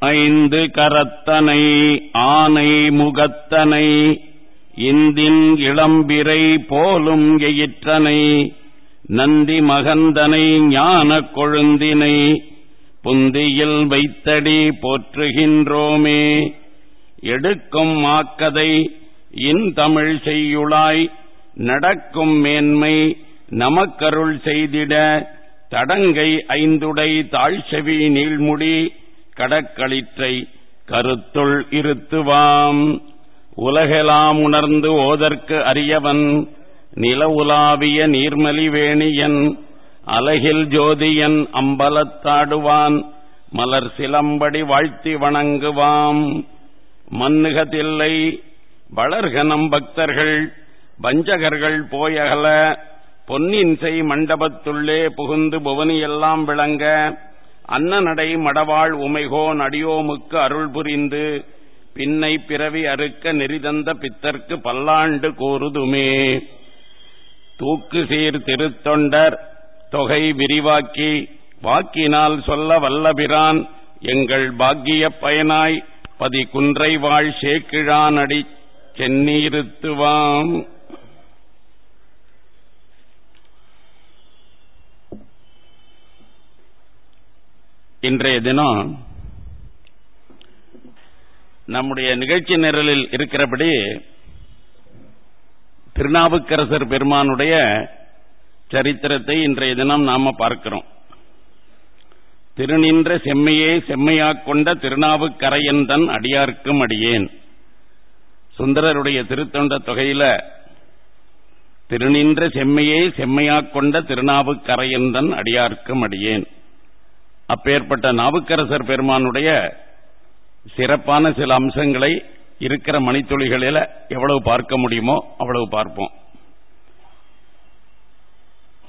ஐந்து கரத்தனை ஆனை முகத்தனை இந்தின் இளம்பிரை போலும் எயிற்றனை நந்தி மகந்தனை ஞான கொழுந்தினை புந்தியில் வைத்தடி போற்றுகின்றோமே. எடுக்கும் மாக்கதை இன்தமிழ் செய்யுளாய் நடக்கும் மேன்மை நமக்கருள் செய்திட தடங்கை ஐந்துடை தாழ்செவி நீள்முடி கடக்களிற்றை கருத்துள் இருத்துவாம். உலகெலாம் உணர்ந்து ஓதற்கு அறியவன் நில உலாவிய நீர்மலிவேணியன் அலகில் ஜோதியன் அம்பலத்தாடுவான் மலர் சிலம்படி வாழ்த்தி வணங்குவாம். மன்னுகதில்லை வளர்கனம் பக்தர்கள் வஞ்சகர்கள் போயகல. பொன்னின் செய் மண்டபத்துள்ளே புகுந்து புவனியெல்லாம் விளங்க. அன்னநடை மடவாள் உமைகோ நடியோமுக்கு அருள் புரிந்து பின்னை பிறவி அறுக்க நெறிதந்த பித்தர்க்கு பல்லாண்டு கூறுதுமே. தூக்கு சீர் திருத்தொண்டர் தொகை விரிவாக்கி வாக்கினால் சொல்ல வல்லபிரான் எங்கள் பாக்கிய பயனாய் பதி குன்றை வாழ் சேக்கிழானடி சென்னீருத்துவாம் இன்றைய தினம் நம்முடைய நிகழ்ச்சி நிரலில் இருக்கிறபடி திருநாவுக்கரசர் பெருமானுடைய சரித்திரத்தை இன்றைய தினம் நாம பார்க்கிறோம். திருநின்ற செம்மையே செம்மையாக் கொண்ட திருநாவுக்கரையந்தன் அடியார்க்கும் அடியேன். சுந்தரருடைய திருத்தொண்ட தொகையில திருநின்ற செம்மையை செம்மையாக் கொண்ட திருநாவுக்கரையந்தன் அடியார்க்கும் அடியேன். அப்பேற்பட்ட நாவுக்கரசர் பெருமானுடைய சிறப்பான சில அம்சங்களை இருக்கிற மணித்துளிகளில் எவ்வளவு பார்க்க முடியுமோ அவ்வளவு பார்ப்போம்.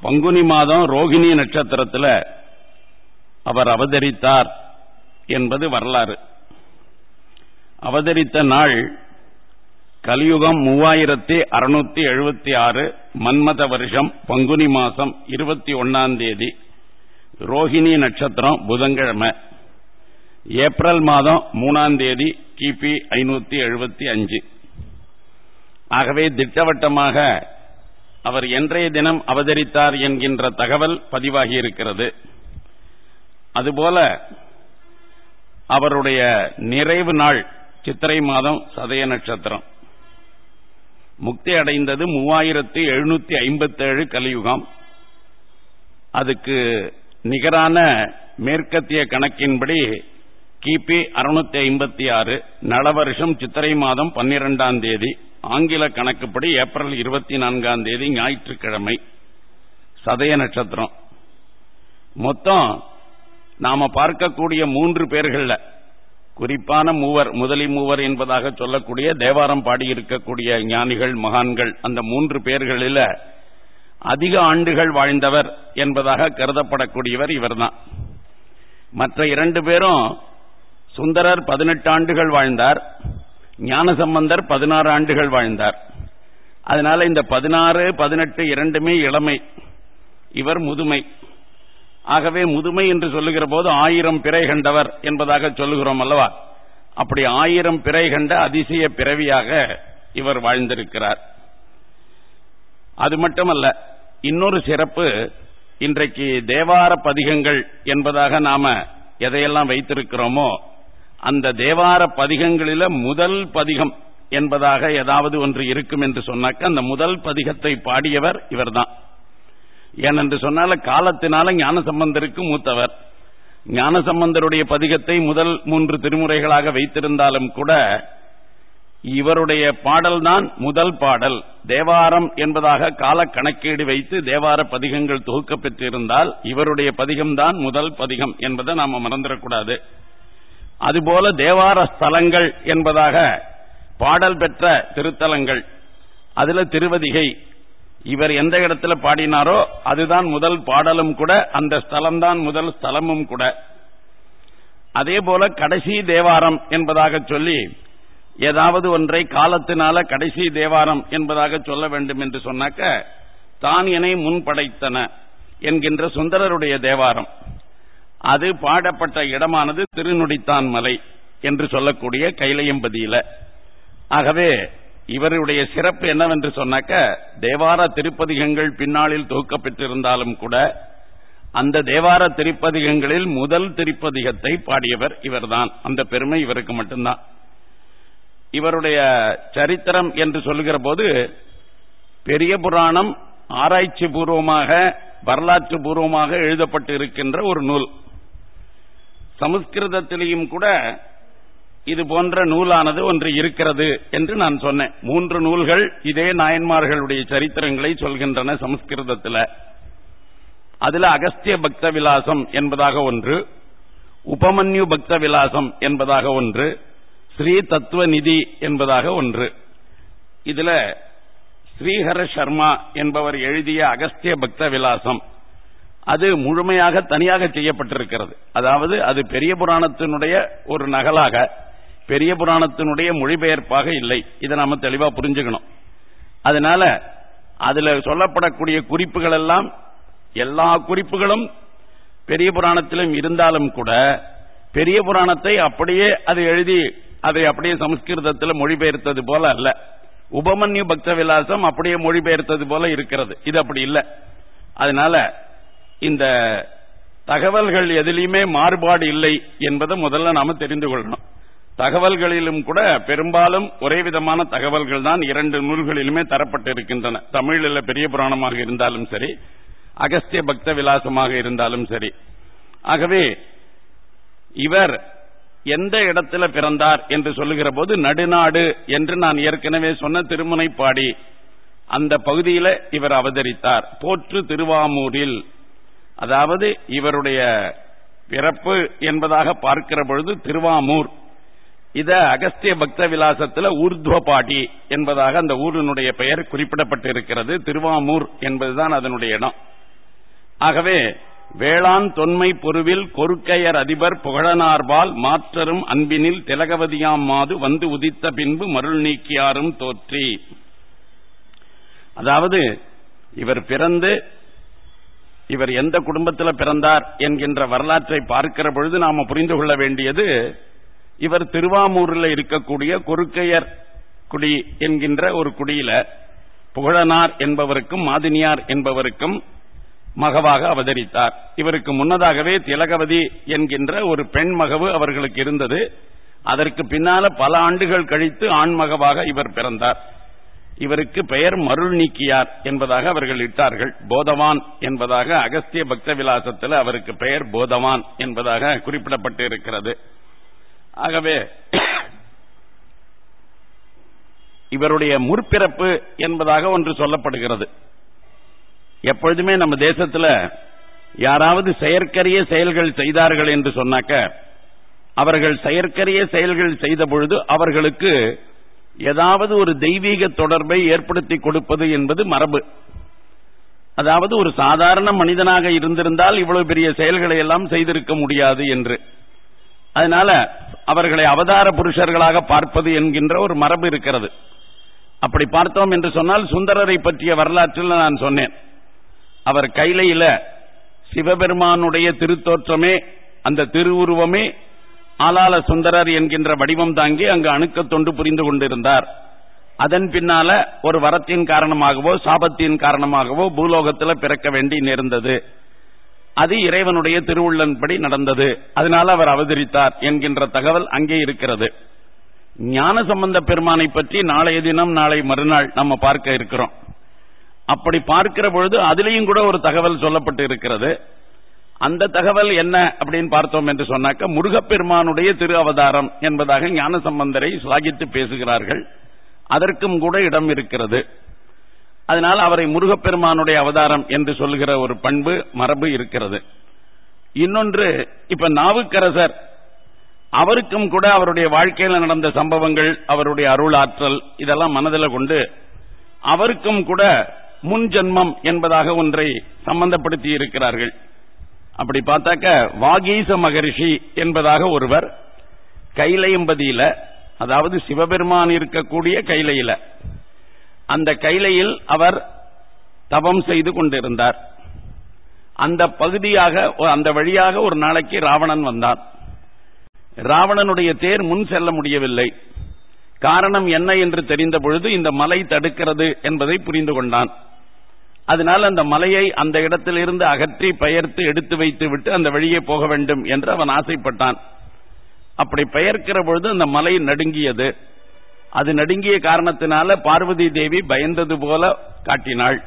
பங்குனி மாதம் ரோகிணி நட்சத்திரத்தில் அவர் அவதரித்தார் என்பது வரலாறு. அவதரித்த நாள் கலியுகம் மூவாயிரத்தி அறுநூத்தி எழுபத்தி ஆறு மன்மத வருஷம் பங்குனி மாசம் இருபத்தி ஒன்னாம் தேதி. ரோஹிணி நட்சத்திரம் புதன்கிழமை. ஏப்ரல் மாதம் மூணாம் தேதி கிபி ஐநூத்தி எழுபத்தி அஞ்சு. ஆகவே திட்டவட்டமாக அவர் என்றைய தினம் அவதரித்தார் என்கின்ற தகவல் பதிவாகியிருக்கிறது. அதுபோல அவருடைய நிறைவு நாள் சித்திரை மாதம் சதய நட்சத்திரம். முக்தி அடைந்தது மூவாயிரத்தி எழுநூத்தி ஐம்பத்தேழு கலியுகம். அதுக்கு நிகரான மேற்கத்திய கணக்கின்படி கிபி அறுநூத்தி ஐம்பத்தி ஆறு நல வருஷம் சித்திரை மாதம் பன்னிரெண்டாம் தேதி ஆங்கில கணக்குப்படி ஏப்ரல் இருபத்தி நான்காம் தேதி ஞாயிற்றுக்கிழமை சதய நட்சத்திரம். மொத்தம் நாம பார்க்கக்கூடிய மூன்று பேர்கள்ல குறிப்பான மூவர் முதலி மூவர் என்பதாக சொல்லக்கூடிய தேவாரம் பாடியிருக்கக்கூடிய ஞானிகள் மகான்கள் அந்த மூன்று பேர்களில் அதிக ஆண்டுகள் வாழ்ந்தவர் என்பதாக கருதப்படக்கூடியவர் இவர்தான். மற்ற இரண்டு பேரும் சுந்தரர் பதினெட்டு ஆண்டுகள் வாழ்ந்தார் ஞானசம்பந்தர் பதினாறு ஆண்டுகள் வாழ்ந்தார். அதனால இந்த பதினாறு பதினெட்டு இரண்டுமே இளமை. இவர் முதுமை. ஆகவே முதுமை என்று சொல்லுகிற போது ஆயிரம் பிறை கண்டவர் என்பதாக சொல்லுகிறோம் அல்லவா? அப்படி ஆயிரம் பிறை கண்ட அதிசய பிறவியாக இவர் வாழ்ந்திருக்கிறார். அது மட்டுமல்ல இன்னொரு சிறப்பு இன்றைக்கு தேவார பதிகங்கள் என்பதாக நாம எதையெல்லாம் வைத்திருக்கிறோமோ அந்த தேவார பதிகங்களில முதல் பதிகம் என்பதாக ஏதாவது ஒன்று இருக்கும் என்று சொன்னாக்க அந்த முதல் பதிகத்தை பாடியவர் இவர்தான். ஏனென்று சொன்னால காலத்தினால ஞானசம்பந்தருக்கு மூத்தவர். ஞானசம்பந்தருடைய பதிகத்தை முதல் மூன்று திருமுறைகளாக வைத்திருந்தாலும் கூட இவருடைய பாடல்தான் முதல் பாடல். தேவாரம் என்பதாக கால கணக்கீடு வைத்து தேவார பதிகங்கள் தொகுக்க பெற்றிருந்தால் இவருடைய பதிகம்தான் முதல் பதிகம் என்பதை நாம மறந்துடக்கூடாது. அதுபோல தேவார ஸ்தலங்கள் என்பதாக பாடல் பெற்ற திருத்தலங்கள் அதுல திருவதிகை இவர் எந்த இடத்துல பாடினாரோ அதுதான் முதல் பாடலும் கூட அந்த ஸ்தலம்தான் முதல் ஸ்தலமும் கூட. அதே போல கடைசி தேவாரம் என்பதாக சொல்லி ஏதாவது ஒன்றை காலத்தினால கடைசி தேவாரம் என்பதாக சொல்ல வேண்டும் என்று சொன்னாக்க தான் என முன்படைத்தன என்கின்ற சுந்தரருடைய தேவாரம். அது பாடப்பட்ட இடமானது திருநுடித்தான் மலை என்று சொல்லக்கூடிய கைலையம்பதியில. ஆகவே இவருடைய சிறப்பு என்னவென்று சொன்னாக்க தேவார திருப்பதிகங்கள் பின்னாளில் தொகுக்கப்பட்டிருந்தாலும் கூட அந்த தேவார திருப்பதிகங்களில் முதல் திருப்பதிகத்தை பாடியவர் இவர்தான். அந்த பெருமை இவருக்கு மட்டும்தான். இவருடைய சரித்திரம் என்று சொல்லுகிற போது பெரிய புராணம் ஆராய்ச்சி பூர்வமாக வரலாற்று பூர்வமாக எழுதப்பட்டு இருக்கின்ற ஒரு நூல். சமஸ்கிருதத்திலேயும் கூட இது போன்ற நூலானது ஒன்று இருக்கிறது என்று நான் சொன்னேன். மூன்று நூல்கள் இதே நாயன்மார்களுடைய சரித்திரங்களை சொல்கின்றன சமஸ்கிருதத்தில். அதுல அகஸ்திய பக்த விலாசம் என்பதாக ஒன்று உபமன்யு பக்த விலாசம் என்பதாக ஒன்று ஸ்ரீ தத்துவ நிதி என்பதாக ஒன்று. இதுல ஸ்ரீஹர சர்மா என்பவர் எழுதிய அகஸ்திய பக்த விலாசம். அது முழுமையாக தனியாக செய்யப்பட்டிருக்கிறது. அதாவது அது பெரிய புராணத்தினுடைய ஒரு நகலாக பெரிய புராணத்தினுடைய மொழிபெயர்ப்பாக இல்லை. இதை நாம தெளிவா புரிஞ்சுக்கணும். அதனால அதுல சொல்லப்படக்கூடிய குறிப்புகள் எல்லாம் எல்லா குறிப்புகளும் பெரிய புராணத்திலும் இருந்தாலும் கூட பெரிய புராணத்தை அப்படியே அது எழுதி அதை அப்படியே சமஸ்கிருதத்தில் மொழிபெயர்த்தது போல அல்ல. உபமன்யு பக்த விலாசம் அப்படியே மொழிபெயர்த்தது போல இருக்கிறது. இது அப்படி இல்லை. அதனால இந்த தகவல்கள் எதிலையுமே மாறுபாடு இல்லை என்பதை முதல்ல நாம தெரிந்து கொள்ளணும். தகவல்களிலும் கூட பெரும்பாலும் ஒரே விதமான தகவல்கள் தான் இரண்டு நூல்களிலுமே தரப்பட்டு இருக்கின்றன. தமிழில் பெரிய புராணமாக இருந்தாலும் சரி அகஸ்திய பக்த விலாசமாக இருந்தாலும் சரி. ஆகவே இவர் எந்த இடத்துல பிறந்தார் என்று சொல்லுகிற போது நடுநாடு என்று நான் ஏற்கனவே சொன்ன திருமுனைப்பாடி. அந்த பகுதியில் இவர் அவதரித்தார். போற்று திருவாமூரில். அதாவது இவருடைய பிறப்பு என்பதாக பார்க்கிற பொழுது திருவாமூர். இத அகஸ்திய பக்த விலாசத்தில் ஊர்துவபாடி என்பதாக அந்த ஊரினுடைய பெயர் குறிப்பிடப்பட்டிருக்கிறது. திருவாமூர் என்பதுதான் அதனுடைய இடம். ஆகவே வேளாண் தொன்மை பொருவில் கொருக்கையர் அதிபர் புகழனார்பால் மாற்றரும் அன்பினில் திலகவதியாம் மாது வந்து உதித்த பின்பு மருள் நீக்கியாரும் தோற்றி. அதாவது இவர் பிறந்து இவர் எந்த குடும்பத்தில் பிறந்தார் என்கின்ற வரலாற்றை பார்க்கிற பொழுது நாம புரிந்து கொள்ள வேண்டியது இவர் திருவாமூரில் இருக்கக்கூடிய கொருக்கையர் குடி என்கின்ற ஒரு குடியில புகழனார் என்பவருக்கும் மாதினியார் என்பவருக்கும் மகவாக அவதரித்தார். இவருக்கு முன்னதாகவே திலகவதி என்கின்ற ஒரு பெண் மகவு அவர்களுக்கு இருந்தது. அதற்கு பின்னால பல ஆண்டுகள் கழித்து ஆண்மகவாக இவர் பிறந்தார். இவருக்கு பெயர் மருள் நீக்கியார் என்பதாக அவர்கள் இட்டார்கள். போதவான் என்பதாக அகஸ்திய பக்த விலாசத்தில் அவருக்கு பெயர் போதவான் என்பதாக குறிப்பிடப்பட்டு இருக்கிறது ஆகவே இவருடைய முற்பிறப்பு என்பதாக ஒன்று சொல்லப்படுகிறது. எப்பொழுதுமே நம்ம தேசத்தில் யாராவது செயற்கரிய செயல்கள் செய்தார்கள் என்று சொன்னாக்க அவர்கள் செயற்கரிய செயல்கள் செய்த பொழுது அவர்களுக்கு ஏதாவது ஒரு தெய்வீக தொடர்பை ஏற்படுத்தி கொடுப்பது என்பது மரபு. அதாவது ஒரு சாதாரண மனிதனாக இருந்திருந்தால் இவ்வளவு பெரிய செயல்களை எல்லாம் செய்திருக்க முடியாது என்று. அதனால அவர்களை அவதார புருஷர்களாக பார்ப்பது என்கின்ற ஒரு மரபு இருக்கிறது. அப்படி பார்த்தோம் என்று சொன்னால் சுந்தரரை பற்றிய வரலாற்றில் நான் சொன்னேன். அவர் கைலையில சிவபெருமானுடைய திருத்தோற்றமே அந்த திருவுருவமே ஆலால சுந்தரர் என்கின்ற வடிவம் தாங்கி அங்கு அணுக்க தொண்டு புரிந்து கொண்டிருந்தார். அதன் பின்னால ஒரு வரத்தின் காரணமாகவோ சாபத்தின் காரணமாகவோ பூலோகத்தில் பிறக்க வேண்டி நேர்ந்தது. அது இறைவனுடைய திருவுள்ளன்படி நடந்தது. அதனால அவர் அவதரித்தார் என்கின்ற தகவல் அங்கே இருக்கிறது. ஞான சம்பந்த பெருமானை பற்றி நாளைய தினம் நாளை மறுநாள் நம்ம பார்க்க இருக்கிறோம். அப்படி பார்க்கிற பொழுது அதிலையும் கூட ஒரு தகவல் சொல்லப்பட்டு இருக்கிறது அந்த தகவல் என்ன அப்படின்னு பார்த்தோம் என்று சொன்னாக்க முருகப்பெருமானுடைய திரு அவதாரம் என்பதாக ஞான சம்பந்தரை சுவாகித்து பேசுகிறார்கள். அதற்கும் கூட இடம் இருக்கிறது. அதனால் அவரை முருகப்பெருமானுடைய அவதாரம் என்று சொல்லுகிற ஒரு பண்பு மரபு இருக்கிறது. இன்னொன்று இப்ப நாவுக்கரசர் அவருக்கும் கூட அவருடைய வாழ்க்கையில் நடந்த சம்பவங்கள் அவருடைய அருள் ஆற்றல் இதெல்லாம் மனதில் கொண்டு அவருக்கும் கூட முன் ஜென்மம் என்பதாக ஒன்றை சம்பந்தப்படுத்தி இருக்கிறார்கள். அப்படி பார்த்தாக்க வாகீச மகரிஷி என்பதாக ஒருவர் கைலையம்பதியில அதாவது சிவபெருமான் இருக்கக்கூடிய கைலையில அந்த கைலையில் அவர் தவம் செய்து கொண்டிருந்தார். அந்த பகுதியாக அந்த வழியாக ஒரு நாளைக்கு ராவணன் வந்தான். ராவணனுடைய தேர் முன் செல்ல முடியவில்லை. காரணம் என்ன என்று தெரிந்த பொழுது இந்த மலை தடுக்கிறது என்பதை புரிந்து கொண்டான். அதனால் அந்த மலையை அந்த இடத்திலிருந்து அகற்றி பெயர்த்து எடுத்து வைத்து விட்டு அந்த வழியே போக வேண்டும் என்று அவன் ஆசைப்பட்டான். அப்படி பெயர்க்கிற பொழுது அந்த மலை நடுங்கியது. அது நடுங்கிய காரணத்தினால பார்வதி தேவி பயந்தது போல காட்டினாள்.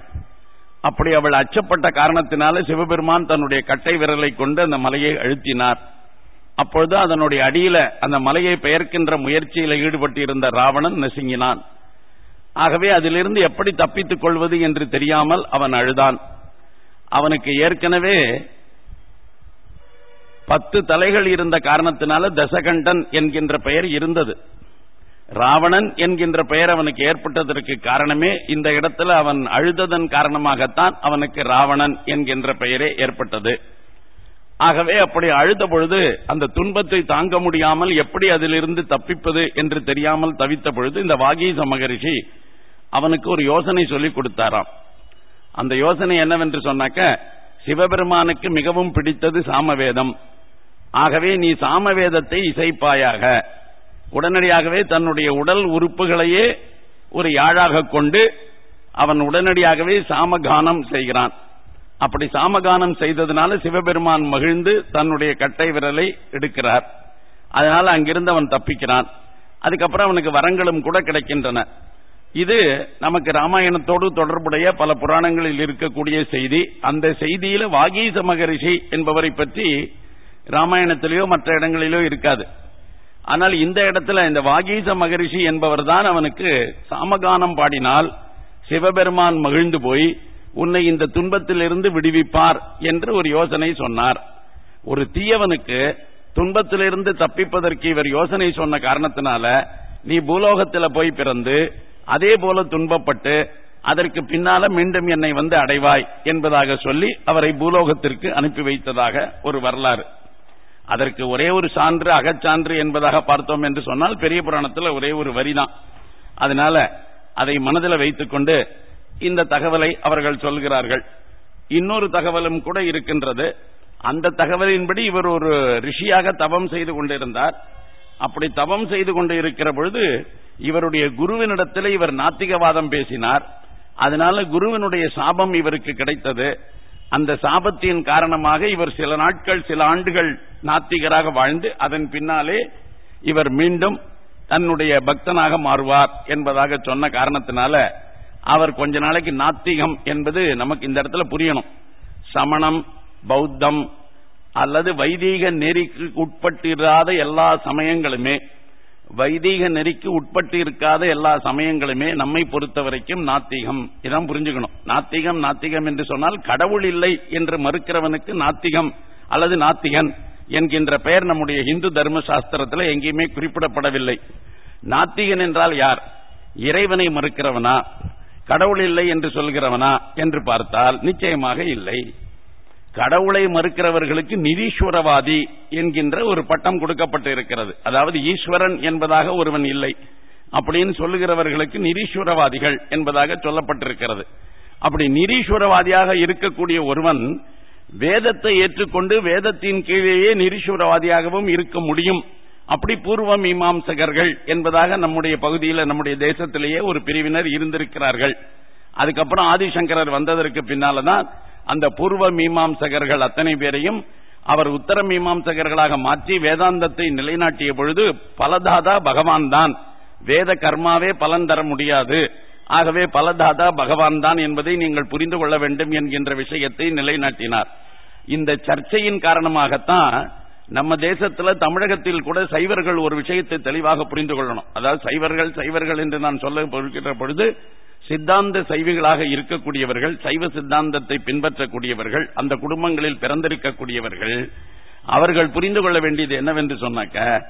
அப்படி அவள் அச்சப்பட்ட காரணத்தினால சிவபெருமான் தன்னுடைய கட்டை விரலை கொண்டு அந்த மலையை அழுத்தினார். அப்பொழுது அதனுடைய அடியில அந்த மலையை பெயர்க்கின்ற முயற்சியில் ஈடுபட்டிருந்த ராவணன் நசுங்கினான் ஆகவே அதிலிருந்து எப்படி தப்பித்துக் கொள்வது என்று தெரியாமல் அவன் அழுதான். அவனுக்கு ஏற்கனவே பத்து தலைகள் இருந்த காரணத்தினால தசகண்டன் என்கின்ற பெயர் இருந்தது. ராவணன் என்கின்ற பெயர் அவனுக்கு ஏற்பட்டதற்கு காரணமே இந்த இடத்துல அவன் அழுததன் காரணமாகத்தான் அவனுக்கு ராவணன் என்கின்ற பெயரே ஏற்பட்டது. ஆகவே அப்படி அழுத பொழுது அந்த துன்பத்தை தாங்க முடியாமல் எப்படி அதிலிருந்து தப்பிப்பது என்று தெரியாமல் தவித்த பொழுது இந்த வாகீச மகரிஷி அவனுக்கு ஒரு யோசனை சொல்லிக் கொடுத்தாராம். அந்த யோசனை என்னவென்று சொன்னாக்க சிவபெருமானுக்கு மிகவும் பிடித்தது சாமவேதம். ஆகவே நீ சாமவேதத்தை இசைப்பாயாக. உடனடியாகவே தன்னுடைய உடல் உறுப்புகளையே ஒரு யாழாக கொண்டு அவன் உடனடியாகவே சாமகானம் செய்கிறான். அப்படி சாமகானம் செய்ததுனால சிவபெருமான் மகிழ்ந்து தன்னுடைய கட்டை விரலை எடுக்கிறார். அதனால அங்கிருந்து அவன் தப்பிக்கிறான். அதுக்கப்புறம் அவனுக்கு வரங்களும் கூட கிடைக்கின்றன. இது நமக்கு ராமாயணத்தோடு தொடர்புடைய பல புராணங்களில் இருக்கக்கூடிய செய்தி. அந்த செய்தியில வாகீச மகரிஷி என்பவரை பற்றி ராமாயணத்திலேயோ மற்ற இடங்களிலோ இருக்காது. ஆனால் இந்த இடத்துல இந்த வாகீச மகரிஷி என்பவர் தான் அவனுக்கு சாமகானம் பாடினால் சிவபெருமான் மகிழ்ந்து போய் உன்னை இந்த துன்பத்திலிருந்து விடுவிப்பார் என்று ஒரு யோசனை சொன்னார். ஒரு தீயவனுக்கு துன்பத்திலிருந்து தப்பிப்பதற்கு இவர் யோசனை சொன்ன காரணத்தினால நீ பூலோகத்தில் போய் பிறந்து அதே போல துன்பப்பட்டு அதற்கு பின்னால மீண்டும் என்னை வந்து அடைவாய் என்பதாக சொல்லி அவரை பூலோகத்திற்கு அனுப்பி வைத்ததாக ஒரு வரலாறு. அதற்கு ஒரே ஒரு சான்று அகச்சான்று என்பதாக பார்த்தோம் என்று சொன்னால் பெரிய புராணத்தில் ஒரே ஒரு வரிதான் அதனால அதை மனதில் வைத்துக்கொண்டு இந்த தகவலை அவர்கள் சொல்கிறார்கள். இன்னொரு தகவலும் கூட இருக்கின்றது. அந்த தகவலின்படி இவர் ஒரு ரிஷியாக தவம் செய்து கொண்டிருந்தார். அப்படி தவம் செய்து கொண்டு இருக்கிற பொழுது இவருடைய குருவினிடத்தில் இவர் நாத்திகவாதம் பேசினார். அதனால குருவினுடைய சாபம் இவருக்கு கிடைத்தது. அந்த சாபத்தின் காரணமாக இவர் சில நாட்கள் சில ஆண்டுகள் நாத்திகராக வாழ்ந்து அதன் பின்னாலே இவர் மீண்டும் தன்னுடைய பக்தனாக மாறுவார் என்பதாக சொன்ன காரணத்தினால அவர் கொஞ்ச நாளைக்கு நாத்திகம் என்பது நமக்கு இந்த இடத்துல புரியணும். சமணம் பௌத்தம் அல்லது வைதீக நெறிக்கு உட்பட்டிராத எல்லா சமயங்களுமே வைதீக நெறிக்கு உட்பட்டு இருக்காத எல்லா சமயங்களுமே நம்மை பொறுத்த வரைக்கும் நாத்திகம். இதான் புரிஞ்சுக்கணும். நாத்திகம் நாத்திகம் என்று சொன்னால் கடவுள் இல்லை என்று மறுக்கிறவனுக்கு நாத்திகம் அல்லது நாத்திகன் என்கின்ற பெயர் நம்முடைய இந்து தர்ம சாஸ்திரத்தில் எங்கேயுமே குறிப்பிடப்படவில்லை. நாத்திகன் என்றால் யார்? இறைவனை மறுக்கிறவனா? கடவுள் இல்லை என்று சொல்கிறவனா என்று பார்த்தால் நிச்சயமாக இல்லை. கடவுளை மறுக்கிறவர்களுக்கு நிதீஸ்வரவாதி என்கின்ற ஒரு பட்டம் கொடுக்கப்பட்டு இருக்கிறது அதாவது ஈஸ்வரன் என்பதாக ஒருவன் இல்லை. அப்படின்னு சொல்லுகிறவர்களுக்கு நிரீஸ்வரவாதிகள் என்பதாக சொல்லப்பட்டிருக்கிறது. அப்படி நிரீஸ்வரவாதியாக இருக்கக்கூடிய ஒருவன் வேதத்தை ஏற்றுக்கொண்டு வேதத்தின் கீழேயே நிரீஸ்வரவாதியாகவும் இருக்க முடியும். அப்படி பூர்வ மீமாம்சகர்கள் என்பதாக நம்முடைய பகுதியில் நம்முடைய தேசத்திலேயே ஒரு பிரிவினர் இருந்திருக்கிறார்கள். அதுக்கப்புறம் ஆதிசங்கரர் வந்ததற்கு பின்னால்தான் அந்த பூர்வ மீமாம்சகர்கள் அத்தனை பேரையும் அவர் உத்தர மீமாம்சகர்களாக மாற்றி வேதாந்தத்தை நிலைநாட்டிய பொழுது பலதாதா பகவான் தான் வேத கர்மாவே பலன் தர முடியாது. ஆகவே பலதாதா பகவான் தான் என்பதை நீங்கள் புரிந்து கொள்ள வேண்டும் என்கின்ற விஷயத்தை நிலைநாட்டினார். இந்த சர்ச்சையின் காரணமாகத்தான் நம்ம தேசத்துல தமிழகத்தில் கூட சைவர்கள் ஒரு விஷயத்தை தெளிவாக புரிந்து கொள்ளணும். அதாவது சைவர்கள் சைவர்கள் என்று நான் சொல்ல பொழுது சித்தாந்த சைவிகளாக இருக்கக்கூடியவர்கள் சைவ சித்தாந்தத்தை பின்பற்றக்கூடியவர்கள் அந்த குடும்பங்களில் பிறந்திருக்கக்கூடியவர்கள் அவர்கள் புரிந்து கொள்ள வேண்டியது என்னவென்று சொன்னாக்க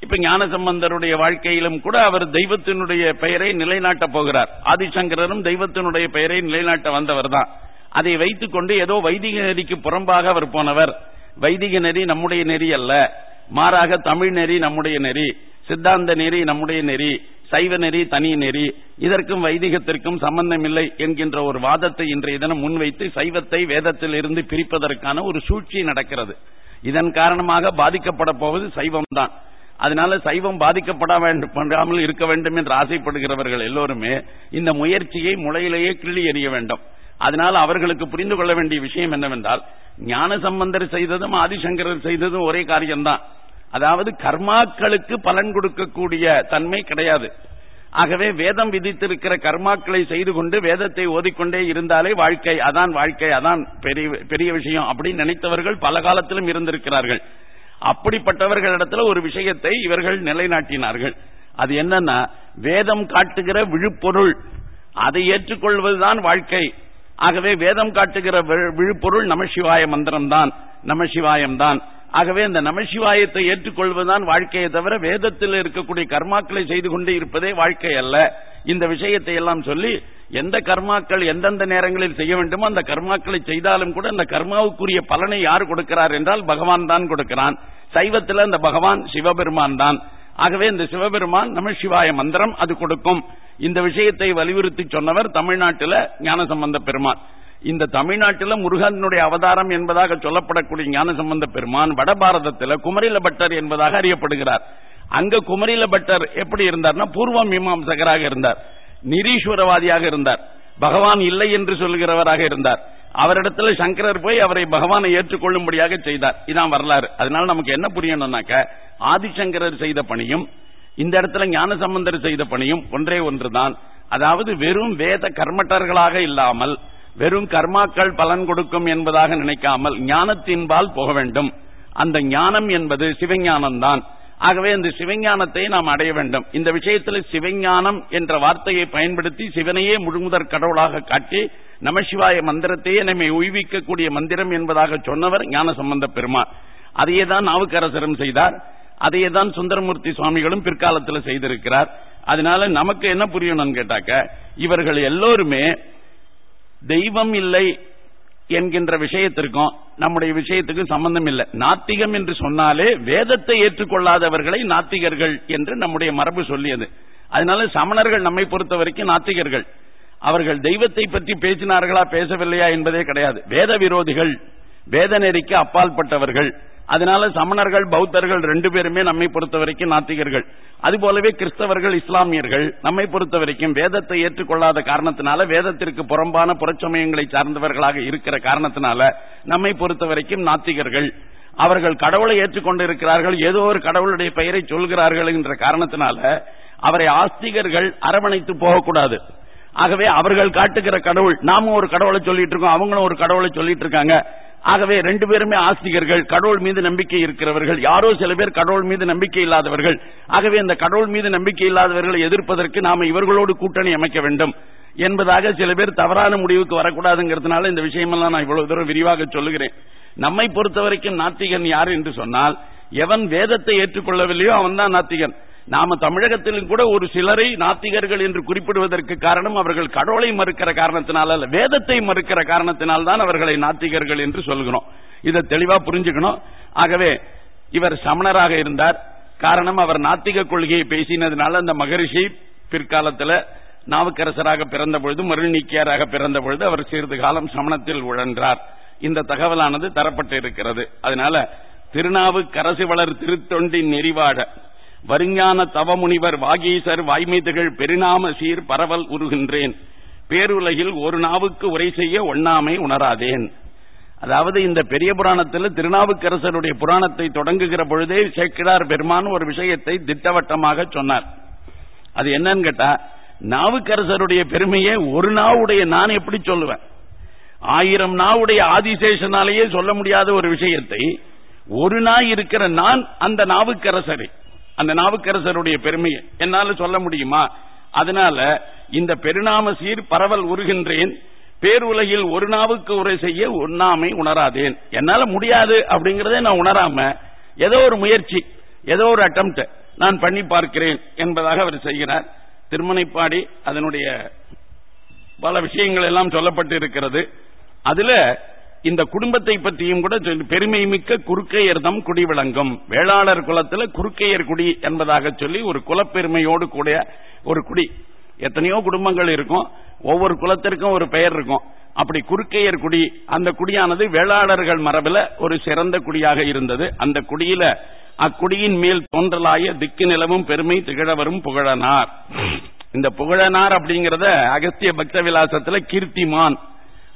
இப்ப ஞானசம்பந்தருடைய வாழ்க்கையிலும் கூட அவர் தெய்வத்தினுடைய பெயரை நிலைநாட்டப் போகிறார். ஆதிசங்கரரும் தெய்வத்தினுடைய பெயரை நிலைநாட்ட வந்தவர் தான். அதை வைத்துக் கொண்டு ஏதோ வைதிக நெறிக்கு புறம்பாக அவர் போனவர். வைதிக நெறி நம்முடைய நெறி அல்ல. மாறாக தமிழ் நெறி நம்முடைய நெறி. சித்தாந்த நெறி நம்முடைய நெறி சைவ நெறி தனி நெறி இதற்கும் வைதிகத்திற்கும் சம்பந்தமில்லை என்கின்ற ஒரு வாதத்தை இன்றைய தினம் முன்வைத்து சைவத்தை வேதத்தில் இருந்து பிரிப்பதற்கான ஒரு சூழ்ச்சி நடக்கிறது. இதன் காரணமாக பாதிக்கப்பட போவது சைவம் தான் அதனால சைவம் பாதிக்கப்பட வேண்டும் இருக்க வேண்டும் என்று ஆசைப்படுகிறவர்கள் எல்லோருமே இந்த முயற்சியை முளையிலேயே கிள்ளி எறிய வேண்டும். அதனால் அவர்களுக்கு புரிந்து கொள்ள வேண்டிய விஷயம் என்னவென்றால் ஞான சம்பந்தர் செய்ததும் ஆதிசங்கரர் செய்ததும் ஒரே காரியம்தான். அதாவது கர்மாக்களுக்கு பலன் கொடுக்கக்கூடிய தன்மை கிடையாது. ஆகவே வேதம் விதித்திருக்கிற கர்மாக்களை செய்து கொண்டு வேதத்தை ஓதிக்கொண்டே இருந்தாலே வாழ்க்கை அதான் வாழ்க்கை அதான் பெரிய விஷயம் அப்படின்னு நினைத்தவர்கள் பல காலத்திலும் இருந்திருக்கிறார்கள். அப்படிப்பட்டவர்களிடத்துல ஒரு விஷயத்தை இவர்கள் நிலைநாட்டினார்கள். அது என்னன்னா வேதம் காட்டுகிற விழுப்பொருள் அதை ஏற்றுக்கொள்வதுதான் வாழ்க்கை. ஆகவே வேதம் காட்டுகிற விழுப்பொருள் நமசிவாய மந்திரம் தான் நமசிவாயம் தான் ஆகவே இந்த நமசிவாயத்தை ஏற்றுக்கொள்வதுதான் வாழ்க்கையை தவிர வேதத்தில் இருக்கக்கூடிய கர்மாக்களை செய்து கொண்டே இருப்பதே வாழ்க்கை அல்ல. இந்த விஷயத்தை எல்லாம் சொல்லி எந்த கர்மாக்கள் எந்தெந்த நேரங்களில் செய்ய வேண்டுமோ அந்த கர்மாக்களை செய்தாலும் கூட அந்த கர்மாவுக்குரிய பலனை யார் கொடுக்கிறார் என்றால் பகவான் தான் கொடுக்கிறான். சைவத்தில் அந்த பகவான் சிவபெருமான் தான். ஆகவே இந்த சிவபெருமான் நமசிவாய மந்திரம் அது கொடுக்கும். இந்த விஷயத்தை வலியுறுத்தி சொன்னவர் தமிழ்நாட்டில் ஞானசம்பந்த பெருமான். இந்த தமிழ்நாட்டில் முருகனுடைய அவதாரம் என்பதாக சொல்லப்படக்கூடிய ஞானசம்பந்த பெருமான் வட பாரதத்தில் குமரில பட்டர் என்பதாக அறியப்படுகிறார். அங்க குமரில பட்டர் எப்படி இருந்தார்னா பூர்வ மீமாம்சகராக இருந்தார். நிரீஸ்வரவாதியாக இருந்தார். பகவான் இல்லை என்று சொல்கிறவராக இருந்தார். அவரிடத்தில் சங்கரர் போய் அவரை பகவானை ஏற்றுக்கொள்ளும்படியாக செய்தார். இதான் வரலாறு. அதனால நமக்கு என்ன புரியணும்னாக்க ஆதிசங்கரர் செய்த பணியும் இந்த இடத்துல ஞான சம்பந்தர் செய்த பணியும் ஒன்றே ஒன்றுதான். அதாவது வெறும் வேத கர்மட்டர்களாக இல்லாமல் வெறும் கர்மாக்கள் பலன் கொடுக்கும் என்பதாக நினைக்காமல் ஞானத்தின்பால் போக வேண்டும். அந்த ஞானம் என்பது சிவஞானம் தான் ஆகவே இந்த சிவஞானத்தை நாம் அடைய வேண்டும். இந்த விஷயத்தில் சிவஞானம் என்ற வார்த்தையை பயன்படுத்தி சிவனையே முழுமுதற் கடவுளாக காட்டி நமசிவாய மந்திரத்தையே நம்மை உய்விக்கக்கூடிய மந்திரம் என்பதாக சொன்னவர் ஞான சம்பந்த பெருமாள். அதையே தான் நாவுக்கரசரும் செய்தார். அதையே தான் சுந்தரமூர்த்தி சுவாமிகளும் பிற்காலத்தில் செய்திருக்கிறார். அதனால நமக்கு என்ன புரியணும்னு கேட்டாக்க இவர்கள் எல்லோருமே தெய்வம் இல்லை என்கின்ற விஷயத்திற்கும் நம்முடைய விஷயத்துக்கும் சம்பந்தம் இல்லை. நாத்திகம் என்று சொன்னாலே வேதத்தை ஏற்றுக்கொள்ளாதவர்களை நாத்திகர்கள் என்று நம்முடைய மரபு சொல்லியது. அதனால சமணர்கள் நம்மை பொறுத்த வரைக்கும் நாத்திகர்கள். அவர்கள் தெய்வத்தை பற்றி பேசினார்களா பேசவில்லையா என்பதே கிடையாது. வேத விரோதிகள் வேத நெறிக்கு அப்பால்பட்டவர்கள். அதனால சமணர்கள் பௌத்தர்கள் ரெண்டு பேருமே நம்மை பொறுத்த வரைக்கும் நாத்திகர்கள். அதுபோலவே கிறிஸ்தவர்கள் இஸ்லாமியர்கள் நம்மை பொறுத்த வரைக்கும் வேதத்தை ஏற்றுக்கொள்ளாத காரணத்தினால வேதத்திற்கு புறம்பான புறச்சமயங்களை சார்ந்தவர்களாக இருக்கிற காரணத்தினால நம்மை பொறுத்த வரைக்கும் நாத்திகர்கள். அவர்கள் கடவுளை ஏற்றுக்கொண்டு இருக்கிறார்கள் ஏதோ ஒரு கடவுளுடைய பெயரை சொல்கிறார்கள் என்ற காரணத்தினால அவரை ஆஸ்திகர்கள் அரவணைத்து போகக்கூடாது. ஆகவே அவர்கள் காட்டுகிற கடவுள் நாமும் ஒரு கடவுளை சொல்லிட்டு இருக்கோம் அவங்களும் ஒரு கடவுளை சொல்லிட்டு இருக்காங்க. ஆகவே ரெண்டு பேருமே ஆஸ்திகர்கள் கடவுள் மீது நம்பிக்கை இருக்கிறவர்கள். யாரோ சில பேர் கடவுள் மீது நம்பிக்கை இல்லாதவர்கள். ஆகவே இந்த கடவுள் மீது நம்பிக்கை இல்லாதவர்களை எதிர்ப்பதற்கு நாம இவர்களோடு கூட்டணி அமைக்க வேண்டும். என்பதாக சில பேர் தவறான முடிவுக்கு வரக்கூடாதுங்கிறதுனால இந்த விஷயமெல்லாம் நான் இவ்வளவு தூரம் விரிவாக சொல்லுகிறேன். நம்மை பொறுத்த வரைக்கும் நாத்திகன் யார் என்று சொன்னால் எவன் வேதத்தை ஏற்றுக்கொள்ளவில்லையோ அவன் தான் நாத்திகன். நாம தமிழகத்திலும் கூட ஒரு சிலரை நாத்திகர்கள் என்று குறிப்பிடுவதற்கு காரணம் அவர்கள் கடவுளை மறுக்கிற காரணத்தினால் அல்ல வேதத்தை மறுக்கிற காரணத்தினால் தான் அவர்களை நாத்திகர்கள் என்று சொல்கிறோம். இதை தெளிவா புரிஞ்சுக்கணும். ஆகவே இவர் சமணராக இருந்தார். காரணம் அவர் நாத்திக கொள்கையை பேசினதுனால அந்த மகரிஷி பிற்காலத்தில் நாவுக்கரசராக பிறந்த பொழுது மருள்நீக்கியாராக பிறந்த பொழுது அவர் சிறிது காலம் சமணத்தில் உழன்றார். இந்த தகவலானது தரப்பட்டு இருக்கிறது அதனால திருநாவுக்கரசு வளர் திருத்தொண்டின் நெறிவாட வருஞான தவமுனிவர் வாகீசர் வாய்மைதுகள் பெருநாம சீர் பரவல் உருகின்றேன். பேருலகில் ஒரு நாவுக்கு உரை செய்ய ஒண்ணாமை உணராதேன். அதாவது இந்த பெரிய புராணத்தில் திருநாவுக்கரசருடைய புராணத்தை தொடங்குகிற பொழுதே சேக்கிடார் பெருமான் ஒரு விஷயத்தை திட்டவட்டமாக சொன்னார். அது என்னன்னு கேட்டா நாவுக்கரசருடைய பெருமையை ஒரு நாவுடைய நான் எப்படி சொல்லுவேன்? ஆயிரம் நாவுடைய ஆதிசேஷனாலேயே சொல்ல முடியாத ஒரு விஷயத்தை ஒரு நாய் இருக்கிற நான் அந்த நாவுக்கரசரை. அந்த நாவுக்கரசருடைய பெருமையை. என்னால சொல்ல முடியுமா? அதனால இந்த பெருநாம சீர் பரவல் உருகின்றேன் பேருலகில் ஒரு நாவுக்கு உரை செய்ய உண்ணாமை உணராதேன். என்னால முடியாது அப்படிங்கறதே நான் உணராம ஏதோ ஒரு முயற்சி ஏதோ ஒரு அட்டம் நான் பண்ணி பார்க்கிறேன் என்பதாக அவர் செய்கிறார். திருமணைப்பாடி அதனுடைய பல விஷயங்கள் எல்லாம் சொல்லப்பட்டு இருக்கிறது அதுல இந்த குடும்பத்தை பற்றியும் கூட பெருமை மிக்க குறுக்கையர்தம் குடி விளங்கும். வேளாளர் குலத்துல குறுக்கையர் குடி என்பதாக சொல்லி ஒரு குலப்பெருமையோடு கூடிய ஒரு குடி. எத்தனையோ குடும்பங்கள் இருக்கும். ஒவ்வொரு குலத்திற்கும் ஒரு பெயர் இருக்கும். அப்படி குறுக்கையர் குடி அந்த குடியானது வேளாளர்கள் மரபில் ஒரு சிறந்த குடியாக இருந்தது. அந்த குடியில அக்குடியின் மேல் தோன்றலாய திக்கு நிலவும் பெருமை திகழவரும் புகழனார். இந்த புகழனார் அப்படிங்கறத அகஸ்திய பக்த விலாசத்துல கீர்த்திமான்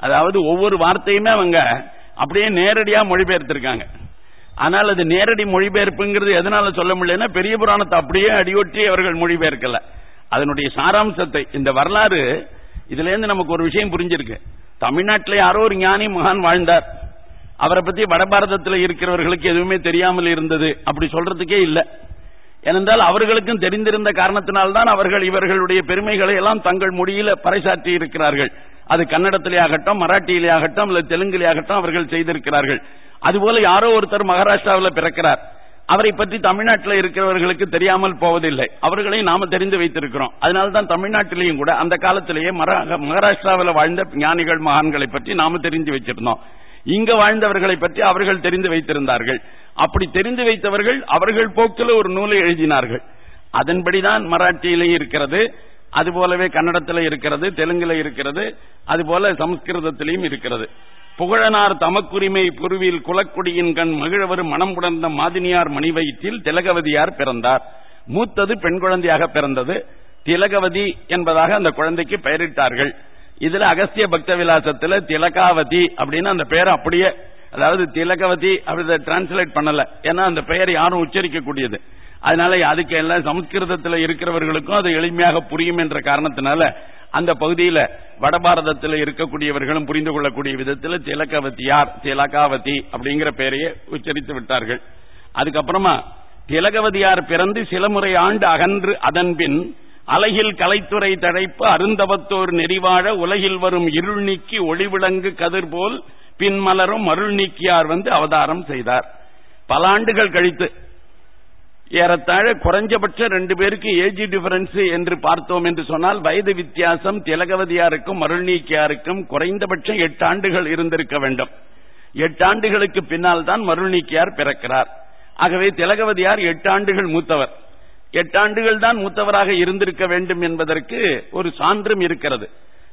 அதாவது ஒவ்வொரு வார்த்தையுமே அவங்க அப்படியே நேரடியா மொழிபெயர்த்திருக்காங்க. ஆனால் அது நேரடி மொழிபெயர்ப்புங்கிறது எதனால சொல்ல முடியலன்னா பெரிய புராணத்தை அப்படியே அடியொற்றி அவர்கள் மொழிபெயர்க்கல. அதனுடைய சாராம்சத்தை இந்த வரலாறு இதுல இருந்து நமக்கு ஒரு விஷயம் புரிஞ்சிருக்கு. தமிழ்நாட்டில் யாரோ ஒரு ஞானி மகான் வாழ்ந்தார். அவரை பத்தி வடபாரதத்தில் இருக்கிறவர்களுக்கு எதுவுமே தெரியாமல் இருந்தது. அப்படி சொல்றதுக்கே இல்லை. ஏனென்றால் அவர்களுக்கும் தெரிந்திருந்த காரணத்தினால்தான் அவர்கள் இவர்களுடைய பெருமைகளை எல்லாம் தங்கள் மொழியில பறைசாற்றி இருக்கிறார்கள். அது கன்னடத்திலே ஆகட்டும் மராட்டியிலே ஆகட்டும் அல்லது தெலுங்கிலே ஆகட்டும் அவர்கள் செய்திருக்கிறார்கள். அதுபோல யாரோ ஒருத்தர் மகாராஷ்டிராவில் பிறக்கிறார். அவரை பற்றி தமிழ்நாட்டில் இருக்கிறவர்களுக்கு தெரியாமல் போவதில்லை. அவர்களை நாம தெரிந்து வைத்திருக்கிறோம். அதனால்தான் தமிழ்நாட்டிலேயும் கூட அந்த காலத்திலேயே மகாராஷ்டிராவில் வாழ்ந்த ஞானிகள் மகான்களை பற்றி நாம தெரிஞ்சு வச்சிருந்தோம். இங்க வாழ்ந்தவர்களை பற்றி அவர்கள் தெரிந்து வைத்திருந்தார்கள். அப்படி தெரிந்து வைத்தவர்கள் அவர்கள் போக்கில் ஒரு நூலை எழுதினார்கள். அதன்படிதான் மராட்டியிலே இருக்கிறது அதுபோலவே கன்னடத்தில் இருக்கிறது தெலுங்குல இருக்கிறது அதுபோல சமஸ்கிருதத்திலையும் இருக்கிறது. புகழனார் தமக்குரிமை புருவில் குலக்குடியின் கண் மகிழவரும் மனம் உணர்ந்த மாதினியார் மணிவயிற்றில் திலகவதியார் பிறந்தார். மூத்தது பெண் குழந்தையாக பிறந்தது. திலகவதி என்பதாக அந்த குழந்தைக்கு பெயரிட்டார்கள். இதுல அகஸ்திய பக்த விலாசத்துல திலகாவதி அப்படின்னு அந்த பெயர் அப்படியே அதாவது திலகவதி அப்படி டிரான்ஸ்லேட் பண்ணல. ஏன்னா அந்த பெயர் யாரும் உச்சரிக்க கூடியது அதனால அதுக்கு எல்லாம் சமஸ்கிருதத்தில் இருக்கிறவர்களுக்கும் அது எளிமையாக புரியும் என்ற காரணத்தினால அந்த பகுதியில வடபாரதத்தில் இருக்கக்கூடியவர்களும் புரிந்து கொள்ளக்கூடிய விதத்தில் திலகவதியார் திலகாவதி அப்படிங்கிற பெயரையே உச்சரித்து விட்டார்கள். அதுக்கப்புறமா திலகவதியார் பிறந்து சில முறை ஆண்டு அகன்று அதன்பின் அலகில் கலைத்துறை தழைப்பு அருந்தவத்தோர் நெறிவாழ உலகில் வரும் இருள் நீக்கி ஒளிவிளங்கு கதிர் போல் பின்மலரும் அருள் நீக்கியார் வந்து அவதாரம் செய்தார். பல ஆண்டுகள் கழித்து ஏறத்தாழ குறைஞ்சபட்ச ரெண்டு பேருக்கு ஏஜ் டிஃபரன்ஸ் என்று பார்த்தோம் என்று சொன்னால் வயது வித்தியாசம் திலகவதியாருக்கும் மருள்நீக்கியாருக்கும் குறைந்தபட்சம் எட்டு ஆண்டுகள் இருந்திருக்க வேண்டும். எட்டு ஆண்டுகளுக்கு பின்னால் தான் மருள் நீக்கியார் பிறக்கிறார். ஆகவே திலகவதியார் எட்டு ஆண்டுகள் மூத்தவர். எட்டாண்டுகள் தான் மூத்தவராக இருந்திருக்க வேண்டும் என்பதற்கு ஒரு சான்றும் இருக்கிறது.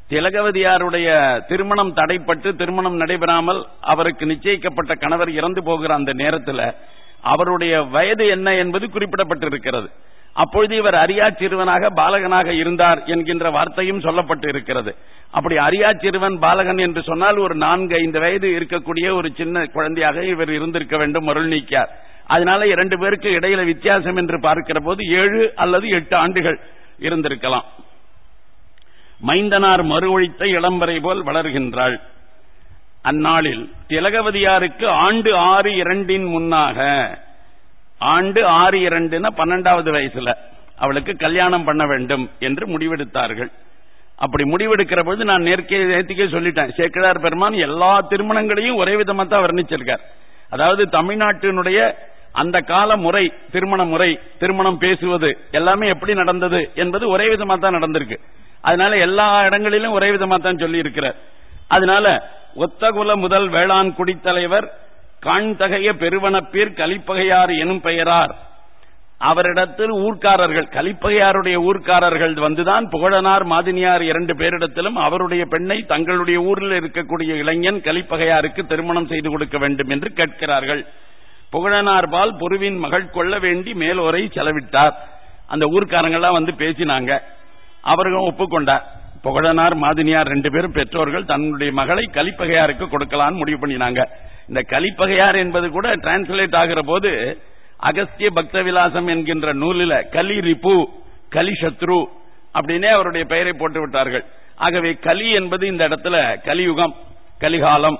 திலகவதியாருடைய திருமணம் தடைப்பட்டு திருமணம் நடைபெறாமல் அவருக்கு நிச்சயிக்கப்பட்ட கணவர் இறந்து போகிற அந்த நேரத்தில் அவருடைய வயது என்ன என்பது குறிப்பிடப்பட்டிருக்கிறது. அப்பொழுது இவர் அரியா சிறுவனாக பாலகனாக இருந்தார் என்கின்ற வார்த்தையும் சொல்லப்பட்டு இருக்கிறது. அப்படி அரியா சிறுவன் பாலகன் என்று சொன்னால் ஒரு நான்கு ஐந்து வயது இருக்கக்கூடிய ஒரு சின்ன குழந்தையாக இவர் இருந்திருக்க வேண்டும் அருள் நீக்கியார். அதனால இரண்டு பேருக்கு இடையில வித்தியாசம் என்று பார்க்கிற போது ஏழு அல்லது எட்டு ஆண்டுகள் இருந்திருக்கலாம். மைந்தனார் மறு ஒழித்த இளம்பரை போல் வளர்கின்றாள். அந்நாளில் திலகவதியாருக்கு ஆண்டு ஆறு இரண்டின் முன்னாக ஆண்டு ஆறு இரண்டுன்னா பன்னெண்டாவது வயசுல அவளுக்கு கல்யாணம் பண்ண வேண்டும் என்று முடிவெடுத்தார்கள். அப்படி முடிவெடுக்கிற போது நான் நேர்க்கே நேர்த்திக்கே சொல்லிட்டேன். சேக்கிழார் பெருமான் எல்லா திருமணங்களையும் ஒரே விதமா தான் வர்ணிச்சிருக்கார். அதாவது தமிழ்நாட்டினுடைய அந்த கால முறை திருமண முறை திருமணம் பேசுவது எல்லாமே எப்படி நடந்தது என்பது ஒரே விதமா தான் நடந்திருக்கு. அதனால எல்லா இடங்களிலும் ஒரே விதமா தான் சொல்லி இருக்கிறார் அதனால ஒத்தகுல முதல் வேளாண் குடித்தலைவர் காண்தகைய பெருவனப்பீர் கலிப்பகையார் எனும் பெயரார். அவரிடத்தில் ஊர்க்காரர்கள் கலிப்பகையாருடைய ஊர்க்காரர்கள் வந்துதான் புகழனார் மாதினியார் இரண்டு பேரிடத்திலும் அவருடைய பெண்ணை தங்களுடைய ஊரில் இருக்கக்கூடிய இளைஞன் கலிப்பகையாருக்கு திருமணம் செய்து கொடுக்க வேண்டும் என்று கேட்கிறார்கள். புகழனார் பால் பொருவின் மகள் கொள்ள வேண்டி மேலோரை செலவிட்டார். அந்த ஊர்க்காரங்கெல்லாம் வந்து பேசினாங்க. அவர்களும் ஒப்புக்கொண்டார். புகழனார் மாதினியார் ரெண்டு பேரும் பெற்றோர்கள் தன்னுடைய மகளை கலிப்பகையாருக்கு கொடுக்கலான்னு முடிவு பண்ணினாங்க. இந்த கலிப்பகையார் என்பது கூட டிரான்ஸ்லேட் ஆகிற போது அகஸ்திய பக்த விலாசம் என்கின்ற நூலில் கலி ரிப்பு கலி சத்ரு அப்படின்னே அவருடைய பெயரை போட்டு விட்டார்கள். ஆகவே கலி என்பது இந்த இடத்துல கலியுகம் கலிகாலம்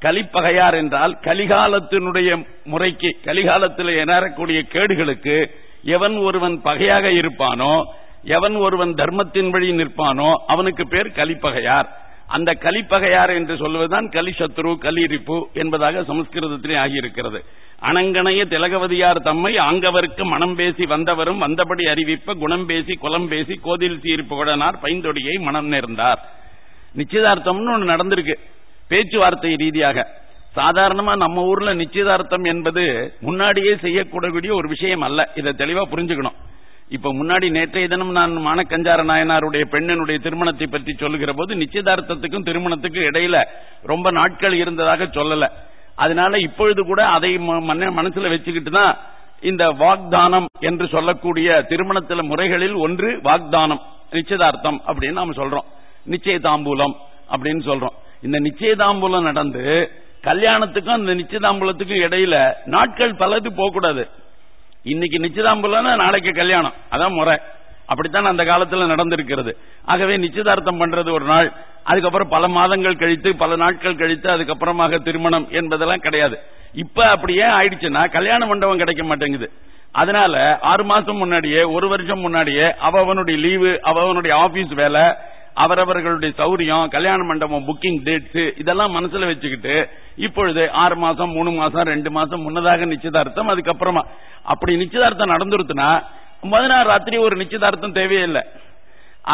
கலிப்பகையார் என்றால் கலிகாலத்தினுடைய முறைக்கு கலிகாலத்தில் எனக்கூடிய கேடுகளுக்கு எவன் ஒருவன் பகையாக இருப்பானோ எவன் ஒருவன் தர்மத்தின் வழி நிற்பானோ அவனுக்கு பேர் கலிப்பகையார். அந்த கலிப்பகையார் என்று சொல்வதுதான் கலிசத்ரு கலிரிப்பு என்பதாக சமஸ்கிருதத்திலே ஆகியிருக்கிறது. அணங்கணைய திலகவதியார் தம்மை ஆங்கவருக்கு மனம் பேசி வந்தவரும் வந்தபடி அறிவிப்ப குணம் பேசி குலம் பேசி கோதில் சீர் பைந்தொடியை மனம் நேர்ந்தார். நிச்சயதார்த்தம்னு ஒன்று நடந்திருக்கு. பேச்சுவார்த்தை ரீதியாக. சாதாரணமா நம்ம ஊர்ல நிச்சயதார்த்தம் என்பது முன்னாடியே செய்யக்கூடக்கூடிய ஒரு விஷயம் அல்ல. இதை தெளிவா புரிஞ்சுக்கணும். இப்ப முன்னாடி நேற்றைய தினம் நான் மானக்கஞ்சார நாயனாருடைய பெண்ணினுடைய திருமணத்தை பற்றி சொல்லுகிற போது நிச்சயதார்த்தத்துக்கும் திருமணத்துக்கும் இடையில ரொம்ப நாட்கள் இருந்ததாக சொல்லல. அதனால இப்பொழுது கூட அதை மனசுல வச்சுக்கிட்டு தான் இந்த வாக்தானம் என்று சொல்லக்கூடிய திருமணத்தில முறைகளில் ஒன்று வாக்தானம் நிச்சயதார்த்தம் அப்படின்னு நாம சொல்றோம். நிச்சயதாம்பூலம் அப்படின்னு சொல்றோம். இந்த நிச்சயதாம்பூலம் நடந்து கல்யாணத்துக்கும் அந்த நிச்சயதாம்பூலத்துக்கும் இடையில நாட்கள் பலது போகக்கூடாது. இன்னைக்கு நிச்சயதாம்பூலம் நாளைக்கு கல்யாணம். அதான் முறை. அப்படித்தான் அந்த காலத்துல நடந்திருக்கிறது. ஆகவே நிச்சயதார்த்தம் பண்றது ஒரு நாள். அதுக்கப்புறம் பல மாதங்கள் கழித்து பல நாட்கள் கழித்து அதுக்கப்புறமாக திருமணம் என்பதெல்லாம் கிடையாது. இப்ப அப்படியே ஆயிடுச்சுன்னா கல்யாண மண்டபம் கிடைக்க மாட்டேங்குது. அதனால ஆறு மாசம் முன்னாடியே ஒரு வருஷம் முன்னாடியே அவனுடைய லீவு அவனுடைய ஆபீஸ் வேலை அவரவர்களுடைய சௌரியம் கல்யாண மண்டபம் புக்கிங் டேட்ஸ் இதெல்லாம் மனசுல வச்சுக்கிட்டு இப்பொழுது ஆறு மாசம் மூணு மாசம் ரெண்டு மாசம் முன்னதாக நிச்சயதார்த்தம் அதுக்கப்புறமா அப்படி நிச்சயதார்த்தம் நடந்துருத்துனா முத நாள் ராத்திரி ஒரு நிச்சயதார்த்தம் தேவையில்லை.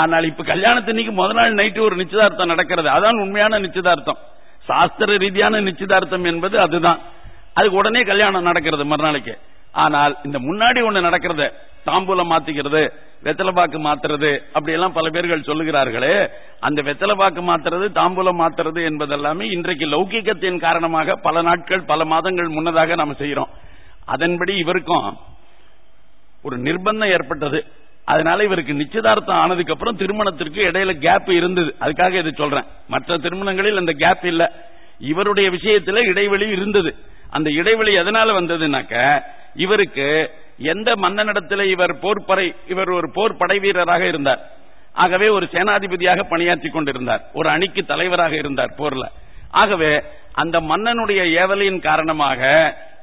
ஆனால் இப்ப கல்யாணத்தன்னைக்கு முத நாள் நைட்டு ஒரு நிச்சயதார்த்தம் நடக்கிறது. அதான் உண்மையான நிச்சயதார்த்தம். சாஸ்திர ரீதியான நிச்சயதார்த்தம் என்பது அதுதான். அதுக்கு உடனே கல்யாணம் நடக்கிறது மறுநாளைக்கு. ஆனால் இந்த முன்னாடி ஒண்ணு நடக்கிறது தாம்பூலம் மாத்திக்கிறது வெத்தலைபாக்கு மாத்துறது அப்படியெல்லாம் பல பேர்கள் சொல்லுகிறார்களே அந்த வெத்தலைபாக்கு மாத்துறது தாம்பூலம் மாத்துறது என்பதெல்லாமே இன்றைக்கு லௌகிகத்தின் காரணமாக பல நாட்கள் பல மாதங்கள் முன்னதாக நாம் செய்யறோம் அதன்படி இவருக்கும் ஒரு நிர்பந்தம் ஏற்பட்டது. அதனால இவருக்கு நிச்சயதார்த்தம் ஆனதுக்கு அப்புறம் திருமணத்திற்கு இடையில கேப் இருந்தது. அதுக்காக இதை சொல்றேன். மற்ற திருமணங்களில் அந்த கேப் இல்ல. இவருடைய விஷயத்துல இடைவெளி இருந்தது. அந்த இடைவெளி எதனால வந்ததுனாக்க இவருக்கு எந்த மன்னனிடத்தில் இவர் போர்ப்படை இவர் ஒரு போர் படை வீரராக இருந்தார். ஆகவே ஒரு சேனாதிபதியாக பணியாற்றி கொண்டிருந்தார். ஒரு அணிக்கு தலைவராக இருந்தார் போர்ல. ஆகவே அந்த மன்னனுடைய ஏவலின் காரணமாக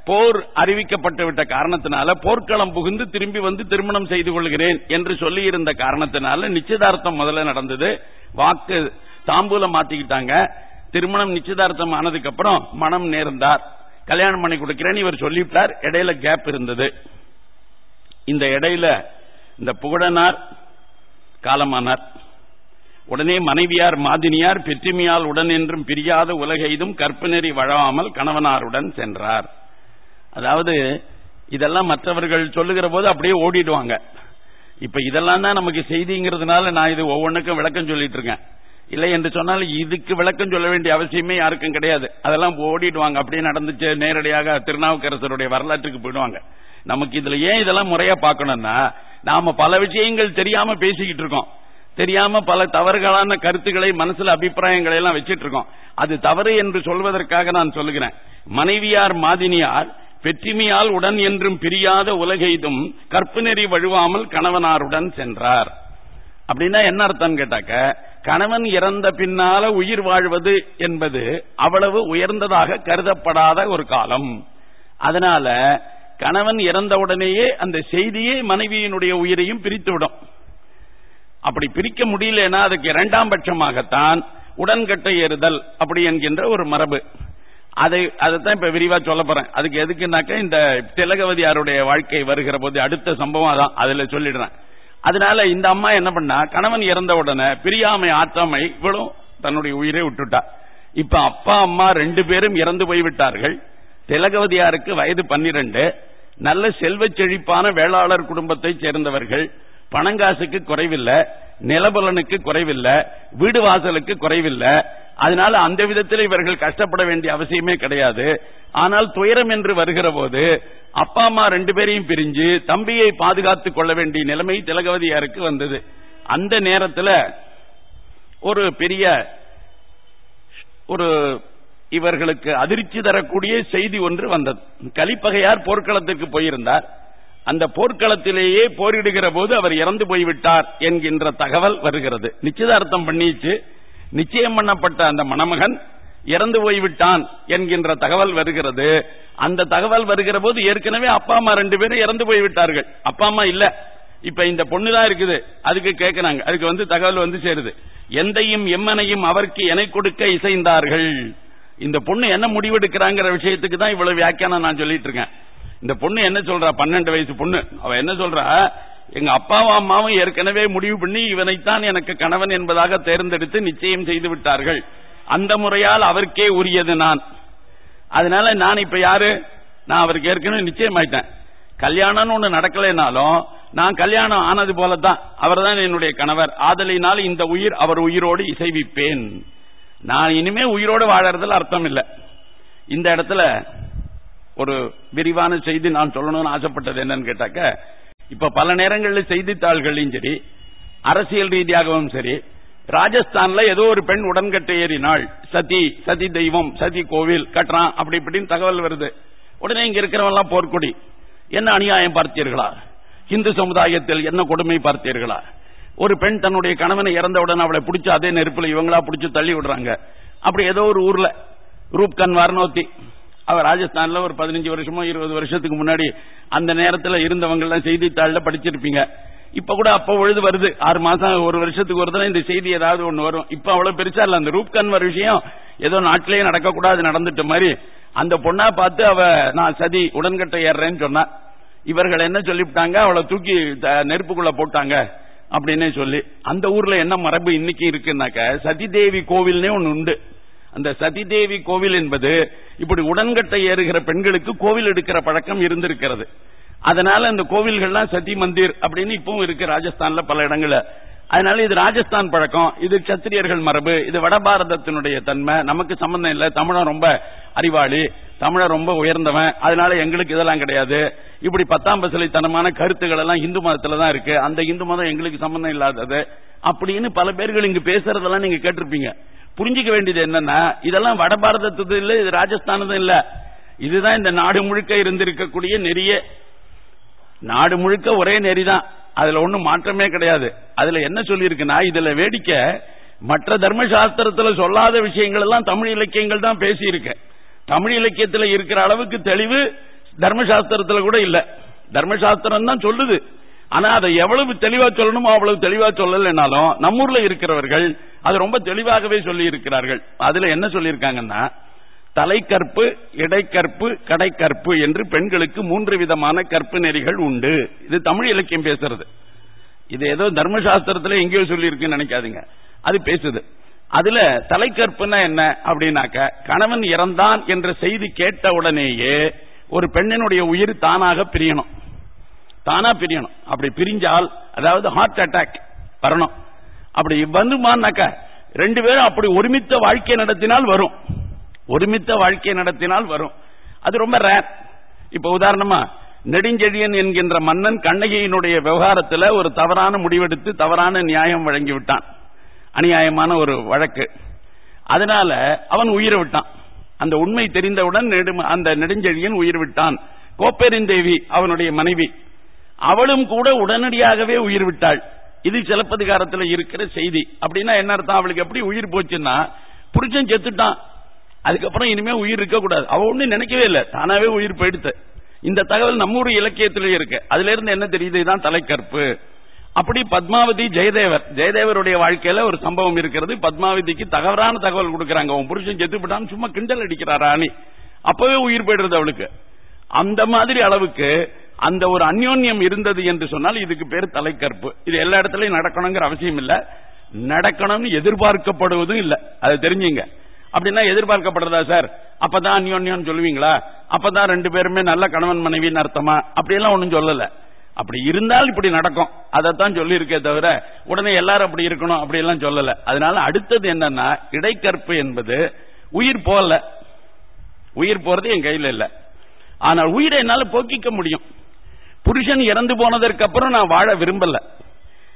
போர் அறிவிக்கப்பட்டு விட்ட காரணத்தினால போர்க்களம் புகுந்து திரும்பி வந்து திருமணம் செய்து கொள்கிறேன் என்று சொல்லி இருந்த காரணத்தினால நிச்சயதார்த்தம் முதல்ல நடந்தது. வாக்கு தாம்பூலம் மாத்திக்கிட்டாங்க. திருமணம் நிச்சயதார்த்தம் ஆனதுக்கு அப்புறம் மனம் நேர்ந்தார். கல்யாணம் பண்ணி கொடுக்கிறேன்னு இவர் சொல்லிவிட்டார். இடையில கேப் இருந்தது. இந்த இடையில இந்த புகழனார் காலமானார். உடனே மனைவியார் மாதினியார் பெற்றுமையால் உடன் என்றும் பிரியாத உலகெய்தும் கற்பநெறி வழாமல் கணவனாருடன் சென்றார். அதாவது இதெல்லாம் மற்றவர்கள் சொல்லுகிற போது அப்படியே ஓடிடுவாங்க. இப்ப இதெல்லாம் தான் நமக்கு செய்திங்கிறதுனால நான் இது ஒவ்வொன்றுக்கும் விளக்கம் சொல்லிட்டு இருக்கேன். இல்லை என்று சொன்னால் இதுக்கு விளக்கம் சொல்ல வேண்டிய அவசியமே யாருக்கும் கிடையாது. அதெல்லாம் ஓடிடுவாங்க அப்படியே நடந்துச்சு. நேரடியாக திருநாவுக்கரசருடைய வரலாற்றுக்கு போயிடுவாங்க. நமக்கு இதுல ஏன் இதெல்லாம் முறையா பார்க்கணும்னா நாம பல விஷயங்கள் தெரியாம பேசிக்கிட்டு இருக்கோம். தெரியாம பல தவறுகளான கருத்துக்களை மனசுல அபிப்பிராயங்களை எல்லாம் வச்சிட்டு இருக்கோம். அது தவறு என்று சொல்வதற்காக நான் சொல்லுகிறேன். மனைவியார் மாதினியார் பெற்றிமையால் உடன் என்றும் பிரியாத உலகெய்தும் கற்பு நெறி வழுவாமல் கணவனாருடன் சென்றார். அப்படின்னா என்ன அர்த்தம் கேட்டாக்க கணவன் இறந்த பின்னால உயிர் வாழ்வது என்பது அவ்வளவு உயர்ந்ததாக கருதப்படாத ஒரு காலம். அதனால கணவன் இறந்தவுடனேயே அந்த செய்தியே மனைவியினுடைய உயிரையும் பிரித்துவிடும். அப்படி பிரிக்க முடியலன்னா அதுக்கு இரண்டாம் பட்சமாகத்தான் உடன்கட்டை ஏறுதல் அப்படி என்கின்ற ஒரு மரபு. அதை அதைத்தான் இப்ப விரிவா சொல்ல போறேன். அதுக்கு எதுக்குனாக்க இந்த திலகவதியாருடைய வாழ்க்கை வருகிற போது அடுத்த சம்பவம் தான் அதுல சொல்லிடுறேன். அதனால இந்த அம்மா என்ன பண்ணா கணவன் இறந்த உடனே பிரியாமை ஆற்றாமை இவளும் தன்னுடைய உயிரை விட்டுட்டா. இப்ப அப்பா அம்மா ரெண்டு பேரும் இறந்து போய்விட்டார்கள். திலகவதியாருக்கு வயது பன்னிரண்டு. நல்ல செல்வ செழிப்பான வேளாளர் குடும்பத்தை சேர்ந்தவர்கள். பணங்காசுக்கு குறைவில்லை நிலபலனுக்கு குறைவில்லை வீடு வாசலுக்கு குறைவில்லை. அதனால அந்த விதத்தில் இவர்கள் கஷ்டப்பட வேண்டிய அவசியமே கிடையாது. ஆனால் துயரம் என்று வருகிற போது அப்பா அம்மா ரெண்டு பேரையும் பிரிஞ்சு தம்பியை பாதுகாத்துக் கொள்ள வேண்டிய நிலைமை திலகவதியாருக்கு வந்தது. அந்த நேரத்தில் ஒரு பெரிய ஒரு இவர்களுக்கு அதிர்ச்சி தரக்கூடிய செய்தி ஒன்று வந்தது. கலிப்பகையார் போர்க்களத்திற்கு போயிருந்தார். அந்த போர்க்களத்திலேயே போரிடுகிற போது அவர் இறந்து போய்விட்டார் என்கின்ற தகவல் வருகிறது. நிச்சயதார்த்தம் பண்ணிச்சு. நிச்சயம் பண்ணப்பட்ட அந்த மணமகன் இறந்து போய்விட்டான் என்கின்ற தகவல் வருகிறது. அந்த தகவல் வருகிற போது ஏற்கனவே அப்பா அம்மா ரெண்டு பேரும் இறந்து போய்விட்டார்கள். அப்பா அம்மா இல்ல. இப்ப இந்த பொண்ணுதான் இருக்குது. அதுக்கு கேட்கிறாங்க அதுக்கு வந்து தகவல் வந்து சேருது. எந்தையும் எம்மனையும் அவருக்கு என கொடுக்க இசைந்தார்கள். இந்த பொண்ணு என்ன முடிவெடுக்கிறாங்கிற விஷயத்துக்கு தான் இவ்வளவு வியாக்கியானம் நான் சொல்லிட்டு இருக்கேன். இந்த பொண்ணு என்ன சொல்றா? பன்னெண்டு வயசு பொண்ணு. அவ என்ன சொல்றா? எங்க அப்பாவும் அம்மாவும் ஏற்கனவே முடிவு பண்ணி இவனைத்தான் எனக்கு கணவன் என்பதாக தேர்ந்தெடுத்து நிச்சயம் செய்து விட்டார்கள். அந்த முறையால் அவருக்கே உரியது நான். அதனால நான் இப்ப யாரு? நான் அவருக்கு ஏற்கனவே நிச்சயமாயிட்டேன் கல்யாணம்னு ஒண்ணு நடக்கலைனாலும் நான் கல்யாணம் ஆனது போலதான் அவர் தான் என்னுடைய கணவர். ஆதலினால் இந்த உயிர் அவர் உயிரோடு இசைவிப்பேன். நான் இனிமே உயிரோடு வாழறதுல அர்த்தம் இல்லை. இந்த இடத்துல ஒரு விரிவான செய்தி நான் சொல்லணும்னு ஆசைப்பட்டது என்னன்னு கேட்டாக்க இப்ப பல நேரங்களில் செய்தித்தாள்களையும் சரி அரசியல் ரீதியாகவும் சரி ராஜஸ்தான்ல ஏதோ ஒரு பெண் உடன்கட்டை ஏறினாள். சதி சதி தெய்வம் சதி கோவில் கட்டுறான் அப்படி இப்படின்னு தகவல் வருது. உடனே இங்க இருக்கிறவெல்லாம் போர்க்கொடி. என்ன அநியாயம் பார்த்தீர்களா? இந்து சமுதாயத்தில் என்ன கொடுமை பார்த்தீர்களா? ஒரு பெண் தன்னுடைய கணவனை இறந்தவுடன் அவளை பிடிச்ச அதே நெருப்புல இவங்களா பிடிச்சு தள்ளி விடுறாங்க. அப்படி ஏதோ ஒரு ஊர்ல ரூப் கன்வார் அவர் ராஜஸ்தான்ல ஒரு பதினஞ்சு வருஷமோ இருபது வருஷத்துக்கு முன்னாடி அந்த நேரத்தில் இருந்தவங்க எல்லாம் படிச்சிருப்பீங்க. இப்ப கூட அப்ப பொழுது வருது. ஆறு மாசம் ஒரு வருஷத்துக்கு ஒரு இந்த செய்தி ஏதாவது ஒண்ணு வரும். இப்ப அவ்வளவு பெருசா இல்ல. அந்த ரூப் கன்வர் விஷயம் ஏதோ நாட்டிலேயே நடக்கக்கூடாது நடந்துட்ட மாதிரி. அந்த பொண்ணா பார்த்து அவ நான் சதி உடன்கட்டை ஏறேன்னு சொன்னா. இவர்கள் என்ன சொல்லிவிட்டாங்க? அவளை தூக்கி நெருப்புக்குள்ள போட்டாங்க அப்படின்னு சொல்லி. அந்த ஊர்ல என்ன மரபு இன்னைக்கு இருக்குன்னாக்க சதிதேவி கோவில்னே ஒன்னு உண்டு. அந்த சதிதேவி கோவில் என்பது இப்படி உடன்கட்டை ஏறுகிற பெண்களுக்கு கோவில் எடுக்கிற பழக்கம் இருந்திருக்கிறது. அதனால அந்த கோவில்கள்லாம் சதி மந்திர் அப்படின்னு இப்பவும் இருக்கு ராஜஸ்தான்ல பல இடங்கள்ல. அதனால இது ராஜஸ்தான் பழக்கம் இது சத்திரியர்கள் மரபு இது வடபாரதத்தினுடைய தன்மை நமக்கு சம்பந்தம் இல்லை. தமிழன் ரொம்ப அறிவாளி தமிழன் ரொம்ப உயர்ந்தவன் அதனால எங்களுக்கு இதெல்லாம் கிடையாது. இப்படி பத்தாம் பசலைத்தனமான கருத்துக்கள் எல்லாம் இந்து மதத்துல தான் இருக்கு. அந்த இந்து மதம் எங்களுக்கு சம்பந்தம் இல்லாதது. அப்படின்னு பல பேர்கள் இங்கு பேசுறதெல்லாம் நீங்க கேட்டிருப்பீங்க. புரிஞ்சுக்க வேண்டியது என்னன்னா இதெல்லாம் வடபாரதத்து இல்ல இது ராஜஸ்தானதும் இல்ல. இதுதான் இந்த நாடு முழுக்க இருந்திருக்கக்கூடிய நெறிய. நாடு முழுக்க ஒரே நெறிதான். அதுல ஒன்னும் மாற்றமே கிடையாது. அதுல என்ன சொல்லியிருக்குன்னா இதுல வேடிக்கை மற்ற தர்மசாஸ்திரத்துல சொல்லாத விஷயங்கள் எல்லாம் தமிழ் இலக்கியங்கள் தான் பேசியிருக்க. தமிழ் இலக்கியத்துல இருக்கிற அளவுக்கு தெளிவு தர்மசாஸ்திரத்துல கூட இல்ல. தர்மசாஸ்திரம் தான் சொல்லுது. ஆனா அதை எவ்வளவு தெளிவா சொல்லணுமோ அவ்வளவு தெளிவா சொல்லலைனாலும் நம்மூர்ல இருக்கிறவர்கள் அது ரொம்ப தெளிவாகவே சொல்லி இருக்கிறார்கள் அதுல என்ன சொல்லியிருக்காங்கன்னா தலைக்கற்பு இடைக்கற்பு கடைக்கற்பு என்று பெண்களுக்கு மூன்று விதமான கற்பு நெறிகள் உண்டு. இது தமிழ் இலக்கியம் பேசுறது. இது ஏதோ தர்மசாஸ்திரத்துல எங்கேயோ சொல்லியிருக்குன்னு நினைக்காதீங்க. அது பேசுது. அதுல தலைக்கற்புனா என்ன அப்படின்னாக்க கணவன் இறந்தான் என்ற செய்தி கேட்ட உடனேயே ஒரு பெண்ணினுடைய உயிர் தானாக பிரியணும். தானா பிரியணும். அப்படி பிரிஞ்சால் அதாவது ஹார்ட் அட்டாக் வரணும் அப்படி வந்துமானாக்க ரெண்டு பேரும் அப்படி ஒருமித்த வாழ்க்கை நடத்தினால் வரும். ஒருமித்த வாழ்க்கை நடத்தினால் வரும். அது ரொம்ப ரேர் இப்ப உதாரணமா நெடுஞ்செழியன் என்கின்ற மன்னன் கண்ணகியினுடைய விவகாரத்தில் ஒரு தவறான முடிவெடுத்து தவறான நியாயம் வழங்கி விட்டான் அநியாயமான ஒரு வழக்கு. அதனால அவன் உயிரை விட்டான். அந்த உண்மை தெரிந்தவுடன் அந்த நெடுஞ்செழியன் உயிர் விட்டான். கோப்பெருந்தேவி அவனுடைய மனைவி. அவளும் கூட உடனடியாகவே உயிர் விட்டாள். இது சிலப்பதிகாரத்தில் இருக்கிற செய்தி. அப்படின்னா என்ன அர்த்தம்? அவளுக்கு எப்படி உயிர் போச்சுன்னா புருஷன் செத்துட்டான். அதுக்கப்புறம் இனிமே உயிர் இருக்கக்கூடாது அவ ஒண்ணு நினைக்கவே இல்லை. தானாவே உயிர் போயிடுத்து இந்த தகவல் நம்மூர் இலக்கியத்திலேயே இருக்கு. அதுல இருந்து என்ன தெரியுது? இதுதான் தலைக்கற்பு. அப்படி பத்மாவதி ஜெயதேவர். ஜெயதேவருடைய வாழ்க்கையில ஒரு சம்பவம் இருக்கிறது. பத்மாவதிக்கு தகவலான தகவல் கொடுக்கறாங்க. உன் புருஷன் செத்துப்பட்டான்னு சும்மா கிண்டல் அடிக்கிறா ராணி. அப்பவே உயிர் போயிடுறது அவளுக்கு. அந்த மாதிரி அளவுக்கு அந்த ஒரு அந்யோன்யம் இருந்தது என்று சொன்னால் இதுக்கு பேர் தலைக்கற்பு. இது எல்லா இடத்துலயும் நடக்கணுங்கிற அவசியம் இல்ல. நடக்கணும்னு எதிர்பார்க்கப்படுவதும் இல்ல. அதை தெரிஞ்சுங்க. அப்படின்னா எதிர்பார்க்கப்படுறதா சார்? அப்பதான் அந்யோன்யம் சொல்லுவீங்களா? அப்பதான் ரெண்டு பேருமே நல்ல கணவன் மனைவின்னு அர்த்தமா? அப்படியெல்லாம் ஒன்னும் சொல்லல. அப்படி இருந்தால் இப்படி நடக்கும். அதைத்தான் சொல்லி இருக்கே தவிர உடனே எல்லாரும் அப்படி இருக்கணும் அப்படி எல்லாம் சொல்லல. அதனால அடுத்தது என்னன்னா இடைக்கற்பு என்பது உயிர் போல. உயிர் போறது என் கையில் இல்ல. ஆனால் உயிரை என்னால போக்கிக்க முடியும். புருஷன் இறந்து போனதற்கு அப்புறம் நான் வாழ விரும்பல.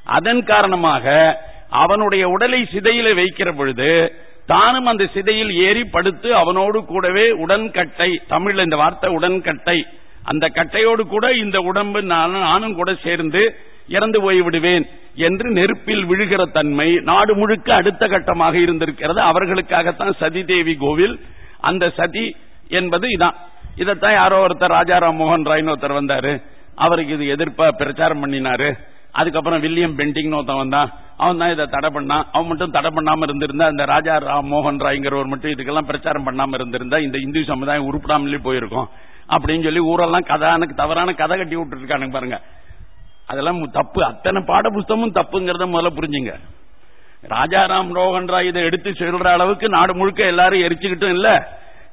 அதன் காரணமாக அவனுடைய உடலை சிதையில வைக்கிற பொழுது தானும் அந்த சிதையில் ஏறி படுத்து அவனோடு கூடவே உடன்கட்டை தமிழ் இந்த வார்த்தை உடன்கட்டை அந்த கட்டையோடு கூட இந்த உடம்பு நானும் கூட சேர்ந்து இறந்து போய் விடுவேன் என்று நெருப்பில் விழுகிற தன்மை நாடு முழுக்க அடுத்த கட்டமாக இருந்திருக்கிறது. அவர்களுக்காகத்தான் சதி தேவி கோவில். அந்த சதி என்பது இதான். இதைத்தான் யாரோ ஒருத்தர் ராஜாராம் மோகன் ராய்னு ஒருத்தர் வந்தாரு. அவருக்கு இது எதிர்ப்பா பிரச்சாரம் பண்ணினாரு. அதுக்கப்புறம் வில்லியம் பெண்டிங் ஒருத்தன் வந்தான். அவன் தான் இதை தடை பண்ணான். அவன் மட்டும் தடை பண்ணாம இருந்திருந்தா இந்த ராஜா ராம் மோகன் ராய்ங்கிறவர் மட்டும் இதுக்கெல்லாம் பிரச்சாரம் பண்ணாம இருந்திருந்தா இந்த இந்து சமுதாயம் உருப்படாமலே போயிருக்கும். அப்படின்னு சொல்லி ஊரெல்லாம் கதான தவறான கதை கட்டி விட்டு பாருங்க. அதெல்லாம் தப்பு. அத்தனை பாட புஸ்தமும் தப்புங்கிறத முதல்ல புரிஞ்சுங்க. ராஜாராம் ரோகன் ராய் இதை எடுத்து சொல்ற அளவுக்கு நாடு முழுக்க எல்லாரும் எரிச்சுக்கிட்டும் இல்ல.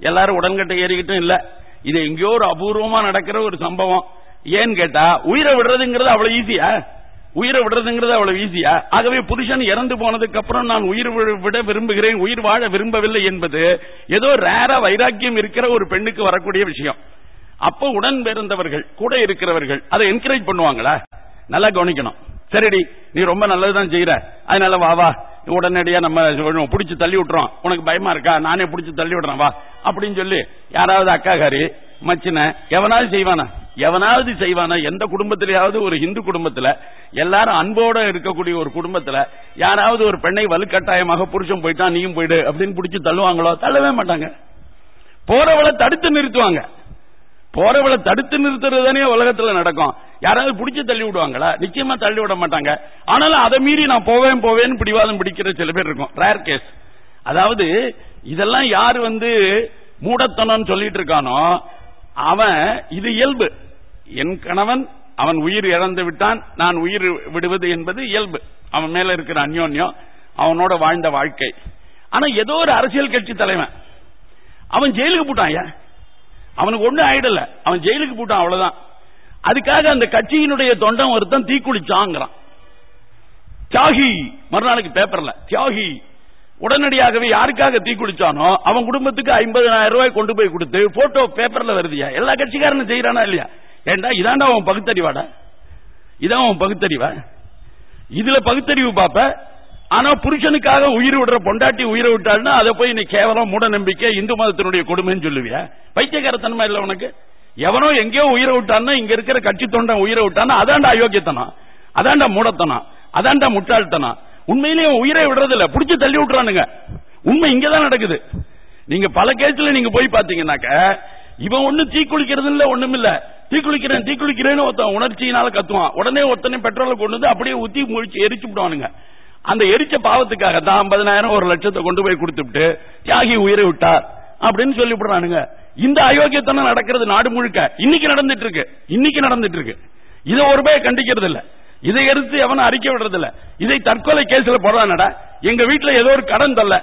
எல்லாரும் உடன்கட்டை ஏறிக்கிட்டும் இல்ல. இது எங்கேயோ ஒரு அபூர்வமா நடக்கிற ஒரு சம்பவம். ஏன்னு கேட்டா உயிரை விடுறதுங்கிறது அவ்வளவு ஈஸியா உயிரை விடுறதுங்கிறது அவ்வளவு ஈஸியா ஆகவே புருஷன் இறந்து போனதுக்கு அப்புறம் நான் உயிர் விட விரும்புகிறேன் உயிர் வாழ விரும்பவில்லை என்பது ஏதோ ரேரா வைராக்கியம் இருக்கிற ஒரு பெண்ணுக்கு வரக்கூடிய விஷயம். அப்ப உடன் பிறந்தவர்கள் கூட இருக்கிறவர்கள் அதை என்கரேஜ் பண்ணுவாங்களா? நல்லா கவனிக்கணும். சரிடி நீ ரொம்ப நல்லதுதான் செய்யற அதனால வா வா. உடனடியா நம்ம புடிச்சு தள்ளி விட்டுறோம். உனக்கு பயமா இருக்கா? நானே புடிச்சு தள்ளி விடுறேன் வா. அப்படின்னு சொல்லி யாராவது அக்காகாரி மச்சின எவனாவது செய்வானா? எவனாவது செய்வானா? எந்த குடும்பத்திலேயாவது ஒரு இந்து குடும்பத்துல எல்லாரும் அன்போட இருக்கக்கூடிய ஒரு குடும்பத்துல யாராவது ஒரு பெண்ணை வலுக்கட்டாயமாக புருஷன் போயிட்டான் நீயும் போயிடு அப்படின்னு பிடிச்சு தள்ளுவாங்களோ? தள்ளவே மாட்டாங்க. போறவளை தடுத்து நிறுத்துவாங்க. போறவளை தடுத்து நிறுத்துறது தானே உலகத்துல நடக்கும். யாராவது பிடிச்சி தள்ளி விடுவாங்களா? நிச்சயமா தள்ளி விட மாட்டாங்க. ஆனாலும் அதை மீறி நான் போவேன் போவேன் பிடிவாதம் பிடிக்கிற சில பேர் இருக்கும். ரேர் கேஸ் அதாவது இதெல்லாம் யாரு வந்து மூடத்தனம் சொல்லிட்டு இருக்கானோ அவன் இது இயல்பு. என் கணவன் அவன் உயிர் இழந்து விட்டான் நான் உயிர் விடுவது என்பது இயல்பு. அவன் மேல இருக்கிற அந்யோன்யம் அவனோட வாழ்ந்த வாழ்க்கை. ஆனா ஏதோ ஒரு அரசியல் கட்சி தலைவன் அவன் ஜெயிலுக்கு போட்டான் அவனுக்கு ஒண்ணு ஆயிடல. அவன் ஜெயிலுக்கு போட்டான் அவ்வளவுதான். அதுக்காக அந்த கட்சியினுடைய தொண்டன் ஒருத்தன் தீக்குளிச்சாங்கிறான். தியாகி. மறுநாளுக்கு பேப்பர்ல தியாகி. உடனடியாகவே யாருக்காக தீக்குளிச்சானோ அவன் குடும்பத்துக்கு ஐம்பதாயிரம் ரூபாய் கொண்டு போய் கொடுத்து போட்டோ பேப்பர்ல வருதியா? எல்லா கட்சிக்காரனும் செய்யறானா இல்லையா? ஏண்டா இதாண்டா அவன் பகுத்தறிவாடா? இதான் அவன் பகுத்தறிவா? இதுல பகுத்தறிவு பாப்ப ஆனா புருஷனுக்காக உயிர் விடுற பொண்டாட்டி உயிரை விட்டாள்னா அதை போய் நீ கேவலம் மூட நம்பிக்கை இந்து மதத்தினுடைய கொடுமைன்னு சொல்லுவியா? பைத்தியகாரத்தனமா இல்ல உனக்கு? எவனோ எங்கேயோ உயிரை விட்டான்னா இங்க இருக்கிற கட்சி தொண்டன் உயிரை விட்டான்னா அதாண்டா அயோக்கியத்தனம். அதாண்டா மூடத்தனம். அதாண்டா முட்டாள்தனம். உண்மையிலேயே உயிரை விடுறது இல்ல புடிச்சு தள்ளி விட்டுறானுங்க. உண்மை இங்கதான் நடக்குது. நீங்க பல கேஸ்ல நீங்க போய் பாத்தீங்கன்னாக்க இவன் ஒண்ணு தீக்குளிக்கிறது இல்ல ஒண்ணும் இல்ல தீக்குளிக்கிறேன் தீக்குளிக்கிறேன்னு ஒருத்தன் உணர்ச்சியினால கத்துவான். உடனே ஒருத்தனை பெட்ரோலை கொண்டு வந்து அப்படியே ஊத்தி முழிச்சு எரிச்சு விடுவானுங்க. அந்த எரிச்ச பாவத்துக்காக தான் ஐம்பதனாயிரம் ஒரு லட்சத்தை கொண்டு போய் கொடுத்துட்டு தியாகி உயிரை விட்டார். அப்படின்னு சொல்லிவிடுறானுங்க இந்த அயோக்கியத்தனம் நடக்கிறது நாடு முழுக்க. இன்னைக்கு நடந்துட்டு இருக்கு இன்னைக்கு நடந்துட்டு இருக்கு இதை ஒரு பேர் கண்டிக்கிறது இல்ல இதை எடுத்து எவனும் அறிக்கை விடுறது இல்ல இதை தற்கொலை கேஸ்ல போடுறானடா. எங்க வீட்டுல ஏதோ ஒரு கடன் தல்ல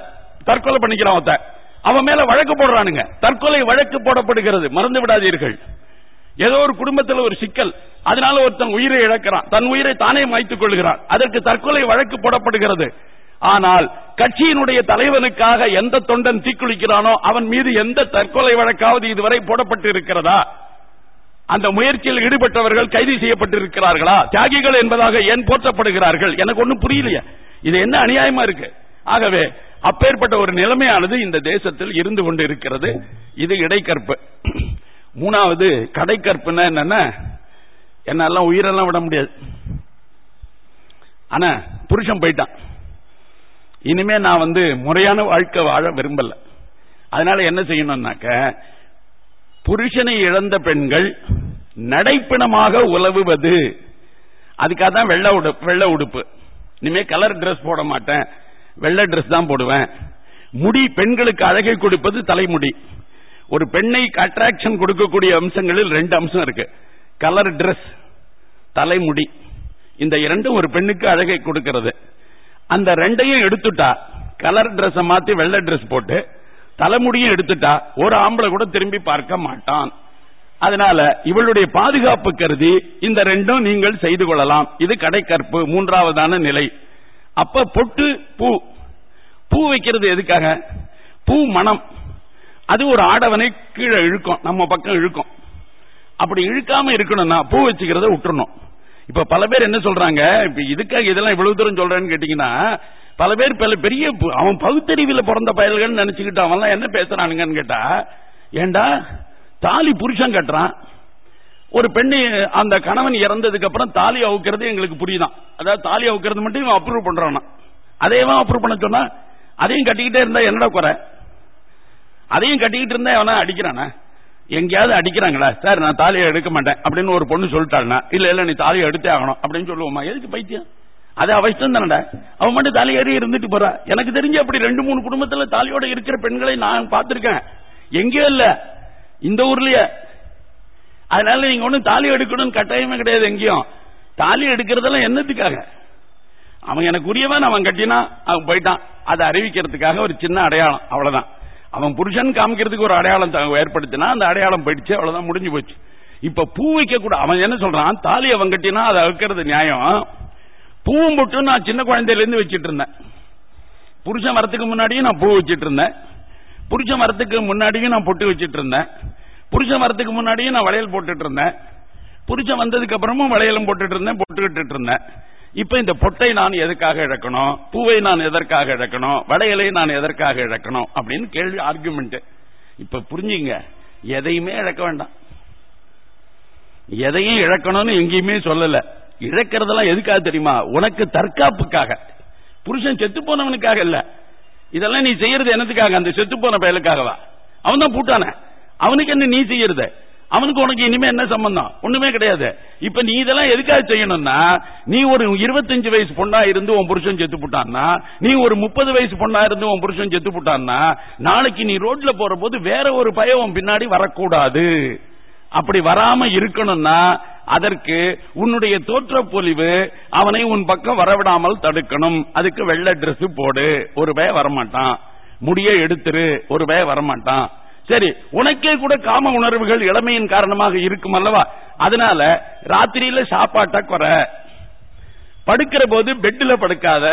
தற்கொலை பண்ணிக்கிறான் அவன் மேல வழக்கு போடுறானுங்க. தற்கொலை வழக்கு போடப்படுகிறது. மறந்து விடாதீர்கள். ஏதோ ஒரு குடும்பத்தில் ஒரு சிக்கல். அதனால ஒருத்தன் உயிரை இழக்கிறான். தன் உயிரை தானே மாய்த்துக் கொள்கிறான். அதற்கு தற்கொலை வழக்கு போடப்படுகிறது. ஆனால் கட்சியினுடைய தலைவனுக்காக எந்த தொண்டன் தீக்குளிக்கிறானோ அவன் மீது எந்த தற்கொலை வழக்காவது இதுவரை போடப்பட்டு இருக்கிறதா அந்த முயற்சியில் ஈடுபட்டவர்கள் கைது செய்யப்பட்டிருக்கிறார்களா? தியாகிகள் என்பதாக ஏன் போற்றப்படுகிறார்கள்? எனக்கு ஒன்னும் புரியலையே. இது என்ன அநியாயமா இருக்கு? ஆகவே அப்பேற்பட்ட ஒரு நிலைமையானது இந்த தேசத்தில் இருந்து கொண்டு இருக்கிறது இது இடைக்கற்பு. மூணாவது கடை கற்பனை என்னன்னா என்னெல்லாம் உயிரெல்லாம் விட முடியாது. ஆனா புருஷன் போயிட்டான். இனிமே நான் வந்து முறையான வாழ்க்கை வாழ விரும்பல. அதனால என்ன செய்யணும்னாக்க புருஷனை இழந்த பெண்கள் நடைப்பிணமாக உலவுவது. அதுக்காக தான் வெள்ள உடுப்பு வெள்ள உடுப்பு. இனிமே கலர் டிரெஸ் போட மாட்டேன். வெள்ளை டிரெஸ் தான் போடுவேன். முடி பெண்களுக்கு அழகை கொடுப்பது தலைமுடி. ஒரு பெண்ணை அட்ராக்ஷன் கொடுக்கக்கூடிய அம்சங்களில் ரெண்டு அம்சம் இருக்கு. கலர் டிரெஸ் தலைமுடி. இந்த இரண்டும் ஒரு பெண்ணுக்கு அழகை கொடுக்கிறது. அந்த ரெண்டையும் எடுத்துட்டா கலர் டிரெஸ் மாத்தி வெள்ளை டிரெஸ் போட்டு தலைமுடியும் எடுத்துட்டா ஒரு ஆம்பளை கூட திரும்பி பார்க்க மாட்டான். அதனால இவளுடைய பாதுகாப்பு கருதி இந்த ரெண்டும் நீங்கள் செய்து கொள்ளலாம். இது கடைக்கற்பு மூன்றாவதான நிலை. அப்ப பொட்டு பூ. பூ வைக்கிறது எதுக்காக? பூ மனம் அது ஒரு ஆடவனை கீழே இழுக்கும் நம்ம பக்கம் இழுக்கும். அப்படி இழுக்காம இருக்கணும்னா பூ வச்சுக்கிறத விட்டுறணும் இப்ப பல பேர் என்ன சொல்றாங்க இப்ப இதுக்காக இதெல்லாம் இவ்வளவு தூரம் சொல்றேன்னு கேட்டீங்கன்னா பல பேர் பல பெரிய அவன் பகுத்தறிவில் பிறந்த பயல்கள் நினைச்சுக்கிட்டு அவன் என்ன பேசுறானுங்கன்னு கேட்டா ஏண்டா தாலி புருஷன் கட்டுறான். ஒரு பெண்ணு அந்த கணவன் இறந்ததுக்கு அப்புறம் தாலி அவுக்கிறது எங்களுக்கு புரியுதான். அதாவது தாலி அவுக்கிறது மட்டும் இவன் அப்ரூவ் பண்றான். அதையவன் அப்ரூவ் பண்ண சொன்னா அதையும் கட்டிக்கிட்டே இருந்தா என்னடா குறை? அதையும் கட்டிக்கிட்டு இருந்தா எவனா அடிக்கிறானா? எங்கேயாவது அடிக்கிறாங்களா? சார் நான் தாலியை எடுக்க மாட்டேன் அப்படின்னு ஒரு பொண்ணு சொல்லிட்டாள்னா இல்ல இல்ல நீ தாலியை எடுத்தே ஆகணும் அப்படின்னு சொல்லுவோமா? எதுக்கு பைத்தியம்? அது அவ இஷ்டம் தானடா. அவன் மட்டும் தாலி ஏறி இருந்துட்டு போறா. எனக்கு தெரிஞ்சு அப்படி ரெண்டு மூணு குடும்பத்துல தாலியோட இருக்கிற பெண்களை நான் பார்த்திருக்கேன். எங்கேயோ இல்ல. இந்த ஊர்லயே. அதனால நீங்க ஒண்ணு தாலி எடுக்கணும்னு கட்டாயமே கிடையாது எங்கேயும். தாலி எடுக்கிறதெல்லாம் என்னத்துக்காக? அவன் எனக்கு உரியவன் அவன் கட்டினா அவன் போயிட்டான். அதை அறிவிக்கிறதுக்காக ஒரு சின்ன அடையாளம். அவ்வளவுதான். அவன் புருஷன் காமிக்கிறதுக்கு ஒரு அடையாளம் ஏற்படுத்தினா அந்த அடையாளம் போயிடுச்சு அவ்வளவுதான் முடிஞ்சு போச்சு. இப்ப பூ வைக்க கூட அவன் என்ன சொல்றான்? தாலி அவன் கட்டினா அதை வைக்கிறது நியாயம். பூவும் போட்டு நான் சின்ன குழந்தையில இருந்து வச்சிட்டு இருந்தேன் புருஷன் வரத்துக்கு முன்னாடியும் நான் பூ வச்சிட்டு இருந்தேன் புருஷன் வரத்துக்கு முன்னாடியும் நான் பொட்டு வச்சிட்டு இருந்தேன் புருஷன் வரத்துக்கு முன்னாடியும் நான் வளையல் போட்டுட்டு இருந்தேன் புருஷன் வந்ததுக்கு அப்புறமும் வளையலும் போட்டுட்டு இருந்தேன் பொட்டுக்கிட்டு இருந்தேன் இப்ப இந்த பொட்டை நான் எதுக்காக இழக்கணும்? பூவை நான் எதற்காக இழக்கணும்? வளையலை நான் எதற்காக இழக்கணும்? அப்படின்னு கேள்வி ஆர்குமெண்ட் இப்ப புரிஞ்சுங்க. எதையுமே இழக்க வேண்டாம். எதையும் இழக்கணும்னு எங்கேயுமே சொல்லல. இழக்கிறதெல்லாம் எதுக்காக தெரியுமா? உனக்கு தற்காப்புக்காக. புருஷன் செத்து போனவனுக்காக இல்ல. இதெல்லாம் நீ செய்யறது என்னத்துக்காக? அந்த செத்து போன பயலுக்காகவா? அவன் தான் பூட்டான. அவனுக்கு என்ன நீ செய்யறது? அவனுக்கு உனக்கு இனிமே என்ன சம்பந்தம்? ஒண்ணுமே கிடையாது. இப்ப நீ இதெல்லாம் எதுக்காக செய்யணும்னா நீ ஒரு இருபத்தஞ்சு வயசு பொண்ணா இருந்து உன் புருஷன் செத்து போட்டான்னா நீ ஒரு முப்பது வயசு பொண்ணா இருந்து உன் புருஷன் செத்து போட்டான்னா நாளைக்கு நீ ரோட்ல போற போது வேற ஒரு பயம் உன் பின்னாடி வரக்கூடாது. அப்படி வராம இருக்கணும்னா அதற்கு உன்னுடைய தோற்ற பொலிவு அவனை உன் பக்கம் வரவிடாமல் தடுக்கணும். அதுக்கு வெள்ளை டிரெஸ் போடு. ஒரு பய வரமாட்டான். முடிய எடுத்துரு. ஒரு பய வரமாட்டான். சரி உனக்கே கூட காம உணர்வுகள் இளமையின் காரணமாக இருக்கும் அல்லவா? அதனால ராத்திரியில சாப்பாட்ட குறை. படுக்கிற போது பெட்டில் படுக்காத.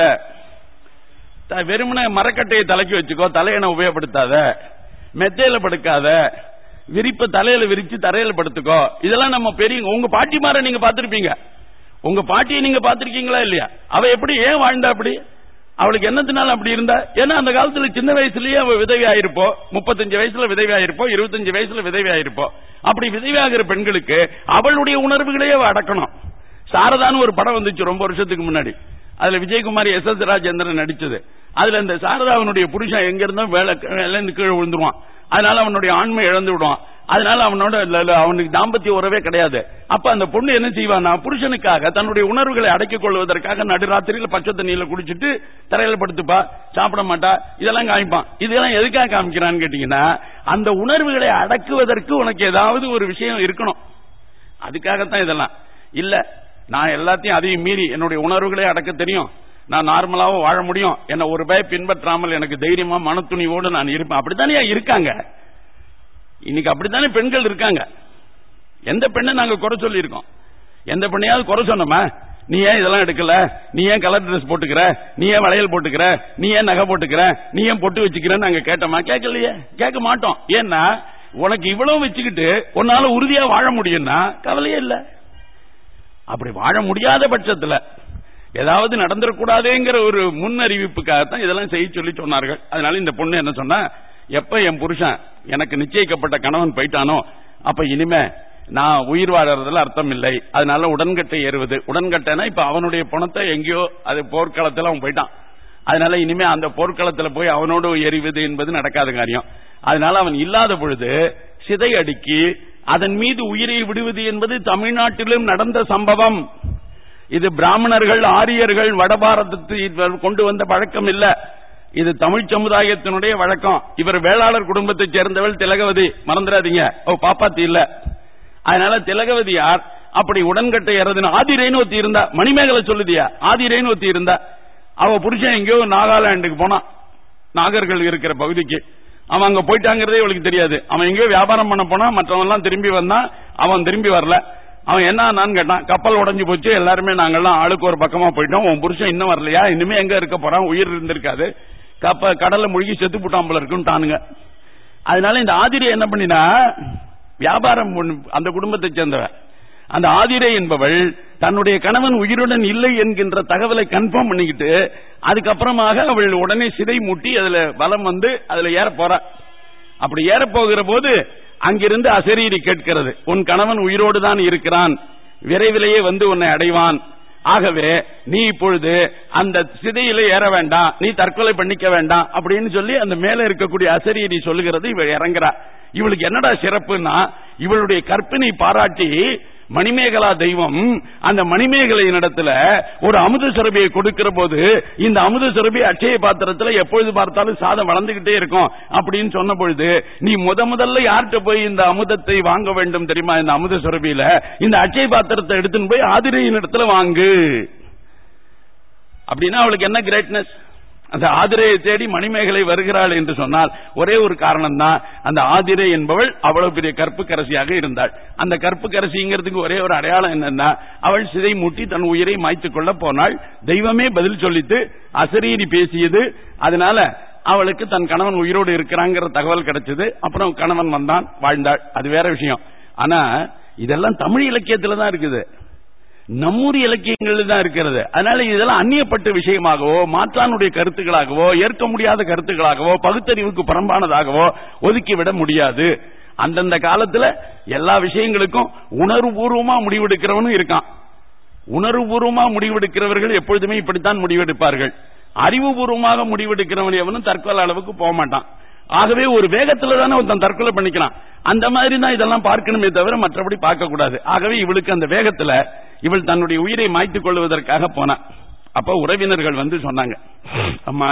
வெறுமன மரக்கட்டையை தலைக்கு வச்சுக்கோ தலையணை உபயோகப்படுத்தாத. மெத்தையில படுக்காத. விரிப்ப தலையில விரிச்சு தரையில படுத்துக்கோ. இதெல்லாம் நம்ம பெரிய உங்க பாட்டிமார நீங்க பாத்திருப்பீங்க உங்க பாட்டியை நீங்க பாத்திருக்கீங்களா இல்லையா? அவ எப்படி ஏன் வாழ்ந்தா அப்படி? அவளுக்கு என்னத்தினால அப்படி இருந்தா? ஏன்னா அந்த காலத்துல சின்ன வயசுலயே அவ விதவி ஆயிருப்போம் முப்பத்தஞ்சு வயசுல விதவி ஆயிருப்போம் இருபத்தஞ்சு வயசுல விதவி ஆயிருப்போம் அப்படி விதவி ஆகிற பெண்களுக்கு அவளுடைய உணர்வுகளையே அடக்கணும். சாரதான்னு ஒரு படம் வந்துச்சு ரொம்ப வருஷத்துக்கு முன்னாடி. அதுல விஜயகுமார் எஸ் எஸ் ராஜேந்திரன் நடிச்சது. அதுல இந்த சாரதாவனுடைய புருஷன் எங்க இருந்தோ வேலை கீழே விழுந்துருவான். அதனால அவனுடைய ஆண்மை இழந்து விடுவான். அதனால அவனோட அவனுக்கு தாம்பத்திய உறவே கிடையாது. அப்ப அந்த பொண்ணு என்ன செய்வானா புருஷனுக்காக தன்னுடைய உணர்வுகளை அடக்கிக் கொள்வதற்காக நடுராத்திரியில பச்சை தண்ணியில குடிச்சிட்டு தரையில படுத்துப்பா சாப்பிட மாட்டா இதெல்லாம் காமிப்பான். இதெல்லாம் எதுக்காக காமிக்கிறான்னு கேட்டீங்கன்னா அந்த உணர்வுகளை அடக்குவதற்கு உனக்கு ஏதாவது ஒரு விஷயம் இருக்கணும். அதுக்காகத்தான் இதெல்லாம். இல்ல நான் எல்லாத்தையும் அதையும் மீறி என்னுடைய உணர்வுகளே அடக்க தெரியும். நான் நார்மலாவும் வாழ முடியும். என்ன ஒரு பய பின்பற்றாமல் எனக்கு தைரியமா மன துணிவோடு நான் இருப்பேன். அப்படித்தானே இருக்காங்க. இன்னைக்கு அப்படித்தானே பெண்கள் இருக்காங்க. எந்த பெண்ணை நாங்க குறை சொல்லியிருக்கோம்? எந்த பெண்ணையாவது குறை சொன்னோமா? நீ ஏன் இதெல்லாம் எடுக்கல? நீ ஏன் கலர் ட்ரெஸ் போட்டுக்கிற? நீ ஏன் வளையல் போட்டுக்கிற? நீ ஏன் நகை போட்டுக்கிற? நீ ஏன் பொட்டு வச்சுக்கிறேன்னு நாங்க கேட்டோமா? கேட்கலையே. கேட்க மாட்டோம். ஏன்னா உனக்கு இவ்வளவு வச்சுக்கிட்டு உன்னால உறுதியா வாழ முடியும்னா கவலையே இல்லை. அப்படி வாழ முடியாத பட்சத்துல ஏதாவது நடந்துடக்கூடாதுங்கிற ஒரு முன் அறிவிப்புக்காகத்தான் இதெல்லாம் செய்ய சொல்லி சொன்னார்கள். அதனால இந்த பொண்ணு என்ன சொன்னா எப்ப என் புருஷன் எனக்கு நிச்சயிக்கப்பட்ட கணவன் போயிட்டானோ அப்ப இனிமே நான் உயிர் வாழறதுல அர்த்தம் இல்லை. அதனால உடன்கட்டை ஏறுவது. உடன்கட்டைனா இப்ப அவனுடைய பணத்தை எங்கேயோ அது போர்க்களத்தில் அவன் போயிட்டான். அதனால இனிமே அந்த போர்க்களத்தில் போய் அவனோடு எறிவது என்பது நடக்காத காரியம். அதனால அவன் இல்லாத பொழுது சிதை அடுக்கி அதன் மீது உயிரை விடுவது என்பது தமிழ்நாட்டிலும் நடந்த சம்பவம். இது பிராமணர்கள் ஆரியர்கள் வடபாரதத்தில் கொண்டு வந்த பழக்கம் இல்ல. இது தமிழ் சமுதாயத்தினுடைய வழக்கம். இவர் வேளாளர் குடும்பத்தைச் சேர்ந்தவள் திலகவதி. மறந்துடாதீங்க. ஓ பாப்பாத்தி இல்ல. அதனால திலகவதி யார்? அப்படி உடன்கட்டை ஏறதுன்னு ஆதிரேன்னு ஒத்தி இருந்தா. மணிமேகலை சொல்லுதியா? ஆதிரேன்னு ஒத்தி இருந்தா. அவ புருஷன் எங்கேயோ நாகாலாண்டுக்கு போனான் நாகர்கள் இருக்கிற பகுதிக்கு. அவன் அங்க போயிட்டாங்கிறதே இவளுக்கு தெரியாது. அவன் எங்கேயோ வியாபாரம் பண்ண போனா மற்றவன் எல்லாம் திரும்பி வந்தான் அவன் திரும்பி வரல. அவன் என்ன கேட்டான். கப்பல் உடஞ்சு போச்சு. எல்லாருமே நாங்கெல்லாம் ஆளுக்கு ஒரு பக்கமா போயிட்டோம். உன் புருஷன் இன்னும் வரலையா? இனிமே எங்க இருக்க போறான்? உயிர் இருந்திருக்காது. கப்ப கடல்ல மூழ்கி செத்து போட்டான் போல இருக்குன்னு அதனால இந்த ஆதிரியை என்ன பண்ணினா வியாபாரம் அந்த குடும்பத்தை சேர்ந்தவன். அந்த ஆதிரை என்பவள் தன்னுடைய கணவன் உயிருடன் இல்லை என்கின்ற தகவலை கன்ஃபார்ம் பண்ணிக்கிட்டு அதுக்கப்புறமாக அவள் உடனே சிதை மூட்டி அதுல பலம் வந்து அதுல ஏற போறா. அப்படி ஏற போகிற போது அங்கிருந்து அசரீரி கேட்கிறது உன் கணவன் உயிரோடு தான் இருக்கிறான் விரைவிலேயே வந்து உன்னை அடைவான். ஆகவே நீ இப்பொழுது அந்த சிதையில ஏற வேண்டாம் நீ தற்கொலை பண்ணிக்க வேண்டாம் அப்படின்னு சொல்லி அந்த மேல இருக்கக்கூடிய அசரீரி சொல்லுகிறது இவள் இறங்குறா. இவளுக்கு என்னடா சிறப்புன்னா இவளுடைய கற்பினை பாராட்டி மணிமேகலா தெய்வம் அந்த மணிமேகலையின் இடத்துல ஒரு அமுத சுரபியை கொடுக்கிற போது இந்த அமுத சுரபி அட்சய பாத்திரத்தில் எப்பொழுது பார்த்தாலும் சாதம் வளர்ந்துகிட்டே இருக்கும் அப்படின்னு சொன்ன பொழுது நீ முத முதல்ல யார்கிட்ட போய் இந்த அமுதத்தை வாங்க வேண்டும் தெரியுமா? இந்த அமுத சுரபியில இந்த அட்சய பாத்திரத்தை எடுத்துன்னு போய் ஆதிரியின் இடத்துல வாங்கு. அப்படின்னா அவளுக்கு என்ன கிரேட்னஸ் அந்த ஆதிரையை தேடி மணிமேகலை வருகிறாள் என்று சொன்னால் ஒரே ஒரு காரணம் தான் அந்த ஆதிரை என்பவள் அவ்வளவு பெரிய கற்பு கரசியாக இருந்தாள். அந்த கற்பு கரசிங்கிறதுக்கு ஒரே ஒரு அடையாளம் என்னன்னா அவள் சிதை மூட்டி தன் உயிரை மாய்த்துக் கொள்ள போனாள். தெய்வமே பதில் சொல்லித்து அசரீரி பேசியது. அதனால அவளுக்கு தன் கணவன் உயிரோடு இருக்கிறாங்கிற தகவல் கிடைச்சது. அப்புறம் கணவன் வந்தான் வாழ்ந்தாள். அது வேற விஷயம். ஆனா இதெல்லாம் தமிழ் இலக்கியத்துல தான் இருக்குது. நம்முடைய இலக்கியங்கள் தான் இருக்கிறது. அதனால இதெல்லாம் அந்நியப்பட்ட விஷயமாகவோ மாற்றானுடைய கருத்துக்களாகவோ ஏற்க முடியாத கருத்துக்களாகவோ பகுத்தறிவுக்கு புறம்பானதாகவோ ஒதுக்கிவிட முடியாது. அந்தந்த காலத்துல எல்லா விஷயங்களுக்கும் உணர்வுபூர்வமா முடிவெடுக்கிறவனும் இருக்கான். உணர்வுபூர்வமா முடிவெடுக்கிறவர்கள் எப்பொழுதுமே இப்படித்தான் முடிவெடுப்பார்கள். அறிவுபூர்வமாக முடிவெடுக்கிறவன் எவனும் தற்கொலை அளவுக்கு போக மாட்டான் ஆகவே ஒரு வேகத்துல தானே ஒருத்தன் தற்கொலை பண்ணிக்கிறான். அந்த மாதிரி தான் இதெல்லாம் பார்க்கணுமே தவிர மற்றபடி பார்க்க கூடாது ஆகவே இவளுக்கு அந்த வேகத்துல இவள் தன்னுடைய உயிரை மாய்த்துக் கொள்வதற்காக போனான் அப்ப உறவினர்கள் வந்து சொன்னாங்க அம்மா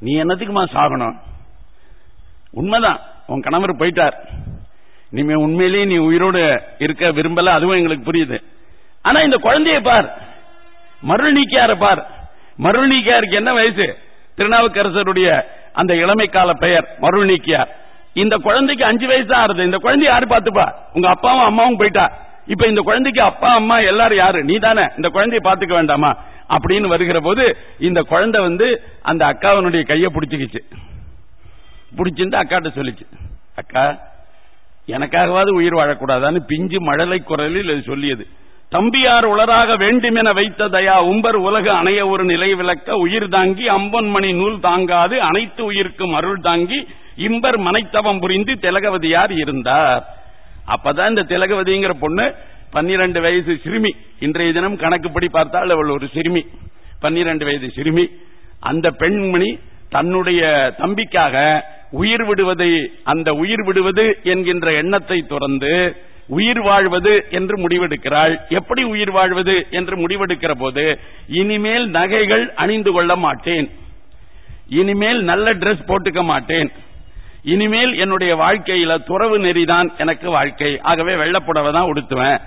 நீ என்னத்துக்குமா சாகணும்? உண்மைதான் உன் கணவர் போயிட்டார். நீ உண்மையிலேயே நீ உயிரோடு இருக்க விரும்பல அதுவும் எங்களுக்கு புரியுது. ஆனா இந்த குழந்தைய பார் மருள் நீக்கியார பார். மருள் நீக்கியாருக்கு என்ன வயசு? திருநாவுக்கரசருடைய அந்த இளமை கால பெயர் மருள் நீக்கியார். இந்த குழந்தைக்கு அஞ்சு வயசு தான் ஆறுது. இந்த குழந்தை யாரு பாத்துப்பா உங்க அப்பாவும் அம்மாவும் போயிட்டா. இப்ப இந்த குழந்தைக்கு அப்பா அம்மா எல்லாரும் யாரு? நீ தானே இந்த குழந்தைய பாத்துக்க வேண்டாமா? அப்படின்னு வருகிற போது இந்த குழந்தை வந்து அந்த அக்காவனுடைய கைய பிடிச்சிக்கிச்சு. பிடிச்சிருந்து அக்காட்ட சொல்லிச்சு. அக்கா எனக்காகவாது உயிர் வாழக்கூடாதான்னு பிஞ்சு மழலை குரலில் சொல்லியது. தம்பியார் உளராக வேண்டுமென வைத்த தயா உம்பர் உலக அணைய ஒரு நிலை விளக்க உயிர் தாங்கி அம்பன் மணி நூல் தாங்காது அனைத்து உயிர்க்கும் அருள் தாங்கி இம்பர் மனைத்தவம் புரிந்து திலகவதியார் இருந்தார். அப்பதான் இந்த திலகவதிங்கிற பொண்ணு பன்னிரண்டு வயசு சிறுமி. இன்றைய தினம் கணக்குப்படி பார்த்தால் அவள் ஒரு சிறுமி. பன்னிரண்டு வயது சிறுமி. அந்த பெண்மணி தன்னுடைய தம்பிக்காக உயிர் விடுவதை அந்த உயிர் விடுவது என்கின்ற எண்ணத்தை துறந்து உயிர் வாழ்வது என்று முடிவெடுக்கிறாள். எப்படி உயிர் வாழ்வது என்று முடிவெடுக்கிற போது இனிமேல் நகைகள் அணிந்து கொள்ள மாட்டேன். இனிமேல் நல்ல டிரெஸ் போட்டுக்க மாட்டேன். இனிமேல் என்னுடைய வாழ்க்கையில துறவு நெறிதான் எனக்கு வாழ்க்கை. ஆகவே வெள்ளப்புடவை தான் உடுத்துவேன்.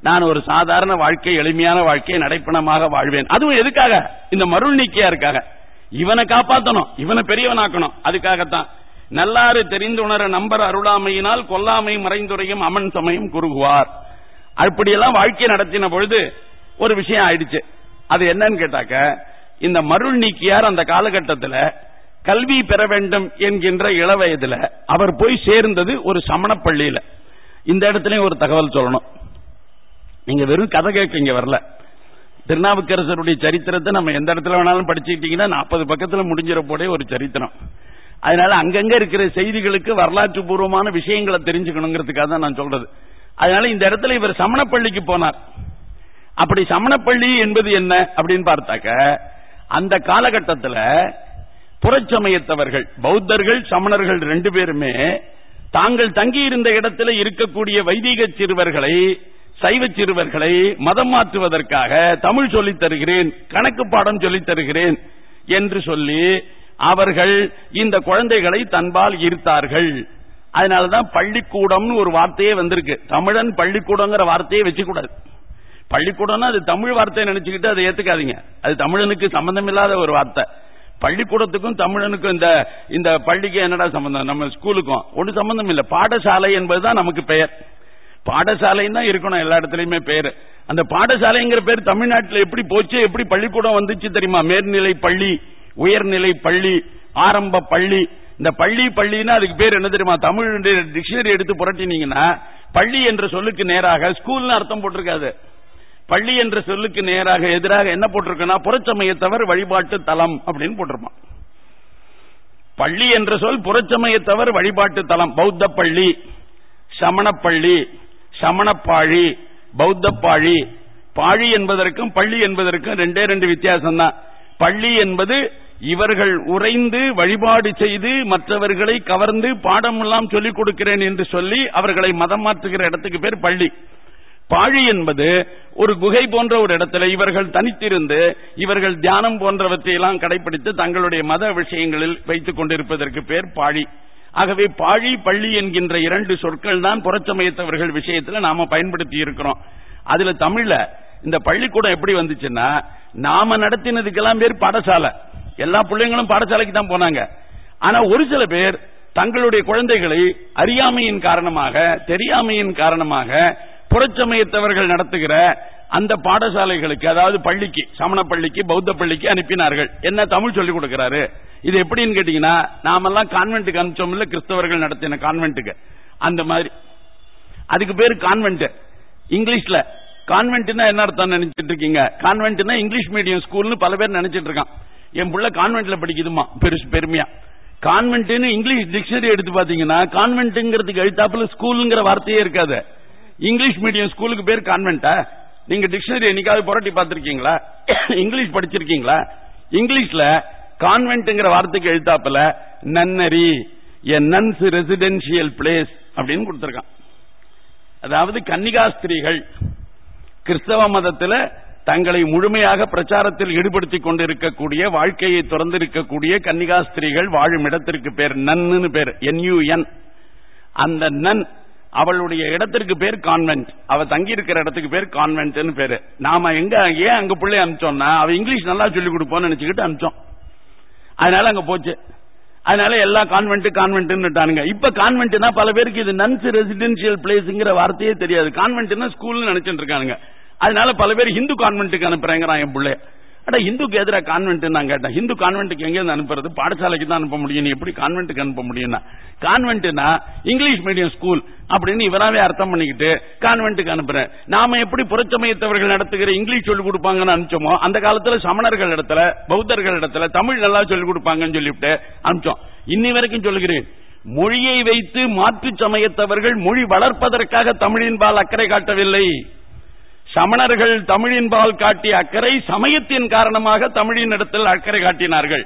நான் ஒரு சாதாரண வாழ்க்கை எளிமையான வாழ்க்கையை நடைப்பணமாக வாழ்வேன். அதுவும் எதுக்காக? இந்த மருள் நீக்கியா இவனை காப்பாத்தணும். இவனை பெரியவனாக்கணும். அதுக்காகத்தான். நல்லாறு தெரிந்துணர நம்பர் அருளாமையினால் கொல்லாமை மறைந்துரையும் அமன் சமயம் குறுகுவார். அப்படியெல்லாம் வாழ்க்கை நடத்தின பொழுது ஒரு விஷயம் ஆயிடுச்சு. அது என்னன்னு கேட்டாக்க இந்த மருள் நீக்கியார் அந்த காலகட்டத்தில் கல்வி பெற வேண்டும் என்கின்ற இளவயதுல அவர் போய் சேர்ந்தது ஒரு சமண பள்ளியில. இந்த இடத்துலயும் ஒரு தகவல் சொல்லணும். நீங்க வெறும் கதை கேட்க இங்க வரல. திருநாவுக்கரசருடைய சரித்திரத்தை நம்ம எந்த இடத்துல வேணாலும் படிச்சுக்கிட்டீங்கன்னா நாற்பது பக்கத்துல முடிஞ்சிட போதே ஒரு சரித்திரம். அதனால அங்கங்க இருக்கிற செய்திகளுக்கு வரலாற்று பூர்வமான விஷயங்களை தெரிஞ்சுக்கணுங்கிறதுக்காக தான் நான் சொல்றது. அதனால இந்த இடத்துல இவர் சமணப்பள்ளிக்கு போனார். அப்படி சமணப்பள்ளி என்பது என்ன அப்படின்னு பார்த்தாக்க அந்த காலகட்டத்தில் புறச்சமயத்தவர்கள் பௌத்தர்கள் சமணர்கள் ரெண்டு பேருமே தாங்கள் தங்கியிருந்த இடத்துல இருக்கக்கூடிய வைதிக சிறுவர்களை சைவ சிறுவர்களை மதம் மாற்றுவதற்காக தமிழ் சொல்லித் தருகிறேன் கணக்கு பாடம் சொல்லித் தருகிறேன் என்று சொல்லி அவர்கள் இந்த குழந்தைகளை தன்பால் ஈர்த்தார்கள். அதனாலதான் பள்ளிக்கூடம்னு ஒரு வார்த்தையே வந்திருக்கு. தமிழன் பள்ளிக்கூடங்கிற வார்த்தையே வச்சுக்கூடாது. பள்ளிக்கூடம்னா அது தமிழ் வார்த்தையை நினைச்சுக்கிட்டு அதை ஏத்துக்காதீங்க. அது தமிழனுக்கு சம்பந்தம் இல்லாத ஒரு வார்த்தை. பள்ளிக்கூடத்துக்கும் தமிழனுக்கும் இந்த இந்த பள்ளிக்கு என்னடா சம்பந்தம்? நம்ம ஸ்கூலுக்கும் ஒன்றும் சம்பந்தம் இல்லை. பாடசாலை என்பதுதான் நமக்கு பெயர். பாடசாலைன்னு தான் இருக்கணும் எல்லா இடத்துலயுமே பேரு. அந்த பாடசாலைங்கிற பேர் தமிழ்நாட்டில் எப்படி போச்சு? எப்படி பள்ளிக்கூடம் வந்துச்சு தெரியுமா? மேல்நிலை பள்ளி. உயர்நிலை பள்ளி ஆரம்ப பள்ளி. இந்த பள்ளி பள்ளின்னா அதுக்கு பேர் என்ன தெரியுமா? தமிழ் டிக்ஷனரி எடுத்து புரட்டினீங்கன்னா பள்ளி என்ற சொல்லுக்கு நேராக ஸ்கூல்னு அர்த்தம் போட்டிருக்காது. பள்ளி என்ற சொல்லுக்கு நேராக எதிராக என்ன போட்டிருக்குன்னா புறச்சமயத்தவர் வழிபாட்டு தலம் அப்படின்னு போட்டிருப்பான். பள்ளி என்ற சொல் புறச்சமயத்தவர் வழிபாட்டு தலம். பௌத்த பள்ளி சமணப்பள்ளி சமணப்பாழி பௌத்த பாழி. பாழி என்பதற்கும் பள்ளி என்பதற்கும் ரெண்டே ரெண்டு வித்தியாசம் தான் பள்ளி என்பது இவர்கள் உறைந்து வழிபாடு செய்து மற்றவர்களை கவர்ந்து பாடம் எல்லாம் சொல்லிக் கொடுக்கிறேன் என்று சொல்லி அவர்களை மதம் மாற்றுகிற இடத்துக்கு பேர் பள்ளி. பாழி என்பது ஒரு குகை போன்ற ஒரு இடத்துல இவர்கள் தனித்திருந்து இவர்கள் தியானம் போன்றவற்றையெல்லாம் கடைபிடித்து தங்களுடைய மத விஷயங்களில் வைத்துக் கொண்டிருப்பதற்கு பேர் பாழி. ஆகவே பாழி பள்ளி என்கின்ற இரண்டு சொற்கள் தான் புறச்சமயத்தவர்கள் விஷயத்துல நாம பயன்படுத்தி இருக்கிறோம். அதுல தமிழ்ல இந்த பள்ளிக்கூடம் எப்படி வந்துச்சுன்னா நாம நடத்தினதுக்கெல்லாம் பேர் பாடசாலை. எல்லா பிள்ளைங்களும் பாடசாலைக்கு தான் போனாங்க. ஆனா ஒரு சில பேர் தங்களுடைய குழந்தைகளை அறியாமையின் காரணமாக தெரியாமையின் காரணமாக புறச்சமயத்தவர்கள் நடத்துகிற அந்த பாடசாலைகளுக்கு அதாவது பள்ளிக்கு சமண பள்ளிக்கு பௌத்த பள்ளிக்கு அனுப்பினார்கள். என்ன தமிழ் சொல்லிக் கொடுக்கிறாரு? இது எப்படின்னு கேட்டீங்கன்னா நாமெல்லாம் கான்வென்ட்டுக்கு அனுப்பிச்சோம் இல்ல கிறிஸ்தவர்கள் நடத்தின கான்வென்ட்டுக்கு. அந்த மாதிரி. அதுக்கு பேரு கான்வென்ட் இங்கிலீஷ்ல. கான்வென்ட்னா என்ன அர்த்தம் நினைச்சிட்டு இருக்கீங்க? கான்வென்ட்னா இங்கிலீஷ் மீடியம் ஸ்கூல்னு பல பேர் நினைச்சிட்டு இருக்கான். என் பிள்ளை கான்வென்ட்ல படிக்குதுமா பெருசு பெருமையா. கான்வென்ட்னு இங்கிலீஷ் டிக்ஷனரி எடுத்து பாத்தீங்கன்னா கான்வென்ட்ங்கிறதுக்கு எழுத்தாப்புல ஸ்கூலுங்கிற வார்த்தையே இருக்காது. இங்கிலீஷ் மீடியம் ஸ்கூலுக்கு பேர் கான்வென்ட்டா நீங்க டிக்ஷனரி என்னைக்காவது புரட்டி பார்த்திருக்கீங்களா? இங்கிலீஷ் படிச்சிருக்கீங்களா? இங்கிலீஷ்ல கான்வென்ட்ங்கிற வார்த்தைக்கு எழுத்தாப்புல nunnery a nuns residential place அப்படின்னு கொடுத்திருக்கான். அதாவது கன்னிகாஸ்திரிகள் கிறிஸ்தவ மதத்தில் தங்களை முழுமையாக பிரச்சாரத்தில் ஈடுபடுத்திக் கொண்டிருக்கக்கூடிய வாழ்க்கையை திறந்திருக்கக்கூடிய கன்னிகாஸ்திரிகள் வாழும் இடத்திற்கு பேர் நன்னு பேர் என்யூஎன் அந்த நன் அவளுடைய இடத்திற்கு பேர் கான்வென்ட் அவ தங்கி இருக்கிற இடத்துக்கு பேர் கான்வென்ட்னு பேரு. நாம எங்க ஏன் அங்க பிள்ளை அனுப்பிச்சோம்னா அவ இங்கிலீஷ் நல்லா சொல்லிக் கொடுப்போம்னு நினைச்சுக்கிட்டு அனுப்பிச்சோம் அதனால அங்க போச்சு. அதனால எல்லா கான்வென்ட் கான்வென்ட்னுட்டானுங்க இப்ப கான்வென்ட்னா பல பேருக்கு இது நன்ஸ் ரெசிடென்சியல் பிளேஸ்ங்கிற வார்த்தையே தெரியாது. கான்வென்ட்னா ஸ்கூல்னு நினைச்சிட்டு இருக்கானுங்க. அதனால பல பேர் ஹிந்து கான்வென்ட்டுக்கு அனுப்புறேங்கிறான் என் பிள்ளை. அட இந்துக்கு எதிராக கான்வென்ட் நான் கேட்டேன். ஹிந்து கான்வென்ட்டுக்கு எங்கேருந்து அனுப்புறது? பாடசாலைக்கு தான் அனுப்ப முடியும். நீ எப்படி கான்வென்ட்டுக்கு அனுப்ப முடியும்னா? கான்வென்ட்னா இங்கிலீஷ் மீடியம் ஸ்கூல் அப்படின்னு இவராவே அர்த்தம் பண்ணிக்கிட்டு கான்வென்ட்டுக்கு அனுப்புறேன். நாம எப்படி புறச்சமயத்தவர்கள் நடத்துகிற இங்கிலீஷ் சொல்லிக் கொடுப்பாங்கன்னு அனுப்பிச்சோமோ அந்த காலத்துல சமணர்கள் இடத்துல பௌத்தர்கள் இடத்துல தமிழ் நல்லா சொல்லிக் கொடுப்பாங்கன்னு சொல்லிவிட்டு அனுப்பிச்சோம். இன்னி வரைக்கும் சொல்லுகிறேன். மொழியை வைத்து மாற்று சமயத்தவர்கள் மொழி வளர்ப்பதற்காக தமிழின்பால் அக்கறை காட்டவில்லை. சமணர்கள் தமிழின்பால் காட்டிய அக்கறை சமயத்தின் காரணமாக தமிழின் இடத்தில் அக்கறை காட்டினார்கள்.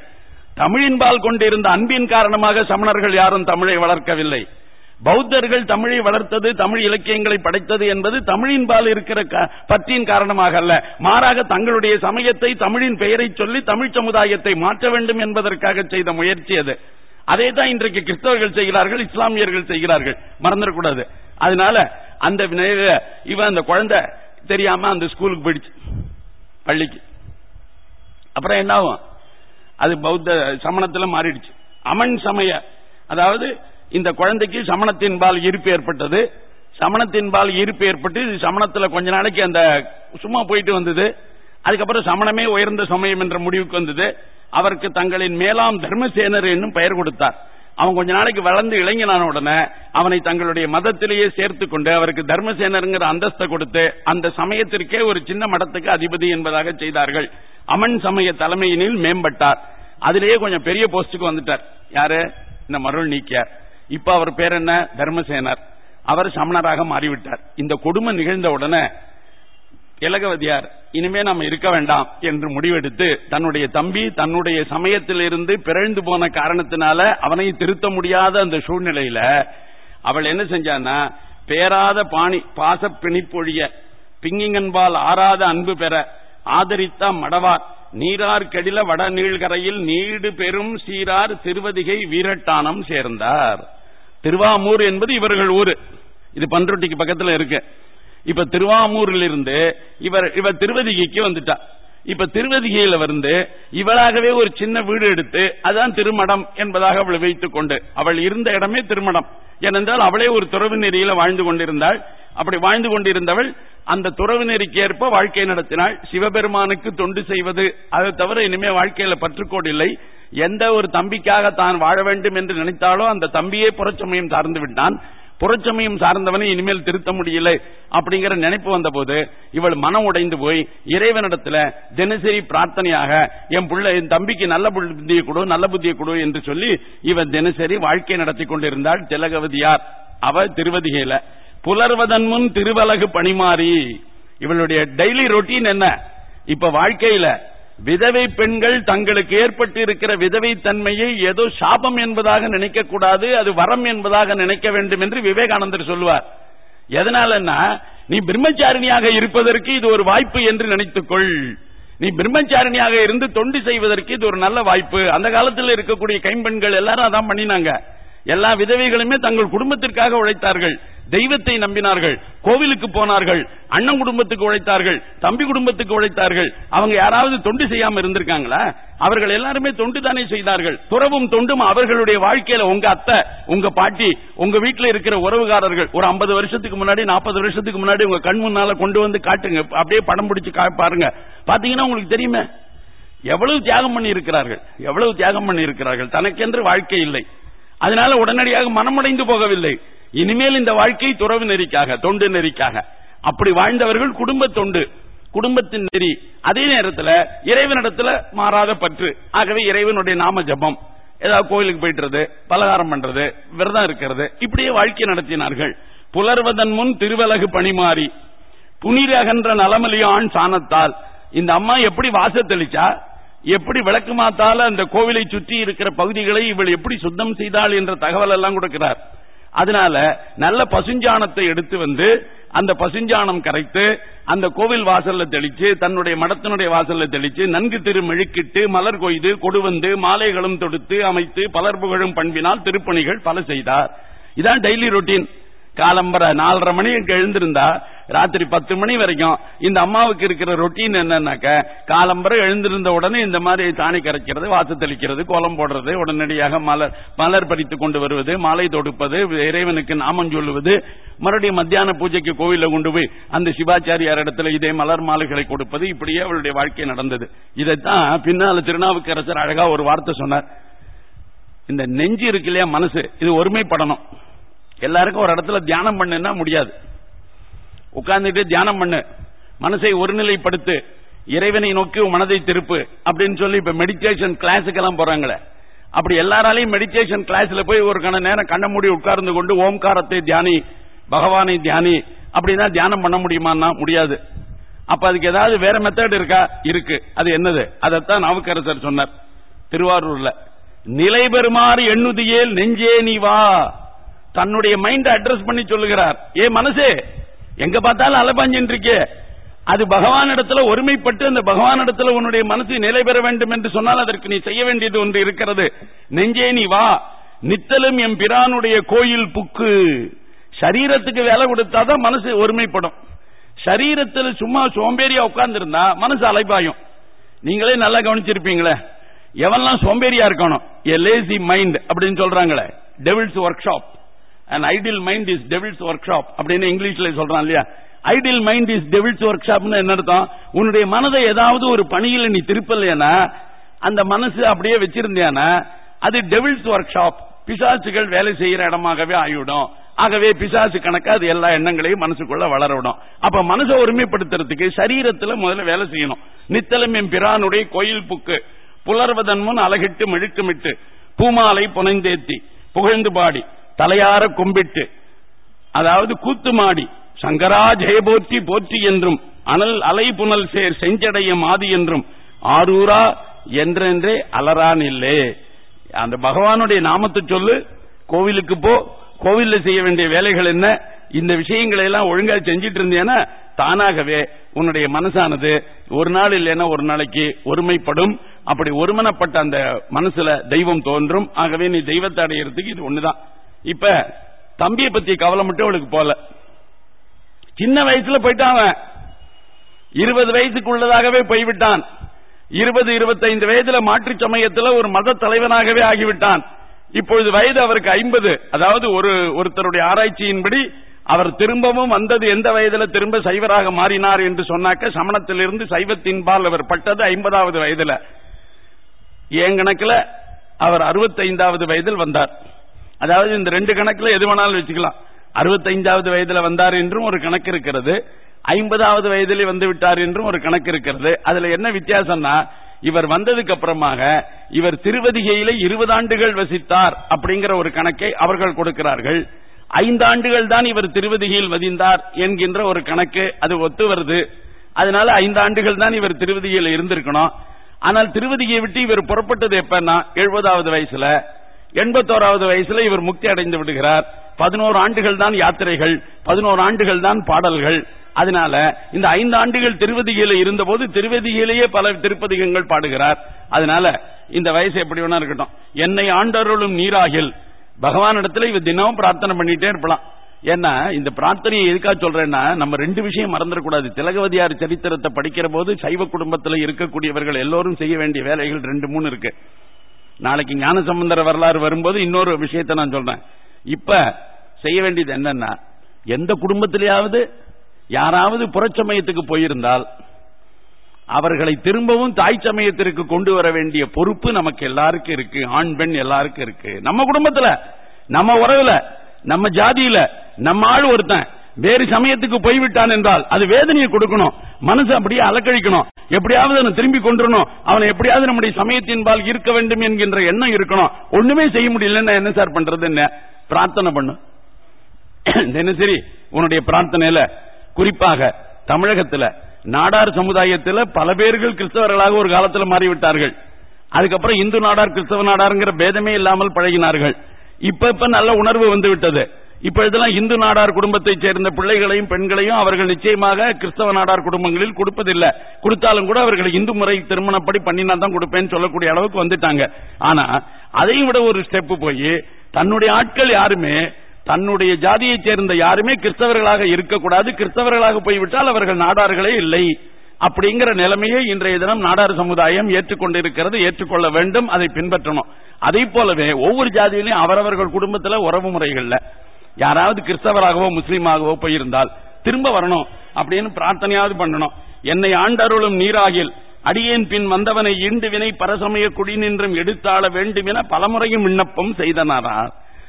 தமிழின்பால் கொண்டிருந்த அன்பின் காரணமாக சமணர்கள் யாரும் தமிழை வளர்க்கவில்லை. பௌத்தர்கள் தமிழை வளர்த்தது தமிழ் இலக்கியங்களை படைத்தது என்பது தமிழின்பால் இருக்கிற பற்றின் காரணமாக அல்ல. மாறாக தங்களுடைய சமயத்தை தமிழின் பெயரை சொல்லி தமிழ் சமுதாயத்தை மாற்ற வேண்டும் என்பதற்காக செய்த முயற்சி அது. அதே தான் இன்றைக்கு கிறிஸ்தவர்கள் செய்கிறார்கள் இஸ்லாமியர்கள் செய்கிறார்கள். மறந்துடக்கூடாது. அதனால அந்த இவன் அந்த குழந்தை தெரியாம அந்த ஸ்கூலுக்கு போயிடுச்சு. பள்ளிக்கு. அப்புறம் என்ன ஆகும்? அது பௌத்த சமணத்தில் மாறிடுச்சு. அமன் சமய அதாவது இந்த குழந்தைக்கு சமணத்தின் பால் ஈர்ப்பு ஏற்பட்டது. சமணத்தின் பால் ஈர்ப்பு ஏற்பட்டு சமணத்துல கொஞ்ச நாளைக்கு அந்த சும்மா போயிட்டு வந்தது. அதுக்கப்புறம் சமணமே உயர்ந்த சமயம் என்ற முடிவுக்கு வந்தது. அவருக்கு தங்களின் மேலாம் தர்மசேனர் என்னும் பெயர் கொடுத்தார். அவன் கொஞ்ச நாளைக்கு வளர்ந்து இளைஞனான உடனே அவனை தங்களுடைய மதத்திலேயே சேர்த்து கொண்டு அவருக்கு தர்மசேனருங்கிற அந்தஸ்தை கொடுத்து அந்த சமயத்திற்கே ஒரு சின்ன மடத்துக்கு அதிபதி என்பதாக செய்தார்கள். அமன் சமய தலைமையினில் மேம்பட்டார். அதிலேயே கொஞ்சம் பெரிய போஸ்டுக்கு வந்துட்டார். யாரு? இந்த மருள் நீக்கியார். இப்ப அவர் பேர் என்ன? தர்மசேனர். அவர் சமணராக மாறிவிட்டார். இந்த கொடுமை நிகழ்ந்த உடனே இலகவதியார் இனிமே நம்ம இருக்க வேண்டாம் என்று முடிவெடுத்து தன்னுடைய தம்பி தன்னுடைய சமயத்திலிருந்து பிறழ்ந்து போன காரணத்தினால அவனை திருத்த முடியாத அந்த சூழ்நிலையில அவள் என்ன செஞ்சான்னா பேராத பாணி பாச பிணிப்பொழிய பிங்கிங்கன்பால் ஆறாத அன்பு பெற ஆதரித்த மடவார் நீரார் கெடில வட நீழ்கரையில் நீடு பெரும் சீரார் திருவதிகை வீரட்டானம் சேர்ந்தார். திருவாமூர் என்பது இவர்கள் ஊரு. இது பன்ருட்டிக்கு பக்கத்துல இருக்கு. இப்ப திருவாமூரில் இருந்து இவர் இவர் திருவதிகைக்கு வந்துட்டா. இப்ப திருவதிகையில வந்து இவளாகவே ஒரு சின்ன வீடு எடுத்து அதான் திருமடம் என்பதாக அவள் வைத்துக் கொண்டு அவள் இருந்த இடமே திருமடம். ஏனென்றால் அவளே ஒரு துறவு நெறியில வாழ்ந்து கொண்டிருந்தாள். அப்படி வாழ்ந்து கொண்டிருந்தவள் அந்த துறவு நெறிக்கு ஏற்ப வாழ்க்கை நடத்தினாள். சிவபெருமானுக்கு தொண்டு செய்வது அதை தவிர இனிமே வாழ்க்கையில பற்றுக்கோடு இல்லை. எந்த ஒரு தம்பிக்காக தான் வாழ வேண்டும் என்று நினைத்தாலோ அந்த தம்பியே புறச்சமயம் சார்ந்து விட்டான். புறச்சமயம் சார்ந்தவனை இனிமேல் திருத்த முடியல அப்படிங்கிற நினைப்பு வந்தபோது இவள் மனம் உடைந்து போய் இறைவனிடத்துல தினசரி பிரார்த்தனையாக என் பிள்ளை என் தம்பிக்கு நல்ல புத்தியை கொடு நல்ல புத்தியை கொடு என்று சொல்லி இவன் தினசரி வாழ்க்கை நடத்தி கொண்டிருந்தாள் திலகவதியார். அவ திருவதிகையில புலர்வதன் முன் திருவலகு பணிமாறி. இவளுடைய டெய்லி ரொட்டீன் என்ன? இப்ப வாழ்க்கையில விதவை பெண்கள் தங்களுக்கு ஏற்பட்டு இருக்கிற விதவை தன்மையை ஏதோ சாபம் என்பதாக நினைக்க கூடாது அது வரம் என்பதாக நினைக்க வேண்டும் என்று விவேகானந்தர் சொல்லுவார். எதனாலன்னா நீ பிரம்மச்சாரிணியாக இருப்பதற்கு இது ஒரு வாய்ப்பு என்று நினைத்துக்கொள். நீ பிரம்மச்சாரிணியாக இருந்து தொண்டு செய்வதற்கு இது ஒரு நல்ல வாய்ப்பு. அந்த காலத்தில் இருக்கக்கூடிய கைம்பெண்கள் எல்லாரும் அதான் பண்ணினாங்க. எல்லா விதவைகளுமே தங்கள் குடும்பத்திற்காக உழைத்தார்கள். தெய்வத்தை நம்பினார்கள். கோவிலுக்கு போனார்கள். அண்ணன் குடும்பத்துக்கு உழைத்தார்கள். தம்பி குடும்பத்துக்கு உழைத்தார்கள். அவங்க யாராவது தொண்டு செய்யாம இருந்திருக்காங்களா? அவர்கள் எல்லாருமே தொண்டு தானே செய்தார்கள். துறவும் தொண்டும் அவர்களுடைய வாழ்க்கையில உங்க அத்தை உங்க பாட்டி உங்க வீட்டுல இருக்கிற உறவுகாரர்கள். ஒரு ஐம்பது வருஷத்துக்கு முன்னாடி நாற்பது வருஷத்துக்கு முன்னாடி உங்க கண் முன்னால கொண்டு வந்து காட்டுங்க. அப்படியே படம் பிடிச்சு பாருங்க. பாத்தீங்கன்னா உங்களுக்கு தெரியுமே? எவ்வளவு தியாகம் பண்ணி இருக்கிறார்கள் எவ்வளவு தியாகம் பண்ணி இருக்கிறார்கள் தனக்கென்று வாழ்க்கை இல்லை. அதனால உடனடியாக மனமடைந்து போகவில்லை. இனிமேல் இந்த வாழ்க்கை துறவு நெறிக்காக தொண்டு நெறிக்காக. அப்படி வாழ்ந்தவர்கள் குடும்ப தொண்டு குடும்பத்தின் நெறி. அதே நேரத்தில் இறைவனிடத்துல மாறாத பற்று. ஆகவே இறைவனுடைய நாம ஜபம். ஏதாவது கோயிலுக்கு போயிட்டு பலகாரம் பண்றது விரதம் இருக்கிறது இப்படியே வாழ்க்கை நடத்தினார்கள். புலர்வதன் முன் திருவலகு பணிமாறி. புனிதகன்ற நலமலியான் சாணத்தால். இந்த அம்மா எப்படி வாச தெளிச்சா? எப்படி விளக்கு மாத்தால அந்த கோவிலை சுற்றி இருக்கிற பகுதிகளை இவள் எப்படி சுத்தம் செய்தாள் என்ற தகவல் எல்லாம் கொடுக்கிறார். அதனால நல்ல பசுஞ்சாணத்தை எடுத்து வந்து அந்த பசுஞ்சாணம் கரைத்து அந்த கோவில் வாசல்ல தெளிச்சு தன்னுடைய மடத்தினுடைய வாசல்ல தெளிச்சு நன்கு திரு மெழுக்கிட்டு மலர் கொய்து கொடுவந்து மாலைகளும் தொடுத்து அமைத்து பலர் புகழும் பண்பினால் திருப்பணிகள் பல செய்தார். இதான் டெய்லி ரொட்டீன் காலம்பரை நாலரை மணி எழுந்திருந்தா ராத்திரி பத்து மணி வரைக்கும் இந்த அம்மாவுக்கு இருக்கிற ரொட்டீன் என்னன்னாக்க காலம்பரை எழுந்திருந்த உடனே இந்த மாதிரி தானி கரைக்கிறது வாசு தெளிக்கிறது கோலம் போடுறது உடனடியாக மலர் மலர் பறித்து கொண்டு வருவது மாலை தொடுப்பது இறைவனுக்கு நாமம் சொல்லுவது மறுபடியும் மத்தியான பூஜைக்கு கோவில கொண்டு போய் அந்த சிவாச்சாரியார் இடத்துல இதே மலர் மாலைகளை கொடுப்பது இப்படியே அவளுடைய வாழ்க்கை நடந்தது. இதைத்தான் பின்னால திருநாவுக்கரசர் அழகா ஒரு வார்த்தை சொன்னார். இந்த நெஞ்சு இருக்கு இல்லையா மனசு இது ஒருமைப்படணும். எல்லாருக்கும் ஒரு இடத்துல தியானம் பண்ணுன்னா முடியாது. உட்கார்ந்துட்டு தியானம் பண்ணு. மனசை ஒருநிலைப்படுத்து. இறைவனை நோக்கி மனதை திருப்பு அப்படின்னு சொல்லி இப்ப மெடிடேஷன் கிளாஸுக்கு எல்லாம் போறாங்களே. அப்படி எல்லாராலையும் மெடிடேஷன் கிளாஸ்ல போய் ஒரு கண நேரம் கண்ண மூடி உட்கார்ந்து கொண்டு ஓம்காரத்தை தியானி பகவானை தியானி அப்படின்னா தியானம் பண்ண முடியுமான்னா முடியாது. அப்ப அதுக்கு ஏதாவது வேற மெத்தட் இருக்கா? இருக்கு. அது என்னது? அதைத்தான் நாவுக்கரசர் சொன்னார். திருவாரூர்ல நிலை பெறுமாறு எண்ணுதியேல் நெஞ்சே நீ வா. தன்னுடைய மைண்ட் அட்ரஸ் பண்ணி சொல்லுகிறார். ஏ மனசே எங்க பார்த்தாலும் அலபாஞ்சின் இருக்கே அது பகவான் இடத்துல ஒருமைப்பட்டு அந்த பகவான் இடத்துல உன்னுடைய மனசு நிலை பெற வேண்டும் என்று சொன்னால் அதற்கு நீ செய்ய வேண்டியது ஒன்று இருக்கிறது. நெஞ்சே நீ வா. நித்தலும் என் பிரானுடைய கோயில் புக்கு. சரீரத்துக்கு வேலை கொடுத்தாதான் மனசு ஒருமைப்படும். சரீரத்தில் சும்மா சோம்பேறியா உட்கார்ந்துருந்தா மனசு அலைப்பாயும். நீங்களே நல்லா கவனிச்சிருப்பீங்களே. எவன்லாம் சோம்பேறியா இருக்கணும்? ஏ லேசி மைண்ட் அப்படின்னு சொல்றாங்களே. Devil's workshop and idle mind is devil's workshop அப்படின்னு இங்கிலீஷ்ல சொல்றான் இல்லையா? ஐடியல் மைண்ட் இஸ் டெவில்ஸ் ஒர்க் ஷாப்னு என்ன அர்த்தம்? உன்னுடைய மனதை ஏதாவது ஒரு பணியில் நீ திருப்பலையானா அந்த மனசு அப்படியே வச்சிருந்தியானா அது டெவில்ஸ் ஒர்க் ஷாப் பிசாசுகள் வேலை செய்யற இடமாகவே ஆகிவிடும். ஆகவே பிசாசு கணக்கு அது எல்லா எண்ணங்களையும் மனசுக்குள்ள வளரவிடும். அப்ப மனசை ஒருமைப்படுத்துறதுக்கு சரீரத்துல முதல்ல வேலை செய்யணும். நித்தலம் என் பிரானுடைய கோயில் புக்கு. புலர்வதன் முன் அழகிட்டு மெழுக்குமிட்டு பூமாலை புனைந்தேத்தி புகழ்ந்து பாடி. தலையார கும்பிட்டு அதாவது கூத்து மாடி சங்கரா ஜெய போற்றி போற்றி என்றும் அனல் அலை புனல் சேர் செஞ்சடைய மாதி என்றும் ஆரூரா என்றென்றே அலரான் இல்லே. அந்த பகவானுடைய நாமத்தை சொல்லு கோவிலுக்கு போ கோவில்ல செய்ய வேண்டிய வேலைகள் என்ன இந்த விஷயங்களை எல்லாம் ஒழுங்கா செஞ்சிட்டு இருந்தேன்னா தானாகவே உன்னுடைய மனசானது ஒரு நாள் இல்லைன்னா ஒரு நாளைக்கு ஒருமைப்படும் அப்படி ஒருமனப்பட்ட அந்த மனசுல தெய்வம் தோன்றும் ஆகவே நீ தெய்வத்தை அடையிறதுக்கு இது ஒண்ணுதான். இப்ப தம்பியை பத்தி கவலை மட்டும் அவளுக்கு போல. சின்ன வயசுல போயிட்டான் இருபது வயசுக்கு உள்ளதாகவே போய்விட்டான். இருபது இருபத்தைந்து வயதுல மாற்று சமயத்தில் ஒரு மத தலைவனாகவே ஆகிவிட்டான். இப்பொழுது வயது அவருக்கு ஐம்பது. அதாவது ஒரு ஒருத்தருடைய ஆராய்ச்சியின்படி அவர் திரும்பவும் வந்தது எந்த வயதுல திரும்ப சைவராக மாறினார் என்று சொன்னாக்க சமணத்திலிருந்து சைவத்தின்பால் அவர் பட்டது ஐம்பதாவது வயதுல. என் கணக்கில் அவர் அறுபத்தைந்தாவது வயதில் வந்தார். அதாவது இந்த ரெண்டு கணக்குல எது வேணாலும் வச்சுக்கலாம். அறுபத்தைந்தாவது வயதுல வந்தார் என்றும் ஒரு கணக்கு இருக்கிறது. ஐம்பதாவது வயதிலே வந்து விட்டார் என்றும் ஒரு கணக்கு இருக்கிறது. அதுல என்ன வித்தியாசம்னா இவர் வந்ததுக்கு அப்புறமாக இவர் திருவதிகையில இருபது ஆண்டுகள் வசித்தார் அப்படிங்கிற ஒரு கணக்கை அவர்கள் கொடுக்கிறார்கள். ஐந்து ஆண்டுகள் தான் இவர் திருவதிகையில் வதிந்தார் என்கின்ற ஒரு கணக்கு அது ஒத்து வருது. அதனால ஐந்து ஆண்டுகள் தான் இவர் திருவதிகையில் இருந்திருக்கணும். ஆனால் திருவதிகையை விட்டு இவர் புறப்பட்டது எப்பன்னா எழுபதாவது வயசுல எண்பத்தோராவது வயசுல இவர் முக்தி அடைந்து விடுகிறார். பதினோரு ஆண்டுகள் தான் யாத்திரைகள் பதினோரு ஆண்டுகள் தான் பாடல்கள். அதனால இந்த ஐந்து ஆண்டுகள் திருவதிகையில இருந்தபோது திருவதிகையிலேயே பல திருப்பதிகங்கள் பாடுகிறார். அதனால இந்த வயசு எப்படி வேணா இருக்கட்டும். என்னை ஆண்டருளும் நீராகில். பகவான் இடத்துல இவ தினமும் பிரார்த்தனை பண்ணிட்டே இருப்பலாம். ஏன்னா இந்த பிரார்த்தனையை எதுக்கா சொல்றேன்னா நம்ம ரெண்டு விஷயம் மறந்துடக்கூடாது. திலகவதியார் சரித்திரத்தை படிக்கிற போது சைவ குடும்பத்தில் இருக்கக்கூடியவர்கள் எல்லோரும் செய்ய வேண்டிய வேலைகள் ரெண்டு மூணு இருக்கு. நாளைக்கு ஞான சம்பந்தர வரலாறு வரும்போது இன்னொரு விஷயத்தை நான் சொல்றேன். இப்ப செய்ய வேண்டியது என்னன்னா எந்த குடும்பத்திலேயாவது யாராவது புறச்சமயத்துக்கு போயிருந்தால் அவர்களை திரும்பவும் தாய் சமயத்திற்கு கொண்டு வர வேண்டிய பொறுப்பு நமக்கு எல்லாருக்கும் இருக்கு ஆண் பெண் எல்லாருக்கும் இருக்கு. நம்ம குடும்பத்துல நம்ம உறவுல நம்ம ஜாதியில நம்ம ஆள் ஒருத்தன் வேறு சமயத்துக்கு போய்விட்டான் என்றால் அது வேதனையை கொடுக்கணும் மனசு அப்படியே அலக்கழிக்கணும். எப்படியாவது அவன் திரும்பி கொண்டுறணும். அவனை எப்படியாவது நம்முடைய சமயத்தின்பால் இருக்க வேண்டும் என்கின்ற எண்ணம் இருக்கணும். ஒண்ணுமே செய்ய முடியலன்னா என்ன சார் பண்றது என்ன? பிரார்த்தனை பண்ணு. தினசரி உன்னுடைய பிரார்த்தனையில குறிப்பாக தமிழகத்துல நாடார் சமுதாயத்தில் பல பேர்கள் கிறிஸ்தவர்களாக ஒரு காலத்தில் மாறிவிட்டார்கள். அதுக்கப்புறம் இந்து நாடார் கிறிஸ்தவ நாடாருங்கிற பேதமே இல்லாமல் பழகினார்கள். இப்ப இப்ப நல்ல உணர்வு வந்து விட்டது இப்பொழுதெல்லாம் இதெல்லாம் இந்து நாடார் குடும்பத்தைச் சேர்ந்த பிள்ளைகளையும் பெண்களையும் அவர்கள் நிச்சயமாக கிறிஸ்தவ நாடார் குடும்பங்களில் கொடுப்பதில்லை. கொடுத்தாலும் கூட அவர்கள் இந்து முறை திருமணப்படி பண்ணினா தான் கொடுப்பேன்னு சொல்லக்கூடிய அளவுக்கு வந்துட்டாங்க. ஆனா அதையும் விட ஒரு ஸ்டெப் போய் தன்னுடைய ஆட்கள் யாருமே தன்னுடைய ஜாதியைச் சேர்ந்த யாருமே கிறிஸ்தவர்களாக இருக்கக்கூடாது. கிறிஸ்தவர்களாக போய்விட்டால் அவர்கள் நாடார்களே இல்லை. அப்படிங்கிற நிலைமையை இன்றைய தினம் நாடார் சமுதாயம் ஏற்றுக்கொண்டிருக்கிறது ஏற்றுக்கொள்ள வேண்டும் அதை பின்பற்றணும். அதே போலவே ஒவ்வொரு ஜாதியிலையும் அவரவர்கள் குடும்பத்தில் உறவு முறைகள்ல. யாராவது கிறிஸ்தவராகவோ முஸ்லீமாகவோ போயிருந்தால் திரும்ப வரணும் அப்படின்னு பிரார்த்தனையாவது பண்ணணும். என்னை ஆண்டருளும் நீராகில் அடியேன் பின் வந்தவனை ஈண்டு வினை பரசமய குடி நின்றும் எடுத்தாள வேண்டும் என பலமுறையும் விண்ணப்பம் செய்தனாரா?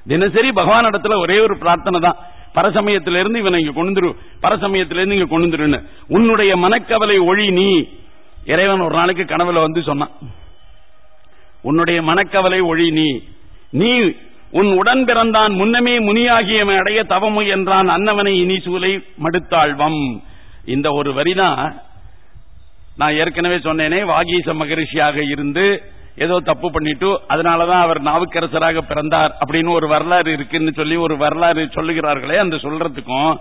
தினசரி பகவான் இடத்துல ஒரே ஒரு பிரார்த்தனை தான். பரசமயத்திலிருந்து இவனை இங்க கொண்டுரு பரசமயத்திலிருந்து இங்க கொண்டுருன்னு உன்னுடைய மனக்கவலை ஒழி நீ. இறைவன் ஒரு நாளைக்கு கனவுல வந்து சொன்னான். உன்னுடைய மனக்கவலை ஒழி நீ. நீ உன் உடன் பிறந்தான் முன்னமே முனியாகியவன் அடைய தவமு என்றான் அன்னவனை இனி சூலை மடுத்தாழ்வம். இந்த ஒரு வரிதான் நான் ஏற்கனவே சொன்னேனே வாகீச மகரிஷியாக இருந்து ஏதோ தப்பு பண்ணிட்டு அதனாலதான் அவர் நாவுக்கரசராக பிறந்தார் அப்படின்னு ஒரு வரலாறு இருக்குன்னு சொல்லி ஒரு வரலாறு சொல்லுகிறார்களே அந்த சொல்றதுக்கும்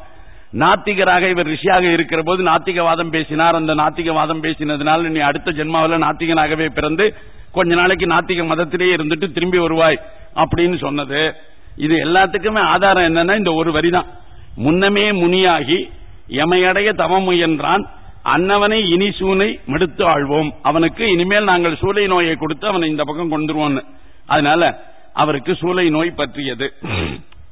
நாத்திகராக இவர் ரிஷியாக இருக்கிற போது நாத்திகவாதம் பேசினார். அந்த நாத்திகவாதம் பேசினதுனால நீ அடுத்த ஜென்மாவில் நாத்திகனாகவே பிறந்து கொஞ்ச நாளைக்கு நாத்திக மதத்திலேயே இருந்துட்டு திரும்பி வருவாய் அப்படின்னு சொன்னது. இது எல்லாத்துக்குமே ஆதாரம் என்னன்னா இந்த ஒரு வரிதான். முன்னமே முனியாகி எமையடைய தவம் முயன்றான் அன்னவனை இனி சூனை மடுத்து ஆழ்வோம். அவனுக்கு இனிமேல் நாங்கள் சூளை நோயை கொடுத்து அவனை இந்த பக்கம் கொண்டுருவோம் அதனால அவருக்கு சூளை நோய் பற்றியது.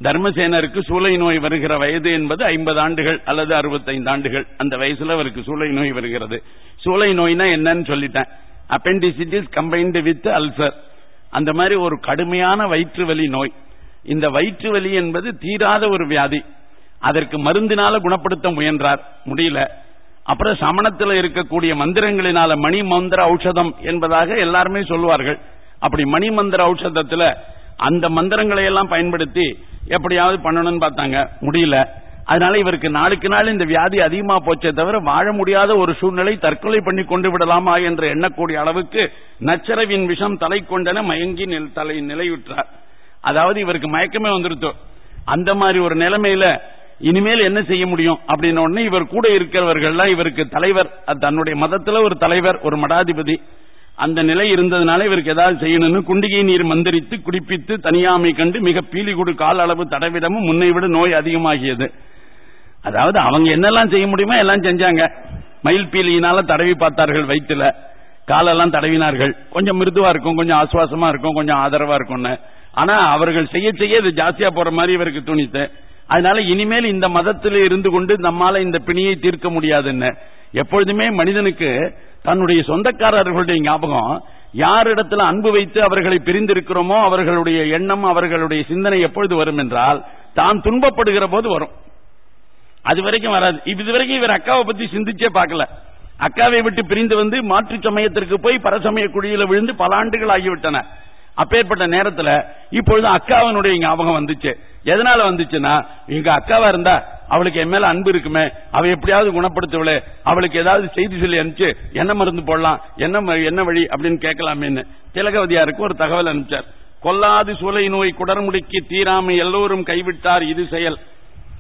தர்மசேனருக்கு சூளை நோய் வருகிற வயது என்பது ஐம்பது ஆண்டுகள் அல்லது அறுபத்தைந்து ஆண்டுகள். அந்த வயசுல அவருக்கு சூளை நோய் வருகிறது. சூளை நோய்னா என்னன்னு சொல்லிட்டேன். அப்பெண்டிசிட்டிஸ் கம்பைன்டு வித் அல்சர் அந்த மாதிரி ஒரு கடுமையான வயிற்று வலி நோய். இந்த வயிற்று வலி என்பது தீராத ஒரு வியாதி. அதற்கு மருந்தினால குணப்படுத்த முயன்றார். முடியல. அப்புறம் சமணத்தில் இருக்கக்கூடிய மந்திரங்களினால மணி மந்திர ஔஷதம் என்பதாக எல்லாருமே சொல்லுவார்கள். அப்படி மணி மந்திர ஔஷதத்துல அந்த மந்திரங்களை எல்லாம் பயன்படுத்தி எப்படியாவது பண்ணணும்னு பார்த்தாங்க. முடியல. அதனால இவருக்கு நாளுக்கு நாள் இந்த வியாதி அதிகமா போச்சே தவிர வாழ முடியாத ஒரு சூழ்நிலை தற்கொலை பண்ணி கொண்டு விடலாமா என்று எண்ணக்கூடிய அளவுக்கு நச்சரவின் விஷம் தலை கொண்டன மயங்கி தலை நிலையுற்றார். அதாவது இவருக்கு மயக்கமே வந்துருத்தோ. அந்த மாதிரி ஒரு நிலைமையில இனிமேல் என்ன செய்ய முடியும் அப்படின்னு உடனே இவர் கூட இருக்கிறவர்கள்லாம் இவருக்கு தலைவர் தன்னுடைய மதத்துல ஒரு தலைவர் ஒரு மடாதிபதி. அந்த நிலை இருந்ததுனால இவருக்கு ஏதாவது செய்யணும்னு குண்டிகை நீர் மந்திரித்து குடிப்பித்து தனியாமை கண்டு மிக பீலி கொடு கால அளவு தடவிடமும் முன்னை விட நோய் அதிகமாகியது. அதாவது அவங்க என்னெல்லாம் செய்ய முடியுமோ எல்லாம் செஞ்சாங்க. மயில் பீலியினால தடவி பார்த்தார்கள் வயிற்றுல காலெல்லாம் தடவினார்கள். கொஞ்சம் மிருதுவா இருக்கும் கொஞ்சம் ஆசுவாசமா இருக்கும் கொஞ்சம் ஆதரவா இருக்கும்னு. ஆனா அவர்கள் செய்ய செய்ய இது ஜாஸ்தியா போற மாதிரி இவருக்கு துணித்து. அதனால இனிமேல் இந்த மதத்தில் இருந்து கொண்டு நம்மால இந்த பிணியை தீர்க்க முடியாதுன்னு. எப்பொழுதுமே மனிதனுக்கு தன்னுடைய சொந்தக்காரர்களுடைய ஞாபகம் யாரிடத்தில் அன்பு வைத்து அவர்களை பிரிந்திருக்கிறோமோ அவர்களுடைய எண்ணம் அவர்களுடைய சிந்தனை எப்பொழுது வரும் என்றால் தான் துன்பப்படுகிற போது வரும். அது வரைக்கும் வராது. இது வரைக்கும் இவர் அக்காவை பத்தி சிந்திச்சே பார்க்கல. அக்காவை விட்டு பிரிந்து வந்து மாற்று சமயத்திற்கு போய் பரசமய குழியில விழுந்து பல ஆண்டுகள் ஆகிவிட்டன. அப்பேற்பட்ட நேரத்துல இப்பொழுது அக்காவினுடைய ஞாபகம் வந்துச்சு. எதனால வந்துச்சுன்னா எங்க அக்காவா இருந்தா அவளுக்கு என் மேல அன்பு இருக்குமே அவ எப்படியாவது குணப்படுத்தவளே அவளுக்கு ஏதாவது செய்தி சொல்லி அனுப்பிச்சு என்ன மருந்து போடலாம் என்ன என்ன வழி அப்படின்னு கேட்கலாமேன்னு திலகவதியாருக்கு ஒரு தகவல் அனுப்பிச்சார். கொல்லாது சூலை நோய் குடர்முடிக்கு தீராமை எல்லோரும் கைவிட்டார் இது செயல்.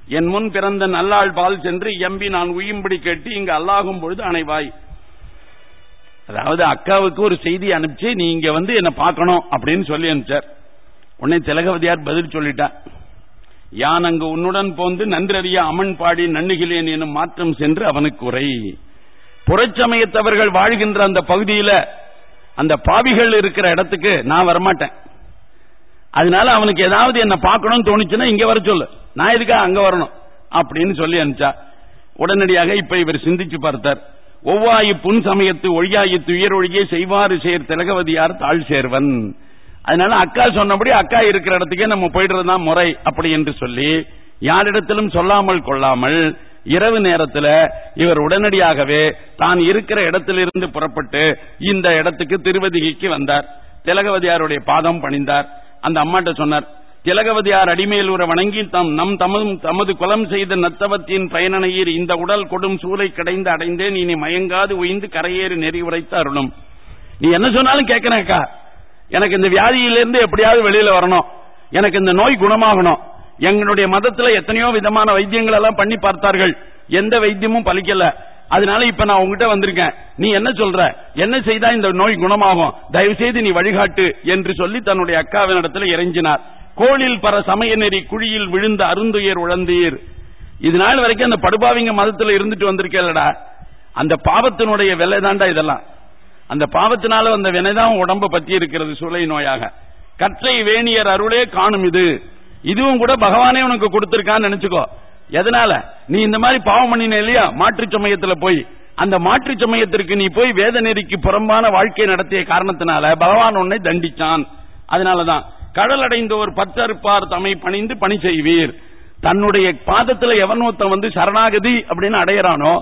என் முன் பிறந்த நல்லாள் பால் சென்று எம்பி நான் உயும்படி கேட்டு இங்கு அல்லாகும் பொழுது அணைவாய். அதாவது அக்காவுக்கு ஒரு செய்தி அனுப்பிச்சு நீ இங்க வந்து என்ன பார்க்கணும் அப்படின்னு சொல்லி அனுப்பிச்சார். உடனே திலகவதியார் பதில் சொல்லிட்டார் யான் அங்கு உன்னுடன் போந்து நன்றறிய அமன் பாடி நண்ணுகிலேன் எனும் மாற்றம் சென்று அவனுக்கு உரை. புறச்சமயத்தவர்கள் வாழ்கின்ற அந்த பகுதியில அந்த பாவிகள் இருக்கிற இடத்துக்கு நான் வரமாட்டேன். அதனால அவனுக்கு ஏதாவது என்ன பார்க்கணும்னு தோணுச்சுன்னா இங்க வர சொல்லு. நான் எதுக்கா அங்க வரணும்? அப்படின்னு சொல்லி அனுப்பிச்சா. உடனடியாக இப்ப இவர் சிந்திச்சு பார்த்தார். ஒவ்வாயி புன் சமயத்து ஒழியாயி துயர் ஒழியே செய்வாறு சேர் திலகவதியார் தாழ் சேர்வன். அதனால அக்கா சொன்னபடி அக்கா இருக்கிற இடத்துக்கே நம்ம போயிடுறதுதான் முறை அப்படி என்று சொல்லி யாரிடத்திலும் சொல்லாமல் கொள்ளாமல் இரவு நேரத்தில் இவர் உடனடியாகவே தான் இருக்கிற இடத்திலிருந்து புறப்பட்டு இந்த இடத்துக்கு திருவதிகைக்கு வந்தார். திலகவதியாருடைய பாதம் பணிந்தார். அந்த அம்மாட்ட சொன்னார் திலகவதியார் அடிமேல் உற வணங்கி தம் நம் தமது தமது குலம் செய்த நத்தவத்தின் பயனனையீர் இந்த உடல் கொடும் சூளை கடைந்து அடைந்தேன். இனி மயங்காது உயிந்து கரையேறி நெறி உரைத்த அருளும். நீ என்ன சொன்னாலும் கேட்கிறேன்க்கா எனக்கு இந்த வியாதியிலிருந்து எப்படியாவது வெளியில வரணும். எனக்கு இந்த நோய் குணமாகணும். எங்களுடைய மதத்துல எத்தனையோ விதமான வைத்தியங்கள் எல்லாம் பண்ணி பார்த்தார்கள். எந்த வைத்தியமும் பலிக்கல. அதனால இப்ப நான் உங்ககிட்ட வந்திருக்கேன். நீ என்ன சொல்ற? என்ன செய்தா இந்த நோய் குணமாகும்? தயவு செய்து நீ வழிகாட்டு என்று சொல்லி தன்னுடைய அக்காவின் இடத்துல இறைஞ்சினார். கோளில் பர சமய நெறி குழியில் விழுந்த அருந்துயர் உழந்தீர். இது நாள் வரைக்கும் அந்த படுபாவிங்க மதத்துல இருந்துட்டு வந்திருக்கேன்லடா. அந்த பாவத்தினுடைய விலை தாண்டா இதெல்லாம். அந்த பாவத்தினால வந்த வினைதான் உடம்ப பத்தி இருக்கிறது சூளை நோயாக. கற்றை வேணியர் அருளே காணும் இது. இதுவும் கூட பகவானே உனக்கு கொடுத்திருக்கான்னு நினைச்சுக்கோ. எதனால? நீ இந்த மாதிரி பாவம் பண்ணின இல்லையா? மாற்று சமயத்துல போய். அந்த மாற்று சமயத்திற்கு நீ போய் வேத நெறிக்கு புறம்பான வாழ்க்கை நடத்திய காரணத்தினால பகவான் உன்னை தண்டிச்சான். அதனாலதான் கடல் அடைந்தோர் பற்றறுப்பார் தம்மை பணிந்து பணி செய்வீர். தன்னுடைய பாதத்துல எவன் ஒருத்தன் வந்து சரணாகதி அப்படின்னு அடையறானோ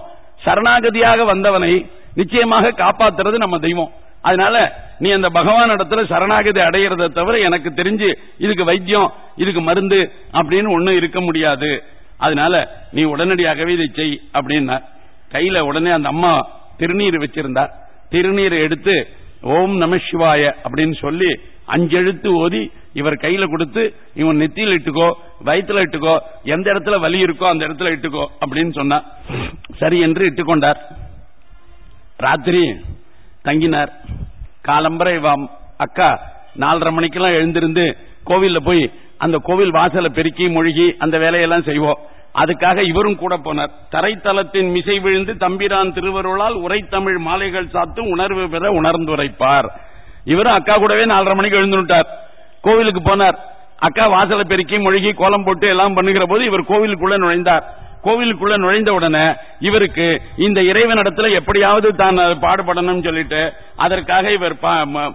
சரணாகதியாக வந்தவனை நிச்சயமாக காப்பாத்துறது நம்ம தெய்வம். அதனால நீ அந்த பகவான் இடத்துல சரணாகதி அடையிறத தவிர எனக்கு தெரிஞ்சு இதுக்கு வைத்தியம் இதுக்கு மருந்து அப்படின்னு ஒண்ணும் இருக்க முடியாது. அதனால நீ உடனடியாகவே இதை செய் அப்படின்னா கையில உடனே அந்த அம்மா திருநீர் வச்சிருந்தா திருநீர் எடுத்து ஓம் நம சிவாய அப்படின்னு சொல்லி அஞ்செழுத்து ஓதி இவர் கையில கொடுத்து இவன் நெத்தியில் இட்டுக்கோ வயிற்றுல இட்டுக்கோ எந்த இடத்துல வலி இருக்கோ அந்த இடத்துல இட்டுக்கோ அப்படின்னு சொன்னா சரி என்று இட்டுக்கொண்டார். ராத்திரி தங்கினார். காலம்பரை அக்கா நாலரை மணிக்கெல்லாம் எழுந்திருந்து கோவில்ல போய் அந்த கோவில் வாசலை பெருக்கி மொழிகி அந்த வேலையெல்லாம் செய்வோம். அதுக்காக இவரும் கூட போனார். தரைத்தளத்தின் மிசை விழுந்து தம்பிரான் திருவருளால் உரைத்தமிழ் மாலைகள் சாத்தும் உணர்வு பெற உணர்ந்துரைப்பார். இவரும் அக்கா கூடவே நாலரை மணிக்கு எழுந்துட்டார். கோவிலுக்கு போனார். அக்கா வாசலை பெருக்கி மொழிகி கோலம் போட்டு எல்லாம் பண்ணுகிற போது இவர் கோவிலுக்குள்ள நுழைந்தார். கோவிலுக்குள்ள நுழைந்த உடனே இவருக்கு இந்த இறைவனிடத்துல எப்படியாவது தான் பாடுபடணும் சொல்லிட்டு அதற்காக இவர்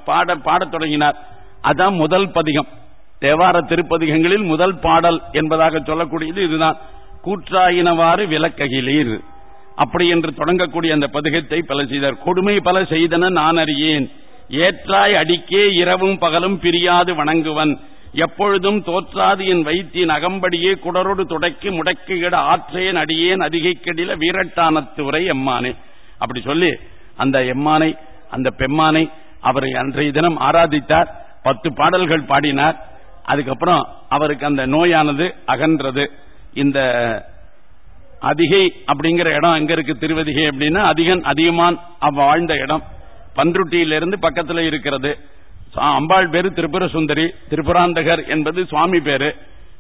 பாட பாடத் தொடங்கினார். அதான் முதல் பதிகம். தேவார திருப்பதிகங்களில் முதல் பாடல் என்பதாக சொல்லக்கூடியது இதுதான். கூற்றாயினவாறு விளக்ககிலீர். அப்படி என்று தொடங்கக்கூடிய அந்த பதிகத்தை பல செய்தார். கொடுமை பல செய்தன நான் அறியேன். ஏற்றாய் அடிக்கே இரவும் பகலும் பிரியாது வணங்குவன். எப்பொழுதும் தோற்றாது என் வைத்தியின் அகம்படியே குடரோடு துடைக்கி முடக்கிட ஆற்றேன் அடியேன் அதிகை கெடில வீரட்டானத்துறை எம்மானே. அப்படி சொல்லி அந்த எம்மானை அந்த பெம்மானை அவரை அன்றைய தினம் ஆராதித்தார் பத்து பாடல்கள் பாடினார். அதுக்கப்புறம் அவருக்கு அந்த நோயானது அகன்றது. இந்த அதிகை அப்படிங்கிற இடம் எங்க இருக்கு திருவதிகை அப்படின்னா அதிகன் அதிகமான் அவ வாழ்ந்த இடம். பன்ருட்டியிலிருந்து பக்கத்தில் இருக்கிறது. அம்பாள் பேரு திரிபுர சுந்தரி திரிபுராந்தகர் என்பது சுவாமி பேரு.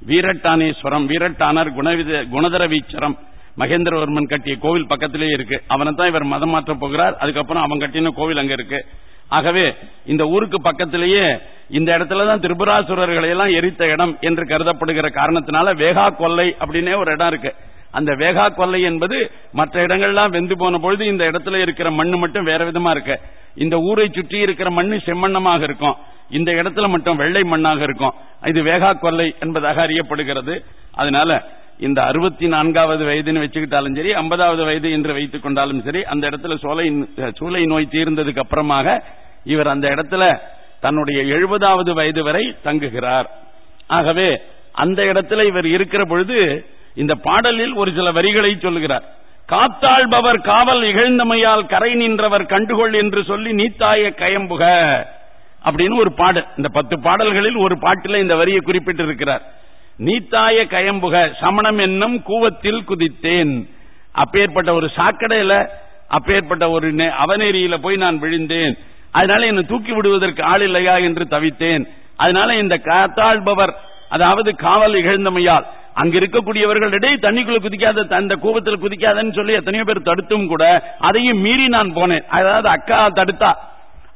வீரட்டானேஸ்வரம் வீரட்டானர் குணவித குணதரவீச்சரம். மகேந்திரவர்மன் கட்டிய கோவில் பக்கத்திலே இருக்கு. அவனை தான் இவர் மதம் மாற்ற போகிறார். அதுக்கப்புறம் அவன் கட்டின கோவில் அங்க இருக்கு. ஆகவே இந்த ஊருக்கு பக்கத்திலேயே இந்த இடத்துலதான் திரிபுராசுரர்களை எல்லாம் எரித்த இடம் என்று கருதப்படுகிற காரணத்தினால வேகா கொல்லை அப்படின்னே ஒரு இடம் இருக்கு. அந்த வேகா கொல்லை என்பது மற்ற இடங்கள்லாம் வெந்து போன பொழுது இந்த இடத்துல இருக்கிற மண்ணு மட்டும் வேற விதமா இருக்கு. இந்த ஊரை சுற்றி இருக்கிற மண்ணு செம்மண்ணமாக இருக்கும். இந்த இடத்துல மட்டும் வெள்ளை மண்ணாக இருக்கும். இது வேகா கொல்லை என்பதாக அறியப்படுகிறது. அதனால இந்த அறுபத்தி நான்காவது வயதுன்னு வச்சுக்கிட்டாலும் சரி ஐம்பதாவது வயது என்று வைத்துக் கொண்டாலும் சரி அந்த இடத்துல சோலை சூளை நோய் தீர்ந்ததுக்கு அப்புறமாக இவர் அந்த இடத்துல தன்னுடைய எழுபதாவது வயது வரை தங்குகிறார். ஆகவே அந்த இடத்துல இவர் இருக்கிற பொழுது இந்த பாடலில் ஒரு சில வரிகளை சொல்லுகிறார். காத்தாழ்பவர் காவல் இகழ்ந்தமையால் கரை நின்றவர் கண்டுகொள் என்று சொல்லி நீத்தாய கயம்புக அப்படின்னு ஒரு பாடல். இந்த பத்து பாடல்களில் ஒரு பாட்டில் இந்த வரியை குறிப்பிட்டிருக்கிறார். நீத்தாய கயம்புக சமணம் என்னும் கூவத்தில் குதித்தேன். அப்பேற்பட்ட ஒரு சாக்கடையில அப்பேற்பட்ட ஒரு அவநேரியில போய் நான் விழுந்தேன். அதனால என்னை தூக்கி விடுவதற்கு ஆள் இல்லையா என்று தவித்தேன். அதனால இந்த காத்தாழ்பவர் அதாவது காவல் இகழ்ந்தமையால் அங்க இருக்கக்கூடியவர்களிடையே தண்ணிக்குள்ள குதிக்காத அந்த கோபத்தில் குதிக்காதன்னு சொல்லி எத்தனையோ பேர் தடுத்தும் கூட அதையும் மீறி நான் போனேன். அதாவது அக்கா தடுத்தா.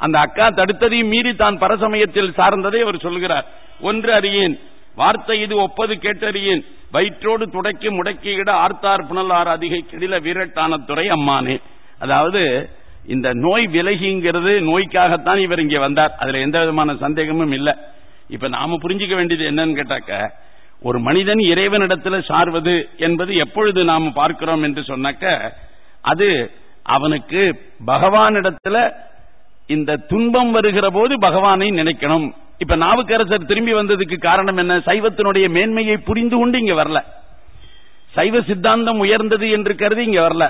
அந்த அக்கா தடுத்ததையும் மீறி தான் பரசமயத்தில் சார்ந்ததை அவர் சொல்கிறார். ஒன்று அறியேன் வார்த்தை இது ஒப்பது கேட்டறியேன். வயிற்றோடு துடைக்கி முடக்கியிட ஆர்த்தார் புனலார் அதிகை கிடில வீரட்டான துறை அம்மானே. அதாவது இந்த நோய் விலகிங்கிறது நோய்க்காகத்தான் இவர் இங்கே வந்தார். அதுல எந்த விதமான சந்தேகமும் இல்லை. இப்ப நாம புரிஞ்சுக்க வேண்டியது என்னன்னு கேட்டாக்க ஒரு மனிதன் இறைவனிடத்துல சார்வது என்பது எப்பொழுது நாம பார்க்கிறோம் என்று சொன்னாக்க அது அவனுக்கு பகவானிடத்துல இந்த துன்பம் வருகிற போது பகவானை நினைக்கணும். இப்ப நாவுக்கரசர் திரும்பி வந்ததுக்கு காரணம் என்ன? சைவத்தினுடைய மேன்மையை புரிந்து கொண்டு இங்க வரல. சைவ சித்தாந்தம் உயர்ந்தது என்று கருதி இங்க வரல.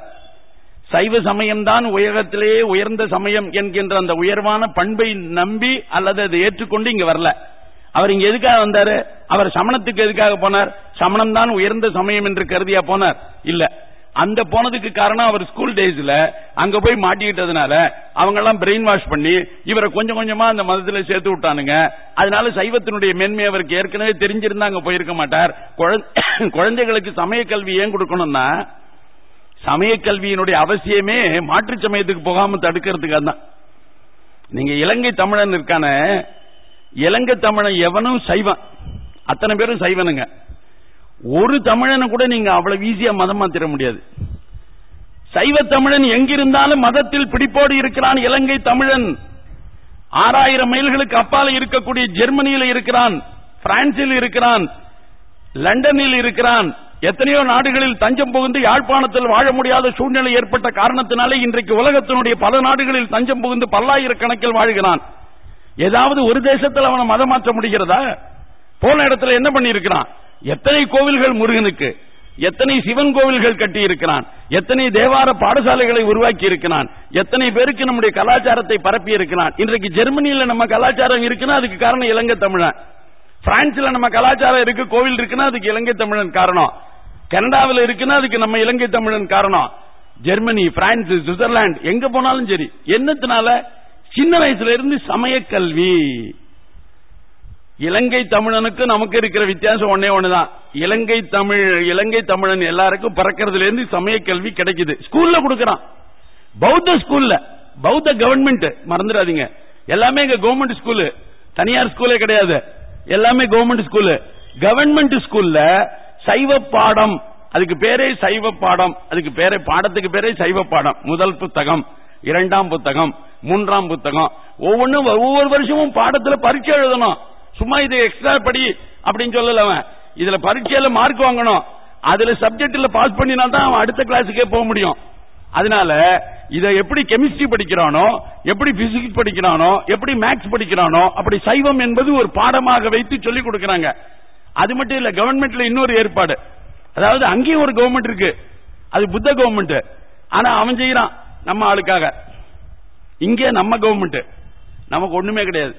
சைவ சமயம்தான் உலகத்திலேயே உயர்ந்த சமயம் என்கின்ற அந்த உயர்வான பண்பை நம்பி அல்லது அதை ஏற்றுக்கொண்டு இங்க வரல. அவர் இங்க எதுக்காக வந்தாரு? அவர் சமணத்துக்கு எதுக்காக போனார்? சமணம் தான் உயர்ந்த சமயம் என்று கருதியா போனார்? இல்ல. அந்த போனதுக்கு காரணம் அவர் ஸ்கூல் டேஸ்ல அங்க போய் மாட்டிக்கிட்டதுனால அவங்க எல்லாம் பிரெயின் வாஷ் பண்ணி இவரை கொஞ்சம் கொஞ்சமா அந்த மதத்துல சேர்த்து விட்டானுங்க. அதனால சைவத்தினுடைய மேன்மை அவருக்கு ஏற்கனவே தெரிஞ்சிருந்தா அங்க போயிருக்க மாட்டார். குழந்தைகளுக்கு சமய கல்வி ஏன் கொடுக்கணும்னா சமய கல்வியினுடைய அவசியமே மாற்று சமயத்துக்கு போகாம தடுக்கிறதுக்காக தான் நீங்க இலங்கை தமிழன் இருக்கான இலங்கை தமிழன் எவனும் சைவன். அத்தனை பேரும் சைவனுங்க. ஒரு தமிழனை கூட நீங்க அவ்வளவு ஈஸியா மதம் மாத்திர முடியாது. சைவ தமிழன் எங்கிருந்தாலும் மதத்தில் பிடிப்போடு இருக்கிறான் இலங்கை தமிழன். ஆறாயிரம் மைல்களுக்கு அப்பால இருக்கக்கூடிய ஜெர்மனியில் இருக்கிறான் பிரான்சில் இருக்கிறான் லண்டனில் இருக்கிறான். எத்தனையோ நாடுகளில் தஞ்சம் புகுந்து யாழ்ப்பாணத்தில் வாழ முடியாத சூழ்நிலை ஏற்பட்ட காரணத்தினாலே இன்றைக்கு உலகத்தினுடைய பல நாடுகளில் தஞ்சம் புகுந்து பல்லாயிரக்கணக்கில் வாழ்கிறான். ஏதாவது ஒரு தேசத்தில் அவனை மதம் மாற்ற முடிகிறதா? போன இடத்துல என்ன பண்ணி இருக்கிறான் எத்தனை கோவில்கள் முருகனுக்கு எத்தனை சிவன் கோவில்கள் கட்டி இருக்கிறான் எத்தனை தேவார பாடசாலைகளை உருவாக்கி இருக்கிறான் எத்தனை பேருக்கு நம்முடைய கலாச்சாரத்தை பரப்பி இருக்கிறான் இன்றைக்கு ஜெர்மனியில் நம்ம கலாச்சாரம் இருக்குன்னா அதுக்கு காரணம் இலங்கை தமிழன். பிரான்ஸ்ல நம்ம கலாச்சாரம் இருக்கு கோவில் இருக்குன்னா அதுக்கு இலங்கை தமிழன் காரணம். கனடாவில் இருக்குன்னா அதுக்கு நம்ம இலங்கை தமிழன் காரணம். ஜெர்மனி பிரான்ஸ் சுவிட்சர்லாந்து எங்க போனாலும் சரி. என்னத்தினால? சின்ன வயசுல இருந்து சமய கல்வி. இலங்கை தமிழனுக்கு நமக்கு இருக்கிற வித்தியாசம் ஒன்னே ஒண்ணுதான். இலங்கை தமிழ் இலங்கை தமிழன் எல்லாருக்கும் பிறக்கிறதுல இருந்து சமய கல்வி கிடைக்குது. ஸ்கூல்ல கொடுக்கறான். பௌத்த ஸ்கூல்ல. பௌத்த கவர்மெண்ட் மறந்துடாதீங்க. எல்லாமே இங்க கவர்மெண்ட் ஸ்கூலு. தனியார் ஸ்கூலே கிடையாது. எல்லாமே கவர்மெண்ட் ஸ்கூலு. கவர்மெண்ட் ஸ்கூல்ல சைவ பாடம். அதுக்கு பேரே சைவ பாடம். அதுக்கு பேரே பாடத்துக்கு பேரே சைவ பாடம். முதல் புத்தகம். இரண்டாம் புத்தகம் மூன்றாம் புத்தகம். ஒவ்வொன்றும் ஒவ்வொரு வருஷமும் பாடத்துல பரீட்சை எழுதணும். சும்மா இது எக்ஸ்ட்ரா படி அப்படின்னு சொல்லல அவன். இதுல பரீட்சையில மார்க் வாங்கணும். அதுல சப்ஜெக்ட்ல பாஸ் பண்ணினா தான் அவன் அடுத்த கிளாஸுக்கே போக முடியும். அதனால இதை எப்படி கெமிஸ்ட்ரி படிக்கிறானோ எப்படி பிசிக்ஸ் படிக்கிறானோ எப்படி மேக்ஸ் படிக்கிறானோ அப்படி சைவம் என்பது ஒரு பாடமாக வைத்து சொல்லிக் கொடுக்கறாங்க. அது மட்டும் இல்ல கவர்மெண்ட்ல இன்னொரு ஏற்பாடு. அதாவது அங்கேயும் ஒரு கவர்மெண்ட் இருக்கு. அது புத்த கவர்மெண்ட் ஆனா அவன் செய்யறான். நம்ம ஆளுக்காக. இங்கே நம்ம கவர்மெண்ட் நமக்கு ஒண்ணுமே கிடையாது.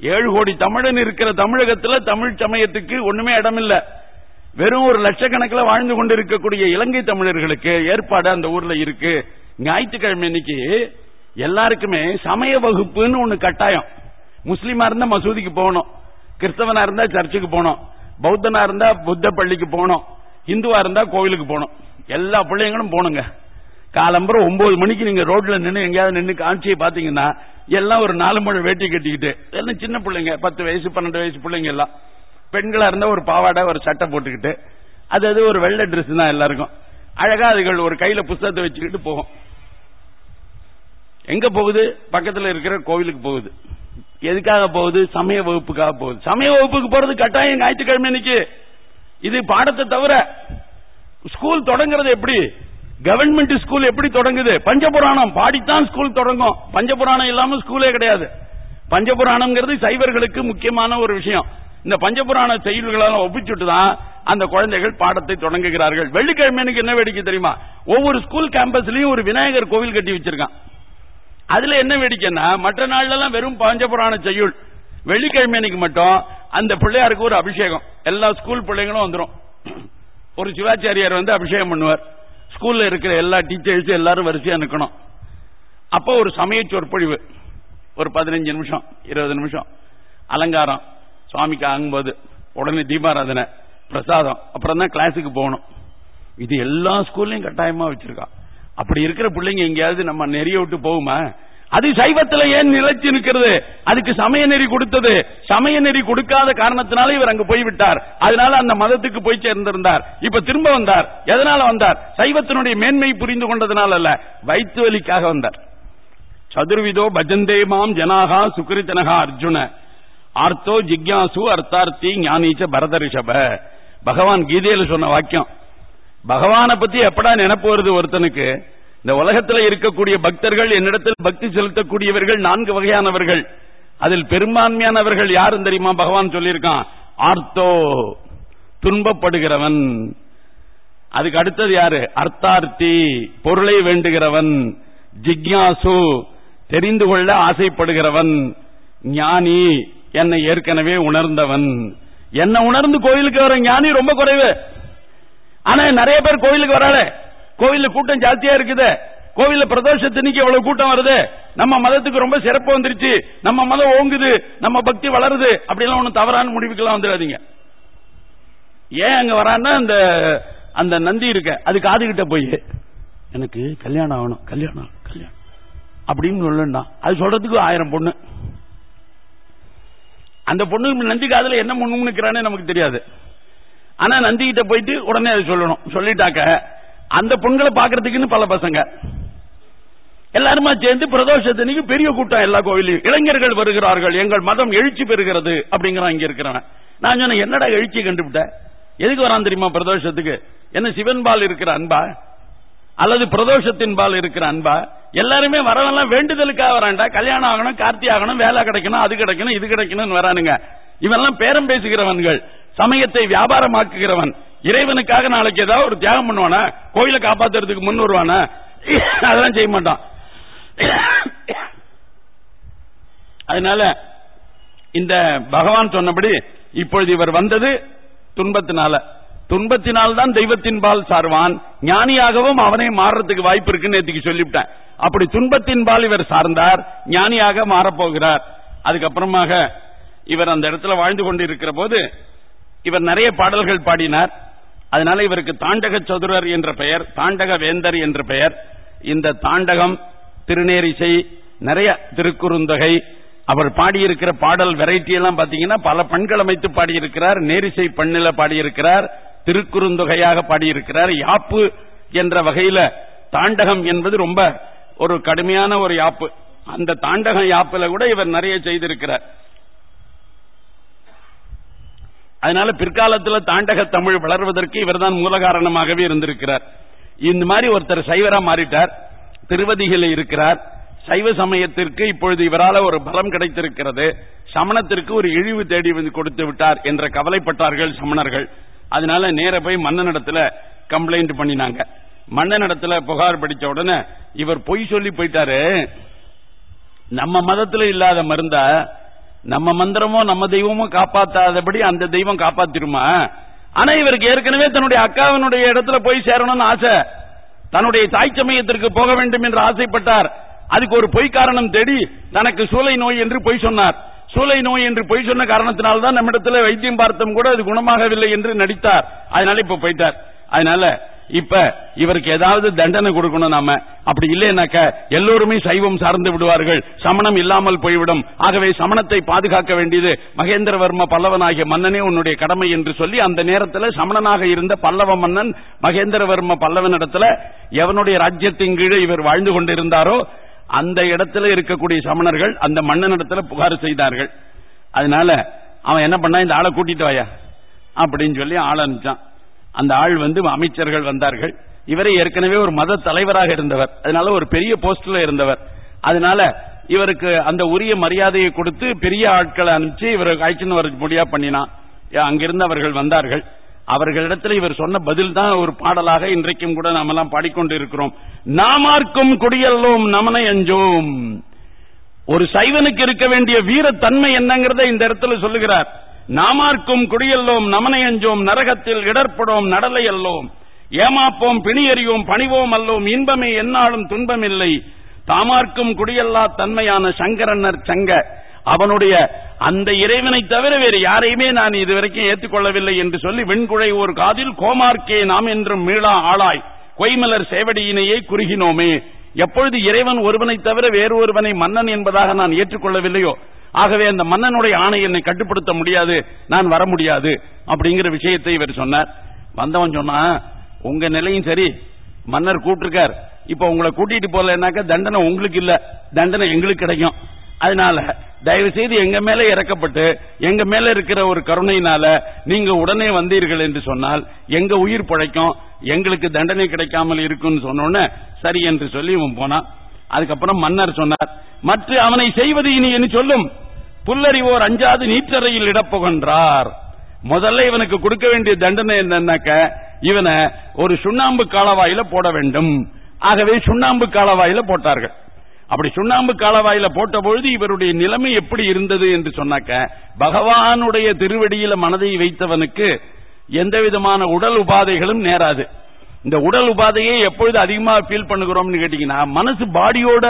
ஏழு கோடி தமிழன் இருக்கிற தமிழகத்துல தமிழ் சமயத்துக்கு ஒண்ணுமே இடம் இல்ல வெறும் ஒரு லட்சக்கணக்கில் வாழ்ந்து கொண்டு இருக்கக்கூடிய இலங்கை தமிழர்களுக்கு ஏற்பாடு அந்த ஊர்ல இருக்கு. ஞாயிற்றுக்கிழமை இன்னைக்கு எல்லாருக்குமே சமய வகுப்புன்னு ஒண்ணு கட்டாயம். முஸ்லீமா இருந்தா மசூதிக்கு போகணும். கிறிஸ்தவனா இருந்தா சர்ச்சுக்கு போகணும். பௌத்தனா இருந்தா புத்த பள்ளிக்கு போகணும். இந்துவா இருந்தா கோவிலுக்கு போகணும். எல்லா பிள்ளைங்களும் போகணுங்க. காலம்பரம் ஒன்பது மணிக்கு நீங்க ரோட்ல நின்று எங்கேயாவது நின்று காட்சியை பாத்தீங்கன்னா எல்லாம் ஒரு நாலு மணி வேட்டி கட்டிக்கிட்டு எல்லாம் சின்ன பிள்ளைங்க பத்து வயசு பன்னெண்டு வயசு பிள்ளைங்க எல்லாம். பெண்களா இருந்தா ஒரு பாவாடை ஒரு சட்டை போட்டுக்கிட்டு அது அது ஒரு வெள்ளை ட்ரெஸ் தான் எல்லாருக்கும். அழகா அதுகள் ஒரு கையில புஸ்தகத்தை வச்சுக்கிட்டு போகும். எங்க போகுது? பக்கத்துல இருக்கிற கோவிலுக்கு போகுது. எதுக்காக போகுது? சமய வகுப்புக்காக போகுது. சமய வகுப்புக்கு போறது கட்டாயம் ஞாயிற்றுக்கிழமை இன்னைக்கு இது பாடத்தை தவிர ஸ்கூல் தொடங்குறது எப்படி? கவர்மெண்ட் ஸ்கூல் எப்படி தொடங்குது? பஞ்சபுராணம். பாடித்தான் ஸ்கூல் தொடங்கும். பஞ்சபுராணம் இல்லாம ஸ்கூலே கிடையாது. பஞ்சபுராணம்ங்கிறது சைவர்களுக்கு முக்கியமான ஒரு விஷயம். இந்த பஞ்சபுராண செயல்களால் ஒப்பிச்சுட்டு தான் அந்த குழந்தைகள் பாடத்தை தொடங்குகிறார்கள். வெள்ளிக்கிழமைக்கு என்ன வேடிக்கை தெரியுமா? ஒவ்வொரு ஸ்கூல் கேம்பஸ்லயும் ஒரு விநாயகர் கோவில் கட்டி வச்சிருக்கான். அதுல என்ன வேடிக்கைன்னா மற்ற நாள்ல எல்லாம் வெறும் பஞ்சபுராண செய்யுள். வெள்ளிக்கிழமை அன்னைக்கு மட்டும் அந்த பிள்ளையாருக்கு ஒரு அபிஷேகம். எல்லா ஸ்கூல் பிள்ளைங்களும் வந்துடும் ஒரு சிவாச்சாரியார் வந்து அபிஷேகம் பண்ணுவார். ஸ்கூல்ல இருக்கிற எல்லா டீச்சர்ஸும் எல்லாரும் வரிசையா நிக்கணும். அப்போ ஒரு சமய சொற்பொழிவு. ஒரு பதினஞ்சு நிமிஷம் இருபது நிமிஷம். அலங்காரம். சுவாமிக்கு ஆகும்போது உடனே தீபாராதனை பிரசாதம். அப்புறம் தான் கிளாஸுக்கு போகணும். இது எல்லா ஸ்கூல்லையும் கட்டாயமா வச்சிருக்கான் அப்படி இருக்கிற பிள்ளைங்க எங்கேயாவது நம்ம நெறிய விட்டு போகுமா? அது சைவத்துல ஏன் நிலைச்சு நிற்கிறது? அதுக்கு சமய நெறி கொடுத்தது. சமய நெறி கொடுக்காத காரணத்தினால இவர் அங்கு போய்விட்டார். அதனால அந்த மதத்துக்கு போய் சேர்ந்திருந்தார். இப்ப திரும்ப வந்தார். எதனால வந்தார்? சைவத்தினுடைய மேன்மை புரிந்து கொண்டதுனால அல்ல வைத்து வலிக்காக வந்தார். சதுர்விதோ பஜந்தே மாம் ஜனாகா சுகிருத்தனகா அர்ஜுன. ஆர்த்தோ ஜிக்யாசு அர்த்தார்த்தி ஞானீச்ச பரத ரிஷப பகவான் கீதையில சொன்ன வாக்கியம் பகவானை பத்தி எப்படா நினைப்பு வருது ஒருத்தனுக்கு? இந்த உலகத்தில் இருக்கக்கூடிய பக்தர்கள் என்னிடத்தில் பக்தி செலுத்தக்கூடியவர்கள் நான்கு வகையானவர்கள். அதில் பெரும்பான்மையானவர்கள் யாரும் தெரியுமா? பகவான் சொல்லியிருக்கான். ஆர்த்தோ துன்பப்படுகிறவன். அதுக்கு அடுத்தது யாரு? அர்த்தார்த்தி பொருளை வேண்டுகிறவன். ஜிக்யாசு தெரிந்து கொள்ள ஆசைப்படுகிறவன். ஞானி என்னை ஏற்கனவே உணர்ந்தவன். என்ன உணர்ந்து கோயிலுக்கு வர ஞானி ரொம்ப குறைவு. ஆனா நிறைய பேர் கோயிலுக்கு வராத. கோவில்ல கூட்டம் ஜாஸ்தியா இருக்குது. கோவில்ல பிரதோஷத்தினிக்கு எவ்வளவு கூட்டம் வருது. நம்ம மதத்துக்கு ரொம்ப சிறப்பு வந்துருச்சு. நம்ம மதம் ஓங்குது. நம்ம பக்தி வளருது. அப்படிலாம் ஒண்ணு தவறான முடிவுக்கெல்லாம் வந்துடாதீங்க. ஏன் அங்க வரான்னா அந்த அந்த நந்தி இருக்க. அது காதுகிட்ட போய் எனக்கு கல்யாணம் ஆகணும். கல்யாணம் கல்யாணம். அப்படின்னு சொல்லா அது சொல்றதுக்கு ஆயிரம் பொண்ணு. அந்த பொண்ணு நந்தி காதல என்ன முன்னுக்கிறானே நமக்கு தெரியாது. ஆனா நந்திகிட்ட போயிட்டு உடனே அதை சொல்லணும். சொல்லிட்டாக்க அந்த பொண்களை பாக்குறதுக்குன்னு பல பசங்க. எல்லாருமா சேர்ந்து பிரதோஷத்தினைக்கு பெரிய கூட்டம் எல்லா கோவிலையும் இளைஞர்கள் வருகிறார்கள் எங்கள் மதம் எழுச்சி பெறுகிறது அப்படிங்கிறான் இங்க இருக்கிறவன். நான் சொன்னேன் என்னடா எழுச்சி கண்டுபிட்ட? எதுக்கு வரான் தெரியுமா பிரதோஷத்துக்கு? என்ன சிவன் பால் இருக்கிற அன்பா? அல்லது பிரதோஷத்தின் பால் இருக்கிற அன்பா? எல்லாருமே வரவெல்லாம் வேண்டுதலுக்காக வராண்டா கல்யாணம் ஆகணும் கார்த்தி ஆகணும் வேலை கிடைக்கணும் அது கிடைக்கணும் இது கிடைக்கணும்னு வரானுங்க. இவெல்லாம் பேரம் பேசுகிறவன்கள். சமயத்தை வியாபாரமாக்குகிறவன். இறைவனுக்காக நாளைக்கு ஏதாவது ஒரு தியாகம் பண்ணுவானா? கோயில காப்பாத்துறதுக்கு முன் வருவானா? அதெல்லாம் செய்ய மாட்டான். அதனால இந்த பகவான் சொன்னபடி இப்பொழுது இவர் வந்தது துன்பத்தினால. துன்பத்தினால் தான் தெய்வத்தின் பால் சார்வான். ஞானியாகவும் அவனே மாறுறதுக்கு வாய்ப்பு இருக்குன்னு நேற்றுக்கு சொல்லிவிட்டேன். அப்படி துன்பத்தின் பால் இவர் சார்ந்தார். ஞானியாக மாறப்போகிறார். அதுக்கப்புறமாக இவர் அந்த இடத்துல வாழ்ந்து கொண்டிருக்கிற போது இவர் நிறைய பாடல்கள் பாடினார். அதனால இவருக்கு தாண்டக சதுரர் என்ற பெயர் தாண்டக வேந்தர் என்ற பெயர். இந்த தாண்டகம் திருநேரிசை நிறைய திருக்குறுந்தொகை அவர் பாடியிருக்கிற பாடல் வெரைட்டி எல்லாம் பாத்தீங்கன்னா பல பண்கள் அமைத்து பாடியிருக்கிறார் நேரிசை பண்ணில பாடியிருக்கிறார் திருக்குறுந்தொகையாக பாடியிருக்கிறார். யாப்பு என்ற வகையில தாண்டகம் என்பது ரொம்ப ஒரு கடுமையான ஒரு யாப்பு. அந்த தாண்டகம் யாப்புல கூட இவர் நிறைய செய்திருக்கிறார். அதனால பிற்காலத்தில் தாண்டக தமிழ் வளர்வதற்கு இவர்தான் மூல காரணமாகவே இருந்திருக்கிறார். இந்த மாதிரி ஒருத்தர் சைவரா மாறிட்டார். திருவதிகளை இருக்கிறார். சைவ சமயத்திற்கு இப்பொழுது இவரால் ஒரு பலம் கிடைத்திருக்கிறது. சமணத்திற்கு ஒரு இழிவு தேடி வந்து கொடுத்து விட்டார் என்ற கவலைப்பட்டார்கள் சமணர்கள். அதனால நேர போய் மன்னனிடத்துல கம்ப்ளைண்ட் பண்ணினாங்க. மன்னனிடத்துல புகார் படிச்ச உடனே இவர் பொய் சொல்லி போயிட்டாரு. நம்ம மதத்துல இல்லாத மருந்தா நம்ம மந்திரமோ நம்ம தெய்வமோ காப்பாத்தாதபடி அந்த தெய்வம் காப்பாத்திருமா? ஆனா இவருக்கு ஏற்கனவே தன்னுடைய அக்காவினுடைய இடத்துல போய் சேரணும்னு ஆசை. தன்னுடைய தாய் சமயத்திற்கு போக வேண்டும் என்று ஆசைப்பட்டார். அதுக்கு ஒரு பொய் காரணம் தேடி தனக்கு சூளை நோய் என்று பொய் சொன்னார். சூளை நோய் என்று பொய் சொன்ன காரணத்தினால்தான் நம்மிடத்தில் வைத்தியம் பார்த்தம் கூட அது குணமாகவில்லை என்று நடித்தார். அதனால இப்ப போயிட்டார். அதனால இப்ப இவருக்கு ஏதாவது தண்டனை கொடுக்கணும் நாம. அப்படி இல்லைனாக்க எல்லோருமே சைவம் சார்ந்து விடுவார்கள். சமணம் இல்லாமல் போய்விடும். ஆகவே சமணத்தை பாதுகாக்க வேண்டியது மகேந்திரவர்ம பல்லவனாகிய மன்னனே உன்னுடைய கடமை என்று சொல்லி அந்த நேரத்தில் சமணனாக இருந்த பல்லவ மன்னன் மகேந்திரவர்ம பல்லவனிடத்துல எவனுடைய ராஜ்யத்தின் கீழே இவர் வாழ்ந்து கொண்டிருந்தாரோ அந்த இடத்துல இருக்கக்கூடிய சமணர்கள் அந்த மன்னனிடத்துல புகார் செய்தார்கள். அதனால அவன் என்ன பண்ணா இந்த ஆளை கூட்டிட்டு வாயா. அப்படின்னு சொல்லி ஆள் அனுப்பிச்சான். அந்த ஆள் வந்து அமைச்சர்கள் வந்தார்கள். இவரை ஏற்கனவே ஒரு மத தலைவராக இருந்தவர். அதனால ஒரு பெரிய போஸ்ட்ல இருந்தவர். அதனால இவருக்கு அந்த உரிய மரியாதையை கொடுத்து பெரிய ஆட்களை அனுப்பிச்சு இவரை காய்ச்சின்னு வர முடியா பண்ணினான் அங்கிருந்து அவர்கள் வந்தார்கள். அவர்களிடத்தில் இவர் சொன்ன பதில் தான் ஒரு பாடலாக இன்றைக்கும் கூட நாம் எல்லாம் பாடிக்கொண்டு இருக்கிறோம். நாமார்க்கும் குடியல்லோம் நமனை அஞ்சோம். ஒரு சைவனுக்கு இருக்க வேண்டிய வீரத்தன்மை என்னங்கிறத இந்த இடத்துல சொல்லுகிறார். நாமார்க்கும் குடியல்லோம் நமனையஞ்சோம் நரகத்தில் இடர்படோம் நடலை அல்லோம். ஏமாப்போம் பிணியறியோம் பணிவோம் அல்லோம். இன்பமே என்னாலும் துன்பமில்லை. தாமார்க்கும் குடியல்லா தன்மையான சங்கரன்னர் சங்க. அவனுடைய அந்த இறைவனை தவிர வேறு யாரையுமே நான் இதுவரைக்கும் ஏற்றுக்கொள்ளவில்லை என்று சொல்லி வெண்குழை ஒரு காதில் கோமார்க்கே நாம் என்றும் மீளா ஆளாய். கொய்மலர் சேவடியினையே குறுகினோமே. எப்பொழுது இறைவன் ஒருவனை தவிர வேறு ஒருவனை மன்னன் என்பதாக நான் ஏற்றுக்கொள்ளவில்லையோ ஆகவே அந்த மன்னனுடைய ஆணை என்னை கட்டுப்படுத்த முடியாது நான் வர முடியாது அப்படிங்கிற விஷயத்தை இவர் சொன்னார். வந்தவன் சொன்னா உங்க நிலையும் சரி மன்னர் கூப்பிட்டிருக்கார். இப்ப உங்களை கூட்டிட்டு போலனாக்க தண்டனை உங்களுக்கு இல்ல தண்டனை எங்களுக்கு கிடைக்கும். அதனால தயவு செய்து எங்க மேல இறக்கப்பட்டு எங்க மேல இருக்கிற ஒரு கருணையினால நீங்க உடனே வந்தீர்கள் என்று சொன்னால் எங்க உயிர் பழைக்கும் எங்களுக்கு தண்டனை கிடைக்காமல் இருக்கும்னு சொன்னோன்னு சரி என்று சொல்லி இவன் போனான். அதுக்கப்புறம் மன்னர் சொன்னார் மற்ற அவனை செய்வது இனி என்று சொல்லும். புல்லறிவோர் அஞ்சாது நீற்றறையில் இடப்புகின்றார். முதல்ல இவனுக்கு கொடுக்க வேண்டிய தண்டனை என்னன்னாக்க இவனை ஒரு சுண்ணாம்பு காலவாயில போட வேண்டும். ஆகவே சுண்ணாம்பு காலவாயில போட்டார்கள். அப்படி சுண்ணாம்பு காலவாயில போட்ட பொழுது இவருடைய நிலைமை எப்படி இருந்தது என்று சொன்னாக்க பகவானுடைய திருவடியில மனதை வைத்தவனுக்கு எந்த விதமான உடல் உபாதைகளும் நேராது. இந்த உடல் உபாதையை எப்பொழுது அதிகமா ஃபீல் பண்ணுகிறோம்னு கேட்டீங்கன்னா மனசு பாடியோட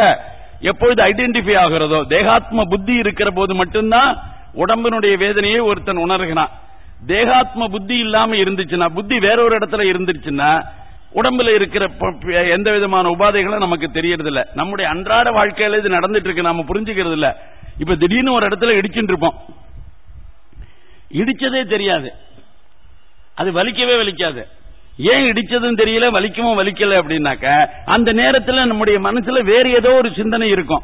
எப்பொழுது ஐடென்டிஃபை ஆகிறதோ தேகாத்ம புத்தி இருக்கிற போது மட்டும்தான் உடம்பினுடைய வேதனையை ஒருத்தன் உணர்கிறான். தேகாத்ம புத்தி இல்லாம இருந்துச்சுன்னா புத்தி வேற ஒரு இடத்துல இருந்துச்சுன்னா உடம்புல இருக்கிற எந்த விதமான உபாதைகளும் நமக்கு தெரியறது இல்ல நம்முடைய அன்றாட வாழ்க்கையில இது நடந்துட்டு இருக்கு நாம புரிஞ்சுக்கிறது இல்ல இப்ப திடீர்னு ஒரு இடத்துல இடிச்சுட்டு இருப்போம் இடிச்சதே தெரியாது. அது வலிக்கவே வலிக்காது. ஏன் இடிச்சதும் தெரியல வலிக்குமோ வலிக்கல அப்படின்னாக்க அந்த நேரத்தில் நம்முடைய மனசுல வேற ஏதோ ஒரு சிந்தனை இருக்கும்.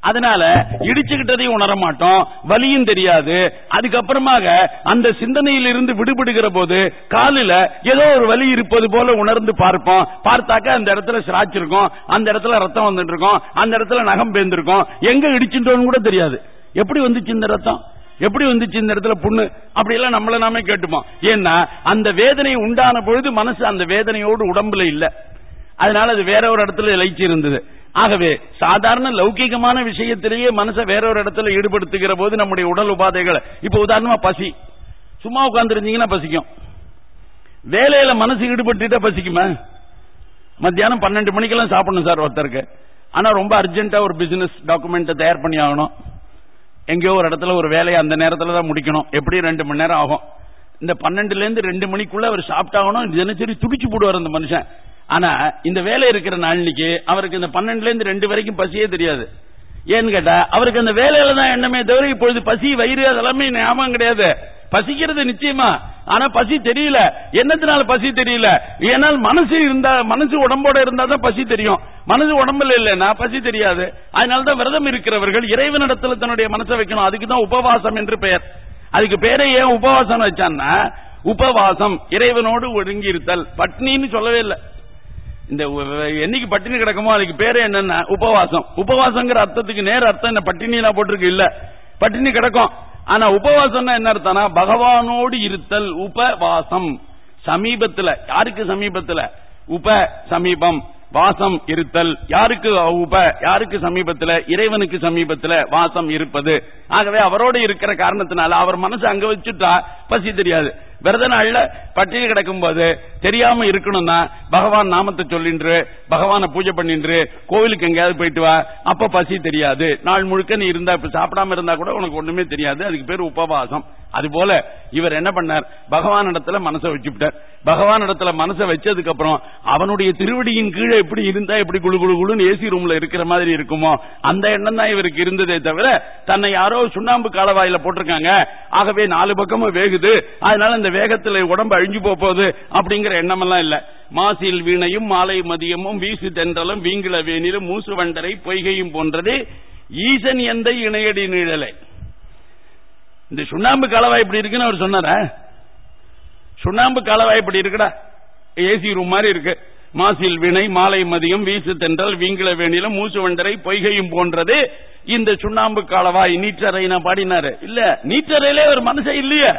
அதனால இடிச்சுக்கிட்டதையும் உணர மாட்டோம் வலியும் தெரியாது. அதுக்கப்புறமாக அந்த சிந்தனையில் இருந்து விடுபடுகிற போது காலில ஏதோ ஒரு வலி இருப்பது போல உணர்ந்து பார்ப்போம். பார்த்தாக்க அந்த இடத்துல சிராச்சிருக்கும் அந்த இடத்துல ரத்தம் வந்துட்டு இருக்கும் அந்த இடத்துல நகம் பேர்ந்திருக்கும். எங்க இடிச்சுட்டோம்னு கூட தெரியாது. எப்படி வந்துச்சு இந்த ரத்தம்? எப்படி வந்துச்சு இந்த இடத்துல புண்ணு? அப்படி எல்லாம் நம்மள நாமே கேட்டுப்போம். ஏன்னா அந்த வேதனை உண்டான பொழுது மனசு அந்த வேதனையோடு உடம்புல இல்ல. அதனால அது வேற ஒரு இடத்துல இழைச்சி இருந்தது. ஆகவே சாதாரண லௌகிகமான விஷயத்திலேயே மனசை வேற ஒரு இடத்துல ஈடுபடுத்துகிற போது நம்முடைய உடல் உபாதைகளை இப்ப உதாரணமா பசி. சும்மா உட்கார்ந்துருந்தீங்கன்னா பசிக்கும். வேலையில மனசு ஈடுபட்டுட்டா பசிக்குமா? மத்தியானம் பன்னெண்டு மணிக்கெல்லாம் சாப்பிடணும் சார் ஒருத்தருக்கு. ஆனா ரொம்ப அர்ஜென்டா ஒரு பிசினஸ் டாக்குமெண்ட் தயார் பண்ணி ஆகணும். எங்கேயோ ஒரு இடத்துல ஒரு வேலையை அந்த நேரத்தில் தான் முடிக்கணும். எப்படியும் ரெண்டு மணி நேரம் ஆகும்? இந்த பன்னெண்டுல இருந்து ரெண்டு மணிக்குள்ள அவர் சாப்பிட்டாகணும் தினசரி துடிச்சு போடுவார் அந்த மனுஷன். ஆனா இந்த வேலை இருக்கிற நாளைக்கு அவருக்கு இந்த பன்னெண்டுல இருந்து ரெண்டு வரைக்கும் பசியே தெரியாது. ஏன்னு கேட்டா அவருக்கு அந்த வேலையில தான் எண்ணமே தவிர இப்பொழுது பசி வயிறு அதெல்லாமே ஞாபகம் கிடையாது. பசிக்கிறது நிச்சயமா. ஆனா பசி தெரியல. என்னத்தினால பசி தெரியல? ஏன்னால் மனசு இருந்தா மனசு உடம்போட இருந்தா தான் பசி தெரியும். மனசு உடம்புல இல்லைன்னா பசி தெரியாது. அதனாலதான் விரதம் இருக்கிறவர்கள் இறைவனிடத்துல தன்னுடைய மனசை வைக்கணும். அதுக்கு தான் உபவாசம் என்று பெயர். அதுக்கு பேரை ஏன் உபவாசம் வச்சான்னா உபவாசம் இறைவனோடு ஒடுங்கி இருத்தல் பட்னின்னு சொல்லவே இல்லை. இந்த என்னைக்கு பட்டினி கிடக்குமோ அதுக்கு பேரு என்னன்னா உபவாசம். உபவாசங்கிற அர்த்தத்துக்கு நேர அர்த்தம் என்ன? பட்டினி போட்டிருக்கு இல்ல. பட்டினி கிடக்கும். ஆனா உபவாசம்னா என்ன அர்த்தம்னா பகவானோடு இருத்தல் உபவாசம். சமீபத்துல யாருக்கு சமீபத்துல? உப சமீபம் வாசம் இருத்தல். யாருக்கு உப? யாருக்கு சமீபத்துல? இறைவனுக்கு சமீபத்துல வாசம் இருப்பது. ஆகவே அவரோடு இருக்கிற காரணத்தினால அவர் மனசு அங்க வச்சுட்டா பசி தெரியாது. விரத நாள்ல பட்டினி கிடக்கும் போது தெரியாம இருக்கணும்னா பகவான் நாமத்தை சொல்லின்று பகவான பூஜை பண்ணின்று கோவிலுக்கு எங்கேயாவது போயிட்டு வா அப்ப பசி தெரியாது. நாள் முழுக்க நீ இருந்தா இப்ப சாப்பிடாம இருந்தா கூட உனக்கு ஒண்ணுமே தெரியாது. அதுக்கு பேர் உபவாசம். அது போல இவர் என்ன பண்ணார்? பகவான் இடத்துல மனசை வச்சுட்டார் பகவான் இடத்துல மனசை வச்சதுக்கு அப்புறம் அவனுடைய திருவடியின் கீழே எப்படி இருந்தா எப்படி குழு குழு குழுன்னு ஏசி ரூம்ல இருக்கிற மாதிரி இருக்குமோ அந்த எண்ணம் தான் இவருக்கு இருந்ததே தவிர தன்னை யாரோ சுண்ணாம்பு காலவாயில போட்டிருக்காங்க. ஆகவே நாலு பக்கமும் வேகுது. அதனால இந்த வேகத்தில் உடம்பு அழிஞ்சு போகுது அப்படிங்கிற எண்ணம் எல்லாம் இல்ல. மாசில் வீணையும் மாலை மதியமும் வீசு தென்றலும் வீங்கில வேணிலும் மூசு வண்டரை பொய்கையும் போன்றது ஈசன் எந்த இணையடி நிழலை. இந்த சுண்ணாம்பு காலவாய் இப்படி இருக்குன்னு அவர் சொன்னார? சுண்ணாம்பு கலவா இப்படி இருக்குடா. ஏசி ரூம் மாதிரி இருக்கு. மாசில் வினை மாலை மதியம் வீசு தென்றல் வீங்கில வேணிலும் மூசு வண்டரை பொய்கையும் போன்றது இந்த சுண்ணாம்பு காலவாய். நீச்சரை நான் பாடினாரு. இல்ல நீச்சரையிலே ஒரு மனசே இல்லையே.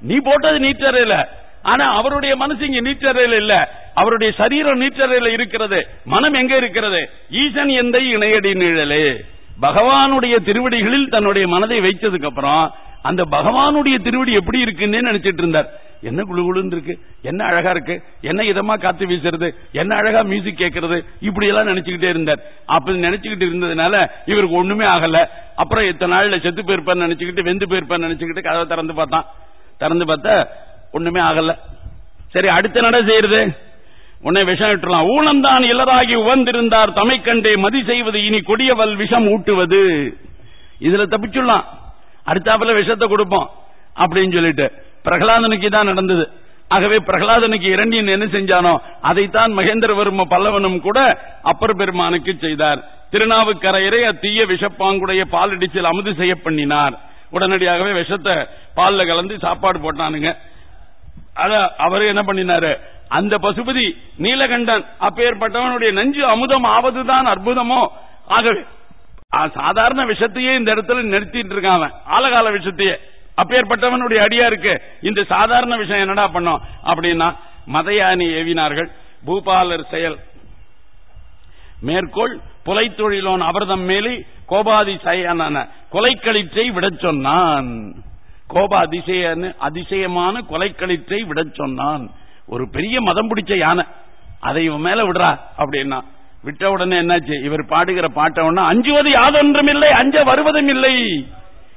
நீ போட்டது நீச்சறையில ஆனா அவருடைய மனசு இங்க நீற்றறையில இல்ல. அவருடைய சரீரம் நீச்சறையில இருக்கிறது. மனம் எங்க இருக்கிறது? ஈசன் எந்த இணையடி நிழலே. பகவானுடைய திருவடிகளில் தன்னுடைய மனதை வைத்ததுக்கு அப்புறம் அந்த பகவானுடைய திருவடி எப்படி இருக்குன்னு நினைச்சிட்டு இருந்தார். என்ன குழு குழுன்னு இருக்கு? என்ன அழகா இருக்கு? என்ன இதமா காத்து வீசுறது? என்ன அழகா மியூசிக் கேட்கறது இப்படி எல்லாம் நினைச்சுக்கிட்டே இருந்தார். அப்படி நினைச்சுக்கிட்டு இருந்ததுனால இவருக்கு ஒண்ணுமே ஆகல. அப்புறம் இத்தனை நாள்ல செத்து போயிருப்பான்னு நினைச்சுக்கிட்டு வெந்து போயிருப்பான்னு நினைச்சுக்கிட்டு கதவை திறந்து பார்த்தான். திறந்து பார்த்தா ஒண்ணுமே ஆகல. சரி அடுத்த நட செய்யறது? உன்னை விஷம் விட்டுலாம் ஊனம்தான் இல்லதாகி உவந்திருந்தார். தமை கண்டே மதி செய்வது இனி கொடியவல் விஷம் ஊட்டுவது. இதுல தப்பிச்சுடலாம். அடுத்தாப்புல விஷத்தை கொடுப்போம் அப்படின்னு சொல்லிட்டு. பிரகலாதனுக்கு தான் நடந்தது. ஆகவே பிரகலாதனுக்கு இரண்டியன் என்ன செஞ்சானோ அதைத்தான் மகேந்திரவர்ம பல்லவனும் கூட அப்பர் பெருமானுக்கு செய்தார். திருநாவுக்கரையரை அத்தீய விஷப்பாங்குடைய பாலடிச்சில் அமுது செய்ய பண்ணினார். உடனடியாகவே விஷத்தை பால்ல கலந்து சாப்பாடு போட்டானுங்க. அத அவரு என்ன பண்ணினாரு? அந்த பசுபதி நீலகண்டன் அப்பேற்பட்டவனுடைய நஞ்சு அமுதம் ஆவதுதான் அற்புதமோ? ஆகவே சாதாரண விஷத்தையே இந்த இடத்துல நிறுத்திட்டு இருக்கான் ஆலகால விஷத்தையே. அப்பேற்பட்டவனுடைய அடியா இருக்கு. இந்த சாதாரண விஷயம் என்னடா பண்ணோம்? அப்படின்னா மதயானி ஏவினார்கள். பூபாலர் செயல். மேற்கோள் புலைத்தொழிலோன் அவர்தம் மேலி கோபாதி சயனான. கொலைக்களிற்றை விடச் சொன்னான். கோப அதிசய அதிசயமான கொலைக்களிற்றை விடச் சொன்னான். ஒரு பெரிய மதம் பிடிச்ச யானை. அதை இவன் மேல விடுறா அப்படின்னா. விட்ட உடனே என்னாச்சு? இவர் பாடுகிற பாட்ட உடனே அஞ்சுவது யாதொன்றும் இல்லை அஞ்ச வருவதும் இல்லை.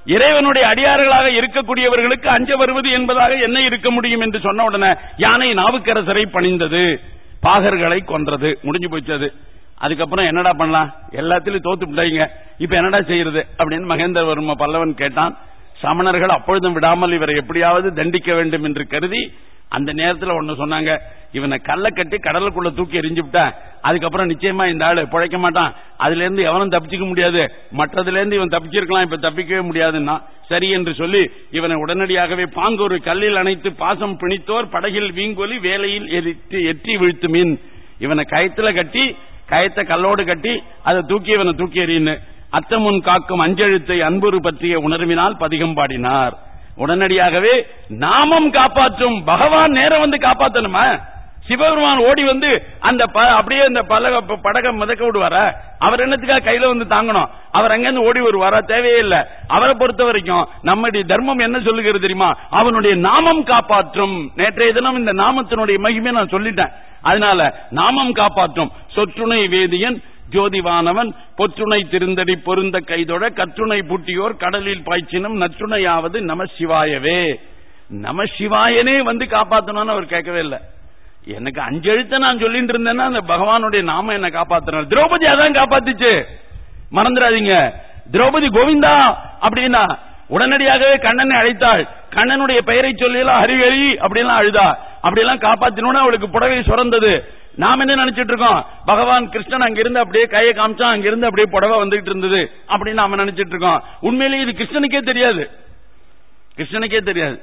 இறைவனுடைய அடியார்களாக இருக்கக்கூடியவர்களுக்கு அஞ்ச வருவது என்பதாக என்ன இருக்க முடியும்? என்று சொன்ன உடனே யானை நாவுக்கரசரை பணிந்தது. பாகர்களை கொன்றது. முடிஞ்சு போச்சது அதுக்கப்புறம் என்னடா பண்ணலாம்? எல்லாத்திலும் தோத்து விட்டாங்க. இப்ப என்னடா செய்யறது? அப்படின்னு மகேந்திரவர்ம பல்லவன் கேட்டான். சமணர்கள் அப்பொழுதும் விடாமல் இவரை எப்படியாவது தண்டிக்க வேண்டும் என்று கருதி அந்த நேரத்தில் ஒன்னு சொன்னாங்க. இவனை கல்ல கட்டி கடலுக்குள்ள தூக்கி எரிஞ்சு விட்டா அதுக்கப்புறம் நிச்சயமா இந்த ஆளு பிழைக்க மாட்டான். அதுல இருந்து எவனும் தப்பிச்சுக்க முடியாது. மற்றதுல இருந்து இவன் தப்பிச்சிருக்கலாம் இப்ப தப்பிக்கவே முடியாதுன்னா. சரி என்று சொல்லி இவனை உடனடியாகவே பாங்கொரு கல்லில் அணைத்து பாசம் பிணித்தோர் படகில் வீங்கொலி வேலையில் எரித்து எட்டி வீழ்த்து மீன் இவனை கயத்துல கட்டி கயத்தை கல்லோடு கட்டி அதை தூக்கியவனை தூக்கி எறின்னு. அத்தமுன் காக்கும் அஞ்செழுத்தை அன்புரு பற்றிய உணர்வினால் பதிகம் பாடினார். உடனடியாகவே நாமம் காப்பாற்றும். பகவான் நேரம் வந்து காப்பாத்தணுமா? சிவபெருமான் ஓடி வந்து அந்த ப- அப்படியே அந்த பலக ப- படகம் மிதக்க விடுவார? அவர் என்னத்துக்காக கையில வந்து தாங்கணும்? அவர் அங்கிருந்து ஓடி வருவாரா? தேவையே இல்ல. அவரை பொறுத்த வரைக்கும் நம்முடைய தர்மம் என்ன சொல்லுகிறது தெரியுமா? அவனுடைய நாமம் காப்பாற்றும். நேற்றைய தினம் இந்த நாமத்தினுடைய மகிமை நான் சொல்லிட்டேன். அதனால நாமம் காப்பாற்றும். சொற்றுணை வேதியன் ஜோதிவானவன் பொற்றுணை திருந்தடி பொருந்த கைதொட கற்றுணை பூட்டியோர் கடலில் பாய்ச்சினும் நற்றுணையாவது நம சிவாயவே. நம சிவாயனே வந்து காப்பாத்தணும்னு அவர் கேட்கவே இல்லை. எனக்கு அஞ்சு எழுத்த நான் சொல்லிட்டு இருந்தேன்னா அந்த பகவானுடைய நாம என்ன காப்பாத்தினார் திரௌபதி அதான் காப்பாத்துச்சு. மறந்துடாதீங்க. திரௌபதி கோவிந்தா அப்படின்னா உடனடியாகவே கண்ணனை அழைத்தாள். கண்ணனுடைய பெயரை சொல்லிலாம் ஹரிஹரி ஹரி அப்படிலாம் அழுதா. அப்படிலாம் காப்பாத்தினோட அவளுக்கு புடவை சுரந்தது. நாம் என்ன நினைச்சிட்டு இருக்கோம்? பகவான் கிருஷ்ணன் அங்கிருந்து அப்படியே கையை காமிச்சா அங்கிருந்து அப்படியே புடவை வந்துகிட்டு இருந்தது அப்படின்னு நாம நினைச்சிட்டு இருக்கோம். உண்மையிலேயே இது கிருஷ்ணனுக்கே தெரியாது. கிருஷ்ணனுக்கே தெரியாது.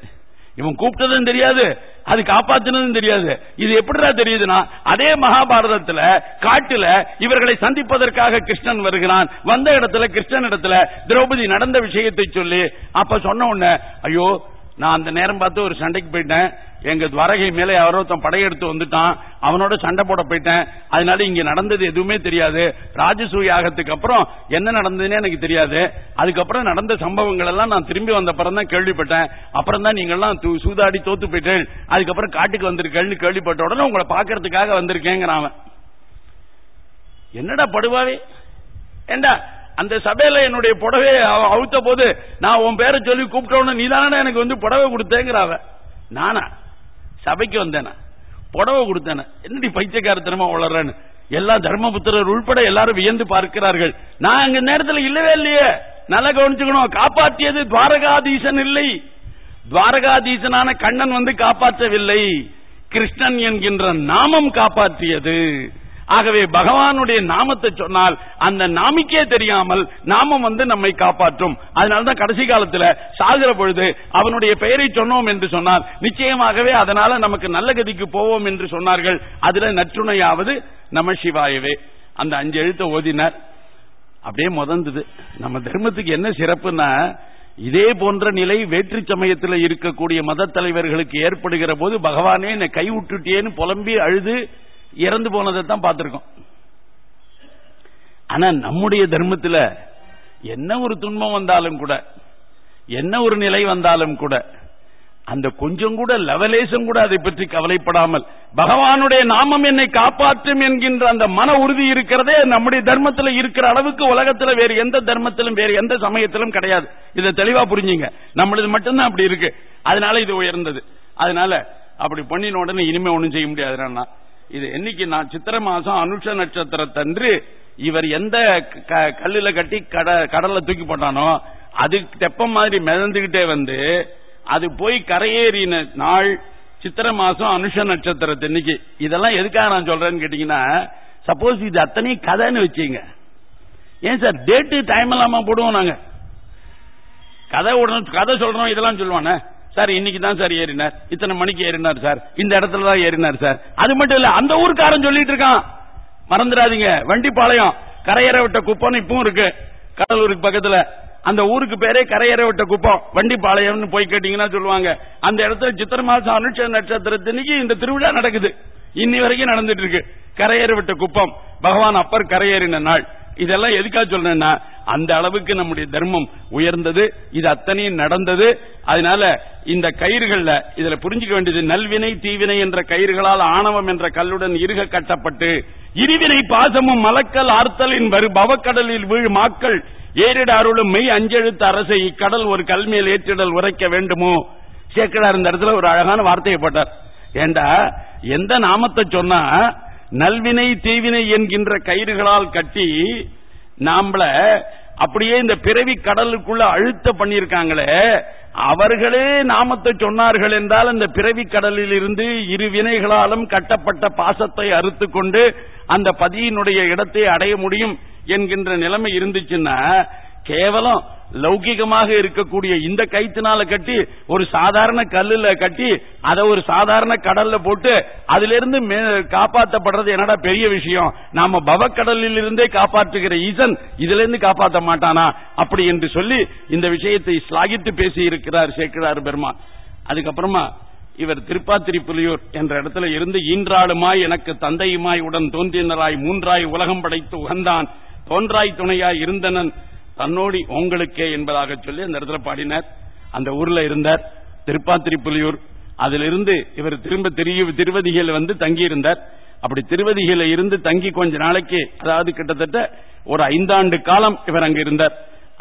இவன் கூப்பிட்டதும் தெரியாது அது காப்பாத்தினதும் தெரியாது. இது எப்படிடா தெரியுதுன்னா அதே மகாபாரதத்துல காட்டுல இவர்களை சந்திப்பதற்காக கிருஷ்ணன் வருகிறான். வந்த இடத்துல கிருஷ்ணன் இடத்துல திரௌபதி நடந்த விஷயத்தை சொல்லி அப்ப சொன்ன உடனே ஐயோ நான் அந்த நேரம் பார்த்து ஒரு சண்டைக்கு போயிட்டேன். எங்க துவாரகை மேல யாரோ ஒருத்தன் படையெடுத்து வந்துட்டான். அவனோட சண்டை போட போயிட்டேன். அதனால இங்க நடந்தது எதுவுமே தெரியாது. ராஜசூய யாகத்துக்கு அப்புறம் என்ன நடந்ததுன்னு எனக்கு தெரியாது. அதுக்கப்புறம் நடந்த சம்பவங்கள் எல்லாம் நான் திரும்பி வந்த அப்புறம் தான் கேள்விப்பட்டேன். அப்புறம் தான் நீங்க எல்லாம் தூ- சூதாடி தோத்து போயிட்டேன். அதுக்கப்புறம் காட்டுக்கு வந்திருக்கேன்னு கேள்விப்பட்ட உடனே உங்களை பாக்குறதுக்காக வந்திருக்கேங்கிறான் அவன். என்னடா படுவாவே? ஏண்டா அந்த சபையில என்னுடைய புடவையை அவுத்த போது நான் உன் பேரை சொல்லி கூப்பிட்டோன்னு நீ எனக்கு வந்து புடவை கொடுத்தேங்கிறாவ. நானா? சபைக்கு வந்தேனா? புடவை கொடுத்தேன? என்னடி பைத்தியக்காரத்தனமா வளர்றேன்னு எல்லா தர்மபுத்திரர் உள்பட எல்லாரும் வியந்து பார்க்கிறார்கள். நான் அங்க நேரத்தில் இல்லவே இல்லையே. நல்லா கவனிச்சுக்கணும். காப்பாற்றியது துவாரகாதீசன் இல்லை. துவாரகாதீசனான கண்ணன் வந்து காப்பாற்றவில்லை. கிருஷ்ணன் என்கின்ற நாமம் காப்பாற்றியது. ஆகவே பகவானுடைய நாமத்தை சொன்னால் அந்த நாமிக்கே தெரியாமல் நாமம் வந்து நம்மை காப்பாற்றும். அதனாலதான் கடைசி காலத்தில் சாகிற பொழுது அவனுடைய பெயரை சொன்னோம் என்று சொன்னால் நிச்சயமாகவே அதனால நமக்கு நல்ல கதிக்கு போவோம் என்று சொன்னார்கள். அதுல நற்றுணையாவது நம சிவாயவே. அந்த அஞ்சு எழுத்த ஓதினார். அப்படியே முதந்தது. நம்ம தர்மத்துக்கு என்ன சிறப்புன்னா இதே போன்ற நிலை வேற்று சமயத்தில் இருக்கக்கூடிய மத தலைவர்களுக்கு ஏற்படுகிற போது பகவானே என்னை கைவிட்டுட்டேன்னு புலம்பி அழுது இறந்து போனதை தான் பார்த்திருக்கோம். ஆனா நம்முடைய தர்மத்துல என்ன ஒரு துன்பம் வந்தாலும் கூட என்ன ஒரு நிலை வந்தாலும் கூட அந்த கொஞ்சம் கூட லெவலேசம் கூட அதை பற்றி கவலைப்படாமல் பகவானுடைய நாமம் என்னை காப்பாற்றும் என்கின்ற அந்த மன உறுதி இருக்கிறதே நம்முடைய தர்மத்தில் இருக்கிற அளவுக்கு உலகத்தில் வேறு எந்த தர்மத்திலும் வேறு எந்த சமயத்திலும் கிடையாது. இதை தெளிவா புரிஞ்சுங்க. நம்மளது மட்டும்தான் அப்படி இருக்கு. அதனால இது உயர்ந்தது. அதனால அப்படி பண்ணின உடனே இனிமே ஒன்றும் செய்ய முடியாது இது என்னைக்கு நான் சித்திர மாசம் அனுஷ நட்சத்திரத்தன்று இவர் எந்த கல்லுல கட்டி கடல்ல தூக்கி போட்டானோ அது தெப்பம் மாதிரி மிதந்துகிட்டே வந்து அது போய் கரையேறின நாள் சித்திர மாசம் அனுஷ நட்சத்திரத்தன்னைக்கு இதெல்லாம் எதுக்காக நான் சொல்றேன்னு கேட்டீங்கன்னா சப்போஸ் இது அத்தனையும் கதைன்னு வச்சுங்க. ஏன் சார்? டேட்டு டைம் இல்லாம போடுவோம் நாங்க. கதை விடணும் கதை சொல்றோம் இதெல்லாம் சொல்லுவானே? சார் இன்னைக்கு தான் சார் ஏறினார். இத்தனை மணிக்கு ஏறினார் சார். இந்த இடத்துல தான் ஏறினார் சார். அது மட்டும் இல்ல அந்த ஊருக்காரன் சொல்லிட்டு இருக்கான். மறந்துடாதீங்க. வண்டிப்பாளையம் கரையேற விட்ட குப்பம் இப்பவும் இருக்கு. கடலூருக்கு பக்கத்துல. அந்த ஊருக்கு பேரே கரையறை விட்ட குப்பம். வண்டிப்பாளையம்னு போய் கேட்டீங்கன்னா சொல்லுவாங்க. அந்த இடத்துல சித்திர மாசம் அனுஷ நட்சத்திரத்தினைக்கு இந்த திருவிழா நடக்குது. இன்னி வரைக்கும் நடந்துட்டு இருக்கு. கரையேற விட்ட குப்பம். பகவான் அப்பர் கரையேறின நாள். இதெல்லாம் எதுக்காக சொல்றேன்னா அந்த அளவுக்கு நம்முடைய தர்மம் உயர்ந்தது இது அத்தனையும் நடந்தது. அதனால இந்த கயிறுகள்ல இதுல புரிஞ்சுக்க வேண்டியது நல்வினை தீவினை என்ற கயிறுகளால் ஆணவம் என்ற கல்லுடன் இருக கட்டப்பட்டு இருவினை பாசமும் மலக்கல் ஆர்த்தலின் வரு பவக்கடலில் வீழ் மாக்கள் ஏறிட அருளும் மெய் அஞ்செழுத்த அரசை இக்கடல் ஒரு கல்மேல் ஏற்றிடல் உரைக்க வேண்டுமோ? சேக்கடார் இந்த இடத்துல ஒரு அழகான வார்த்தையை போட்டார். ஏண்டா எந்த நாமத்தை சொன்னா நல்வினை தீவினை என்கின்ற கயிறுகளால் கட்டி நாமள அப்படியே இந்த பிறவி கடலுக்குள்ள அழுத்த பண்ணிருக்காங்களே அவர்களே நாமத்தை சொன்னார்கள் என்றால் அந்த பிறவி கடலில் இருந்து இரு வினைகளாலும் கட்டப்பட்ட பாசத்தை அறுத்து கொண்டு அந்த பதியினுடைய இடத்தை அடைய முடியும் என்கின்ற நிலைமை இருந்துச்சுன்னா கேவலம் லௌகிகமாக இருக்கக்கூடிய இந்த கைத்தினால கட்டி ஒரு சாதாரண கல்லுல கட்டி அதை ஒரு சாதாரண கடல்ல போட்டு அதுல இருந்து காப்பாற்றப்படுறது என்னடா பெரிய விஷயம்? நாம பவக்கடலில் இருந்தே காப்பாற்றுகிற ஈசன் இதுல இருந்து காப்பாற்ற மாட்டானா? அப்படி என்று சொல்லி இந்த விஷயத்தை ஸ்லாகித்து பேசி இருக்கிறார் சேர்க்கிறார் பெருமா அதுக்கப்புறமா இவர் திருப்பாத்திரி புலியூர் என்ற இடத்துல இருந்து ஈன்றாளுமாய் எனக்கு தந்தையுமாய் உடன் தோன்றினராய் மூன்றாய் உலகம் படைத்து உகந்தான் தோன்றாய் துணையாய் இருந்தனன். தன்னோடி உங்களுக்கே என்பதாக சொல்லி அந்த இடத்துல பாடினார். அந்த ஊர்ல இருந்தார் திருப்பாத்திரி புலியூர் அதிலிருந்து இவர் திரும்ப திருவதிகையில் வந்து தங்கி இருந்தார் அப்படி திருவதிகையில இருந்து தங்கி கொஞ்ச நாளைக்கு அதாவது கிட்டத்தட்ட ஒரு ஐந்தாண்டு காலம் இவர் அங்க இருந்தார்.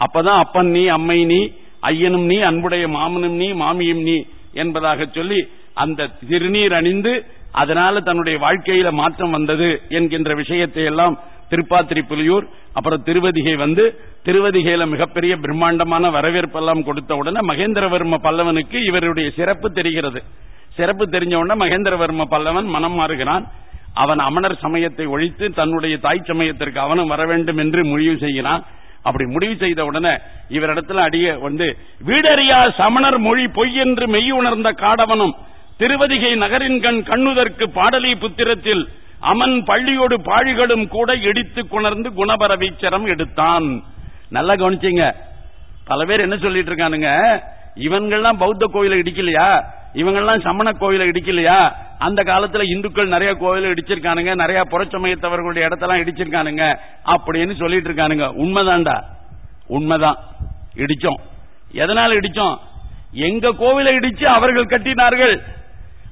அப்பதான் அப்பன் நீ அம்மை நீ ஐயனும் நீ அன்புடைய மாமனும் நீ மாமியும் நீ என்பதாக சொல்லி அந்த திருநீர் அணிந்து அதனால தன்னுடைய வாழ்க்கையில மாற்றம் வந்தது என்கின்ற விஷயத்தை எல்லாம் திருப்பாத்திரி புலியூர் அப்புறம் திருவதிகை வந்து திருவதிகையில மிகப்பெரிய பிரம்மாண்டமான வரவேற்பெல்லாம் கொடுத்த உடனே மகேந்திரவர்ம பல்லவனுக்கு இவருடைய சிறப்பு தெரிகிறது. சிறப்பு தெரிஞ்ச உடனே மகேந்திரவர்ம பல்லவன் மனம் மாறுகிறான். அவன் அமணர் சமயத்தை ஒழித்து தன்னுடைய தாய் சமயத்திற்கு அவனும் வர வேண்டும் என்று முடிவு செய்கிறான். அப்படி முடிவு செய்த உடனே இவரிடத்துல அடிய வந்து வீடறியா சமணர் மொழி பொய் என்று மெய் உணர்ந்த காடவனும் திருவதிகை நகரின் கண் கண்ணுதற்கு பாடலி புத்திரத்தில் அமன் பள்ளியோடு பாழிகளும் கூட இடித்து குணர்ந்து குணபரவீச்சரம் எடுத்தான். நல்லா கவனிச்சிங்க. பல பேர் என்ன சொல்லிட்டு இருக்கானுங்க? இவங்கெல்லாம் பௌத்த கோயிலை இடிக்கலையா? இவங்கெல்லாம் சமண கோயிலை இடிக்கலையா? அந்த காலத்துல இந்துக்கள் நிறைய கோயிலை இடிச்சிருக்கானுங்க நிறைய புறச்சமயத்தவர்களுடைய இடத்தெல்லாம் இடிச்சிருக்கானுங்க அப்படின்னு சொல்லிட்டு இருக்கானுங்க. உண்மைதான்டா. உண்மைதான். இடிச்சோம். எதனால இடிச்சோம்? எங்க கோவிலை இடிச்சு அவர்கள் கட்டினார்கள்.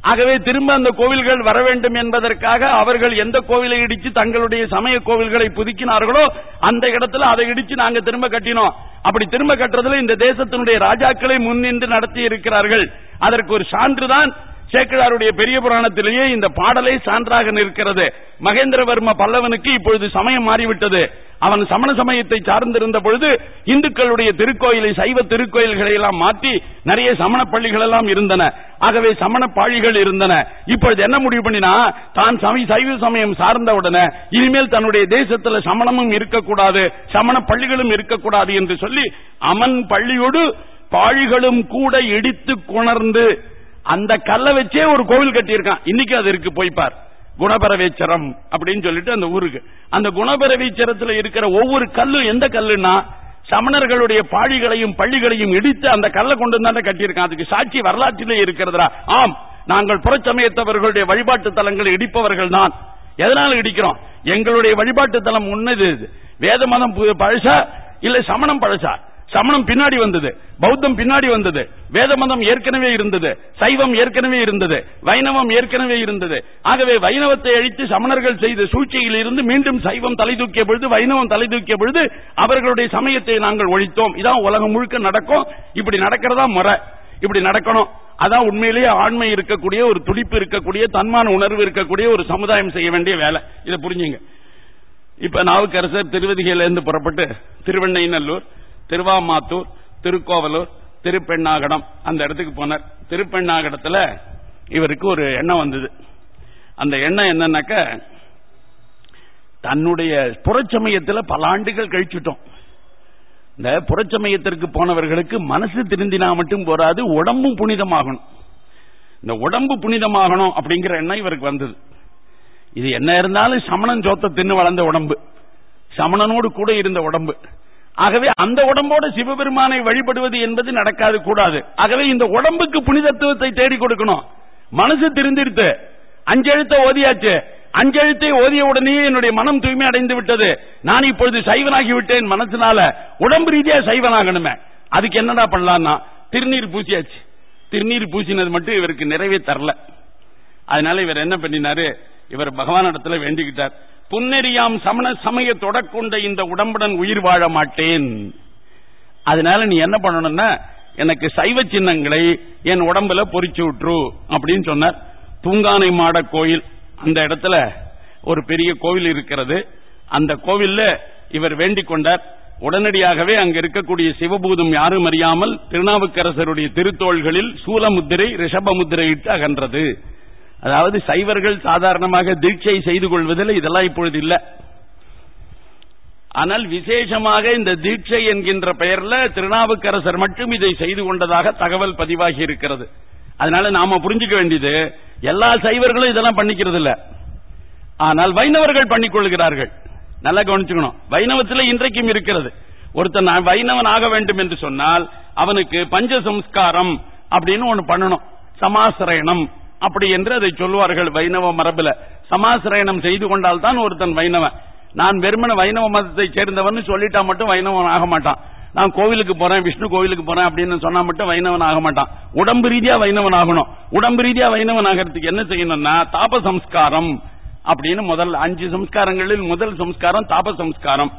ஆகவே திரும்ப அந்த கோவில்கள் வர வேண்டும் என்பதற்காக அவர்கள் எந்த கோவிலை இடிச்சு தங்களுடைய சமய கோவில்களை புதுக்கினார்களோ அந்த இடத்துல அதை இடிச்சு நாங்க திரும்ப கட்டினோம். அப்படி திரும்ப கட்டுறதுல இந்த தேசத்தினுடைய ராஜாக்களை முன்னின்று நடத்தி இருக்கிறார்கள். அதற்கு ஒரு சான்றுதான் சேக்கிழாருடைய பெரிய புராணத்திலேயே இந்த பாடலை சான்றாக நிற்கிறது. மகேந்திரவர்ம பல்லவனுக்கு இப்பொழுது சமயம் மாறிவிட்டது. அவன் சமண சமயத்தை சார்ந்திருந்த பொழுது இந்துக்களுடைய திருக்கோயிலை சைவ திருக்கோயில்களை எல்லாம் மாற்றி நிறைய சமண பள்ளிகள் எல்லாம் இருந்தன. ஆகவே சமண பாழிகள் இருந்தன. இப்பொழுது என்ன முடிவு பண்ணினா தான் சைவ சமயம் சார்ந்த உடனே இனிமேல் தன்னுடைய தேசத்தில் சமணமும் இருக்கக்கூடாது சமண பள்ளிகளும் இருக்கக்கூடாது என்று சொல்லி அமன் பள்ளியோடு பாழிகளும் கூட இடித்து கொணர்ந்து அந்த கல்லை வச்சே ஒரு கோவில் கட்டியிருக்கான். இன்னைக்கு அது இருக்கு போய்ப்பார் குணபரவேச்சரம் அப்படின்னு சொல்லிட்டு அந்த ஊருக்கு. அந்த குணபரவேச்சரத்தில் இருக்கிற ஒவ்வொரு கல்லும் எந்த கல்லுன்னா சமணர்களுடைய பாழிகளையும் பள்ளிகளையும் இடித்து அந்த கல்லை கொண்டு தானே கட்டியிருக்கான். அதுக்கு சாட்சி வரலாற்றிலே இருக்கிறதா ஆம் நாங்கள் புறச்சமயத்தவர்களுடைய வழிபாட்டு தலங்களை இடிப்பவர்கள் தான். எதனால இடிக்கிறோம்? எங்களுடைய வழிபாட்டு தலம் உன்னது வேத மதம் பழசா? இல்ல சமணம் பழசா? சமணம் பின்னாடி வந்தது. பௌத்தம் பின்னாடி வந்தது. வேத மதம் ஏற்கனவே இருந்தது. சைவம் ஏற்கனவே இருந்தது. வைணவம் ஏற்கனவே இருந்தது. ஆகவே வைணவத்தை அழித்து சமணர்கள் செய்த சூழ்ச்சியில் இருந்து மீண்டும் சைவம் தலை தூக்கிய பொழுது வைணவம் தலை தூக்கிய பொழுது அவர்களுடைய சமயத்தை நாங்கள் ஒழித்தோம். இதான் உலகம் முழுக்க நடக்கும். இப்படி நடக்கிறதா முறை இப்படி நடக்கணும். அதான் உண்மையிலேயே ஆண்மை இருக்கக்கூடிய ஒரு துடிப்பு இருக்கக்கூடிய தன்மான உணர்வு இருக்கக்கூடிய ஒரு சமுதாயம் செய்ய வேண்டிய வேலை. இதை புரிஞ்சுங்க. இப்ப நாவுக்கரசர் திருவதிகையிலிருந்து புறப்பட்டு திருவெண்ணைநல்லூர் திருவாமாத்தூர் திருக்கோவலூர் திருப்பெண்ணாகடம் அந்த இடத்துக்கு போனார். திருப்பெண்ணாகடத்துல இவருக்கு ஒரு எண்ணம் வந்தது. அந்த எண்ணம் என்னன்னாக்க தன்னுடைய புறச்சமயத்தில் பல ஆண்டுகள் கழிச்சுட்டோம். இந்த புறச்சமயத்திற்கு போனவர்களுக்கு மனசு திருந்தினா மட்டும் போராது உடம்பும் புனிதமாகணும். இந்த உடம்பு புனிதமாகணும் அப்படிங்கிற எண்ணம் இவருக்கு வந்தது. இது என்ன இருந்தாலும் சமணன் சோத்த தின்னு வளர்ந்த உடம்பு. சமணனோடு கூட இருந்த உடம்பு. ஆகவே அந்த உடம்போட சிவபெருமானை வழிபடுவது என்பது நடக்காது கூடாது. ஆகவே இந்த உடம்புக்கு புனிதத்துவத்தை தேடி கொடுக்கணும். மனசு திருந்திருத்து அஞ்செழுத்த ஓதியாச்சு. அஞ்செழுத்தை ஓதிய உடனே என்னுடைய மனம் தூய்மை அடைந்து விட்டது. நான் இப்பொழுது சைவனாகி விட்டேன் மனசுனால உடம்பு ரீதியா சைவனாகணுமே. அதுக்கு என்னடா பண்ணலாம்னா திருநீர் பூசியாச்சு. திருநீர் பூசினது மட்டும் இவருக்கு நிறைவே தரல. அதனால இவர் என்ன பண்ணினாரு? இவர் பகவான் இடத்துல வேண்டிக்கிட்டார். புன்னெறியாம் சமண சமய தொடக்கொண்ட இந்த உடம்புடன் உயிர் வாழ மாட்டேன். அதனால நீ என்ன பண்ணணும்னா எனக்கு சைவ சின்னங்களை என் உடம்புல பொறிச்சு விட்டுரு அப்படின்னு சொன்னார். தூங்கானை மாட கோயில் அந்த இடத்துல ஒரு பெரிய கோவில் இருக்கிறது. அந்த கோவில்ல இவர் வேண்டிக் கொண்டார். உடனடியாகவே அங்க இருக்கக்கூடிய சிவபூதம் யாரும் அறியாமல் திருநாவுக்கரசருடைய திருத்தோள்களில் சூலமுத்திரை ரிஷபமுத்திரையிட்டு அகன்றது. அதாவது சைவர்கள் சாதாரணமாக தீட்சை செய்து கொள்வதில் இதெல்லாம் இப்பொழுது இல்ல. ஆனால் விசேஷமாக இந்த தீட்சை என்கின்ற பெயர்ல திருநாவுக்கரசர் மட்டும் இதை செய்து கொண்டதாக தகவல் பதிவாகி இருக்கிறது. அதனால நாம புரிஞ்சுக்க வேண்டியது எல்லா சைவர்களும் இதெல்லாம் பண்ணிக்கிறது இல்ல ஆனால் வைணவர்கள் பண்ணிக்கொள்கிறார்கள் நல்லா கவனிச்சுக்கணும். வைணவத்தில் இன்றைக்கும் இருக்கிறது. ஒருத்தன் வைணவன் ஆக வேண்டும் என்று சொன்னால் அவனுக்கு பஞ்ச சம்ஸ்காரம் அப்படின்னு ஒன்னு பண்ணணும். சமாசிரயணம் அப்படி என்று அதை சொல்லுவார்கள் வைணவ மரபுல. சமாசிரயணம் செய்து கொண்டால் தான் ஒருத்தன் வைணவன். நான் வெறுமன வைணவ மதத்தை சேர்ந்தவன் சொல்லிட்டா மட்டும் வைணவன் ஆக மாட்டான். நான் கோவிலுக்கு போறேன் விஷ்ணு கோவிலுக்கு போறேன் அப்படின்னு சொன்னா மட்டும் வைணவன் ஆக மாட்டான். உடம்பு ரீதியா வைணவன் ஆகணும். உடம்பு ரீதியா வைணவன் ஆகிறதுக்கு என்ன செய்யணும்னா தாப சம்ஸ்காரம் அப்படின்னு முதல் அஞ்சு சம்ஸ்காரங்களில் முதல் சம்ஸ்காரம் தாப சம்ஸ்காரம்.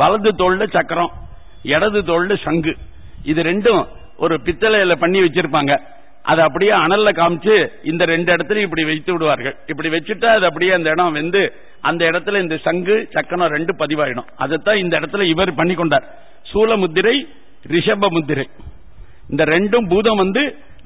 வலது தோல்ல சக்கரம் இடது தோல்ல சங்கு. இது ரெண்டும் ஒரு பித்தளையில பண்ணி வச்சிருப்பாங்க. அதை அப்படியே அனல்ல காமிச்சு இந்த ரெண்டு இடத்துல இப்படி வைத்து விடுவார்கள். இப்படி வச்சுட்டா அது அப்படியே அந்த இடம் வந்து அந்த இடத்துல இந்த சங்கு சக்கனம் ரெண்டு பதிவாயிடும். அதைத்தான் இந்த இடத்துல இவர் பண்ணி கொண்டார். சூல முத்திரை ரிஷப முத்திரை இந்த ரெண்டும் பூதம் வந்து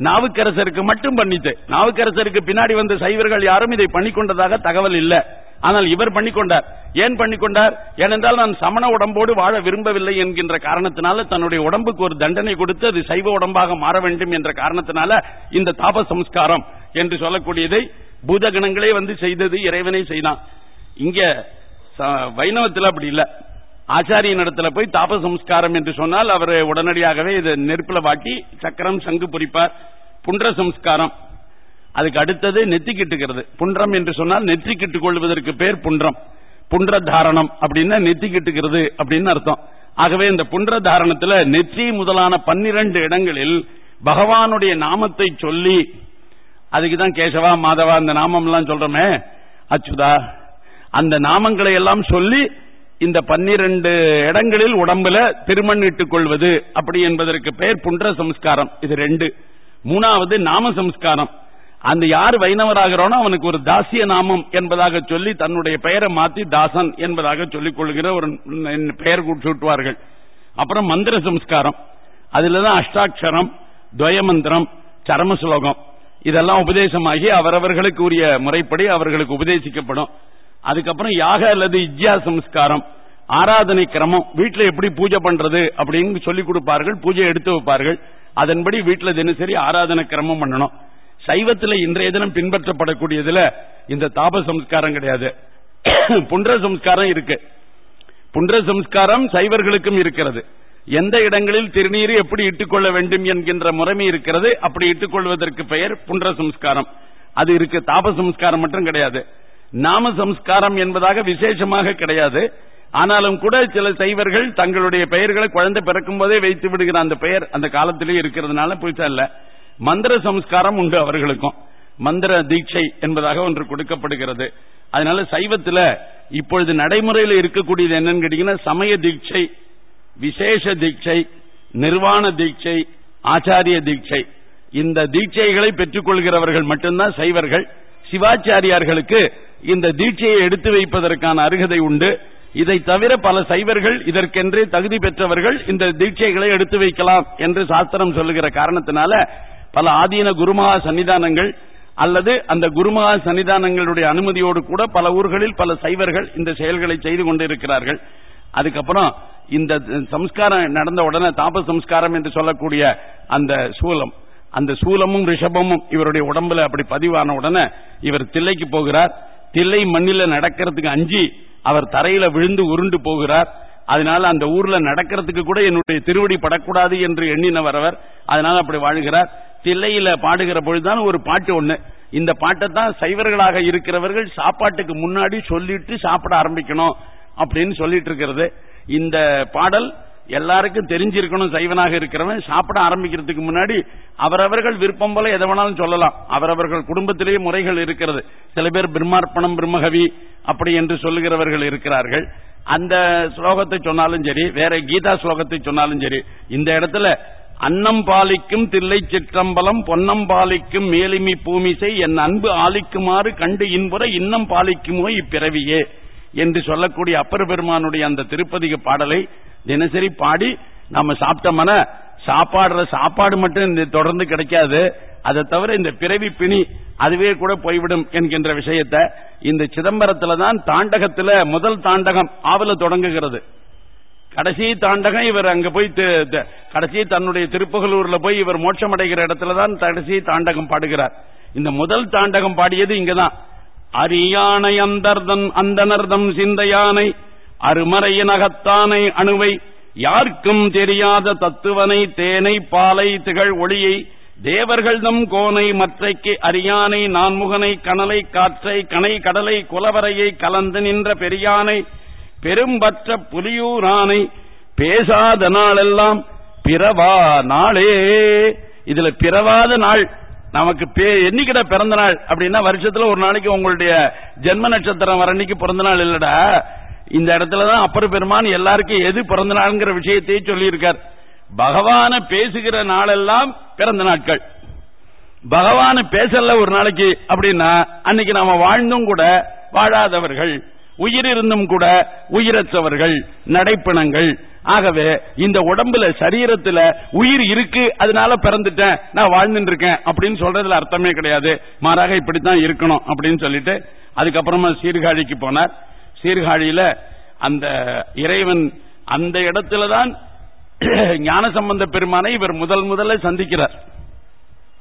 நாவுக்கரசருக்கு மட்டும் பண்ணித்து நாவுக்கரசருக்கு பின்னாடி வந்த சைவர்கள் யாரும் இதை பண்ணிக்கொண்டதாக தகவல் இல்லை. ஆனால் இவர் பண்ணிக்கொண்டார். ஏன் பண்ணிக்கொண்டார்? ஏனென்றால் நான் சமண உடம்போடு வாழ விரும்பவில்லை என்கின்ற காரணத்தினால தன்னுடைய உடம்புக்கு ஒரு தண்டனை கொடுத்து அது சைவ உடம்பாக மாற வேண்டும் என்ற காரணத்தினால இந்த தாப சம்ஸ்காரம் என்று சொல்லக்கூடியதை பூதகணங்களே வந்து செய்தது இறைவனை செய்தான். இங்க வைணவத்தில் அப்படி இல்ல. ஆச்சாரியன் இடத்துல போய் தாப சம்ஸ்காரம் என்று சொன்னால் அவர் உடனடியாகவே இதை நெருப்புல வாட்டி சக்கரம் சங்கு பொறிப்பார். புன்ற சம்ஸ்காரம். அதுக்கு அடுத்தது நெத்திக்கிட்டுக்கிறது. புன்றம் என்று சொன்னால் நெற்றிக்கிட்டுக் கொள்வதற்கு பேர் புன்றம் புன்ற தாரணம் அப்படின்னா நெத்திக்கிட்டுக்கிறது அப்படின்னு அர்த்தம். ஆகவே இந்த புன்ற தாரணத்துல நெற்றி முதலான பன்னிரண்டு இடங்களில் பகவானுடைய நாமத்தை சொல்லி அதுக்குதான் கேசவா மாதவா அந்த நாமம் எல்லாம் சொல்றோமே. அச்சுதா அந்த நாமங்களை எல்லாம் சொல்லி இந்த பன்னிரண்டு இடங்களில் உடம்புல திருமண் இட்டுக் கொள்வது அப்படி என்பதற்கு பெயர் புன்ற சம்ஸ்காரம். இது ரெண்டு. மூணாவது நாம சம்ஸ்காரம். அந்த யார் வைணவராகிறானோ அவனுக்கு ஒரு தாசிய நாமம் என்பதாக சொல்லி தன்னுடைய பெயரை மாத்தி தாசன் என்பதாக சொல்லிக் கொள்கிற ஒரு பெயர் சூட்டுவார்கள் அப்புறம் மந்திர சம்ஸ்காரம். அதுலதான் அஷ்டாட்சரம் துவயமந்திரம் சரம ஸ்லோகம் இதெல்லாம் உபதேசமாகி அவரவர்களுக்கு உரிய முறைப்படி அவர்களுக்கு உபதேசிக்கப்படும். அதுக்கப்புறம் யாக அல்லது இஜ்யா சம்ஸ்காரம். ஆராதனை கிரமம். வீட்டில் எப்படி பூஜை பண்றது அப்படின்னு சொல்லிக் கொடுப்பார்கள். பூஜை எடுத்து வைப்பார்கள். அதன்படி வீட்டில் தினசரி ஆராதனை கிரமம் பண்ணணும். சைவத்தில் இன்றைய தினம் பின்பற்றப்படக்கூடியதுல இந்த தாப சம்ஸ்காரம் கிடையாது. புன்ற சம்ஸ்காரம் இருக்கு. புன்ற சம்ஸ்காரம் சைவர்களுக்கும் இருக்கிறது. எந்த இடங்களில் திருநீர் எப்படி இட்டுக்கொள்ள வேண்டும் என்கின்ற முறைமை இருக்கிறது. அப்படி இட்டுக்கொள்வதற்கு பெயர் புன்ற சம்ஸ்காரம். அது இருக்கு. தாப சம்ஸ்காரம் மட்டும் கிடையாது. நாம சம்ஸ்காரம் என்பதாக விசேஷமாக கிடையாது. ஆனாலும் கூட சில சைவர்கள் தங்களுடைய பெயர்களை குழந்தை பிறக்கும் போதே வைத்து விடுகிற அந்த பெயர் அந்த காலத்திலேயே இருக்கிறதுனால புதுசா இல்ல. மந்திர சம்ஸ்காரம் உண்டு அவர்களுக்கும். மந்திர தீட்சை என்பதாக ஒன்று கொடுக்கப்படுகிறது. அதனால சைவத்துல இப்பொழுது நடைமுறையில் இருக்கக்கூடியது என்னன்னு கேட்டீங்கன்னா சமய தீட்சை விசேஷ தீட்சை நிர்வாண தீட்சை ஆச்சாரிய தீட்சை. இந்த தீட்சைகளை பெற்றுக் கொள்கிறவர்கள் மட்டும்தான் சைவர்கள். சிவாச்சாரியார்களுக்கு இந்த தீட்சையை எடுத்து வைப்பதற்கான அருகதை உண்டு. இதை தவிர பல சைவர்கள் இதற்கென்றே தகுதி பெற்றவர்கள் இந்த தீட்சைகளை எடுத்து வைக்கலாம் என்று சாஸ்திரம் சொல்லுகிற காரணத்தினால பல ஆதீன குருமகா சன்னிதானங்கள் அல்லது அந்த குருமகா சன்னிதானங்களுடைய அனுமதியோடு கூட பல ஊர்களில் பல சைவர்கள் இந்த செயல்களை செய்து கொண்டிருக்கிறார்கள். அதுக்கப்புறம் இந்த சம்ஸ்காரம் நடந்த உடனே தாப சம்ஸ்காரம் என்று சொல்லக்கூடிய அந்த சூலம். அந்த சூலமும் ரிஷபமும் இவருடைய உடம்புல அப்படி பதிவான உடனே இவர் தில்லைக்கு போகிறார். தில்லை மண்ணில நடக்கிறதுக்கு அஞ்சி அவர் தரையில விழுந்து உருண்டு போகிறார். அதனால அந்த ஊர்ல நடக்கிறதுக்கு கூட என்னுடைய திருவடி படக்கூடாது என்று எண்ணினவர் அவர் அதனால அப்படி வாழ்கிறார். தில்லையில பாடுகிற பொழுதுதான் ஒரு பாட்டு ஒண்ணு. இந்த பாட்டை தான் சைவர்களாக இருக்கிறவர்கள் சாப்பாட்டுக்கு முன்னாடி சொல்லிட்டு சாப்பிட ஆரம்பிக்கணும் அப்படின்னு சொல்லிட்டு இருக்கிறது. இந்த பாடல் எல்லாருக்கும் தெரிஞ்சிருக்கணும் சைவனாக இருக்கிறவன். சாப்பிட ஆரம்பிக்கிறதுக்கு முன்னாடி அவரவர்கள் விருப்பம் போல எதை வேணாலும் சொல்லலாம். அவரவர்கள் குடும்பத்திலேயே முறைகள் இருக்கிறது. சில பேர் பிரம்மார்ப்பணம் பிரம்மகவி அப்படி என்று சொல்லுகிறவர்கள் இருக்கிறார்கள். அந்த ஸ்லோகத்தை சொன்னாலும் சரி வேற கீதா ஸ்லோகத்தை சொன்னாலும் சரி இந்த இடத்துல அன்னம் பாலிக்கும் தில்லை சிற்றம்பலம் பொன்னம் பாலிக்கும் மேலிமி பூமிசை என் அன்பு ஆலிக்குமாறு கண்டு இன்புற இன்னம் பாலிக்குமோ இப்பிறவியே என்று சொல்லக்கூடிய அப்பர் பெருமானுடைய அந்த திருப்பதிக பாடலை தினசரி பாடி நாம சாப்பிட்டோம்னா சாப்பாடுற சாப்பாடு மட்டும் தொடர்ந்து கிடைக்காது. அதை தவிர இந்த பிறவி பிணி அதுவே கூட போய்விடும் என்கின்ற விஷயத்தை இந்த சிதம்பரத்துல தான் தாண்டகத்துல முதல் தாண்டகம் ஆவல தொடங்குகிறது. கடைசி தாண்டகம் இவர் அங்க போய் கடைசி தன்னுடைய திருப்புகலூர்ல போய் இவர் மோட்சம் அடைகிற இடத்துல தான் கடைசி தாண்டகம் பாடுகிறார். இந்த முதல் தாண்டகம் பாடியது இங்கதான். அரியானை அந்தர்தன் அந்தனர்தம் சிந்தையானை அருமறையினகத்தானை அணுவை யாருக்கும் தெரியாத தத்துவனை தேனை பாலை திகழ் ஒளியை தேவர்கள் தம் கோனை மற்றைக்கு அரியானை நான்முகனை கனலை காற்றை கனை கடலை குலவரையை கலந்து நின்ற பெரியானை பெரும்பற்ற புலியூரானை பேசாத நாளெல்லாம் பிறவா நாளே. இதுல பிறவாத நாள். நமக்கு என்னைக்கிட பிறந்த நாள் அப்படின்னா வருஷத்துல ஒரு நாளைக்கு உங்களுடைய ஜென்ம நட்சத்திரம் வர அன்னைக்கு பிறந்த நாள் இல்லடா. இந்த இடத்துலதான் அப்பர் பெருமான் எல்லாருக்கும் எது பிறந்த நாள்ங்கிற விஷயத்தையும் சொல்லியிருக்கார். பகவான பேசுகிற நாளெல்லாம் பிறந்த நாட்கள். பகவான பேசல ஒரு நாளைக்கு அப்படின்னா அன்னைக்கு நாம வாழ்ந்தும் கூட வாழாதவர்கள் உயிர் இருந்தும் கூட உயிரற்றவர்கள் நடைப்பணங்கள். ஆகவே இந்த உடம்புல சரீரத்துல உயிர் இருக்கு அதனால பிறந்துட்டேன் நான் வாழ்ந்துட்டு இருக்கேன் அப்படின்னு சொல்றதுல அர்த்தமே கிடையாது. மாறாக இப்படித்தான் இருக்கணும் அப்படின்னு சொல்லிட்டு அதுக்கப்புறமா சீர்காழிக்கு போனார். சீர்காழியில அந்த இறைவன் அந்த இடத்துல இடத்துலதான் ஞானசம்பந்த பெருமானை இவர் முதல் முதல்ல சந்திக்கிறார்.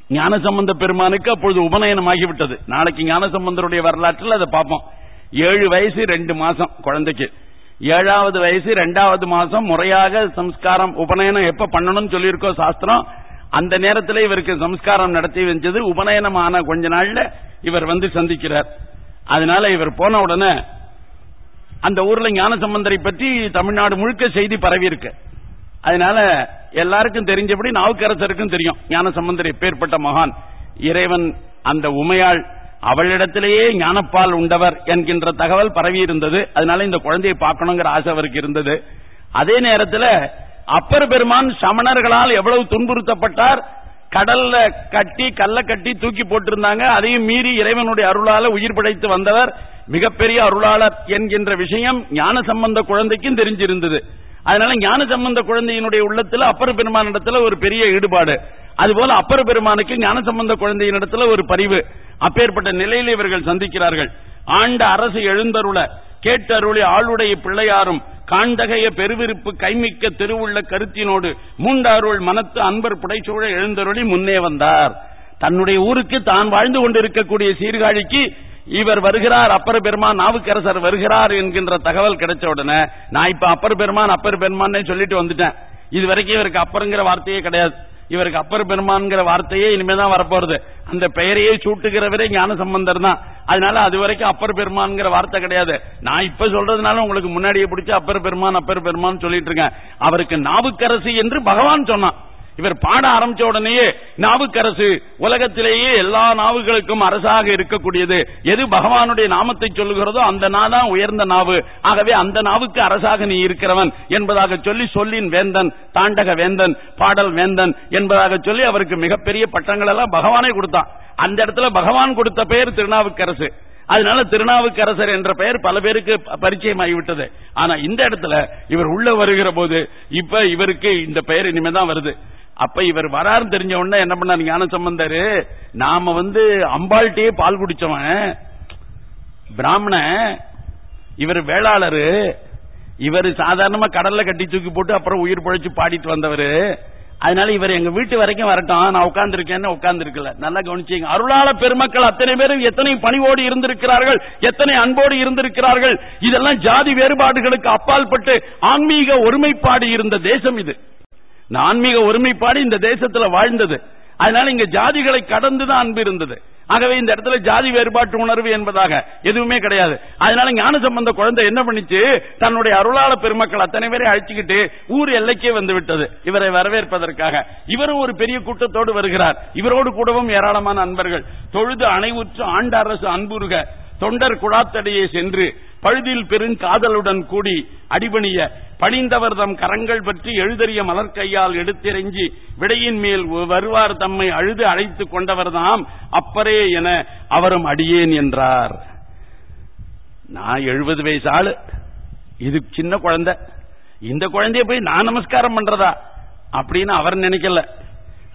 ஞானசம்பந்த பெருமானுக்கு அப்பொழுது உபநயனம் ஆகிவிட்டது. நாளைக்கு ஞானசம்பந்தருடைய வரலாற்றில் அதை பார்ப்போம். ஏழு வயசு ரெண்டு மாசம் குழந்தைக்கு. ஏழாவது வயசு ரெண்டாவது மாசம் முறையாக சம்ஸ்காரம் உபநயனம் எப்ப பண்ணணும்னு சொல்லியிருக்கோம் சாஸ்திரம் அந்த நேரத்தில் இவருக்கு சம்ஸ்காரம் நடத்தி வச்சது உபநயனமான கொஞ்ச நாள்ல இவர் வந்து சந்திக்கிறார். அதனால இவர் போன உடனே அந்த ஊர்ல ஞானசம்பந்தரை பற்றி தமிழ்நாடு முழுக்க செய்தி பரவி இருக்கு. அதனால எல்லாருக்கும் தெரிஞ்சபடி நாவுக்கரசருக்கும் தெரியும். ஞானசம்பந்தர் எப்பேற்பட்ட மகான். இறைவன் அந்த உமையாள் அவளிடத்திலேயே ஞானப்பால் உண்டவர் என்கின்ற தகவல் பரவி இருந்தது. அதனால இந்த குழந்தையை பார்க்கணுங்கிற ஆசை அவருக்கு இருந்தது. அதே நேரத்தில் அப்பர் பெருமான் சமணர்களால் எவ்வளவு துன்புறுத்தப்பட்டார் கடல்ல கட்டி கல்ல கட்டி தூக்கி போட்டிருந்தாங்க. அதையும் மீறி இறைவனுடைய அருளால உயிர் படைத்து வந்தவர் மிகப்பெரிய அருளாளர் என்கின்ற விஷயம் ஞான சம்பந்த குழந்தைக்கும் தெரிஞ்சிருந்தது. அதனால ஞான சம்பந்த குழந்தையினுடைய உள்ளத்துல அப்பர் பெருமானிடத்துல ஒரு பெரிய ஈடுபாடு. அதுபோல அப்பர் பெருமானுக்கு ஞான சம்பந்த குழந்தையினிடத்துல ஒரு பரிவு. அப்பேற்பட்ட நிலையில் இவர்கள் சந்திக்கிறார்கள். ஆண்ட அரசு எழுந்தருள கேட்டருளி ஆளுடைய பிள்ளையாரும் காண்டகைய பெருவிருப்பு கைமிக்க திருவுள்ள கருத்தினோடு மூண்டாருள் மனத்து அன்பர் புடைச்சூழ எழுந்தருளி முன்னே வந்தார். தன்னுடைய ஊருக்கு தான் வாழ்ந்து கொண்டிருக்கக்கூடிய சீர்காழிக்கு இவர் வருகிறார் அப்பர் பெருமான் நாவுக்கரசர் வருகிறார் என்கின்ற தகவல் கிடைச்ச உடனே நான் இப்ப அப்பர் பெருமான் அப்பர் பெருமான் சொல்லிட்டு வந்துட்டேன். இது வரைக்கும் இவருக்கு அப்பருங்கிற வார்த்தையே கிடையாது. இவருக்கு அப்பர் பெருமான்ங்கிற வார்த்தையே இனிமேதான் வரப்போறது. அந்த பெயரையே சூட்டுகிறவரே ஞான சம்பந்தர் தான். அதனால அது வரைக்கும் அப்பர் பெருமான்ங்கிற வார்த்தை கிடையாது. நான் இப்ப சொல்றதுனால உங்களுக்கு முன்னாடியே பிடிச்ச அப்பர் பெருமான் அப்பர் பெருமான் சொல்லிட்டு இருக்கேன். அவருக்கு நாவுக்கரசு என்று பகவான் சொன்னான். இவர் பாட ஆரம்பிச்ச உடனேயே நாவுக்கரசு உலகத்திலேயே எல்லா நாவுகளுக்கும் அரசாக இருக்கக்கூடியது. எது பகவானுடைய நாமத்தை சொல்லுகிறதோ அந்த நாதான் உயர்ந்த நாவு. ஆகவே அந்த நாவுக்கு அரசாக நீ இருக்கிறவன் என்பதாக சொல்லி சொல்லின் வேந்தன் தாண்டக வேந்தன் பாடல் வேந்தன் என்பதாக சொல்லி அவருக்கு மிகப்பெரிய பட்டங்கள் எல்லாம் பகவானே கொடுத்தான். அந்த இடத்துல பகவான் கொடுத்த பெயர் திருநாவுக்கரசு. அதனால திருநாவுக்கரசர் என்ற பெயர் பல பேருக்கு பரிச்சயமாகிவிட்டது. ஆனா இந்த இடத்துல இவர் உள்ள வருகிற போது இப்ப இவருக்கு இந்த பெயர் இனிமேதான் வருது. அப்ப இவர் வராரு தெரிஞ்ச உடனே என்ன பண்ணாரு ஞான சம்பந்தரு? நாம வந்து அம்பாள்கிட்டயே பால் குடிச்சவன். பிராமண. இவர் வேளாளரு. இவர் சாதாரணமா கடல்ல கட்டி தூக்கி போட்டு அப்புறம் உயிர் பழைச்சு பாடிட்டு வந்தவர். அதனால இவர் எங்க வீட்டு வரைக்கும் வரட்டும். நான் உட்கார்ந்து இருக்கேன்னு உட்கார்ந்து இருக்கல நல்லா கவனிச்சீங்க. அருளாள பெருமக்கள் அத்தனை பேரும் எத்தனை பணிவோடு இருந்திருக்கிறார்கள்? எத்தனை அன்போடு இருந்திருக்கிறார்கள்? இதெல்லாம் ஜாதி வேறுபாடுகளுக்கு அப்பால் பட்டு ஆன்மீக ஒருமைப்பாடு இருந்த தேசம் இது. ஆன்மீக ஒருமைப்பாடு இந்த தேசத்துல வாழ்ந்தது. அதனால இங்க ஜாதிகளை கடந்துதான் அன்பு இருந்தது. ஆகவே இந்த இடத்துல ஜாதி வேறுபாட்டு உணர்வு என்பதாக எதுவுமே கிடையாது. அதனால ஞான சம்பந்த குழந்தை என்ன பண்ணிச்சு? தன்னுடைய அருளாள பெருமக்கள் அத்தனை பேரை அழைச்சிக்கிட்டு ஊர் எல்லைக்கே வந்து விட்டது. இவரை வரவேற்பதற்காக. இவரும் ஒரு பெரிய கூட்டத்தோடு வருகிறார். இவரோடு கூடவும் ஏராளமான அன்பர்கள். தொழுது அனைவுற்று ஆண்ட அரசு அன்புருக தொண்டர் குழாத்தடையே சென்று பழுதில் பெருங்காதலுடன் கூடி அடிபணிய பணிந்தவர் தம் கரங்கள் பற்றி எழுதறிய மலர் கையால் எடுத்திறங்கி விடையின் மேல் வருவார் தம்மை அழுது அழைத்துக் கொண்டவர்தாம். அப்பரே என அவரும் அடியேன் என்றார். நான் எழுபது வயசு ஆளு. இது சின்ன குழந்தை. இந்த குழந்தைய போய் நான் நமஸ்காரம் பண்றதா? அப்படின்னு அவர் நினைக்கல.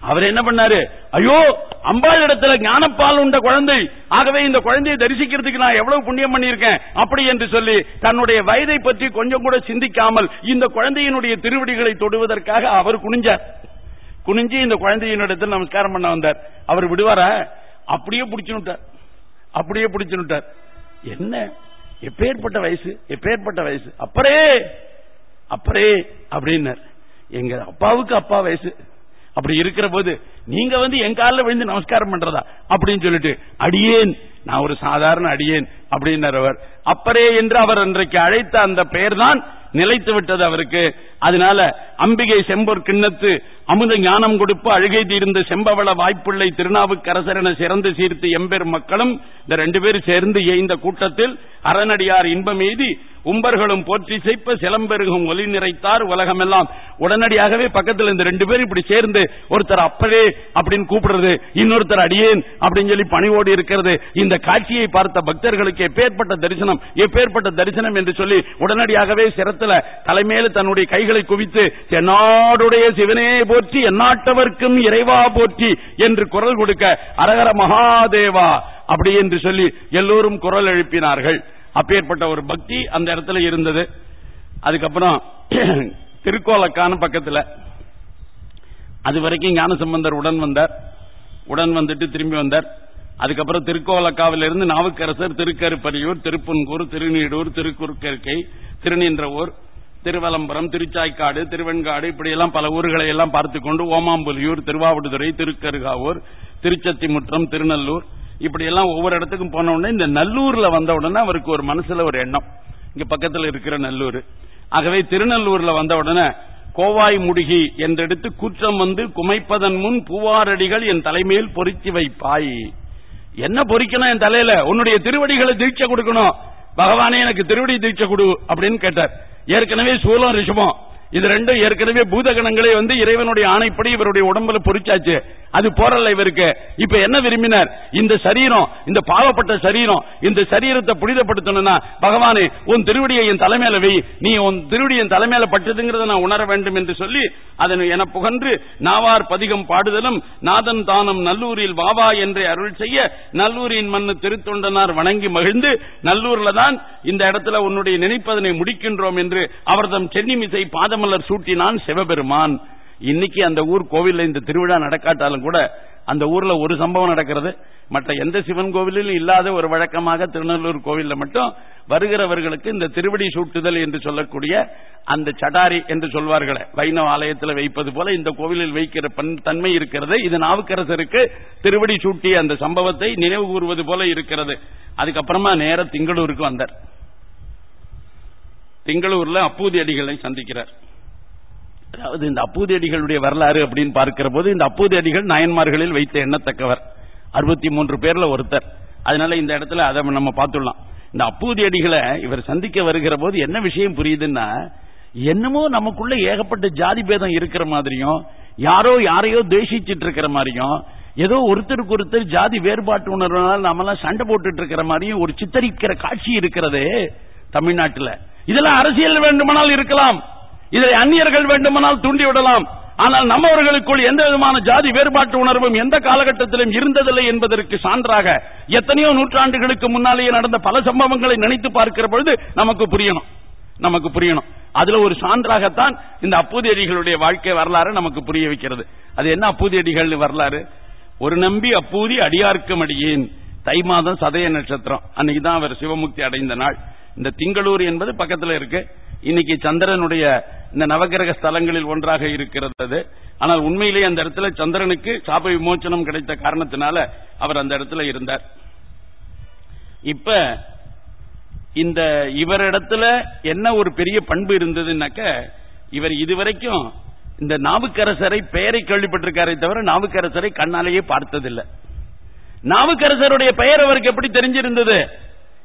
அவர் என்ன பண்ணாரு? ஐயோ அம்பாள் இடத்துல ஞானப்பால் உண்ட குழந்தை. ஆகவே இந்த குழந்தையை தரிசிக்கிறதுக்கு நான் எவ்வளவு புண்ணியம் பண்ணியிருக்கேன்? அப்படி என்று சொல்லி தன்னுடைய வயதை பற்றி கொஞ்சம் கூட சிந்திக்காமல் இந்த குழந்தையினுடைய திருவடிகளை தொடுவதற்காக அவர் குனிஞ்சார். குனிஞ்சு இந்த குழந்தையினிடத்தில் நமஸ்காரம் பண்ண வந்தார். அவர் விடுவாரா? அப்படியே பிடிச்சுட்டார் அப்படியே பிடிச்சுட்டார் என்ன? எப்பேற்பட்ட வயசு? எப்பேற்பட்ட வயசு? அப்பரே அப்பரே அப்படின்னார். எங்க அப்பாவுக்கு அப்பா வயசு. அப்படி இருக்கிற போது நீங்க வந்து என் காலில் விழுந்து நமஸ்காரம் பண்றதா? அப்படின்னு சொல்லிட்டு அடியேன். நான் ஒரு சாதாரண அடியேன் அப்படின்னார் அவர். அப்பரே என்று அவர் அன்றைக்கு அழைத்த அந்த பெயர் தான் நிலைத்து விட்டது அவருக்கு. அதனால அம்பிகை செம்பொர் கிண்ணத்து அமுத ஞானம் கொடுப்பு அழுகை தீர்ந்த செம்பவள வாய்ப்புள்ளை திருநாவுக்கரசர் என சிறந்து சீர்த்து எம்பெர் மக்களும் இந்த ரெண்டு பேரும் சேர்ந்து எய்ந்த கூட்டத்தில் அறநடியார் இன்பம் எய்தி உம்பர்களும் போற்றி செய்ப்ப சிலம்பெருகும் ஒலி நிறைத்தார் உலகமெல்லாம். உடனடியாகவே பக்கத்தில் இந்த ரெண்டு பேரும் இப்படி சேர்ந்து ஒருத்தர் அப்பவே அப்படின்னு கூப்பிடுறது இன்னொருத்தர் அடியேன் அப்படின்னு சொல்லி பணிவோடு இருக்கிறது. இந்த காட்சியை பார்த்த பக்தர்களுக்கு எப்பேற்பட்ட தரிசனம் எப்பேற்பட்ட தரிசனம் என்று சொல்லி உடனடியாகவே சிரத்துல தலைமையில தன்னுடைய கைகளை குவித்து என்னாடுடைய சிவனே போற்றி எந்நாட்டவர்க்கும் இறைவா போற்றி என்று குரல் கொடுக்க அரகர மகாதேவா அப்படி என்று சொல்லி எல்லோரும் குரல் எழுப்பினார்கள். அப்பேற்பட்ட ஒரு பக்தி அந்த இடத்துல இருந்தது. அதுக்கப்புறம் திருக்கோலக்கான பக்கத்தில் அது வரைக்கும் ஞானசம்பந்தர் உடன் வந்தார். உடன் வந்துட்டு திரும்பி வந்தார். அதுக்கப்புறம் திருக்கோலக்காவிலிருந்து நாவுக்கரசர் திருக்கருப்பரியூர் திருப்புன்கூர் திருநீடூர் திருக்குறுக்கை திருநின்றவூர் திருவலம்பரம் திருச்சாய்க்காடு திருவெண்காடு இப்படியெல்லாம் பல ஊர்களை எல்லாம் பார்த்து கொண்டு ஓமாம்புலியூர் திருவாவடுதுறை திருக்கருகாவூர் திருச்சத்திமுற்றம் திருநல்லூர் இப்படி எல்லாம் ஒவ்வொரு இடத்துக்கும் போன உடனே இந்த நல்லூர்ல வந்த உடனே அவருக்கு ஒரு மனசுல ஒரு எண்ணம். இங்க பக்கத்தில் இருக்கிற நல்லூர். ஆகவே திருநல்லூர்ல வந்த உடனே கோவாய் முடிகி என்றெடுத்து குற்றம் வந்து குமைப்பதன் முன் பூவாரடிகள் என் தலைமையில் பொறிச்சு வைப்பாய். என்ன பொறிக்கணும் என் தலையில? உன்னுடைய திருவடிகளை தீட்சை கொடுக்கணும். பகவானே எனக்கு திருவடி தீட்சை கொடு அப்படின்னு கேட்டார். ஏற்கனவே சூலம் ரிஷபம். இது ரெண்டும் ஏற்கனவே பூதகணங்களே வந்து இறைவனுடைய ஆணைப்படி இவருடைய உடம்புல பொறிச்சாச்சு. அது போறல இவருக்கு. இப்ப என்ன விரும்பினார்? இந்த சரீரம் இந்த பாவப்பட்ட சரீரம் இந்த சரீரத்தை புனிதப்படுத்தணும்னா பகவானே உன் திருவடியை என் தலைமையில வை. நீ உன் திருவடி என் தலைமையில பட்டதுங்கிறத நான் உணர வேண்டும் என்று சொல்லி அதனை என புகன்று நாவார் பதிகம் பாடுதலும் நாதன் தானம் நல்லூரில் வாவா என்று அருள் செய்ய நல்லூரின் மண்ணு திருத்தொண்டனார் வணங்கி மகிழ்ந்து நல்லூர்ல தான் இந்த இடத்துல உன்னுடைய நினைப்பதனை முடிக்கின்றோம் என்று அவர்தம் சென்னிமிசை பாதம் மலர் சூட்டினான் சிவபெருமான். இன்னைக்கு அந்த ஊர் கோவில்ல இந்த திருவிழா நடக்காட்டாலும் கூட அந்த ஊர்ல ஒரு சம்பவம் நடக்கிறது. மற்ற எந்த சிவன் கோவிலிலும் இல்லாத ஒரு வழக்கமாக திருநெல்லூர் கோவில்ல மட்டும் வருகிறவர்களுக்கு இந்த திருவடி சூட்டுதல் என்று சொல்லக்கூடிய அந்த சடாரி என்று சொல்வார்களே வைணவ ஆலயத்தில் வைப்பது போல இந்த கோவிலில் வைக்கிற தன்மை இருக்கிறது. இது நாவுக்கரசருக்கு திருவடி சூட்டிய அந்த சம்பவத்தை நினைவு கூறுவது போல இருக்கிறது. அதுக்கப்புறமா நேர திங்களூருக்கு வந்தார். திங்களூர்ல அப்பூதி அடிகளை சந்திக்கிறார். அதாவது இந்த அப்பூதி அடிகளுடைய வரலாறு அப்படின்னு பார்க்கிற போது இந்த அப்பூதி அடிகள் நாயன்மார்களில் வைத்த எண்ணத்தக்கவர். அறுபத்தி மூன்று பேர்ல ஒருத்தர். அதனால இந்த இடத்துல அதை நம்ம பார்த்துடலாம். இந்த அப்பூதி அடிகளை இவர் சந்திக்க வருகிற போது என்ன விஷயம் புரியுதுன்னா என்னமோ நமக்குள்ள ஏகப்பட்ட ஜாதி பேதம் இருக்கிற மாதிரியும் யாரோ யாரையோ தேசிச்சிட்டு இருக்கிற மாதிரியும் ஏதோ ஒருத்தருக்கு ஒருத்தர் ஜாதி வேறுபாட்டு உணர்வுனால நாமெல்லாம் சண்டை போட்டுட்டு இருக்கிற மாதிரியும் ஒரு சித்தரிக்கிற காட்சி இருக்கிறது தமிழ்நாட்டில். இதெல்லாம் அரசியல் வேண்டுமானால் இருக்கலாம். இதை அந்நியர்கள் வேண்டுமானால் தூண்டிவிடலாம். ஆனால் நம்மவர்களுக்குள் எந்த விதமான ஜாதி வேறுபாட்டு உணர்வும் எந்த காலகட்டத்திலும் இருந்ததில்லை என்பதற்கு சான்றாக எத்தனையோ நூற்றாண்டுகளுக்கு முன்னாலேயே நடந்த பல சம்பவங்களை நினைத்து பார்க்கிற பொழுது நமக்கு புரியணும். நமக்கு புரியணும். அதுல ஒரு சான்றாகத்தான் இந்த அப்பூதியடிகளுடைய வாழ்க்கை வரலாறு நமக்கு புரிய வைக்கிறது. அது என்ன அப்பூதியடிகள் வரலாறு? ஒரு நம்பி அப்பூதி அடியார்க்கும் அடியேன். தை மாதம் சதய நட்சத்திரம். அன்னைக்கு தான் அவர் சிவமுக்தி அடைந்த நாள். இந்த திங்களூர் என்பது பக்கத்தில் இருக்கு. இன்னைக்கு சந்திரனுடைய இந்த நவகிரக ஸ்தலங்களில் ஒன்றாக இருக்கிறது. ஆனால் உண்மையிலேயே அந்த இடத்துல சந்திரனுக்கு சாப விமோச்சனம் கிடைத்த காரணத்தினால அவர் அந்த இடத்துல இருந்தார். இப்ப இந்த இவரிடத்துல என்ன ஒரு பெரிய பண்பு இருந்ததுன்னாக்க இவர் இதுவரைக்கும் இந்த நாவுக்கரசரை பெயரை கேள்விப்பட்டிருக்காரே தவிர நாவுக்கரசரை கண்ணாலேயே பார்த்ததில்லை. நாவுக்கரசருடைய பெயர் அவருக்கு எப்படி தெரிஞ்சிருந்தது?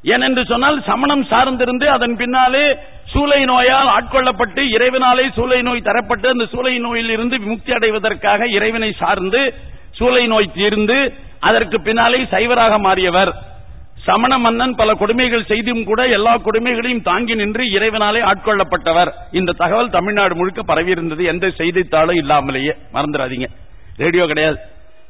ஏனென்று சொன்னால் சமணம் சார்ந்திருந்து அதன் பின்னாலே சூளை நோயால் ஆட்கொள்ளப்பட்டு இறைவனாலே சூளை நோய் தரப்பட்டு அந்த சூளை நோயில் இருந்து விமுக்தி அடைவதற்காக இறைவனை சார்ந்து சூளை நோய் தீர்ந்து அதற்கு பின்னாலே சைவராக மாறியவர். சமண மன்னன் பல கொடுமைகள் செய்தும் கூட எல்லா கொடுமைகளையும் தாங்கி நின்று இறைவனாலே ஆட்கொள்ளப்பட்டவர். இந்த தகவல் தமிழ்நாடு முழுக்க பரவியிருந்தது. எந்த செய்தித்தாளும் இல்லாமலேயே. மறந்துடாதீங்க. ரேடியோ கிடையாது.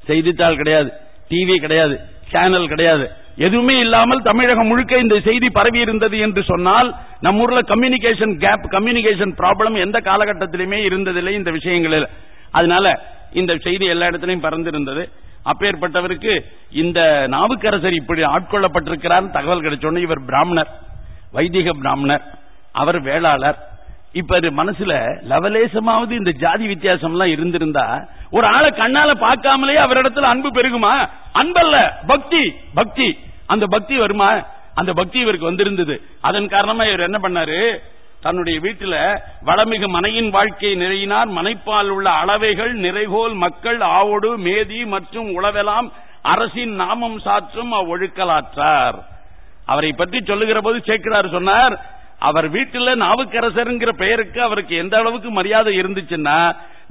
செய்தித்தாள் கிடையாது. டிவி கிடையாது சேனல் கிடையாது. எதுவுமே இல்லாமல் தமிழகம் முழுக்க இந்த செய்தி பரவி இருந்தது என்று சொன்னால் நம்ம ஊர்ல கம்யூனிகேஷன் கேப் கம்யூனிகேஷன் ப்ராப்ளம் எந்த காலகட்டத்திலுமே இருந்ததில்லை இந்த விஷயங்களில். அதனால இந்த செய்தி எல்லா இடத்திலையும் பறந்திருந்தது அப்பேற்பட்டவருக்கு இந்த நாவுக்கரசர் இப்படி ஆட்கொள்ளப்பட்டிருக்கிறார் தகவல் கிடைச்சோன்னு இவர் பிராமணர் வைதிக பிராமணர் அவர் வேளாளர். இப்ப மனசுல லவலேசமாவது இந்த ஜாதி வித்தியாசம் எல்லாம் இருந்திருந்தா ஒரு ஆளை கண்ணால பார்க்காமலே அவரிடத்துல அன்பு பெருகுமா? அன்பல்ல. பக்தி. பக்தி. அந்த பக்தி வருமா? அந்த பக்தி இவருக்கு வந்திருந்தது. அதன் காரணமா இவர் என்ன பண்ணாரு? தன்னுடைய வீட்டில வளமிகு மனையின் வாழ்க்கை நிறையினார். மனைப்பால் உள்ள அளவைகள் நிறைகோல் மக்கள் ஆவோடு மேதி மற்றும் உளவெல்லாம் அரசின் நாமம் சாற்றும் அவ்வொழுக்கலாற்றார். அவரை பற்றி சொல்லுகிற போது சேர்க்கிறார் சொன்னார் அவர் வீட்டில் நாவுக்கரசருங்கிற பெயருக்கு அவருக்கு எந்த அளவுக்கு மரியாதை இருந்துச்சுன்னா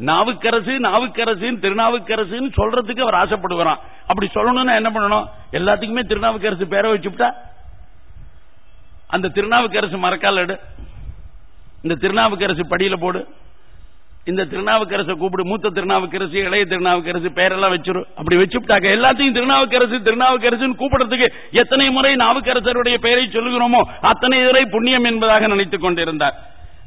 நாவுக்கரசு நாவுக்கரசு திருநாவுக்கரசுன்னு சொல்றதுக்கு அவர் ஆசைப்படுவாராம் அப்படி சொல்லணும்னா என்ன பண்ணணும்? எல்லாத்துக்குமே திருநாவுக்கரசு பேரை வச்சுட்டா அந்த திருநாவுக்கரசு மறக்கால இந்த திருநாவுக்கரசு படியில போடு. இந்த திருநாவுக்கரசை கூப்பிடு மூத்த திருநாவுக்கரசு இளைய திருநாவுக்கரசு பேரெல்லாம் வச்சிரும் அப்படி வச்சுட்டாக்க எல்லாத்தையும் திருநாவுக்கரசு திருநாவுக்கரசுன்னு கூப்பிடுறதுக்கு எத்தனை முறை நாவுக்கரசருடைய பெயரை சொல்லுகிறோமோ அத்தனை முறை புண்ணியம் என்பதாக நினைத்துக் கொண்டிருந்தார்.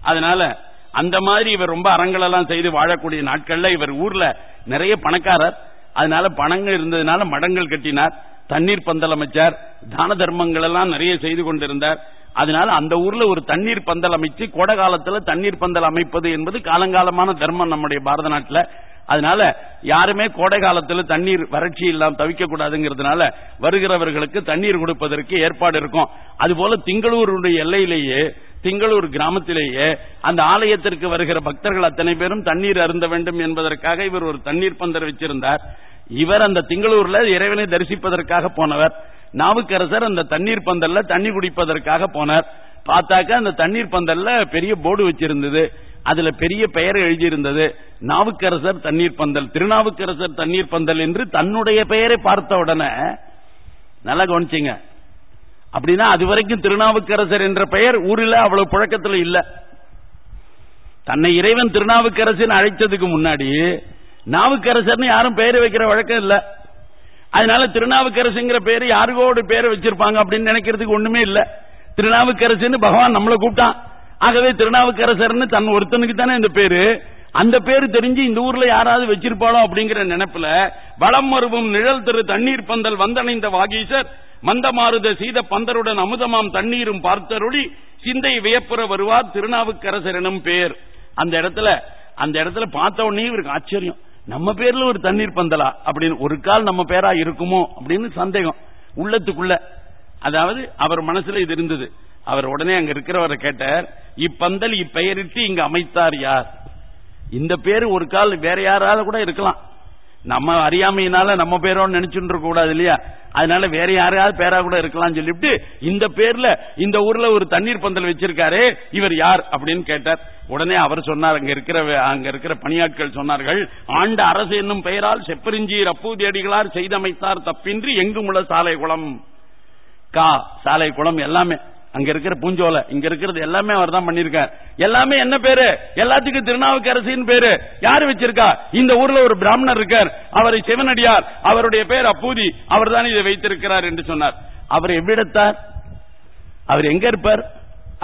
அதனால அந்த மாதிரி இவர் ரொம்ப அறங்களெல்லாம் செய்து வாழக்கூடிய நாட்கள்ல இவர் ஊர்ல நிறைய பணக்காரர். அதனால பணங்கள் இருந்ததுனால மடங்கள் கட்டினார். தண்ணீர் பந்தல் அமைச்சார். தான தர்மங்கள் எல்லாம் நிறைய செய்து கொண்டிருந்தார். அதனால அந்த ஊர்ல ஒரு தண்ணீர் பந்தல் அமைச்சு கோடை காலத்துல தண்ணீர் பந்தல் அமைப்பது என்பது காலங்காலமான தர்மம் நம்முடைய பாரத நாட்டில். அதனால யாருமே கோடை காலத்தில் தண்ணீர் வறட்சி இல்லாமல் தவிக்க கூடாதுங்கிறதுனால வருகிறவர்களுக்கு தண்ணீர் கொடுப்பதற்கு ஏற்பாடு இருக்கும். அதுபோல திங்களூருடைய எல்லையிலேயே திங்களூர் கிராமத்திலேயே அந்த ஆலயத்திற்கு வருகிற பக்தர்கள் அத்தனை பேரும் தண்ணீர் அருந்த வேண்டும் என்பதற்காக இவர் ஒரு தண்ணீர் பந்தர் வச்சிருந்தார். இவர் அந்த திங்களூர்ல இறைவனை தரிசிப்பதற்காக போனவர். நாவுக்கரசர் அந்த தண்ணீர் பந்தல்ல தண்ணி குடிப்பதற்காக போனார். பார்த்தாக்க அந்த தண்ணீர் பந்தல்ல பெரிய போர்டு வச்சிருந்தது. அதுல பெரிய பெயர் எழுதியிருந்தது. நாவுக்கரசர் தண்ணீர் பந்தல் திருநாவுக்கரசர் தண்ணீர் பந்தல் என்று தன்னுடைய பெயரை பார்த்த உடனே நல்லா கவனிச்சிங்க. அப்படின்னா அதுவரைக்கும் திருநாவுக்கரசர் என்ற பெயர் ஊரில் அவ்வளவு புழக்கத்தில் இல்ல. தன்னை இறைவன் திருநாவுக்கரசன் அழைத்ததுக்கு முன்னாடி நாவுக்கரசர்னு யாரும் பெயர் வைக்கிற வழக்கம் இல்ல. அதனால திருநாவுக்கரசுங்கிற பேர் யாருக்கோடு பேரை வச்சிருப்பாங்க அப்படின்னு நினைக்கிறதுக்கு ஒண்ணுமே இல்ல. திருநாவுக்கரசுன்னு பகவான் நம்மளை கூப்பிட்டான். ஆகவே திருநாவுக்கரசர்னு தன் ஒருத்தனுக்கு தானே இந்த பேரு. அந்த பேரு தெரிஞ்சு இந்த ஊர்ல யாராவது வச்சிருப்பாளோ அப்படிங்கிற நினைப்புல வளம் மருவும் நிழல் திரு தண்ணீர் பந்தல் வந்தணைந்த வாகீசர் மந்தமாருத சீத பந்தருடன் அமுதமாம் தண்ணீரும் பார்த்தருளி சிந்தை வியப்புற வருவார் திருநாவுக்கரசர் எனும் பேர். அந்த இடத்துல அந்த இடத்துல பார்த்த உடனே இவருக்கு ஆச்சரியம். நம்ம பேர்ல ஒரு தண்ணீர் பந்தலா அப்படின்னு ஒரு கால் நம்ம பேரா இருக்குமோ அப்படின்னு சந்தேகம். உள்ளத்துக்குள்ள. அதாவது அவர் மனசுல இது இருந்தது. அவர் உடனே அங்க இருக்கிறவரை கேட்டார் இப்பந்தல் இப்பெயரிட்டு இங்க அமைத்தார் யார்? இந்த பேரு ஒரு கால் வேற யாரால கூட இருக்கலாம். நம்ம அறியாமையினால நம்ம பேரோன்னு நினைச்சுட்டு கூடாது இல்லையா? அதனால வேற யாரையாவது பேரா கூட இருக்கலாம் சொல்லிவிட்டு இந்த பேர்ல இந்த ஊர்ல ஒரு தண்ணீர் பந்தல் வச்சிருக்காரு இவர் யார் அப்படின்னு கேட்டார். உடனே அவர் சொன்னார் அங்க இருக்கிற அங்க இருக்கிற பணியாட்கள் சொன்னார்கள் ஆண்ட அரசு என்னும் பெயரால் செப்பரிஞ்சீர் அப்பூதி அடிகளார் செய்தமைத்தார் தப்பின்றி எங்கும் உள்ள சாலை குளம். கா சாலை குளம் எல்லாமே. அங்க இருக்கிற பூஞ்சோலை இங்க இருக்கிறது எல்லாமே அவர் தான் பண்ணிருக்கார் எல்லாமே என்ன பேரு? எல்லாத்துக்கும் திருநாவுக்கரசின்னு பேரு. யாரு வச்சிருக்கா? இந்த ஊர்ல ஒரு பிராமணர் இருக்கார். அவரை சிவனடியார் அவருடைய பேர் அப்பூதி அவர் தான் இதை வைத்திருக்கிறார் என்று சொன்னார். அவர் எவ்விடத்தார்? அவர் எங்க இருப்பார்?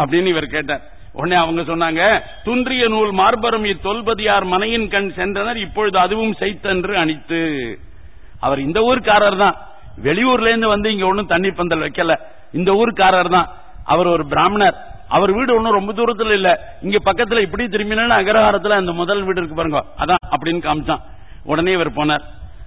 அப்படின்னு இவர் கேட்டார். உடனே அவங்க சொன்னாங்க துன்றிய நூல் மார்பரும் இத்தொல்பதியார் மனையின் கண் சென்றனர் இப்பொழுது அதுவும் செய்தன்று அணித்து. அவர் இந்த ஊர்க்காரர் தான் வெளியூர்ல இருந்து வந்து இங்க ஒன்னும் தண்ணி பந்தல் வைக்கல. இந்த ஊர்க்காரர் தான் அவர் ஒரு பிராமணர். அவர் வீடு ஒன்னும் ரொம்ப தூரத்துல இல்ல. இங்க பக்கத்துல இப்படி திரும்பினா அகரஹாரத்துல அந்த முதல் வீடு இருக்கு பாருங்க. அதான் அப்படின்னு காமிச்சான். உடனே இவர் போனார்.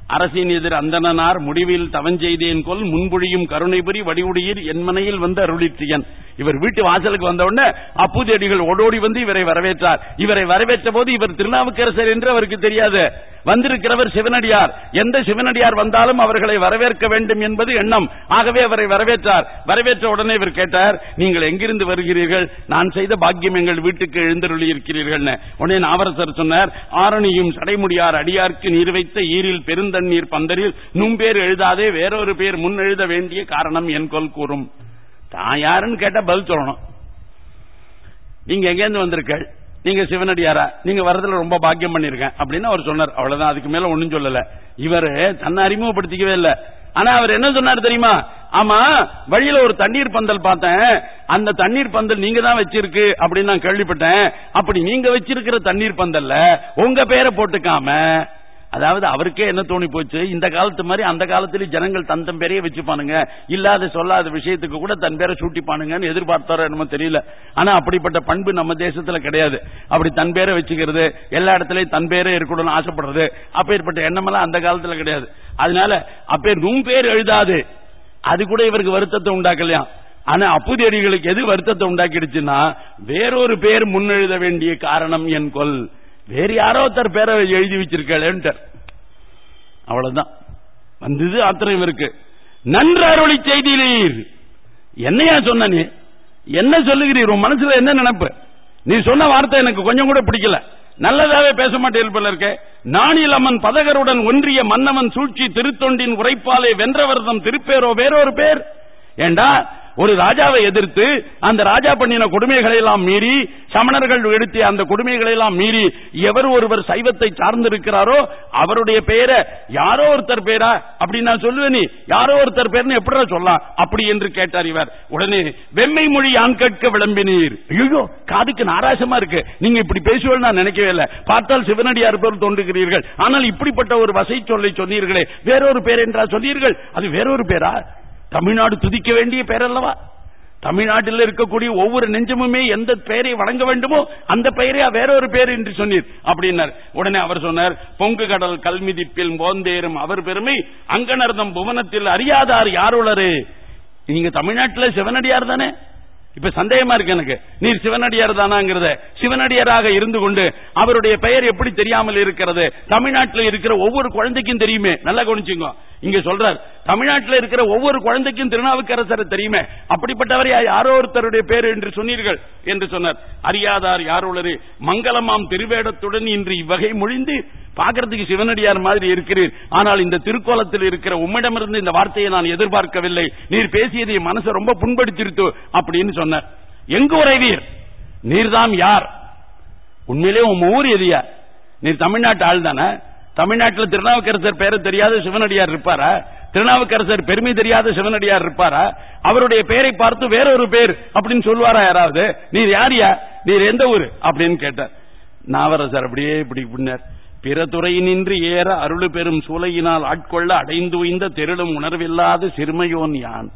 அரசின் எதிர் அந்தனார் முடிவில் தவஞ்செய்தேன் கொல் முன்பொழியும் கருணைபுரி வடிவுடியீர் என்மனையில் வந்து அருளிற்றியன். இவர் வீட்டு வாசலுக்கு வந்தவுடனே உடனே அப்புதேடிகள் ஓடோடி வந்து இவரை வரவேற்றார். இவரை வரவேற்ற போது இவர் திருநாவுக்கரசர் என்று அவருக்கு தெரியாது. வந்திருக்கிறவர் சிவனடியார். எந்த சிவனடியார் வந்தாலும் அவர்களை வரவேற்க வேண்டும் என்பது எண்ணம். ஆகவே அவரை வரவேற்றார். வரவேற்ற உடனே இவர் கேட்டார் நீங்கள் எங்கிருந்து வருகிறீர்கள்? நான் செய்த பாக்கியம் எங்கள் வீட்டுக்கு எழுந்தருளி இருக்கிறீர்கள் உடனே நாவரசர் சொன்னார் ஆரணியும் சடைமுடியார் அடியார்க்கு நீர் வைத்த ஈரில் பெருந்தண்ணீர் பந்தரில் நும்பேர் எழுதாதே வேறொரு பேர் முன் எழுத வேண்டிய காரணம் என் கொல் கூறும். தான் யாருன்னு கேட்டா பதில் சொல்லணும். நீங்க எங்கேருந்து வந்திருக்கள் நீங்க சிவனடியாரா? நீங்க வரதுல ரொம்ப பாக்கியம் பண்ணிருக்கேன் அப்படின்னு அவர் சொன்னார். அவ்வளவுதான். அதுக்கு மேல ஒண்ணும் சொல்லல. இவர் தன்னை அறிமுகப்படுத்திக்கவே இல்ல. ஆனா அவர் என்ன சொன்னார் தெரியுமா? ஆமா வழியில ஒரு தண்ணீர் பந்தல் பார்த்தேன். அந்த தண்ணீர் பந்தல் நீங்க தான் வச்சிருக்கு அப்படின்னு நான் கேள்விப்பட்டேன். அப்படி நீங்க வச்சிருக்கிற தண்ணீர் பந்தல்ல உங்க பேரை போட்டுக்காம அதாவது அவருக்கே என்ன தோணி போச்சு? இந்த காலத்து மாதிரி அந்த காலத்திலேயே ஜனங்கள் தன் தன் பேரையே வச்சுப்பானுங்க. இல்லாத சொல்லாத விஷயத்துக்கு கூட தன் பேரை சூட்டிப்பானுங்கன்னு எதிர்பார்த்தாரோ என்னமோ தெரியல. ஆனா அப்படிப்பட்ட பண்பு நம்ம தேசத்துல கிடையாது. அப்படி தன் பேரை வச்சுக்கிறது எல்லா இடத்துலயும் தன் பேரே இருக்கணும்னு ஆசைப்படுறது அப்பேற்பட்ட எண்ணமெல்லாம் அந்த காலத்துல கிடையாது. அதனால அப்பே நும் பேர் எழுதாது. அது கூட இவருக்கு வருத்தத்தை உண்டாக்கலையா? ஆனா அப்புதேடிகளுக்கு எது வருத்தத்தை உண்டாக்கிடுச்சுன்னா வேறொரு பேர் முன்னெழுத வேண்டிய காரணம் என் கொள் வேறு யாரோ ஒருத்தர் பேரை எழுதி வச்சிருக்கேன்ட்டார் அவ்வளவுதான். வந்தது ஆத்திரம் இவருக்கு நன்று அருளி செய்தீர். என்னையா சொன்ன நீ? என்ன சொல்லுகிறீர் உன் மனசுல என்ன நினைப்பு? நீ சொன்ன வார்த்தை எனக்கு கொஞ்சம் கூட பிடிக்கல. நல்லதாவே பேச மாட்டேன் போல இருக்க. நாணில் அம்மன் பதகருடன் ஒன்றிய மன்னவன் சூழ்ச்சி திருத்தொண்டின் உரைப்பாலே வென்றவர்தம் திருப்பேரோ வேறொரு பேர்? ஏண்டா ஒரு ராஜாவை எதிர்த்து அந்த ராஜா பண்ணின கொடுமைகளை எல்லாம் மீறி சமணர்கள் எடுத்த அந்த கொடுமைகளை எல்லாம் மீறி எவர் ஒருவர் சைவத்தை சார்ந்திருக்கிறாரோ அவருடைய பெயரை யாரோ ஒருத்தர் பேரா? அப்படி நான் சொல்லுவேன். நீ யாரோ ஒருத்தர் பேர்னு எப்படி சொல்லலாம்? அப்படி என்று கேட்டார் இவர். உடனே வெம்மை மொழி யான் கேட்க விளம்பினீர்? ஐயோ காதுக்கு நாராசமா இருக்கு. நீங்க இப்படி பேசுவது நான் நினைக்கவே இல்லை. பார்த்தால் சிவனடியார் பேர் தோன்றுகிறீர்கள். ஆனால் இப்படிப்பட்ட ஒரு வசை சொல்லை சொன்னீர்களே. வேறொரு பேர் என்றா சொன்னீர்கள்? அது வேறொரு பேரா? தமிழ்நாடு துதிக்க வேண்டிய பெயர் அல்லவா தமிழ்நாட்டில் இருக்கக்கூடிய ஒவ்வொரு நெஞ்சமுமே எந்த பெயரை வழங்க வேண்டுமோ அந்த பெயரே வேறொரு பேர் என்று சொன்னீர். அப்படின்னார். உடனே அவர் சொன்னார் பொங்கு கடல் கல்மிதிப்பில் போந்தேறும் அவர் பெருமை அங்கனர்தம் புவனத்தில் அறியாதார் யாருளரு? நீங்க தமிழ்நாட்டில் சிவனடியார் தானே? இப்ப சந்தேகமா இருக்கு எனக்கு. நீர் சிவனடியார் தானாங்கிறத. சிவனடியாராக இருந்து கொண்டு அவருடைய பெயர் எப்படி தெரியாமல் இருக்கிறது? தமிழ்நாட்டில் இருக்கிற ஒவ்வொரு குழந்தைக்கும் தெரியுமே. நல்லா கவனிச்சுங்க இங்க சொல்றார் தமிழ்நாட்டில் இருக்கிற ஒவ்வொரு குழந்தைக்கும் திருநாவுக்கரசர் தெரியுமே? அப்படிப்பட்டவர் யாரோ? ஒருத்தருடைய பேர் என்று சொன்னீர்கள் என்று சொன்னார். அறியாதார் யாருளரு மங்களமாம் திருவேடத்துடன் இன்று இவ்வகை மொழிந்து பாக்கிறதுக்கு சிவனடியார் மாதிரி இருக்கிறீர். ஆனால் இந்த திருக்கோலத்தில் இருக்கிற உம்மிடமிருந்து இந்த வார்த்தையை நான் எதிர்பார்க்கவில்லை. நீர் பேசியதை மனசை ரொம்ப புண்படுத்திருத்து அப்படின்னு சொன்னார். எங்கு உறைவீர்? நீர்தாம் யார்? உண்மையிலே உன் ஊர் எதியா நீர் தமிழ்நாட்டு ஆள் தானே? தமிழ்நாட்டில் திருநாவுக்கரசர் பேர தெரியாத சிவனடியார் இருப்பாரா? திருநாவுக்கரசர் பெருமை தெரியாத சிவனடியார் இருப்பாரா? அவருடைய பெயரை பார்த்து வேறொரு பேர் அப்படின்னு சொல்லுவாரா யாராவது? நீர் யாரியா? நீர் எந்த ஊர்? அப்படின்னு கேட்டார். நாவரசர் அப்படியே இப்படி பின்னர். பிற துறை நின்று ஏற அருள் பெறும் சூலையினால் ஆட்கொள்ள அடைந்து உய்ந்த தெருளும் உணர்வில்லாத சிறுமையோன் யான்?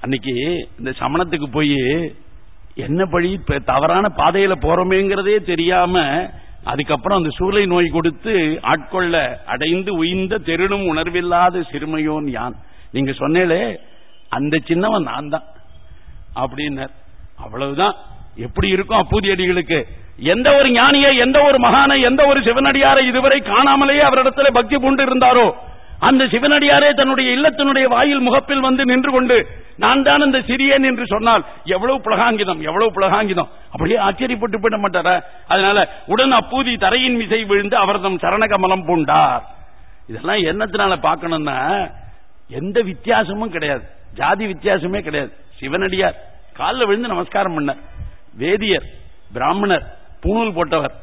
அன்னைக்கு இந்த சமணத்துக்கு போய் என்ன பழி? தவறான பாதையில போறோமேங்கிறதே தெரியாம அதுக்கப்புறம் அந்த சூளை நோய் கொடுத்து ஆட்கொள்ள அடைந்து உயிர்ந்த தெருளும் உணர்வில்லாத சிறுமையோன் யான்? நீங்க சொன்னேலே அந்த சின்னவன் நான் தான். அப்படின்னார். அவ்வளவுதான். எப்படி இருக்கும் அப்பூதி அடிகளுக்கு எந்த ஒரு ஞானியை எந்த ஒரு மகானை எந்த ஒரு சிவனடியாரை இதுவரை காணாமலேயே அவரிடத்துல பக்தி பூண்டு இருந்தாரோ அந்த சிவனடியாரே தன்னுடைய இல்லத்தினுடைய வாயில் முகப்பில் வந்து நின்று கொண்டு நான் தான் இந்த சிறியன் என்று சொன்னால் எவ்வளவு புலகாங்கிதம் எவ்வளவு புலகாங்கிதம். அப்படியே ஆச்சரியப்பட்டு போயிட மாட்டாரா? அதனால உடன் அப்பூதி தரையின் மிசை விழுந்து அவர்தம் சரணகமலம் பூண்டார். இதெல்லாம் என்னத்தினால பார்க்கணும்னா எந்த வித்தியாசமும் கிடையாது. ஜாதி வித்தியாசமே கிடையாது. சிவனடியார் காலில் விழுந்து நமஸ்காரம் பண்ண வேதியர் பிராமணர் பூணூல் போட்டவர்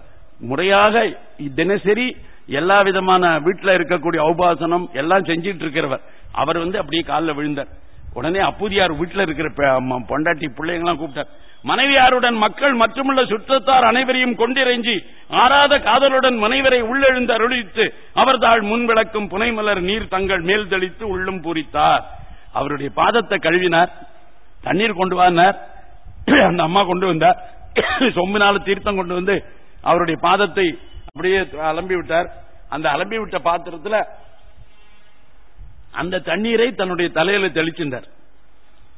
முறையாக தினசரி எல்லா விதமான வீட்டில் இருக்கக்கூடிய உபாசனம் எல்லாம் செஞ்சிட்டு இருக்கிறவர். அவர் வந்து அப்படியே காலில் விழுந்தார். உடனே அப்பூதியார் வீட்டில் இருக்கிற பொண்டாட்டி பிள்ளைங்களாம் கூப்பிட்டார். மனைவியாருடன் மக்கள் மற்றுமுள்ள சுற்றத்தார் அனைவரையும் கொண்டிறைஞ்சி ஆறாத காதலுடன் மனைவரை உள்ளெழுந்து அருளித்து அவர் தாழ் முன் விளக்கும் புனைமலர் நீர் தங்கள் மேல் தெளித்து உள்ளும் பூரித்தார். அவருடைய பாதத்தை கழுவினார். தண்ணீர் கொண்டு வந்தார். அந்த அம்மா கொண்டு வந்தார். சொம்பினால தீர்த்தம் கொண்டு வந்து அவருடைய பாதத்தை அப்படியே அலம்பி விட்டார். அந்த அலம்பி விட்ட பாத்திரத்தில் அந்த தண்ணீரை தன்னுடைய தலையில தெளிச்சின்றார்.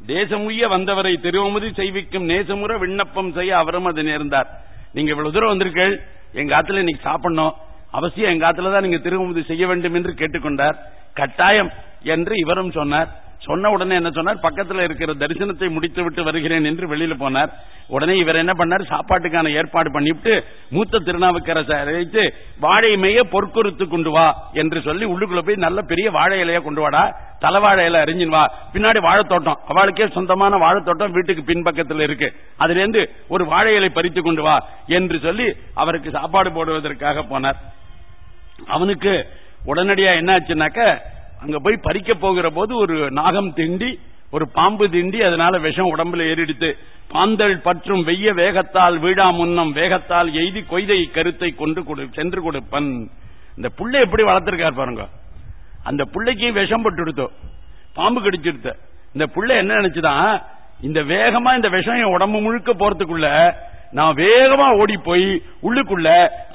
தேசமுய்ய வந்தவரை திருவமுதி செய்விக்கும் நேசமுற விண்ணப்பம் செய்ய அவரும் அது நேர்ந்தார். நீங்க இவ்வளவு தூரம் வந்திருக்கீள் எங்க ஆத்துல இன்னைக்கு சாப்பிடணும். அவசியம் எங்க ஆத்துல தான் நீங்க திருவமுதி செய்ய வேண்டும் என்று கேட்டுக்கொண்டார். கட்டாயம் என்று இவரும் சொன்னார். சொன்ன உடனே என்ன சொன்னார்? பக்கத்தில் இருக்கிற தரிசனத்தை முடித்து விட்டு வருகிறேன் என்று வெளியில போனார். உடனே இவர் என்ன பண்ணார்? சாப்பாட்டுக்கான ஏற்பாடு பண்ணிவிட்டு மூத்த திருநாவுக்கரசை அழைத்து வாழை மைய பொற்கொருத்து கொண்டு வா என்று சொல்லி உள்ளுக்குள்ள போய் நல்ல பெரிய வாழை இலைய கொண்டு வாடா. தலைவாழை இலை அறிஞ்சின் வா. பின்னாடி வாழைத்தோட்டம். அவளுக்கே சொந்தமான வாழைத்தோட்டம் வீட்டுக்கு பின்பக்கத்தில் இருக்கு. அதிலிருந்து ஒரு வாழை இலை பறித்து கொண்டு வா என்று சொல்லி அவருக்கு சாப்பாடு போடுவதற்காக போனார். அவனுக்கு உடனடியா என்ன ஆச்சுனாக்க அங்க போய் பறிக்க போகிற போது ஒரு நாகம் திண்டி ஒரு பாம்பு திண்டி அதனால விஷம் உடம்புல ஏறிடுத்து. பாந்தல் பற்றும் வெய்ய வேகத்தால் வீழா முன்னம் வேகத்தால் எய்தி கொய்தை கருத்தை கொண்டு கொடு சென்று கொடுப்பன். இந்த புள்ளை எப்படி வளர்த்திருக்கார் பாருங்க. அந்த புள்ளைக்கு விஷம் பட்டு பாம்பு கடிச்சிருத்த இந்த புள்ளை என்ன நினைச்சுதான் இந்த வேகமா இந்த விஷம் என் உடம்பு முழுக்க போறதுக்குள்ள நான் வேகமா ஓடி போய் உள்ளுக்குள்ள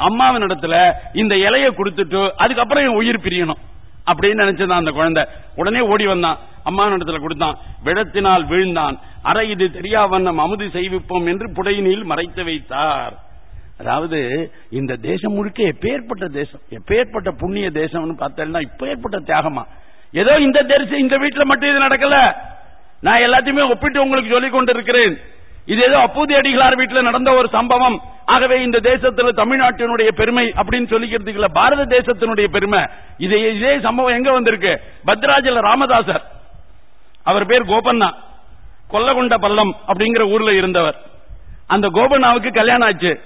அம்மாவின் இடத்துல இந்த இலைய கொடுத்துட்டு அதுக்கப்புறம் என் உயிர் பிரியணும். அப்படின்னு நினைச்சதான் அந்த குழந்தை. உடனே ஓடி வந்தான். அம்மா நடத்துல கொடுத்தான். விடத்தினால் வீழ்ந்தான். அரை இது தெரியாவண்ணம் அமுது செய்விப்போம் என்று புடையினில் மறைத்து வைத்தார். அதாவது இந்த தேசம் முழுக்க எப்பேற்பட்ட தேசம் எப்பேற்பட்ட புண்ணிய தேசம்னு பார்த்தேன்னா இப்பேற்பட்ட தியாகமா? ஏதோ இந்த தேசம் இந்த வீட்டுல மட்டும் இது நடக்கல. நான் எல்லாத்தையுமே ஒப்பிட்டு உங்களுக்கு சொல்லிக் கொண்டிருக்கிறேன். இது ஏதோ அப்பூதி அடிகளார் வீட்டில் நடந்த ஒரு சம்பவம். ஆகவே இந்த தேசத்தில் தமிழ்நாட்டினுடைய பெருமை அப்படின்னு சொல்லிக்கிறதுக்கு இல்ல பாரத தேசத்தினுடைய பெருமை. இதே இதே சம்பவம் எங்க வந்திருக்கு? பத்ராஜல ராமதாசர். அவர் பேர் கோபண்ணா. கொல்லகுண்ட பள்ளம் அப்படிங்கிற ஊர்ல இருந்தவர். அந்த கோபண்ணாவுக்கு கல்யாணம் ஆச்சு.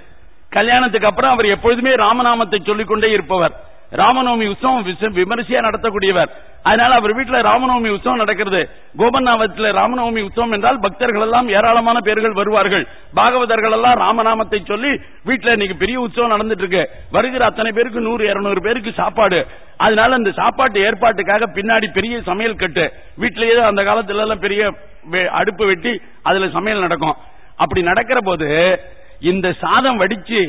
கல்யாணத்துக்கு அப்புறம் அவர் எப்பொழுதுமே ராமநாமத்தை சொல்லிக்கொண்டே இருப்பவர். ராமநவமி உற்சவம் விமரிசையா நடத்தக்கூடியவர். அதனால அவர் வீட்டுல ராமநவமி உற்சவம் நடக்கிறது. கோபநாமத்தில் ராமநவமி உற்சவம் என்றால் பக்தர்கள் எல்லாம் ஏராளமான பேர்கள் வருவார்கள். பாகவதர்கள் எல்லாம் ராமநாமத்தை சொல்லி வீட்டுல இன்னைக்கு பெரிய உற்சவம் நடந்துட்டு இருக்கு வருகிற அத்தனை பேருக்கு நூறு இருநூறு பேருக்கு சாப்பாடு. அதனால அந்த சாப்பாட்டு ஏற்பாட்டுக்காக பின்னாடி பெரிய சமையல் கட்டு. வீட்டிலேயே அந்த காலத்துல எல்லாம் பெரிய அடுப்பு வெட்டி அதுல சமையல் நடக்கும். அப்படி நடக்கிற போது இந்த சாதம் வடிச்சு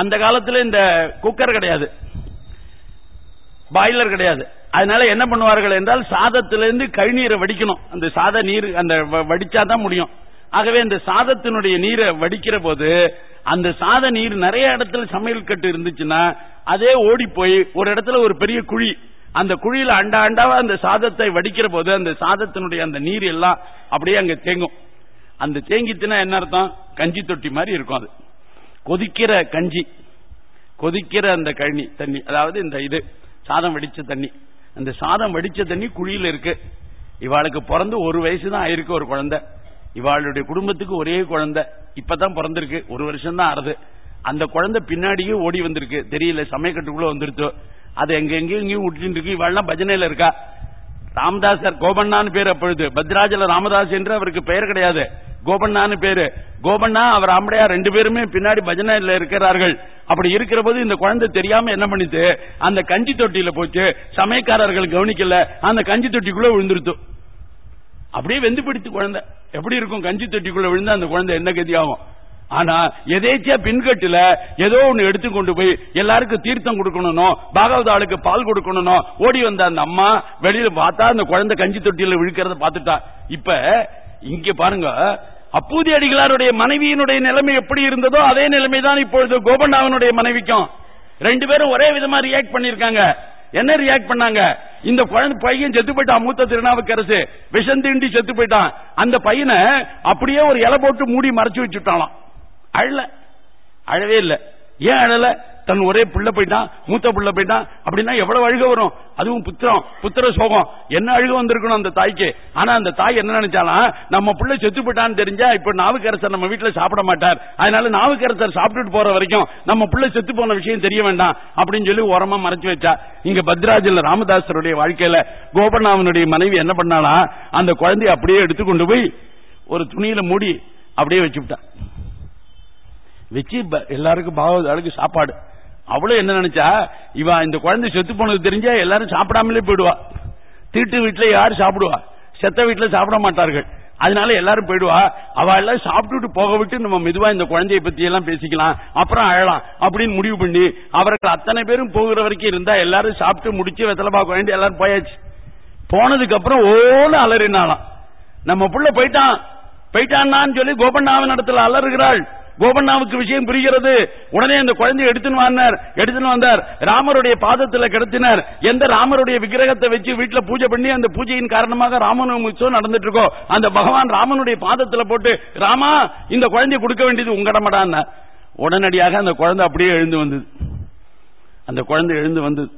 அந்த காலத்துல இந்த குக்கர் கிடையாது. பாய்லர் கிடையாது. அதனால என்ன பண்ணுவார்கள் என்றால் சாதத்திலிருந்து கழிநீரை வடிக்கணும். அந்த சாத நீர் அந்த வடிச்சாதான் முடியும். ஆகவே அந்த சாதத்தினுடைய நீரை வடிக்கிற போது அந்த சாத நீர் நிறைய இடத்துல சமையல் கட்டு இருந்துச்சுன்னா அதே ஓடி போய் ஒரு இடத்துல ஒரு பெரிய குழி அந்த குழியில அண்டா அண்டாவா அந்த சாதத்தை வடிக்கிற போது அந்த சாதத்தினுடைய அந்த நீர் எல்லாம் அப்படியே அங்க தேங்கும். அந்த தேங்கித்துனா என்ன அர்த்தம்? கஞ்சி தொட்டி மாதிரி இருக்கும் அது. கொதிக்கிற கஞ்சி கொதிக்கிற அந்த கழனி தண்ணி அதாவது இந்த இது. சாதம் வடிச்ச தண்ணி. அந்த சாதம் வடிச்ச தண்ணி குழியில இருக்கு. இவாளுக்கு பிறந்து ஒரு வயசு தான் ஆயிருக்கு ஒரு குழந்தை. இவாளுடைய குடும்பத்துக்கு ஒரே குழந்தை. இப்பதான் பிறந்திருக்கு. ஒரு வருஷம் தான் ஆறுது. அந்த குழந்தை பின்னாடியே ஓடி வந்திருக்கு. தெரியல சமயக்கட்டுக்குள்ள வந்துருச்சோ. அது எங்க எங்கேயும் இங்கேயும் விட்டுட்டு இருக்கு. இவாள்லாம் பஜனையில இருக்கா. ராமதாசர் கோபண்ணான்னு பேர் அப்பொழுது. பத்ராஜல ராமதாஸ் என்று அவருக்கு பெயர் கிடையாது. கோபண்ணான்னு பேரு. கோபண்ணா அவர் ஆம்படையா ரெண்டு பேருமே பின்னாடி பஜனையில இருக்கிறார்கள். அப்படி இருக்கிற போது இந்த குழந்தை தெரியாம என்ன பண்ணிச்சு? அந்த கஞ்சி தொட்டியில போச்சு. சமயக்காரர்கள் கவனிக்கல. அந்த கஞ்சி தொட்டிக்குள்ள விழுந்துருத்து அப்படியே வெந்து பிடித்து குழந்தை. எப்படி இருக்கும்? கஞ்சி தொட்டிக்குள்ள விழுந்து அந்த குழந்தை என்ன கதியாகும்? ஆனா எதேச்சியா பின்கட்டுல ஏதோ ஒண்ணு எடுத்து கொண்டு போய் எல்லாருக்கும் தீர்த்தம் கொடுக்கணும் பாகவத ஆளுக்கு பால் கொடுக்கணும் ஓடி வந்த அந்த அம்மா வெளியில பார்த்தா அந்த குழந்தை கஞ்சி தொட்டியில விழுக்கிறத பார்த்துட்டா. இப்ப இங்க பாருங்க அப்பூதி அடிகளாருடைய மனைவியினுடைய நிலைமை எப்படி இருந்ததோ அதே நிலைமை தான் இப்பொழுது கோபண்ணாவனுடைய மனைவிக்கும். ரெண்டு பேரும் ஒரே விதமா ரியாக்ட் பண்ணிருக்காங்க என்ன ரியாக்ட் பண்ணாங்க? இந்த குழந்தை பையன் செத்து போயிட்டான் மூத்த திருநாவுக்கரசு. விஷந்தீண்டி செத்து போயிட்டான். அந்த பையனை அப்படியே ஒரு இலை போட்டு மூடி மறைச்சு வச்சுட்டாலாம் அழல. அழவே இல்ல. ஏன் அழல? தன் ஒரே புள்ள போயிட்டான் மூத்த புள்ள போயிட்டான் அப்படின்னா எவ்வளவு அழுக வரும்? அதுவும் புத்திரம் புத்திர சோகம். என்ன அழுக வந்திருக்கணும் அந்த தாய்க்கு? ஆனா அந்த தாய் என்ன நினைச்சாலாம் நம்ம பிள்ளை செத்து போயிட்டான்னு தெரிஞ்சா இப்ப நாவுக்கரசர் நம்ம வீட்டுல சாப்பிட மாட்டார். அதனால நாவுக்கரசர் சாப்பிட்டுட்டு போற வரைக்கும் நம்ம பிள்ளை செத்து போன விஷயம் தெரிய வேண்டாம் அப்படின்னு சொல்லி ஓரமா மறைச்சு வச்சா. இங்க பத்ராஜில் ராமதாசருடைய வாழ்க்கையில கோபண்ணாவனுடைய மனைவி என்ன பண்ணாலாம் அந்த குழந்தைய அப்படியே எடுத்துக்கொண்டு போய் ஒரு துணியில மூடி அப்படியே வச்சுவிட்டா. வச்சு எல்லாருக்கும் பாகவதாளுக்கு சாப்பாடு. அவளும் என்ன நினைச்சா இவா இந்த குழந்தை செத்து போனது தெரிஞ்சா எல்லாரும் சாப்பிடாமலே போயிடுவா. தீட்டு வீட்டுல யாரு சாப்பிடுவா? செத்த வீட்டுல சாப்பிட மாட்டார்கள். அதனால எல்லாரும் போயிடுவா. அவ எல்லாம் சாப்பிட்டுட்டு போக விட்டு நம்ம மெதுவா இந்த குழந்தைய பத்தி எல்லாம் பேசிக்கலாம் அப்புறம் அழலாம் அப்படின்னு முடிவு பண்ணி அவர்கள் அத்தனை பேரும் போகிற வரைக்கும் இருந்தா எல்லாரும் சாப்பிட்டு முடிச்சு வெத்தலை பார்க்க வேண்டிய எல்லாரும் போயாச்சு. போனதுக்கு அப்புறம் ஓன அலறினாலாம் நம்ம புள்ள போயிட்டான். போயிட்டான்னு சொல்லி கோபண்ணாவின் இடத்துல அலறுகிறாள். கோபண்ணாவுக்கு விஷயம் புரிகிறது. உடனே அந்த குழந்தையை எடுத்துன்னு வந்தார். எடுத்துன்னு வந்தார். ராமருடைய பாதத்தில் கிடத்தினார். எந்த ராமருடைய விக்கிரகத்தை வச்சு வீட்டுல பூஜை பண்ணி அந்த பூஜையின் காரணமாக ராமனு உற்சவம் நடந்துட்டு இருக்கோம் அந்த பகவான் ராமனுடைய பாதத்தில் போட்டு ராமா இந்த குழந்தைய கொடுக்க வேண்டியது உங்கடமடான் உடனடியாக அந்த குழந்தை அப்படியே எழுந்து வந்தது. அந்த குழந்தை எழுந்து வந்தது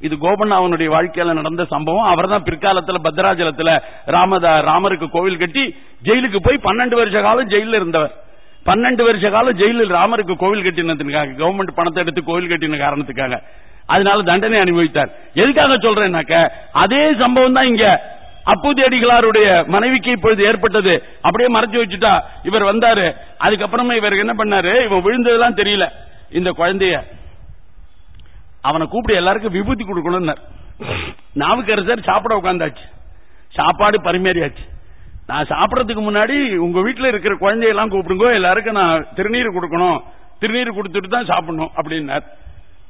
இது கோபண்ணாவனுடைய வாழ்க்கையில நடந்த சம்பவம். அவர் தான் பிற்காலத்தில் பத்ராஜலத்துல ராமதா ராமருக்கு கோவில் கட்டி ஜெயிலுக்கு போய் பன்னெண்டு வருஷ காலம் ஜெயில இருந்தவர். பன்னெண்டு வருஷ காலம் ஜெயிலில் ராமருக்கு கோவில் கட்டினதுக்காக கவர்மெண்ட் பணத்தை எடுத்து கோவில் கட்டின காரணத்துக்காக. அதனால தண்டனை அனுபவித்தார். எதுக்காக சொல்றேன்னாக்க அதே சம்பவம் தான் இங்க அப்பூதி அடிகளாருடைய மனைவிக்கு இப்பொழுது ஏற்பட்டது. அப்படியே மறைச்சு வச்சுட்டா இவர் வந்தாரு. அதுக்கப்புறமா இவருக்கு என்ன பண்ணாரு? இவன் விழுந்ததெல்லாம் தெரியல. இந்த குழந்தைய அவனை கூப்பிட்டு எல்லாருக்கும் விபூதி கொடுக்கணும் நாவுக்கரசர் சாப்பிட உட்காந்தாச்சு சாப்பாடு பரிமாறியாச்சு. நான் சாப்பிடறதுக்கு முன்னாடி உங்க வீட்டுல இருக்கிற குழந்தையெல்லாம் கூப்பிடுங்க எல்லாருக்கும் நான் திருநீர் கொடுக்கணும். திருநீர் கொடுத்துட்டு தான் சாப்பிடணும் அப்படின்னார்.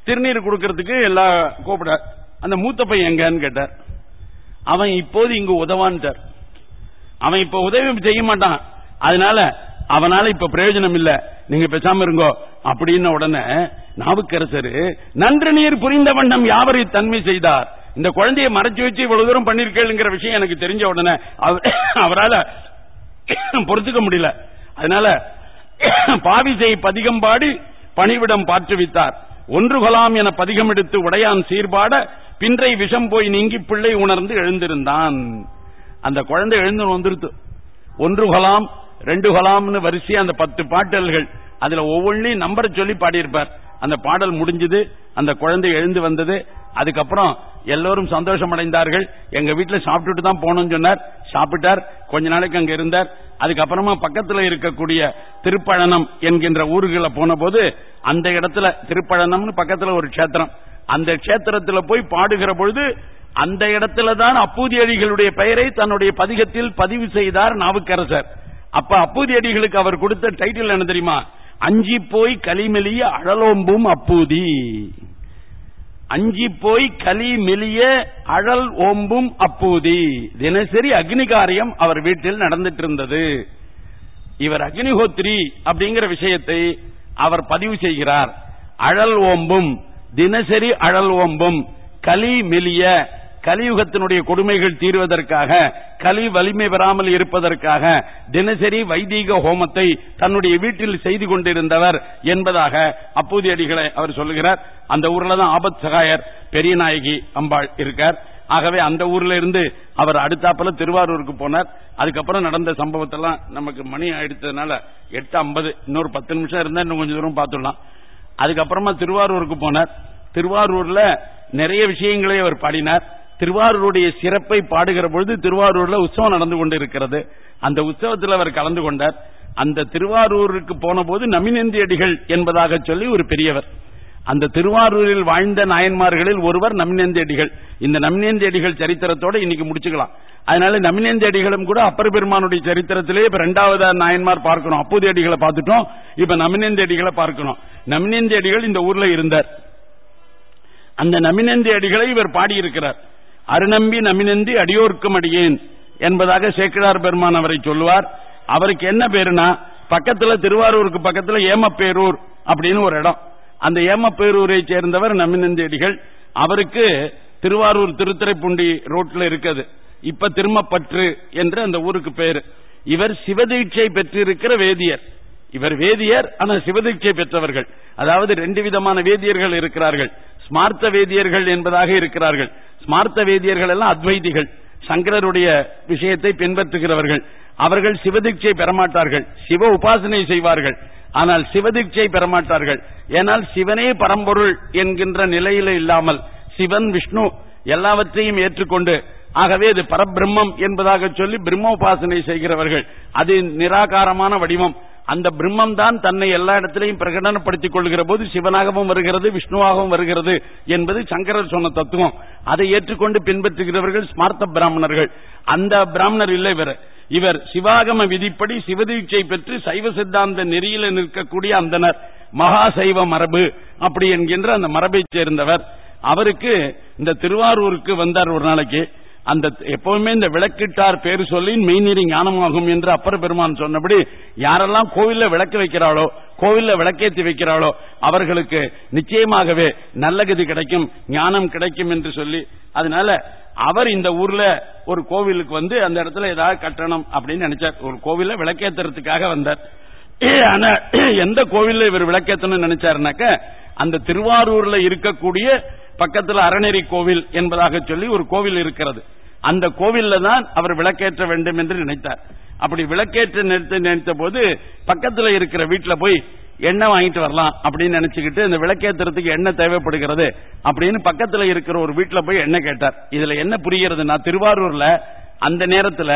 திருநீர் கொடுக்கறதுக்கு எல்லா கூப்பிட அந்த மூத்த பையன் எங்கன்னு கேட்டார். அவன் இப்போது இங்கு உதவான்ட்டார். அவன் இப்ப உதவி செய்ய மாட்டான். அதனால அவனால இப்ப பிரயோஜனம் இல்ல. நீங்க பேசாம இருங்கோ. அப்படின்னு உடனே நாவுக்கரசரு நன்று நீர் புரிந்த வண்ணம் யாவரை தன்மை செய்தார்? இந்த குழந்தைய மறைச்சு வச்சு இவ்வளவு தூரம் பண்ணிருக்கேங்கிற விஷயம் எனக்கு தெரிஞ்ச உடனே அவரால் பொறுத்துக்க முடியல. அதனால பாவிசை பதிகம் பாடி பணிவிடம் பாற்றுவித்தார் ஒன்று கொலாம் என பதிகம் எடுத்து உடையான் சீர்பாட பின்றை விஷம் போய் நீங்கி பிள்ளை உணர்ந்து எழுந்திருந்தான். அந்த குழந்தை எழுந்து வந்துருத்து ஒன்று கொலாம் ரெண்டு கொலாம்னு வரிசையா அந்த பத்து பாட்டல்கள். அதுல ஒவ்வொன்றையும் நம்பரை சொல்லி பாடியிருப்பார். அந்த பாடல் முடிஞ்சது அந்த குழந்தை எழுந்து வந்தது அதுக்கப்புறம் எல்லோரும் சந்தோஷம் அடைந்தார்கள் எங்க வீட்டுல சாப்பிட்டுட்டு தான் போனோம்னு சொன்னார். சாப்பிட்டார் கொஞ்ச நாளைக்கு அங்க இருந்தார். அதுக்கப்புறமா பக்கத்துல இருக்கக்கூடிய திருப்பழனம் என்கின்ற ஊர்களை போன போது அந்த இடத்துல திருப்பழனம்னு பக்கத்துல ஒரு கஷேத்திரம். அந்த கஷேத்திரத்துல போய் பாடுகிற பொழுது அந்த இடத்துல தான் அப்பூதி அடிகளுடைய பெயரை தன்னுடைய பதிகத்தில் பதிவு செய்தார் நாவுக்கரசர். அப்ப அப்பூதி அடிகளுக்கு அவர் கொடுத்த டைட்டில் என்ன தெரியுமா? அஞ்சி போய் களிமெலிய அழலோம்பும் அப்பூதி. அஞ்சி போய் களி மெலிய அழல் ஓம்பும் அப்பூதி. தினசரி அக்னி காரியம் அவர் வீட்டில் நடந்துட்டு இருந்தது இவர் அக்னிஹோத்ரி அப்படிங்கிற விஷயத்தை அவர் பதிவு செய்கிறார். அழல் ஓம்பும் தினசரி அழல் ஓம்பும் களி மெலிய கலியுகத்தினுடைய கொடுமைகள் தீர்வதற்காக கலி வலிமை பெறாமல் இருப்பதற்காக தினசரி வைதீக ஹோமத்தை தன்னுடைய வீட்டில் செய்து கொண்டிருந்தவர் என்பதாக அப்போதைய அடிகளை அவர் சொல்லுகிறார். அந்த ஊர்ல தான் ஆபத் சகாயர் பெரிய நாயகி அம்பாள் இருக்கார். ஆகவே அந்த ஊர்ல இருந்து அவர் அடுத்தாப்புல திருவாரூருக்கு போனார். அதுக்கப்புறம் நடந்த சம்பவத்தெல்லாம் நமக்கு மணி ஆயிடுத்ததுனால எட்டு ஐம்பது இன்னொரு பத்து நிமிஷம் இருந்தா இன்னும் கொஞ்சம் தூரம் பார்த்துடலாம். அதுக்கப்புறமா திருவாரூருக்கு போனார். திருவாரூர்ல நிறைய விஷயங்களை அவர் பாடினார். திருவாரூருடைய சிறப்பை பாடுகிற பொழுது திருவாரூர்ல உற்சவம் நடந்து கொண்டிருக்கிறது. அந்த உற்சவத்தில் அவர் கலந்து கொண்டார். அந்த திருவாரூருக்கு போன போது நமினந்தியடிகள் என்பதாக சொல்லி ஒரு பெரியவர். அந்த திருவாரூரில் வாழ்ந்த நாயன்மார்களில் ஒருவர் நமினந்தேடிகள் இந்த நமினேந்தியடிகள் சரித்திரத்தோட இன்னைக்கு முடிச்சுக்கலாம். அதனால நமினந்தேடிகளும் கூட அப்பர் பெருமானுடைய சரித்திரத்திலே இப்ப இரண்டாவது நாயன்மார் பார்க்கணும். அப்போதேடிகளை பார்த்துட்டோம். இப்ப நமினந்தேடிகளை பார்க்கணும். நமினேந்தியடிகள் இந்த ஊர்ல இருந்தார். அந்த நமினந்தி அடிகளை இவர் பாடியிருக்கிறார். அருநம்பி நமினந்தி அடியோர்க்கும் அடியேன் என்பதாக சேக்கிழார் பெருமான் அவரை சொல்லுவார். அவருக்கு என்ன பேருனா பக்கத்துல திருவாரூருக்கு பக்கத்துல ஏமப்பேரூர் அப்படின்னு ஒரு இடம். அந்த ஏமப்பேரூரை சேர்ந்தவர் நமினந்தேடிகள் அவருக்கு திருவாரூர் திருத்துறைப்பூண்டி ரோட்ல இருக்குது. இப்ப திருமப்பற்று என்று அந்த ஊருக்கு பேரு. இவர் சிவதீட்சை பெற்றிருக்கிற வேதியர். இவர் வேதியர் ஆனா சிவதீட்சை பெற்றவர்கள். அதாவது ரெண்டு விதமான வேதியர்கள் இருக்கிறார்கள். ஸ்மார்த்த வேதியர்கள் என்பதாக இருக்கிறார்கள். ஸ்மார்த்த வேதியர்கள் எல்லாம் அத்வைதிகள். சங்கரருடைய விஷயத்தை பின்பற்றுகிறவர்கள். அவர்கள் சிவதீட்சை பெறமாட்டார்கள். சிவ உபாசனை செய்வார்கள். ஆனால் சிவதீட்சை பெறமாட்டார்கள். ஏனால் சிவனே பரம்பொருள் என்கின்ற நிலையில இல்லாமல் சிவன் விஷ்ணு எல்லாவற்றையும் ஏற்றுக்கொண்டு ஆகவே இது பரபிரம்மம் என்பதாக சொல்லி பிரம்மோபாசனை செய்கிறவர்கள். அது நிராகாரமான வடிவம். அந்த பிரம்மம் தான் தன்னை எல்லா இடத்திலையும் பிரகடனப்படுத்திக் கொள்கிற போது சிவனாகவும் வருகிறது விஷ்ணுவாகவும் வருகிறது என்பது சங்கரர் சொன்ன தத்துவம். அதை ஏற்றுக்கொண்டு பின்பற்றுகிறவர்கள் ஸ்மார்த்த பிராமணர்கள். அந்த பிராமணர் இல்லை இவர். இவர் சிவாகம விதிப்படி சிவதீட்சை பெற்று சைவ சித்தாந்த நெறியில நிற்கக்கூடிய அந்தனர். மகா சைவ மரபு அப்படி என்கின்ற அந்த மரபைச் சேர்ந்தவர். அவருக்கு இந்த திருவாரூருக்கு வந்தார் ஒரு நாளைக்கு. அந்த எப்பவுமே இந்த விளக்கிட்டார் பேர் சொல்லி மெய்நீரி ஞானமாகும் என்று அப்பர் பெருமான் சொன்னபடி யாரெல்லாம் கோவில்ல விளக்கு வைக்கிறாளோ கோவில்ல விளக்கேற்றி வைக்கிறாளோ அவர்களுக்கு நிச்சயமாகவே நல்ல கதி கிடைக்கும் ஞானம் கிடைக்கும் என்று சொல்லி அதனால அவர் இந்த ஊர்ல ஒரு கோவிலுக்கு வந்து அந்த இடத்துல ஏதாவது கட்டணம் அப்படின்னு நினைச்சார். ஒரு கோவில விளக்கேத்துறதுக்காக வந்தார். ஆனா எந்த கோவில்ல இவர் விளக்கேற்றணும் நினைச்சாருனாக்க அந்த திருவாரூர்ல இருக்கக்கூடிய பக்கத்துல அறநெறி கோவில் என்பதாக சொல்லி ஒரு கோவில் இருக்கிறது. அந்த கோவில்ல தான் அவர் விளக்கேற்ற வேண்டும் என்று நினைத்தார். அப்படி விளக்கேற்ற நிறுத்த நினைத்த போது பக்கத்துல இருக்கிற வீட்டுல போய் எண்ணெய் வாங்கிட்டு வரலாம் அப்படின்னு நினைச்சுக்கிட்டு இந்த விளக்கேத்துறதுக்கு எண்ணெய் தேவைப்படுகிறது அப்படின்னு பக்கத்துல இருக்கிற ஒரு வீட்டுல போய் எண்ணெய் கேட்டார். இதுல என்ன புரிகிறதுனா திருவாரூர்ல அந்த நேரத்துல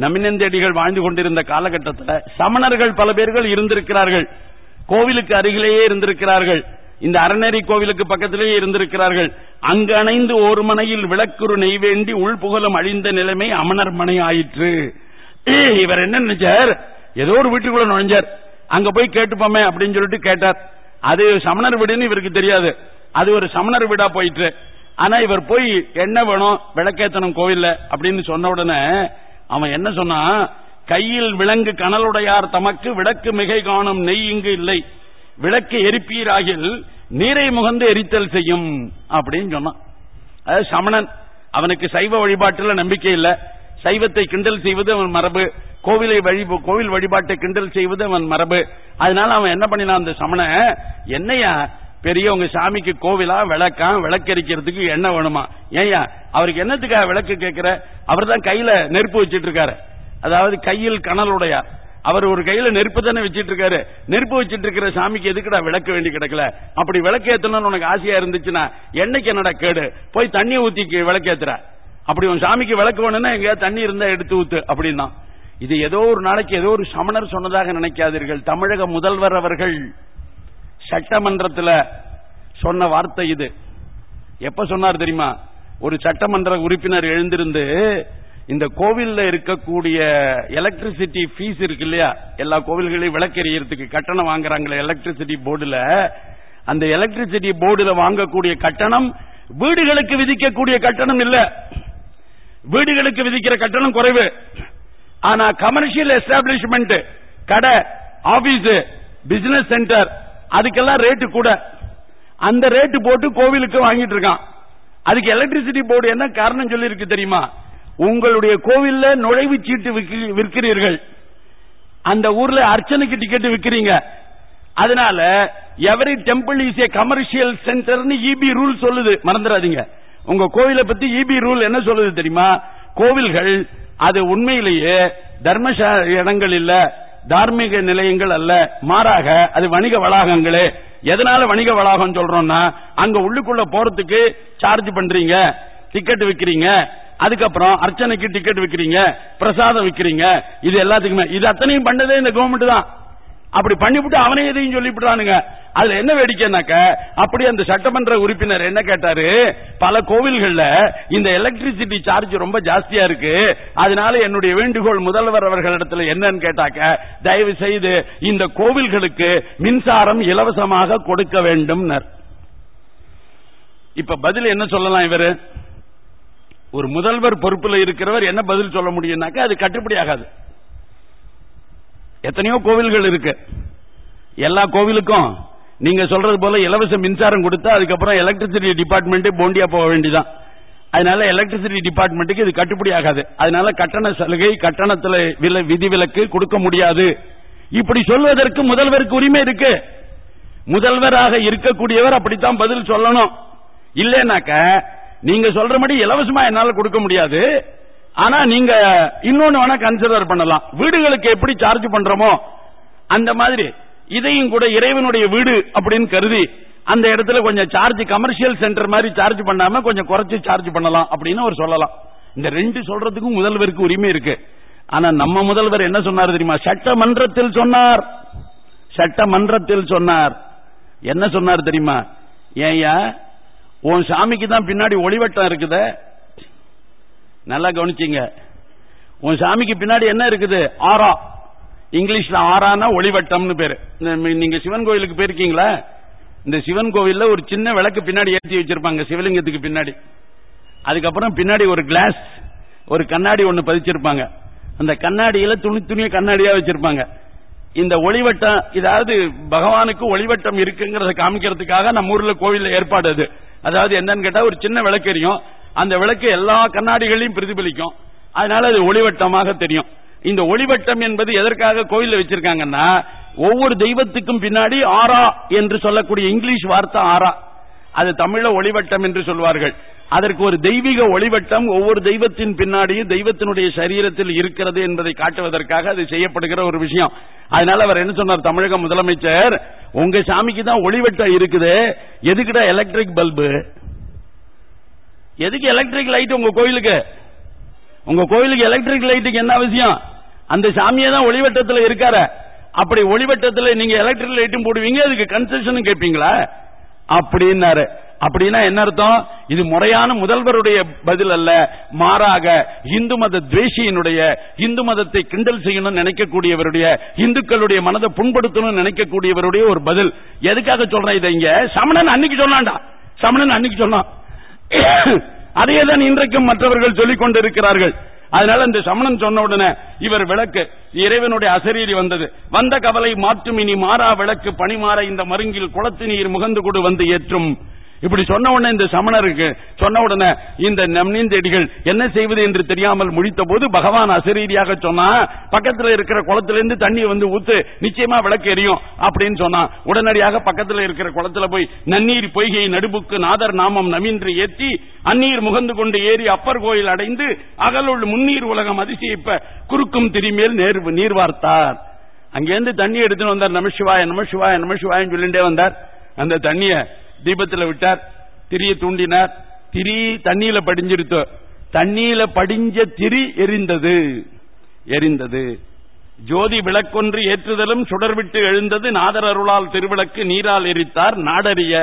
நமினந்தேடிகள் வாழ்ந்து கொண்டிருந்த காலகட்டத்தில் சமணர்கள் பல பேர்கள் இருந்திருக்கிறார்கள். கோவிலுக்கு அருகிலேயே இருந்திருக்கிறார்கள். இந்த அறநெறி கோவிலுக்கு பக்கத்திலேயே இருந்திருக்கிறார்கள். அங்கு அணைந்து ஒரு மனையில் விளக்குரு நெய்வேண்டி உள்புகலம் அழிந்த நிலைமை அமனர் மனை ஆயிற்று. இவர் என்ன நினைச்சார்? ஏதோ ஒரு வீட்டுக்குள்ள நுழைஞ்சார். அங்க போய் கேட்டுப்போமே அப்படின்னு சொல்லிட்டு கேட்டார். அது சமணர் வீடுன்னு இவருக்கு தெரியாது. அது ஒரு சமணர் வீடா போயிட்டு ஆனா இவர் போய் என்ன வேணும்? விளக்கேத்தனம் கோவில்ல அப்படின்னு சொன்ன உடனே அவன் என்ன சொன்னா கையில் விலங்கு கனலுடையார் தமக்கு விளக்கு மிகை காணும் நெய் இங்கு இல்லை. விளக்கு எரிப்பீராகில் நீரை முகந்து எரித்தல் செய்யும் அப்படின்னு சொன்னான். அதாவது சமணன் அவனுக்கு சைவ வழிபாட்டில் நம்பிக்கை இல்ல. சைவத்தை கிண்டல் செய்வது அவன் மரபு. கோவிலை வழி கோவில் வழிபாட்டை கிண்டல் செய்வது அவன் மரபு. அதனால அவன் என்ன பண்ணினான் அந்த சமண என்னையா பெரிய உங்க சாமிக்கு கோவிலா விளக்காம் விளக்கரிக்கிறதுக்கு என்ன வேணுமா? ஏயா அவருக்கு என்னத்துக்காக விளக்கு கேட்கிற அவர் தான் கையில நெருப்பு வச்சிட்டு இருக்காரு அதாவது கையில் கனலுடையார் அவர் ஒரு கையில நெருப்பு தானே வச்சிட்டு இருக்காரு நெருப்பு வச்சிட்டு இருக்கிற சாமிக்கு எதுக்குடா விளக்க வேண்டி கிடக்கல? அப்படி விளக்கேத்தணும்னு உனக்கு ஆசையா இருந்துச்சுன்னா என்னைக்கு என்னடா கேடு? போய் தண்ணி ஊத்தி விளக்கேத்துற அப்படி உன் சாமிக்கு விளக்கு வேணும்னா எங்க தண்ணி இருந்தா எடுத்து ஊத்து அப்படின்னா. இது ஏதோ ஒரு நாளைக்கு ஏதோ ஒரு சமணர் சொன்னதாக நினைக்காதீர்கள். தமிழக முதல்வர் அவர்கள் சட்டமன்றத்தில் சொன்ன வார்த்தை இது. எப்ப சொன்னார் தெரியுமா? ஒரு சட்டமன்ற உறுப்பினர் எழுந்திருந்து இந்த கோவில்ல இருக்கக்கூடிய எலக்ட்ரிசிட்டி ஃபீஸ் இருக்கு இல்லையா? எல்லா கோவில்களையும் விளக்கெறியறதுக்கு கட்டணம் வாங்குறாங்களே எலக்ட்ரிசிட்டி போர்டுல அந்த எலக்ட்ரிசிட்டி போர்டுல வாங்கக்கூடிய கட்டணம் வீடுகளுக்கு விதிக்கக்கூடிய கட்டணம் இல்ல. வீடுகளுக்கு விதிக்கிற கட்டணம் குறைவு. ஆனா கமர்ஷியல் எஸ்டாபிளிஷ்மெண்ட் கடை ஆபீஸ் பிசினஸ் சென்டர் அதுக்கெல்லாம் ரேட்டு கூட. அந்த ரேட்டு போட்டு கோவிலுக்கு வாங்கிட்டு இருக்கான். அதுக்கு எலக்ட்ரிசிட்டி போர்டு என்ன காரணம் சொல்லி இருக்கு தெரியுமா? உங்களுடைய கோவில்ல நுழைவு சீட்டு விற்கிறீர்கள். அந்த ஊர்ல அர்ச்சனைக்கு டிக்கெட் விற்கிறீங்க அதனால every temple is a commercial சென்டர்னு EB rule சொல்லுது. மறந்துடாதீங்க. உங்க கோவிலை பத்தி இபி ரூல் என்ன சொல்லுது தெரியுமா? கோவில்கள் அது உண்மையிலேயே தர்ம இடங்கள் இல்ல. தார்மீக நிலையங்கள் அல்ல. மாறாக அது வணிக வளாகங்களே. எதனால வணிக வளாகம் சொல்றோம்னா அங்க உள்ளுக்குள்ள போறதுக்கு சார்ஜ் பண்றீங்க டிக்கெட் விக்கிறீங்க அதுக்கப்புறம் அர்ச்சனைக்கு டிக்கெட் விக்கிறீங்க பிரசாதம் விக்கிறீங்க இது எல்லாத்துக்குமே. இது அத்தனையும் பண்ணதே இந்த கவர்மெண்ட் தான். அப்படி பண்ணிவிட்டு அவனே எதையும் சொல்லிவிடுறானுங்க. அதுல என்ன வேடிக்கைனாக்க அப்படி அந்த சட்டமன்ற உறுப்பினர் என்ன கேட்டாரு? பல கோவில்கள்ல இந்த எலக்ட்ரிசிட்டி சார்ஜ் ரொம்ப ஜாஸ்தியா இருக்கு. அதனால என்னுடைய வேண்டுகோள் முதல்வர் அவர்களிடத்துல என்னன்னு கேட்டாக்க தயவு செய்து இந்த கோவில்களுக்கு மின்சாரம் இலவசமாக கொடுக்க வேண்டும் இப்ப பதில் என்ன சொல்லலாம் இவரு? ஒரு முதல்வர் பொறுப்புல இருக்கிறவர் என்ன பதில் சொல்ல முடியும்னாக்க அது கட்டுப்படி ஆகாது. எத்தனையோ கோவில்கள் இருக்கு. எல்லா கோவிலுக்கும் நீங்க சொல்றது போல இலவச மின்சாரம் கொடுத்தா அதுக்கப்புறம் எலக்ட்ரிசிட்டி டிபார்ட்மெண்ட் போண்டியா போக வேண்டிதான். அதனால எலக்ட்ரிசிட்டி டிபார்ட்மெண்ட்டுக்கு இது கட்டுப்படி ஆகாது. அதனால கட்டண சலுகை கட்டணத்தில் வில- விதிவிலக்கு கொடுக்க முடியாது. இப்படி சொல்வதற்கு முதல்வருக்கு உரிமை இருக்கு. முதல்வராக இருக்கக்கூடியவர் அப்படித்தான் பதில் சொல்லணும். இல்லைனாக்க நீங்க சொல்ற மாதிரி இலவசமா என்னால கொடுக்க முடியாது. ஆனா நீங்க இன்னொன்னு வேணா கன்சிடர் பண்ணலாம். வீடுகளுக்கு எப்படி சார்ஜ் பண்றோமோ அந்த மாதிரி இதையும் கூட இறைவனுடைய வீடு அப்படின்னு கருதி அந்த இடத்துல கொஞ்சம் சார்ஜ் கமர்ஷியல் சென்டர் மாதிரி சார்ஜ் பண்ணாம கொஞ்சம் குறைச்சு சார்ஜ் பண்ணலாம் அப்படின்னு அவர் சொல்லலாம். இந்த ரெண்டு சொல்றதுக்கும் முதல்வருக்கு உரிமை இருக்கு. ஆனா நம்ம முதல்வர் என்ன சொன்னார் தெரியுமா? சட்டமன்றத்தில் சொன்னார். சட்டமன்றத்தில் சொன்னார். என்ன சொன்னார் தெரியுமா? ஏயா உன் சாமிக்கு தான் பின்னாடி ஒளிவட்டம் இருக்குதே. நல்லா கவனிச்சிங்க. உன் சாமிக்கு பின்னாடி என்ன இருக்குது? ஆரா இங்கிலீஷ்ல ஆறானா ஒளிவட்டம்னு பேரு. இந்த- நீங்க சிவன் கோயிலுக்கு போயிருக்கீங்களா? இந்த சிவன் கோவில்ல ஒரு சின்ன விளக்கு பின்னாடி ஏற்றி வச்சிருப்பாங்க சிவலிங்கத்துக்கு பின்னாடி. அதுக்கப்புறம் பின்னாடி ஒரு கிளாஸ் ஒரு கண்ணாடி ஒண்ணு பதிச்சிருப்பாங்க. அந்த கண்ணாடியில துணி துணிய கண்ணாடியா வச்சிருப்பாங்க. இந்த ஒளிவட்டம் இதாவது பகவானுக்கு ஒளிவட்டம் இருக்குங்கிறத காமிக்கிறதுக்காக நம்ம ஊர்ல கோவில்ல ஏற்பாடு அது. அதாவது என்னன்னு கேட்டா ஒரு சின்ன விளக்கு எரியும் அந்த விளக்கு எல்லா கண்ணாடிகளையும் பிரதிபலிக்கும். அதனால அது ஒளிவட்டமாக தெரியும். இந்த ஒளிவட்டம் என்பது எதற்காக கோயில்ல வச்சிருக்காங்கன்னா ஒவ்வொரு தெய்வத்துக்கும் பின்னாடி ஆரா என்று சொல்லக்கூடிய இங்கிலீஷ் வார்த்தை ஆரா. அது தமிழ ஒளிவட்டம் என்று சொல்வார்கள். அதற்கு ஒரு தெய்வீக ஒளிவட்டம் ஒவ்வொரு தெய்வத்தின் பின்னாடியும் தெய்வத்தினுடைய சரீரத்தில் இருக்கிறது என்பதை காட்டுவதற்காக அது செய்யப்படுகிற ஒரு விஷயம். அதனால அவர் என்ன சொன்னார்? தமிழக முதலமைச்சர் உங்க சாமிக்கு தான் ஒளிவட்டம் இருக்குது. எதுக்குடா எலக்ட்ரிக் பல்பு எதுக்கு எலக்ட்ரிக் லைட் உங்க கோயிலுக்கு? உங்க கோயிலுக்கு எலக்ட்ரிக் லைட்டுக்கு என்ன அவசியம்? அந்த சாமியே தான் ஒளிவட்டத்தில் இருக்காரு. அப்படி ஒளிவட்டத்தில் நீங்க எலக்ட்ரிக் லைட்டும் போடுவீங்க அதுக்கு கன்செஷன் கேட்பீங்களா? அப்படின்னாரு. அப்படின்னா என்ன அர்த்தம்? இது முறையான முதல்வருடைய பதில் அல்ல. மாறாக இந்து மத துவேஷியினுடைய இந்து மதத்தை கிண்டல் செய்யணும்னு நினைக்கக்கூடியவருடைய இந்துக்களுடைய மனதை புண்படுத்தணும்னு நினைக்கக்கூடியவருடைய ஒரு பதில். எதுக்காக சொல்றேன் இதை இங்க? சமணன் அன்னைக்கு சொன்னான்டா. சமணன் அன்னைக்கு சொன்னான். அதே தான் இன்றைக்கும் மற்றவர்கள் சொல்லிக் கொண்டிருக்கிறார்கள். அதனால இந்த சமணன் சொன்ன உடனே இவர் விளக்கு இறைவனுடைய அசரீரி வந்தது. வந்த கவலை மாற்றும் இனி மாறா விளக்கு பணிமாற இந்த மருங்கில் குளத்து நீர் முகந்து கொடு வந்து ஏற்றும். இப்படி சொன்ன உடனே இந்த சமணருக்கு சொன்ன உடனே இந்த நம்னீந்தடிகள் என்ன செய்வது என்று தெரியாமல் முடித்த போது பகவான் அசரீதியாக சொன்னா பக்கத்துல இருக்கிற குளத்திலிருந்து தண்ணி வந்து ஊத்து நிச்சயமா விளக்கு எரியும் அப்படின்னு சொன்னான். உடனடியாக பக்கத்துல இருக்கிற குளத்துல போய் நன்னீர் பொய்கை நடுபுக்கு நாதர் நாமம் நவீன்று ஏற்றி அந்நீர் முகந்து கொண்டு ஏறி அப்பர் கோயில் அடைந்து அகலுள் முன்னீர் உலகம் அதிசயிப்ப குறுக்கும் திரிமேல் நீர் வார்த்தார். அங்கேருந்து தண்ணி எடுத்துன்னு வந்தார். நமசிவாய நமசிவாய நமசிவாயன்னு சொல்லிட்டே வந்தார். அந்த தண்ணிய தீபத்துல விட்டார் திரிய தூண்டினார் திரி தண்ணியில படிஞ்சிருத்தோ தண்ணியில படிஞ்ச திரி எரிந்தது எரிந்தது. ஜோதி விளக்கொன்று ஏற்றுதலும் சுடர்விட்டு எழுந்தது நாதர் அருளால் திருவிளக்கு நீரால் எரித்தார் நாடறிய.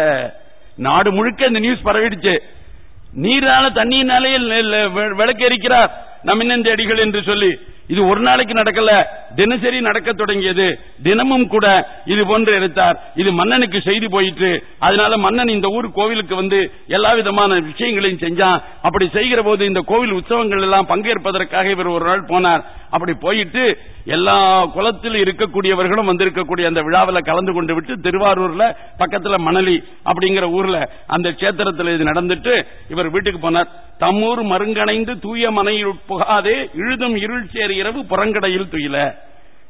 நாடு முழுக்க இந்த நியூஸ் பரவிடுச்சு. நீரால தண்ணியினாலே விளக்கு எரிக்கிறார் நமினந்த அடிகள் என்று சொல்லி இது ஒரு நாளைக்கு நடக்கல தினசரி நடக்க தொடங்கியது. தினமும் கூட இது போன்று எடுத்தார். இது மன்னனுக்கு செய்தி போயிட்டு அதனால மன்னன் இந்த ஊர் கோவிலுக்கு வந்து எல்லா விதமான விஷயங்களையும் செஞ்சான். அப்படி செய்கிற போது இந்த கோவில் உற்சவங்கள் எல்லாம் பங்கேற்பதற்காக இவர் ஒரு நாள் போனார். அப்படி போயிட்டு எல்லா குளத்தில் இருக்கக்கூடியவர்களும் வந்திருக்கக்கூடிய அந்த விழாவில் கலந்து கொண்டு விட்டு திருவாரூர்ல பக்கத்துல மணலி அப்படிங்கிற ஊர்ல அந்த கஷேத்திரத்தில் இது நடந்துட்டு இவர் வீட்டுக்கு போனார். தம்மூர் மருங்கணைந்து தூய மனையில் புகாதே இழுதும் இருள் சேர் இரவு புறங்கடையில் துயில.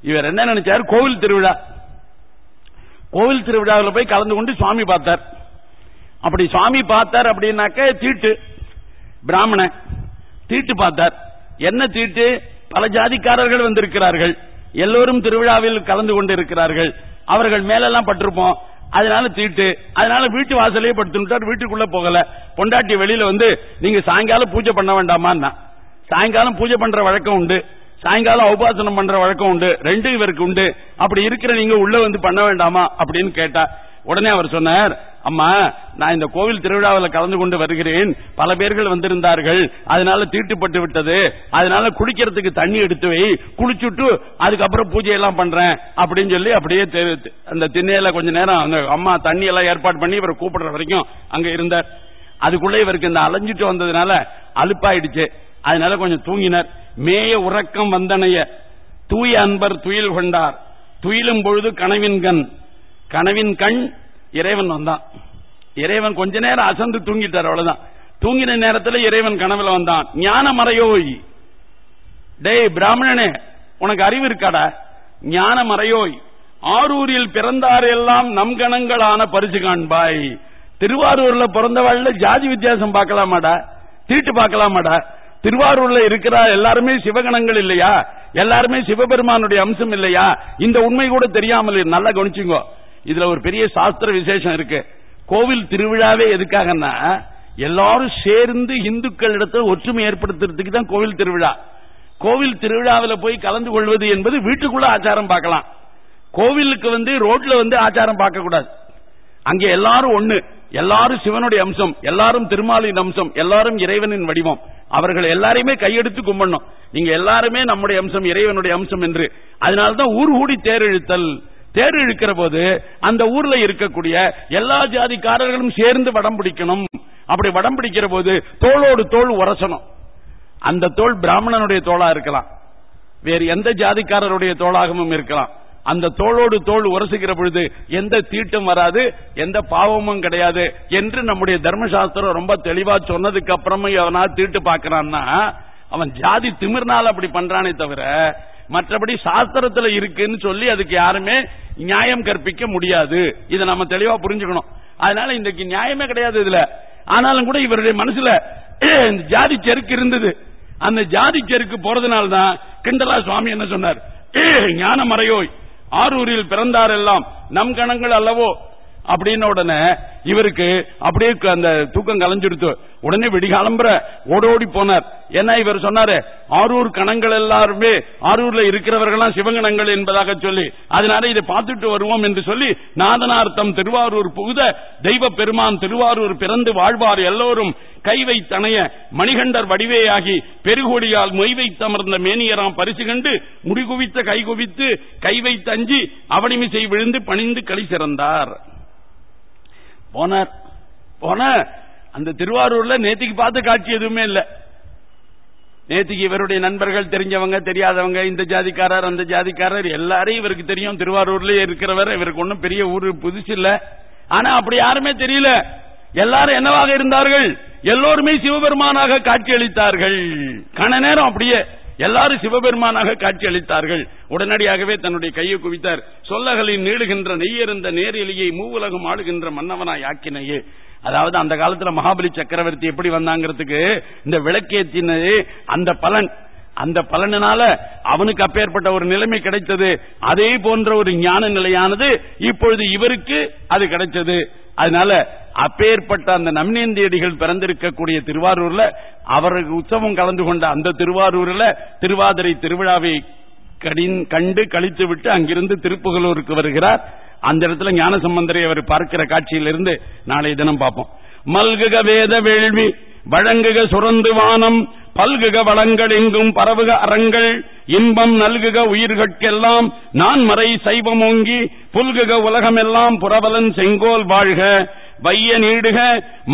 இவர் என்ன நினைச்சார்? கோவில் திருவிழா. கோவில் திருவிழாவில் போய் கலந்து கொண்டு சுவாமி பார்த்தார். அப்படி சுவாமி பார்த்தார் அப்படின்னாக்க தீட்டு. பிராமண தீட்டு பார்த்தார். என்ன தீட்டு? பல ஜாதிக்காரர்கள் வந்திருக்கிறார்கள். எல்லோரும் திருவிழாவில் கலந்து கொண்டிருக்கிறார்கள். அவர்கள் மேலெல்லாம் பட்டிருப்போம். அதனால தீட்டு அதனால வீட்டு வாசலே படுத்துட்டார் வீட்டுக்குள்ள போகல. பொண்டாட்டி வெளியில வந்து நீங்க சாயங்காலம் பூஜை பண்ண வேண்டாமா சாயங்காலம் பூஜை பண்ற வழக்கம் உண்டு. சாயங்காலம் உபாசனம் பண்ற வழக்கம் உண்டு. ரெண்டு இவருக்கு உண்டு. அப்படி இருக்கிற நீங்க உள்ள வந்து பண்ண வேண்டாமா? அப்படின்னு கேட்டா உடனே அவர் சொன்னார் அம்மா நான் இந்த கோவில் திருவிழாவில் கலந்து கொண்டு வருகிறேன். பல பேர்கள் வந்திருந்தார்கள். அதனால தீட்டுப்பட்டு விட்டது. அதனால குடிக்கிறதுக்கு தண்ணி எடுத்து வை. குளிச்சுட்டு அதுக்கப்புறம் பூஜை எல்லாம் பண்றேன். அப்படின்னு சொல்லி அப்படியே அந்த திண்ணையில கொஞ்ச நேரம் அந்த அம்மா தண்ணி எல்லாம் ஏற்பாடு பண்ணி இவரை கூப்பிடுற வரைக்கும் அங்க இருந்தார். அதுக்குள்ள இவருக்கு இந்த அலைஞ்சிட்டு வந்ததுனால அலுப்பாயிடுச்சு. அதனால கொஞ்சம் தூங்கினார். மேய உறக்கம் வந்தனைய தூய அன்பர் துயில் கொண்டார். துயிலும் பொழுது கனவின் கண். கனவின் கண் இறைவன் வந்தான். இறைவன் கொஞ்ச நேரம் அசந்து தூங்கிட்டார் அவ்வளவுதான். தூங்கின நேரத்துல இறைவன் கனவுல வந்தான். ஞான மறையோய் டேய் பிராமணனே உனக்கு அறிவு இருக்காடா? ஞான மறையோய் ஆரூரில் பிறந்தார் எல்லாம் நம் கணங்களான பரிசு காண்பாய். திருவாரூர்ல பிறந்தவாழ்ல ஜாதி வித்தியாசம் பார்க்கலாமாடா? தீட்டு பார்க்கலாமாடா? திருவாரூர்ல இருக்கிறா எல்லாருமே சிவகணங்கள் இல்லையா? எல்லாருமே சிவபெருமானுடைய அம்சம் இல்லையா? இந்த உண்மை கூட தெரியாமல் நல்லா கவனிச்சுங்க. இதுல ஒரு பெரிய சாஸ்திர விசேஷம் இருக்கு. கோவில் திருவிழாவே எதுக்காகன்னா எல்லாரும் சேர்ந்து இந்துக்கள் இடத்துல ஒற்றுமை ஏற்படுத்துறதுக்கு தான் கோவில் திருவிழா. கோவில் திருவிழாவில் போய் கலந்து கொள்வது என்பது வீட்டுக்குள்ள ஆச்சாரம் பார்க்கலாம். கோவிலுக்கு வந்து ரோட்ல வந்து ஆச்சாரம் பார்க்க கூடாது அங்க எல்லாரும் ஒண்ணு. எல்லாரும் சிவனுடைய அம்சம். எல்லாரும் திருமாலின் அம்சம். எல்லாரும் இறைவனின் வடிவம். அவர்கள் எல்லாரையுமே கையெடுத்து கும்பிடணும். நீங்க எல்லாருமே நம்முடைய அம்சம் இறைவனுடைய அம்சம் என்று. அதனால்தான் ஊர் கூடி தேர் இழுத்தல் தேர் இழுக்கிற போது அந்த ஊர்ல இருக்கக்கூடிய எல்லா ஜாதிக்காரர்களும் சேர்ந்து வடம் பிடிக்கணும். அப்படி வடம் பிடிக்கிற போது தோளோடு தோல் உரசணும். அந்த தோல் பிராமணனுடைய தோளா இருக்கலாம். வேறு எந்த ஜாதிக்காரருடைய தோளாகவும் இருக்கலாம். அந்த தோளோடு தோல் உரசுகிற பொழுது எந்த தீட்டும் வராது எந்த பாவமும் கிடையாது என்று நம்முடைய தர்மசாஸ்திரம் ரொம்ப தெளிவா சொன்னதுக்கு அப்புறமும் அவனா தீட்டு பார்க்கறான்னா அவன் ஜாதி திமிர்னால அப்படி பண்றானே தவிர மற்றபடி சாஸ்திரத்துல இருக்குன்னு சொல்லி அதுக்கு யாருமே நியாயம் கற்பிக்க முடியாது. இதை நம்ம தெளிவா புரிஞ்சுக்கணும். அதனால இன்றைக்கு நியாயமே கிடையாது இதுல. ஆனாலும் கூட இவருடைய மனசுல இந்த ஜாதி செருக்கு இருந்தது. அந்த ஜாதி செருக்கு போறதுனால்தான் கிண்டலா சுவாமி என்ன சொன்னார்? ஞான மறையோய் ஆரூரில் பிறந்தார் எல்லாம் நம் கணங்கள் அல்லவோ அப்படின்னு உடனே இவருக்கு அப்படியே அந்த தூக்கம் கலைஞ்சிடுத்து உடனே விடிகாலம்புற ஓடோடி போனார். ஏன்னா இவர் சொன்னாரு ஆரூர் கணங்கள் எல்லாருமே ஆரூர்ல இருக்கிறவர்கள்லாம் சிவகணங்கள் என்பதாக சொல்லி அதனால இதை பார்த்துட்டு வருவோம் என்று சொல்லி நாதனார்த்தம் திருவாரூர் புகுத தெய்வ பெருமான் திருவாரூர் பிறந்து வாழ்வார் எல்லோரும் கை வைத்தணைய மணிகண்டர் வடிவேயாகி பெருகொடியால் மொய் வைத்தமர்ந்த மேனியராம் பரிசு கண்டு முடிகுவித்த கை குவித்து கை வைத்தஞ்சி அவனிமிசை விழுந்து பணிந்து களி சிறந்தார். போனார். போன அந்த திருவாரூர்ல நேத்திக்கு பார்த்து காட்சி எதுவுமே இல்ல. நேத்திக்கு இவருடைய நண்பர்கள் தெரிஞ்சவங்க தெரியாதவங்க இந்த ஜாதிக்காரர் அந்த ஜாதிக்காரர் எல்லாரையும் இவருக்கு தெரியும். திருவாரூர்ல இருக்கிறவர் இவருக்கு ஒன்றும் பெரிய ஊரு புதுசு இல்ல. ஆனா அப்படி யாருமே தெரியல. எல்லாரும் என்னவாக இருந்தார்கள்? எல்லோருமே சிவபெருமானாக காட்சியளித்தார்கள். கன நேரம் அப்படியே. எல்லாரும் சிவபெருமானாக காட்சியளித்தார்கள். உடனடியாகவே தன்னுடைய கையை குவித்தார். சொல்லகளில் நீடுகின்ற நெய்யறிந்த நேரெலியை மூவுலகம் ஆளுகின்ற மன்னவனாய் ஆக்கினையே. அதாவது அந்த காலத்துல மகாபலி சக்கரவர்த்தி எப்படி வந்தாங்கிறதுக்கு இந்த விளக்கேற்றினது அந்த பலன். அந்த பலனால அவனுக்கு அப்பேற்பட்ட ஒரு நிலைமை கிடைத்தது. அதே போன்ற ஒரு ஞான நிலையானது இப்பொழுது இவருக்கு அது கிடைச்சது அதனால அப்பேற்பட்ட அந்த நம்னேந்தியடிகள் பிறந்திருக்கக்கூடிய திருவாரூர்ல அவருக்கு உற்சவம் கலந்து கொண்ட அந்த திருவாரூர்ல திருவாதிரை திருவிழாவை கடின் கண்டு கழித்து விட்டு அங்கிருந்து திருப்புகலூருக்கு வருகிறார். அந்த இடத்துல ஞான சம்பந்தரை அவர் பார்க்கிற காட்சியிலிருந்து நாளை தினம் பார்ப்போம். மல்குக வேத வேள்வி வழங்குக சுரந்து வானம் பல்குக வளங்கள் எங்கும் பரவுக அறங்கள் இன்பம் நல்குக உயிர்கட்கெல்லாம் நான் மறை சைவமோங்கி புல்குக உலகமெல்லாம் புறவலன் செங்கோல் வாழ்க. வைய நீடுக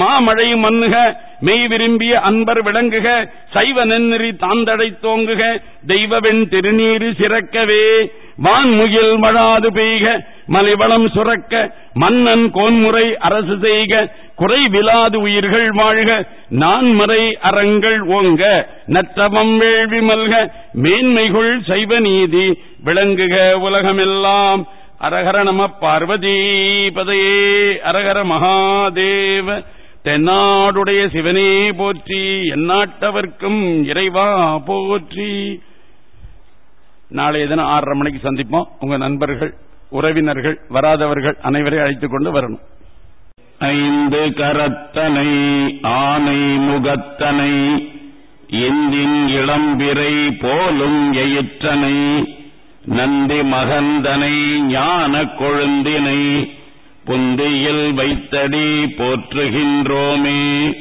மாமழை மன்னுக மெய் விரும்பிய அன்பர் விளங்குக சைவ நென்னறி தாந்தடை தோங்குக தெய்வவெண் திருநீரு சிறக்கவே வான்முகில் மழாது பெய்க மலைவளம் சுரக்க மன்னன் கோன்முறை அரசு செய்க குறைவிலாது உயிர்கள் வாழ்க நான்மறை அறங்கள் ஓங்க நற்றவம் வேள்வி மல்க மேன்மைகுள் சைவ நீதி விளங்குக உலகமெல்லாம். அரகர நம பார்வதீபதையே அரகர மகாதேவ தென்னாடுடைய சிவனே போற்றி எந்நாட்டவர்க்கும் இறைவா போற்றி. நாளைய தினம் ஆறரை மணிக்கு சந்திப்போம். உங்க நண்பர்கள் உறவினர்கள் வராதவர்கள் அனைவரை அழைத்துக் கொண்டு வரணும். ஐந்து கரத்தனை ஆனை முகத்தனை இந்தின் இளம்பிரை போலும் எயிற்றனை நந்தி மகந்தனை ஞான கொழுந்தினை புந்தியில் வைத்தடி போற்றுகின்றோமே.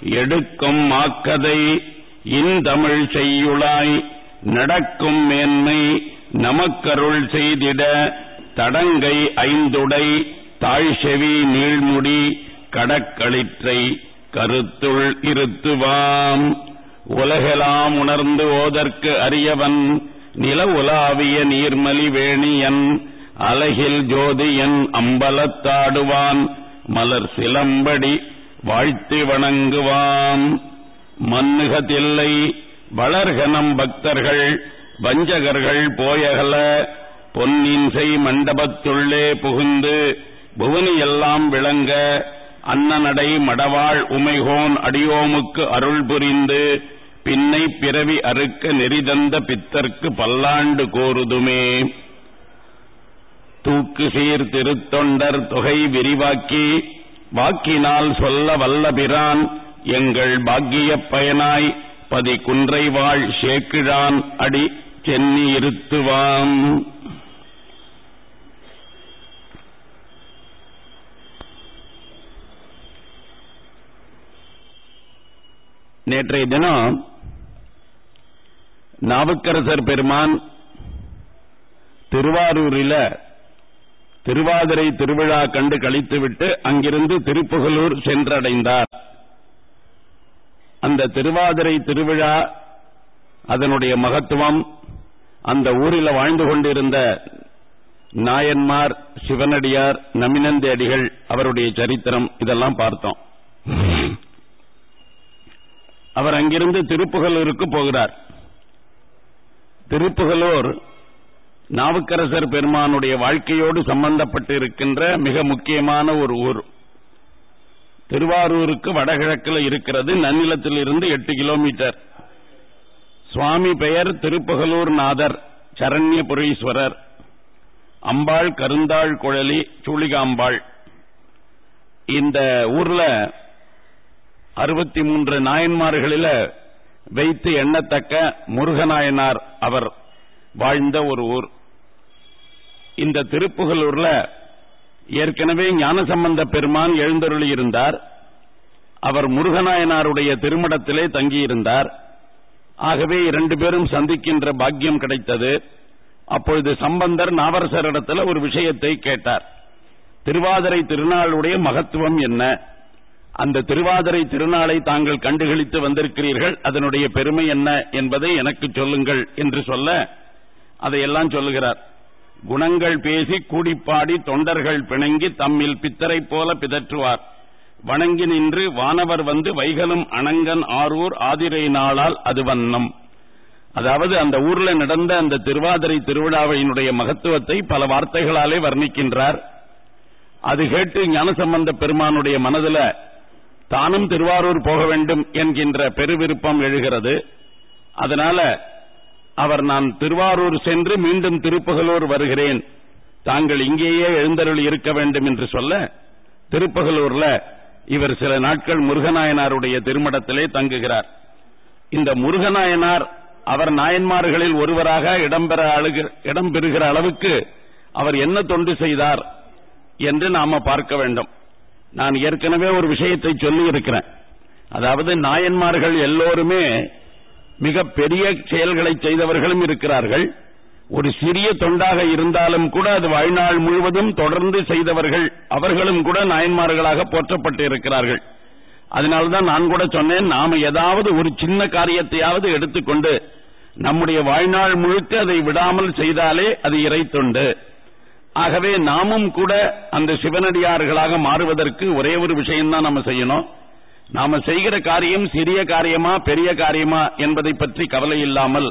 எடுக்கும் மாக்கதை இந்தமிழ் செய்யுளாய் நடக்கும் மேன்மை நமக்கருள் செய்திட தடங்கை ஐந்துடை தாழ்செவி நீழ்முடி கடக்களிற்றை கருத்துள் இருத்துவாம். உலகெலாம் உணர்ந்து ஓதற்கு அறியவன் நில உலாவிய நீர்மலி வேணியன் அலகில் ஜோதியன் அம்பலத்தாடுவான் மலர் சிலம்படி வாழ்த்தி வணங்குவான். மன்னுகதில்லை வளர்கனம் பக்தர்கள் வஞ்சகர்கள் போயகல பொன்னின்சை மண்டபத்துள்ளே புகுந்து புவனியெல்லாம் விளங்க அன்னநடை மடவாள் உமைகோன் அடியோமுக்கு அருள் புரிந்து பின்னை பிறவி அறுக்க நெறிதந்த பித்தர்க்கு பல்லாண்டு கோருதுமே. தூக்கு சீர் திருத்தொண்டர் தொகை விரிவாக்கி வாக்கினால் சொல்ல வல்லபிரான் எங்கள் பாக்கியப் பயனாய் பதி குன்றை வாழ் சேக்கிழான் அடி சென்னி இருத்துவாம். நேற்றைய தினம் நாவுக்கரசர் பெருமான் திருவாரூரில் திருவாதிரை திருவிழா கண்டு கழித்துவிட்டு அங்கிருந்து திருப்புகலூர் சென்றடைந்தார். அந்த திருவாதிரை திருவிழா அதனுடைய மகத்துவம் அந்த ஊரில் வாழ்ந்து கொண்டிருந்த நாயன்மார் சிவனடியார் நமினந்தி அடிகள் அவருடைய சரித்திரம் இதெல்லாம் பார்த்தோம். அவர் அங்கிருந்து திருப்புகலூருக்கு போகிறார். திருப்புகலூர் நாவுக்கரசர் பெருமானுடைய வாழ்க்கையோடு சம்பந்தப்பட்டு இருக்கின்ற மிக முக்கியமான ஒரு ஊர். திருவாரூருக்கு வடகிழக்கில் இருக்கிறது. நன்னிலத்தில் இருந்து எட்டு கிலோமீட்டர். சுவாமி பெயர் திருப்புகலூர் நாதர் சரண்யபுரீஸ்வரர். அம்பாள் கருந்தாள் குழலி சூளிகாம்பாள் இந்த ஊர்ல அறுபத்தி மூன்று நாயன்மார்களில் வைத்து எண்ணத்தக்க முருகநாயனார் அவர் வாழ்ந்த ஒரு ஊர். இந்த திருப்புகலூர்ல ஏற்கனவே ஞானசம்பந்த பெருமான் எழுந்தருளி இருந்தார். அவர் முருகநாயனாருடைய திருமடத்திலே தங்கியிருந்தார். ஆகவே இரண்டு பேரும் சந்திக்கின்ற பாக்கியம் கிடைத்தது. அப்பொழுது சம்பந்தர் நாவரசரிடத்தில் ஒரு விஷயத்தை கேட்டார். திருவாதிரை திருநாளுடைய மகத்துவம் என்ன? அந்த திருவாதிரை திருநாளை தாங்கள் கண்டுகளித்து வந்திருக்கிறீர்கள். அதனுடைய பெருமை என்ன என்பதை எனக்கு சொல்லுங்கள் என்று சொல்ல அதையெல்லாம் சொல்லுகிறார். குணங்கள் பேசி கூடிப்பாடி தொண்டர்கள் பிணங்கி தம்மில் பித்தரை போல பிதற்றுவார். வணங்கி நின்று வானவர் வந்து வைகலும் அணங்கன் ஆரூர் ஆதிரை நாளால் அது வண்ணம். அதாவது அந்த ஊர்ல நடந்த அந்த திருவாதிரை திருவிழாவினுடைய மகத்துவத்தை பல வார்த்தைகளாலே வர்ணிக்கின்றார். அது கேட்டு ஞானசம்பந்த பெருமானுடைய மனதில் தானும் திருவாரூர் போக வேண்டும் என்கின்ற பெருவிருப்பம் எழுகிறது. அதனால அவர் நான் திருவாரூர் சென்று மீண்டும் திருப்பகலூர் வருகிறேன். தாங்கள் இங்கேயே எழுந்தருள் இருக்க வேண்டும் என்று சொல்ல திருப்பகலூர்ல இவர் சில நாட்கள் முருகநாயனாருடைய திருமடத்திலே தங்குகிறார். இந்த முருகநாயனார் அவர் நாயன்மார்களில் ஒருவராக இடம்பெற இடம்பெறுகிற அளவுக்கு அவர் என்ன தொண்டு செய்தார் என்று நாம பார்க்க வேண்டும். நான் ஏற்கனவே ஒரு விஷயத்தை சொல்லி இருக்கிறேன் அதாவது நாயன்மார்கள் எல்லோருமே மிக பெரிய செயல்களை செய்தவர்களும் இருக்கிறார்கள். ஒரு சிறிய தொண்டாக இருந்தாலும் கூட அது வாழ்நாள் முழுவதும் தொடர்ந்து செய்தவர்கள் அவர்களும் கூட நாயன்மார்களாக போற்றப்பட்டு இருக்கிறார்கள் அதனால்தான் நான் கூட சொன்னேன் நாம ஏதாவது ஒரு சின்ன காரியத்தையாவது எடுத்துக்கொண்டு நம்முடைய வாழ்நாள் முழுக்க அதை விடாமல் செய்தாலே அது இறை தொண்டு ஆகவே நாமும் கூட அந்த சிவனடியார்களாக மாறுவதற்கு ஒரே ஒரு விஷயம்தான் நம்ம செய்யணும். நாம செய்கிற காரியம் சிறிய காரியமா பெரிய காரியமா என்பதை பற்றி கவலை இல்லாமல்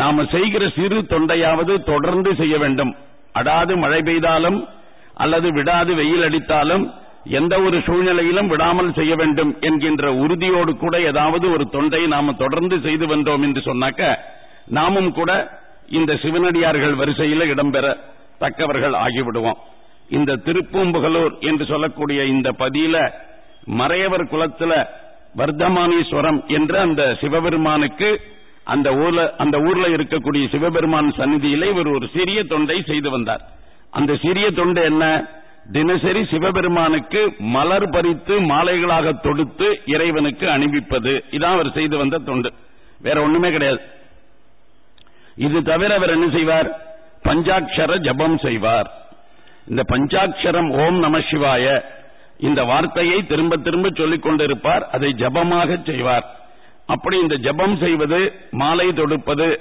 நாம செய்கிற சிறு தொண்டையாவது தொடர்ந்து செய்ய வேண்டும். அடாது மழை பெய்தாலும் அல்லது விடாது வெயில் அடித்தாலும் எந்த ஒரு சூழ்நிலையிலும் விடாமல் செய்ய வேண்டும் என்கின்ற உறுதியோடு கூட ஏதாவது ஒரு தொண்டை நாம தொடர்ந்து செய்து வந்தோம் என்று சொன்னாக்க நாமும் கூட இந்த சிவனடியார்கள் வரிசையில் இடம்பெற தக்கவர்கள் ஆகிவிடுவோம். இந்த திருப்பூம்புகலூர் என்று சொல்லக்கூடிய இந்த பதியில மறையவர் குலத்துல வர்த்தமானீஸ்வரம் என்ற அந்த சிவபெருமானுக்கு அந்த ஊர்ல அந்த ஊர்ல இருக்கக்கூடிய சிவபெருமான் சந்நிதியில இவர் ஒரு சிறிய தொண்டை செய்து வந்தார். அந்த சிறிய தொண்டு என்ன? தினசரி சிவபெருமானுக்கு மலர் பறித்து மாலைகளாக தொடுத்து இறைவனுக்கு அணிவிப்பது. இதான் அவர் செய்து வந்த தொண்டு. வேற ஒண்ணுமே கிடையாது. இது தவிர அவர் என்ன செய்வார்? பஞ்சாட்சர ஜபம் செய்வார். இந்த பஞ்சாட்சரம் ஓம் நம சிவாய இந்த வார்த்தையை திரும்ப திரும்ப சொல்லிக் கொண்டிருப்பார் அதை ஜபமாக செய்வார். அப்படி இந்த ஜபம் செய்வது மாலை தொடுப்பது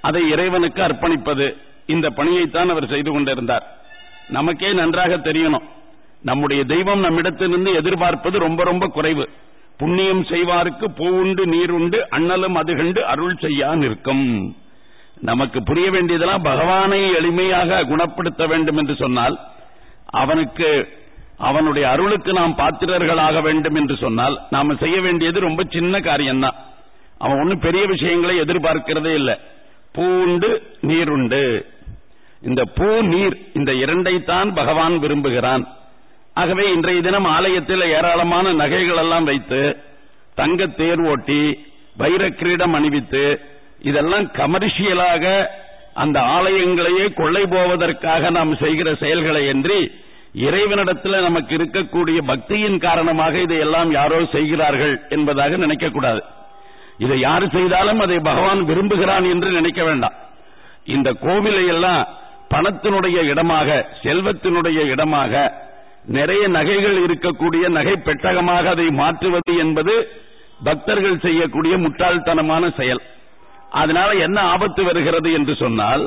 அதை இறைவனுக்கு அர்ப்பணிப்பது இந்த பணியைத்தான் அவர் செய்து கொண்டிருந்தார். நமக்கே நன்றாக தெரியணும். நம்முடைய தெய்வம் நம்மிடத்திலிருந்து எதிர்பார்ப்பது ரொம்ப ரொம்ப குறைவு. புண்ணியம் செய்வாருக்கு பூவுண்டு நீருண்டு அண்ணலும் அது கண்டு அருள் செய்யா நிற்கும். நமக்கு புரிய வேண்டியதெல்லாம் பகவானை எளிமையாக குணப்படுத்த வேண்டும் என்று சொன்னால் அவனுக்கு அவனுடைய அருளுக்கு நாம் பாத்திரர்களாக வேண்டும் என்று சொன்னால் நாம செய்ய வேண்டியது ரொம்ப சின்ன காரியம்தான். அவன் ஒன்னும் பெரிய விஷயங்களை எதிர்பார்க்கிறதே இல்லை. பூண்டு நீருண்டு. இந்த பூ நீர் இந்த இரண்டைத்தான் பகவான் விரும்புகிறான். ஆகவே இன்றைய தினம் ஆலயத்தில் ஏராளமான நகைகள் எல்லாம் வைத்து தங்க தேர் ஓட்டி வைர கிரீடம் அணிவித்து இதெல்லாம் கமர்ஷியலாக அந்த ஆலயங்களையே கொள்ளை போவதற்காக நாம் செய்கிற செயல்களை என்று இறைவனிடத்தில் நமக்கு இருக்கக்கூடிய பக்தியின் காரணமாக இதையெல்லாம் யாரோ செய்கிறார்கள் என்பதாக நினைக்கக்கூடாது. இதை யார் செய்தாலும் அதை பகவான் விரும்புகிறான் என்று நினைக்க வேண்டாம். இந்த கோவிலை எல்லாம் பணத்தினுடைய இடமாக செல்வத்தினுடைய இடமாக நிறைய நகைகள் இருக்கக்கூடிய நகை பெட்டகமாக அதை மாற்றுவது என்பது பக்தர்கள் செய்யக்கூடிய முட்டாள்தனமான செயல். அதனால என்ன ஆபத்து வருகிறது என்று சொன்னால்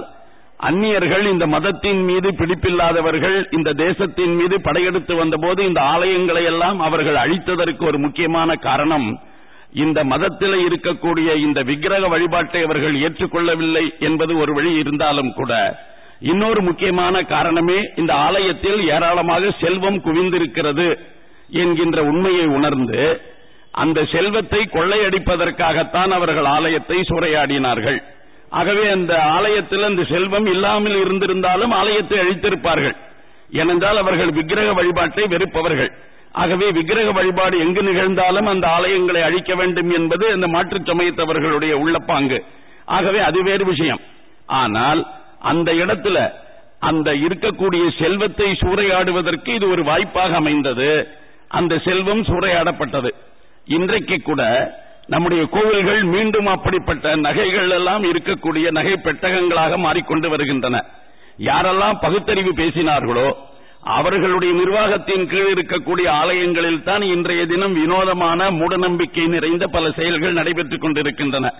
அந்நியர்கள் இந்த மதத்தின் மீது பிடிப்பில்லாதவர்கள் இந்த தேசத்தின் மீது படையெடுத்து வந்தபோது இந்த ஆலயங்களை எல்லாம் அவர்கள் அழித்ததற்கு ஒரு முக்கியமான காரணம் இந்த மதத்தில் இருக்கக்கூடிய இந்த விக்கிரக வழிபாட்டை அவர்கள் ஏற்றுக்கொள்ளவில்லை என்பது ஒரு வழி இருந்தாலும் கூட இன்னொரு முக்கியமான காரணமே இந்த ஆலயத்தில் ஏராளமாக செல்வம் குவிந்திருக்கிறது என்கின்ற உண்மையை உணர்ந்து அந்த செல்வத்தை கொள்ளையடிப்பதற்காகத்தான் அவர்கள் ஆலயத்தை சூறையாடினார்கள். ஆகவே அந்த ஆலயத்தில் அந்த செல்வம் இல்லாமல் இருந்திருந்தாலும் ஆலயத்தை அழித்திருப்பார்கள். ஏனென்றால் அவர்கள் விக்கிரக வழிபாட்டை வெறுப்பவர்கள். ஆகவே விக்கிரக வழிபாடு எங்கு நிகழ்ந்தாலும் அந்த ஆலயங்களை அழிக்க வேண்டும் என்பது அந்த மாற்றுச் சமயத்தவர்களுடைய உள்ளப்பாங்கு. ஆகவே அது வேறு விஷயம். ஆனால் அந்த இடத்துல அந்த இருக்கக்கூடிய செல்வத்தை சூறையாடுவதற்கு இது ஒரு வாய்ப்பாக அமைந்தது. அந்த செல்வம் சூறையாடப்பட்டது. இன்றைக்கு கூட நம்முடைய கோவில்கள் மீண்டும் அப்படிப்பட்ட நகைகள் எல்லாம் இருக்கக்கூடிய நகை பெட்டகங்களாக மாறிக்கொண்டு வருகின்றன. யாரெல்லாம் பகுத்தறிவு பேசினார்களோ அவர்களுடைய நிர்வாகத்தின் கீழ் இருக்கக்கூடிய ஆலயங்களில் தான் இன்றைய தினம் வினோதமான மூடநம்பிக்கை நிறைந்த பல செயல்கள் நடைபெற்றுக் கொண்டிருக்கின்றன.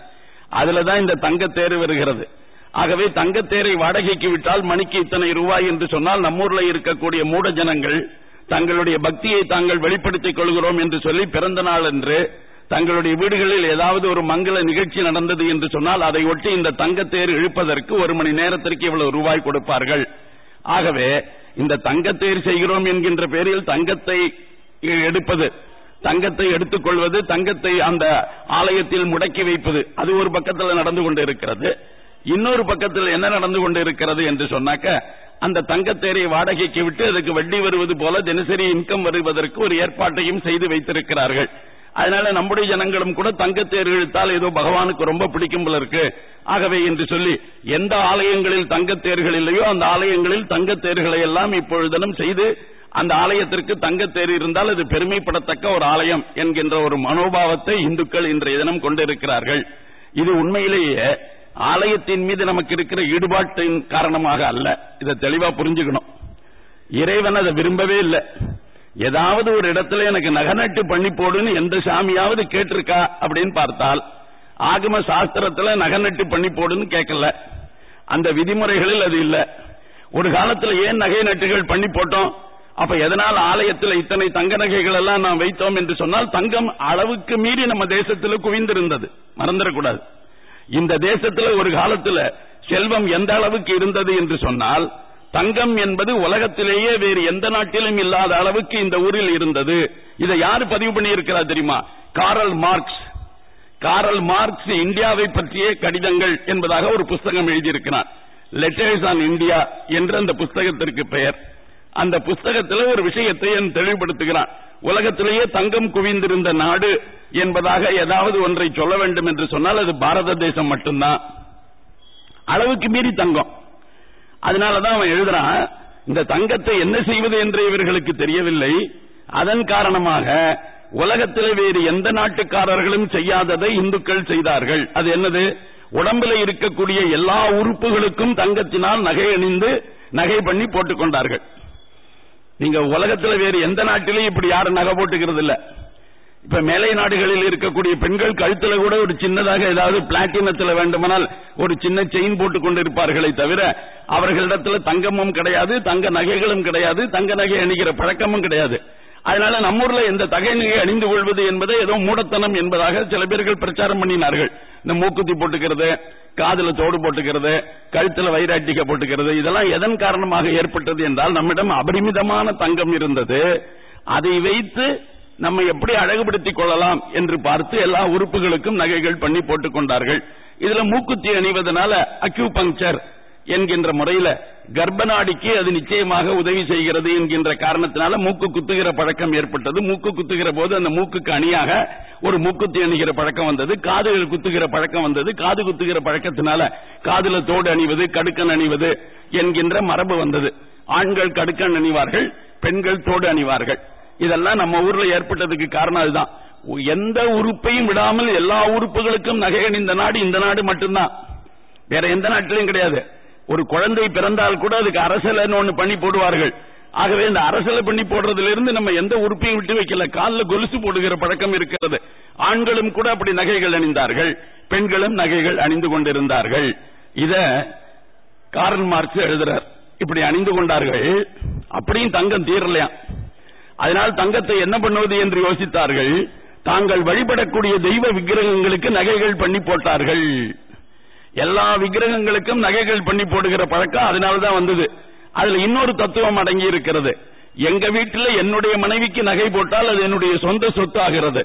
அதுலதான் இந்த தங்கத்தேர் வருகிறது. ஆகவே தங்கத்தேரை வாடகைக்கு விட்டால் மணிக்கு இத்தனை ரூபாய் என்று சொன்னால் நம்மூர்ல இருக்கக்கூடிய மூட ஜனங்கள் தங்களுடைய பக்தியை தாங்கள் வெளிப்படுத்திக் கொள்கிறோம் என்று சொல்லி பிறந்த நாள் என்று தங்களுடைய வீடுகளில் ஏதாவது ஒரு மங்கள நிகழ்ச்சி நடந்தது என்று சொன்னால் அதை ஒட்டி இந்த தங்கத்தேர் இழுப்பதற்கு ஒரு மணி நேரத்திற்கு இவ்வளவு ரூபாய் கொடுப்பார்கள். ஆகவே இந்த தங்கத்தேர் செய்கிறோம் என்கின்ற பேரில் தங்கத்தை எடுப்பது தங்கத்தை எடுத்துக் கொள்வது தங்கத்தை அந்த ஆலயத்தில் முடக்கி வைப்பது அது ஒரு பக்கத்தில் நடந்து கொண்டு இருக்கிறது. இன்னொரு பக்கத்தில் என்ன நடந்து கொண்டு இருக்கிறது என்று சொன்னாக்க அந்த தங்கத்தேரை வாடகைக்கு விட்டு அதுக்கு வட்டி வருவது போல தினசரி இன்கம் வருவதற்கு ஒரு ஏற்பாட்டையும் செய்து வைத்திருக்கிறார்கள். அதனால நம்முடைய ஜனங்களும் கூட தங்கத்தேர் இழுத்தால் ஏதோ பகவானுக்கு ரொம்ப பிடிக்கும் போல இருக்கு. ஆகவே என்று சொல்லி எந்த ஆலயங்களில் தங்கத்தேர்கள் இல்லையோ அந்த ஆலயங்களில் தங்கத்தேர்களை எல்லாம் இப்பொழுதனும் செய்து அந்த ஆலயத்திற்கு தங்கத்தேர் இருந்தால் அது பெருமைப்படத்தக்க ஒரு ஆலயம் என்கின்ற ஒரு மனோபாவத்தை இந்துக்கள் இன்றைய தினம் கொண்டிருக்கிறார்கள். இது உண்மையிலேயே ஆலயத்தின் மீது நமக்கு இருக்கிற ஈடுபாட்டின் காரணமாக அல்ல. இதை தெளிவா புரிஞ்சுக்கணும். இறைவன் அதை விரும்பவே இல்லை. ஏதாவது ஒரு இடத்துல எனக்கு நகநட்டு பண்ணி போடுன்னு எந்த சாமியாவது கேட்டிருக்கா அப்படின்னு பார்த்தால் ஆகம சாஸ்திரத்துல நகநட்டு பண்ணி போடுன்னு கேட்கல. அந்த விதிமுறைகளில் அது இல்ல. ஒரு காலத்துல ஏன் நகை நட்டுகள் பண்ணி போட்டோம்? அப்ப எதனால் ஆலயத்தில் இத்தனை தங்க நகைகள் எல்லாம் நாம் வைத்தோம் என்று சொன்னால் தங்கம் அளவுக்கு மீறி நம்ம தேசத்தில் குவிந்திருந்தது. மறந்துடக்கூடாது. இந்த தேசத்தில் ஒரு காலத்துல செல்வம் எந்த அளவுக்கு இருந்தது என்று சொன்னால் தங்கம் என்பது உலகத்திலேயே வேறு எந்த நாட்டிலும் இல்லாத அளவுக்கு இந்த ஊரில் இருந்தது. இதை யாரு பதிவு பண்ணி இருக்கிறார் தெரியுமா? Karl Marx. காரல் மார்க்ஸ் இந்தியாவை பற்றிய கடிதங்கள் என்பதாக ஒரு புஸ்தகம் எழுதியிருக்கிறார். லெட்டர்ஸ் ஆன் இந்தியா என்று அந்த புஸ்தகத்திற்கு பெயர். அந்த புஸ்தகத்தில் ஒரு விஷயத்தை தெளிவுபடுத்துகிறான் உலகத்திலேயே தங்கம் குவிந்திருந்த நாடு என்பதாக ஏதாவது ஒன்றை சொல்ல வேண்டும் என்று சொன்னால் அது பாரத தேசம் மட்டும்தான். அளவுக்கு மீறி தங்கம். அதனாலதான் அவன் எழுதுறான் இந்த தங்கத்தை என்ன செய்வது என்று இவர்களுக்கு தெரியவில்லை. அதன் காரணமாக உலகத்தில் வேறு எந்த நாட்டுக்காரர்களும் செய்யாததை இந்துக்கள் செய்தார்கள். அது என்னது? உடம்பில் இருக்கக்கூடிய எல்லா உறுப்புகளுக்கும் தங்கத்தினால் நகை அணிந்து நகை பண்ணி போட்டுக் கொண்டார்கள். நீங்க உலகத்தில் வேறு எந்த நாட்டிலையும் இப்படி யாரும் நகை போட்டுக்கிறது இல்ல. இப்ப மேலை நாடுகளில் இருக்கக்கூடிய பெண்கள் கழுத்துல கூட ஒரு சின்னதாக ஏதாவது பிளாட்டினத்தில் வேண்டுமானால் ஒரு சின்ன செயின் போட்டுக் கொண்டிருப்பார்களே தவிர அவர்களிடத்தில் தங்கமும் கிடையாது தங்க நகைகளும் கிடையாது தங்க நகை அணிகிற பழக்கமும் கிடையாது. அதனால நம்மூர்ல எந்த தகை அணிந்து கொள்வது என்பதை ஏதோ மூடத்தனம் என்பதாக சில பேர்கள் பிரச்சாரம் பண்ணினார்கள். இந்த மூக்குத்தி போட்டுக்கிறது காதுல தோடு போட்டுக்கிறது கழுத்துல வைராட்டிக்க போட்டுக்கிறது இதெல்லாம் எதன் காரணமாக ஏற்பட்டது என்றால் நம்மிடம் அபரிமிதமான தங்கம் இருந்தது. அதை வைத்து நம்ம எப்படி அழகுபடுத்திக் கொள்ளலாம் என்று பார்த்து எல்லா உறுப்புகளுக்கும் நகைகள் பண்ணி போட்டுக் கொண்டார்கள். இதுல மூக்குத்தி அணிவதனால அக்யூ பங்கர் என்கின்ற முறையில கர்ப்பநாடிக்கு அது நிச்சயமாக உதவி செய்கிறது என்கின்ற காரணத்தினால மூக்கு குத்துகிற பழக்கம் ஏற்பட்டது. மூக்கு குத்துகிற போது அந்த மூக்குக்கு அணியாக ஒரு மூக்குத்தி அணிகிற பழக்கம் வந்தது. காதுகள் குத்துகிற பழக்கம் வந்தது. காது குத்துகிற பழக்கத்தினால காதுல தோடு அணிவது கடுக்கன் அணிவது என்கின்ற மரபு வந்தது. ஆண்கள் கடுக்கன் அணிவார்கள் பெண்கள் தோடு அணிவார்கள். இதெல்லாம் நம்ம ஊர்ல ஏற்பட்டதுக்கு காரணம் அதுதான். எந்த உறுப்பையும் விடாமல் எல்லா உறுப்புகளுக்கும் நகை அணிந்த நாடு இந்த நாடு மட்டும்தான். வேற எந்த நாட்டிலும் கிடையாது. ஒரு குழந்தை பிறந்தால் கூட அதுக்கு அரசலன்னு ஒண்ணு பண்ணி போடுவார்கள். ஆகவே இந்த அரசலை பண்ணி போடுறதிலிருந்து நம்ம எந்த உறுப்பையும் விட்டு வைக்கல. காலில் கொலுசு போடுகிற பழக்கம் இருக்கிறது. ஆண்களும் கூட அப்படி நகைகள் அணிந்தார்கள். பெண்களும் நகைகள் அணிந்து கொண்டிருந்தார்கள். இத காரல் மார்க்ஸ் எழுதுறார். இப்படி அணிந்து கொண்டார்கள். அப்படியும் தங்கம் தீரலையா? அதனால் தங்கத்தை என்ன பண்ணுவது என்று யோசித்தார்கள். தாங்கள் வழிபடக்கூடிய தெய்வ விக்கிரகங்களுக்கு நகைகள் பண்ணி போட்டார்கள். எல்லா விக்கிரகங்களுக்கும் நகைகள் பண்ணி போடுகிற பழக்கம் அதனாலதான் வந்தது. அதுல இன்னொரு தத்துவம் அடங்கி இருக்கிறது. எங்க வீட்டில் என்னுடைய மனைவிக்கு நகை போட்டால் அது என்னுடைய சொந்த சொத்து ஆகிறது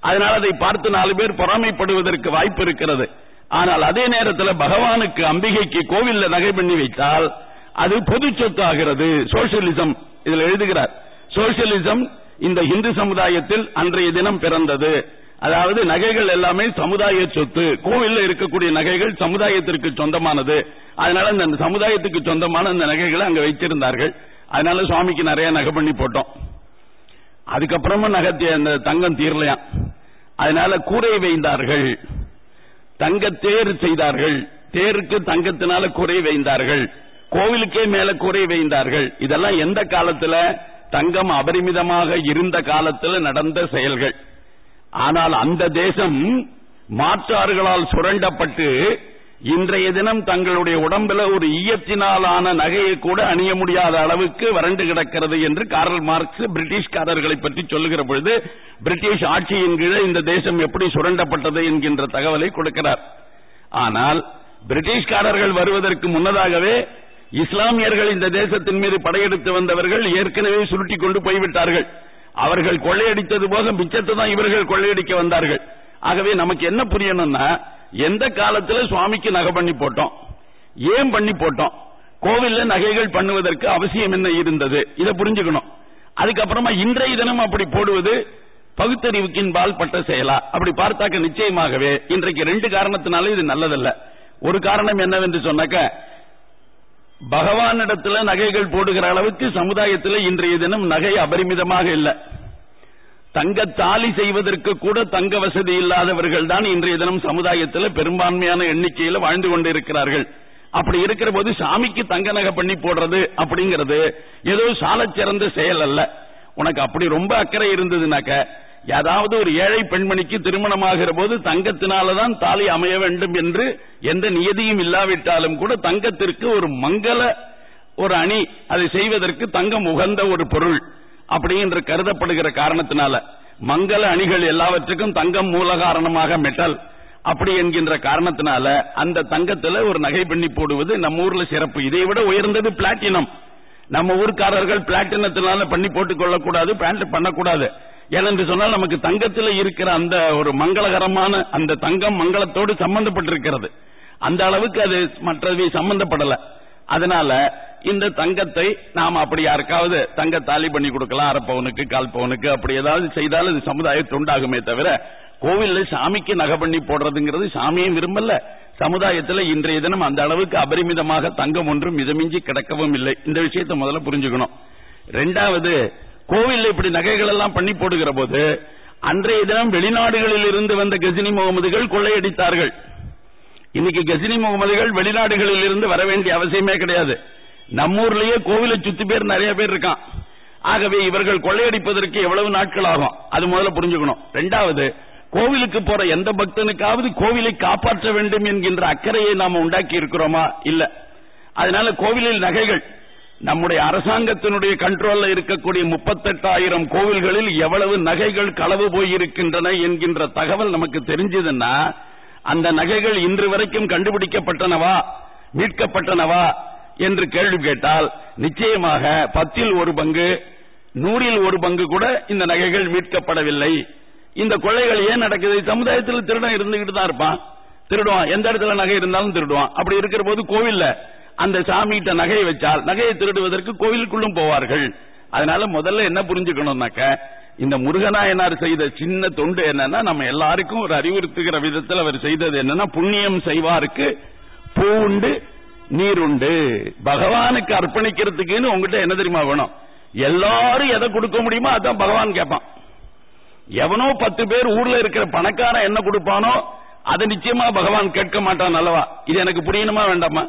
அதனால் அதை பார்த்து நாலு பேர் பொறாமைப்படுவதற்கு வாய்ப்பு இருக்கிறது. ஆனால் அதே நேரத்தில் பகவானுக்கு அம்பிகைக்கு கோவில்ல நகை பண்ணி வைத்தால் அது பொது சொத்து ஆகிறது சோசியலிசம் இதில் எழுதுகிறார். சோசியலிசம் இந்த இந்து சமுதாயத்தில் அன்றைய தினம் பிறந்தது. அதாவது நகைகள் எல்லாமே சமுதாய சொத்து. கோவில்ல இருக்கக்கூடிய நகைகள் சமுதாயத்திற்கு சொந்தமானது. அதனால அந்த சமுதாயத்துக்கு சொந்தமான அந்த நகைகளை அங்க வைத்திருந்தார்கள். அதனால சுவாமிக்கு நிறைய நகை பண்ணி போட்டோம். அதுக்கப்புறமா நகை அந்த தங்கம் தீரலையாம். அதனால கூரை வைந்தார்கள் தங்க தேர் செய்தார்கள். தேருக்கு தங்கத்தினால குறை வைந்தார்கள் கோவிலுக்கே மேல குறை வைந்தார்கள் இதெல்லாம் எந்த காலத்துல? தங்கம் அபரிமிதமாக இருந்த காலத்துல நடந்த செயல்கள். ஆனால் அந்த தேசம் மாற்றார்களால் சுரண்டப்பட்டு இன்றைய தினம் தங்களுடைய உடம்பில் ஒரு ஈயத்தினாலான நகையை கூட அணிய முடியாத அளவுக்கு வறண்டு கிடக்கிறது என்று காரல் மார்க்ஸ் பிரிட்டிஷ்காரர்களை பற்றி சொல்லுகிற பொழுது பிரிட்டிஷ் ஆட்சியின் கீழே இந்த தேசம் எப்படி சுரண்டப்பட்டது என்கின்ற தகவலை கொடுக்கிறார். ஆனால் பிரிட்டிஷ்காரர்கள் வருவதற்கு முன்னதாகவே இஸ்லாமியர்கள் இந்த தேசத்தின் மீது படையெடுத்து வந்தவர்கள் ஏற்கனவே சுருட்டி கொண்டு போய்விட்டார்கள். அவர்கள் கொள்ளையடித்தது போக மிச்சத்தை தான் இவர்கள் கொள்ளையடிக்க வந்தார்கள். ஆகவே நமக்கு என்ன புரியணும்னா எந்த காலத்துல சுவாமிக்கு நகை பண்ணி போட்டோம்? ஏன் பண்ணி போட்டோம்? கோவில்ல நகைகள் பண்ணுவதற்கு அவசியம் என்ன இருந்தது? இதை புரிஞ்சுக்கணும். அதுக்கப்புறமா இன்றைய தினம் அப்படி போடுவது பகுத்தறிவுக்கின் பால் பட்ட செயலா? அப்படி பார்த்தாக்க நிச்சயமாகவே இன்றைக்கு ரெண்டு காரணத்தினால இது நல்லதல்ல. ஒரு காரணம் என்னவென்று சொன்னாக்க பகவானிடத்தில் நகைகள் போடுகிற அளவுக்கு சமுதாயத்தில் இன்றைய தினம் நகை அபரிமிதமாக இல்லை. தங்க தாலி செய்வதற்கு கூட தங்க வசதி இல்லாதவர்கள் தான் இன்றைய தினம் சமுதாயத்தில் பெரும்பான்மையான எண்ணிக்கையில் வாழ்ந்து கொண்டிருக்கிறார்கள். அப்படி இருக்கிற போது சாமிக்கு தங்க நகை பண்ணி போடுறது அப்படிங்கிறது ஏதோ சாலச் சிறந்த செயல் அல்ல. உனக்கு அப்படி ரொம்ப அக்கறை இருந்ததுனாக்க ஏதாவது ஒரு ஏழை பெண்மணிக்கு திருமணமாகிற போது தங்கத்தினாலதான் தாலி அமைய வேண்டும் என்று எந்த நியதியும் இல்லாவிட்டாலும் கூட தங்கத்திற்கு ஒரு மங்கள ஒரு அணி அதை செய்வதற்கு தங்கம் உகந்த ஒரு பொருள் அப்படி என்று கருதப்படுகிற காரணத்தினால மங்கள அணிகள் எல்லாவற்றுக்கும் தங்கம் மூல காரணமாக மெட்டல் அப்படி என்கின்ற காரணத்தினால அந்த தங்கத்துல ஒரு நகை பண்ணி போடுவது நம்ம ஊர்ல சிறப்பு. இதை விட உயர்ந்தது பிளாட்டினம் நம்ம ஊர்க்காரர்கள் பிளாட்டினத்தினால பண்ணி போட்டுக் கொள்ளக்கூடாது பண்ணக்கூடாது. ஏனென்று சொன்னால் நமக்கு தங்கத்தில் இருக்கிற அந்த ஒரு மங்களகரமான அந்த தங்கம் மங்களத்தோடு சம்பந்தப்பட்டிருக்கிறது. அந்த அளவுக்கு அது மற்றவை சம்பந்தப்படல. அதனால இந்த தங்கத்தை நாம் அப்படி யாருக்காவது தங்க தாலி பண்ணி கொடுக்கலாம் அரை பவுனுக்கு கால் அப்படி ஏதாவது செய்தால் இது சமுதாயத்து உண்டாகுமே தவிர கோவில்ல சாமிக்கு நகை பண்ணி போடுறதுங்கிறது சாமியும் விரும்பல. சமுதாயத்தில் இன்றைய தினம் அந்த அளவுக்கு அபரிமிதமாக தங்கம் ஒன்றும் மிதமிஞ்சி கிடக்கவும் இல்லை. இந்த விஷயத்தை முதல்ல புரிஞ்சுக்கணும். ரெண்டாவது கோவில்ல இப்படி நகைகள் எல்லாம் பண்ணி போடுகிற போது அன்றைய தினம் வெளிநாடுகளில் இருந்து வந்த கஜினி முகமதுகள் கொள்ளையடித்தார்கள். இன்னைக்கு கஜினி முகமதுகள் வெளிநாடுகளில் இருந்து வர வேண்டிய அவசியமே கிடையாது. நம்மூர்லயே கோவிலை சுத்தி பேர் நிறைய பேர் இருக்கான். ஆகவே இவர்கள் கொள்ளையடிப்பதற்கு எவ்வளவு நாட்கள் ஆகும்? அது முதல்ல புரிஞ்சுக்கணும். ரெண்டாவது கோவிலுக்கு போற எந்த பக்தனுக்காவது கோவிலை காப்பாற்ற வேண்டும் என்கின்ற அக்கறையை நாம உண்டாக்கி இருக்கிறோமா? இல்ல. அதனால கோவிலில் நகைகள் நம்முடைய அரசாங்கத்தினுடைய கண்ட்ரோல்ல இருக்கக்கூடிய முப்பத்தெட்டாயிரம் கோவில்களில் எவ்வளவு நகைகள் களவு போயிருக்கின்றன என்கின்ற தகவல் நமக்கு தெரிஞ்சதுன்னா அந்த நகைகள் இன்று வரைக்கும் கண்டுபிடிக்கப்பட்டனவா? மீட்கப்பட்டனவா? என்று கேள்வி கேட்டால் நிச்சயமாக பத்தில் ஒரு பங்கு நூறில் ஒரு பங்கு கூட இந்த நகைகள் மீட்கப்படவில்லை. இந்த கொள்ளைகள் ஏன் நடக்குது? சமுதாயத்தில் திருடன் இருந்துகிட்டு தான் இருப்பான். திருடுவான். எந்த இடத்துல நகை இருந்தாலும் திருடுவான். அப்படி இருக்கிற போது கோவில்ல அந்த சாமிகிட்ட நகையை வச்சால் நகையை திருடுவதற்கு கோவிலுக்குள்ளும் போவார்கள். அதனால முதல்ல என்ன புரிஞ்சுக்கணும்னாக்க இந்த முருகநாயனார் செய்த சின்ன தொண்டு என்னன்னா நம்ம எல்லாருக்கும் ஒரு அறிவுறுத்துகிற விதத்தில் அவர் செய்தது என்னன்னா புண்ணியம் செய்வாருக்கு பூ உண்டு நீர் உண்டு பகவானுக்கு அர்ப்பணிக்கிறதுக்குன்னு உங்ககிட்ட என்ன தெரியுமா வேணும்? எல்லாரும் எதை கொடுக்க முடியுமோ அதான் பகவான் கேட்பான் எவனோ பத்து பேர் ஊர்ல இருக்கிற பணக்காரன் என்ன கொடுப்பானோ அதை நிச்சயமா பகவான் கேட்க மாட்டான் அல்லவா? இது எனக்கு புரியணுமா வேண்டாமா?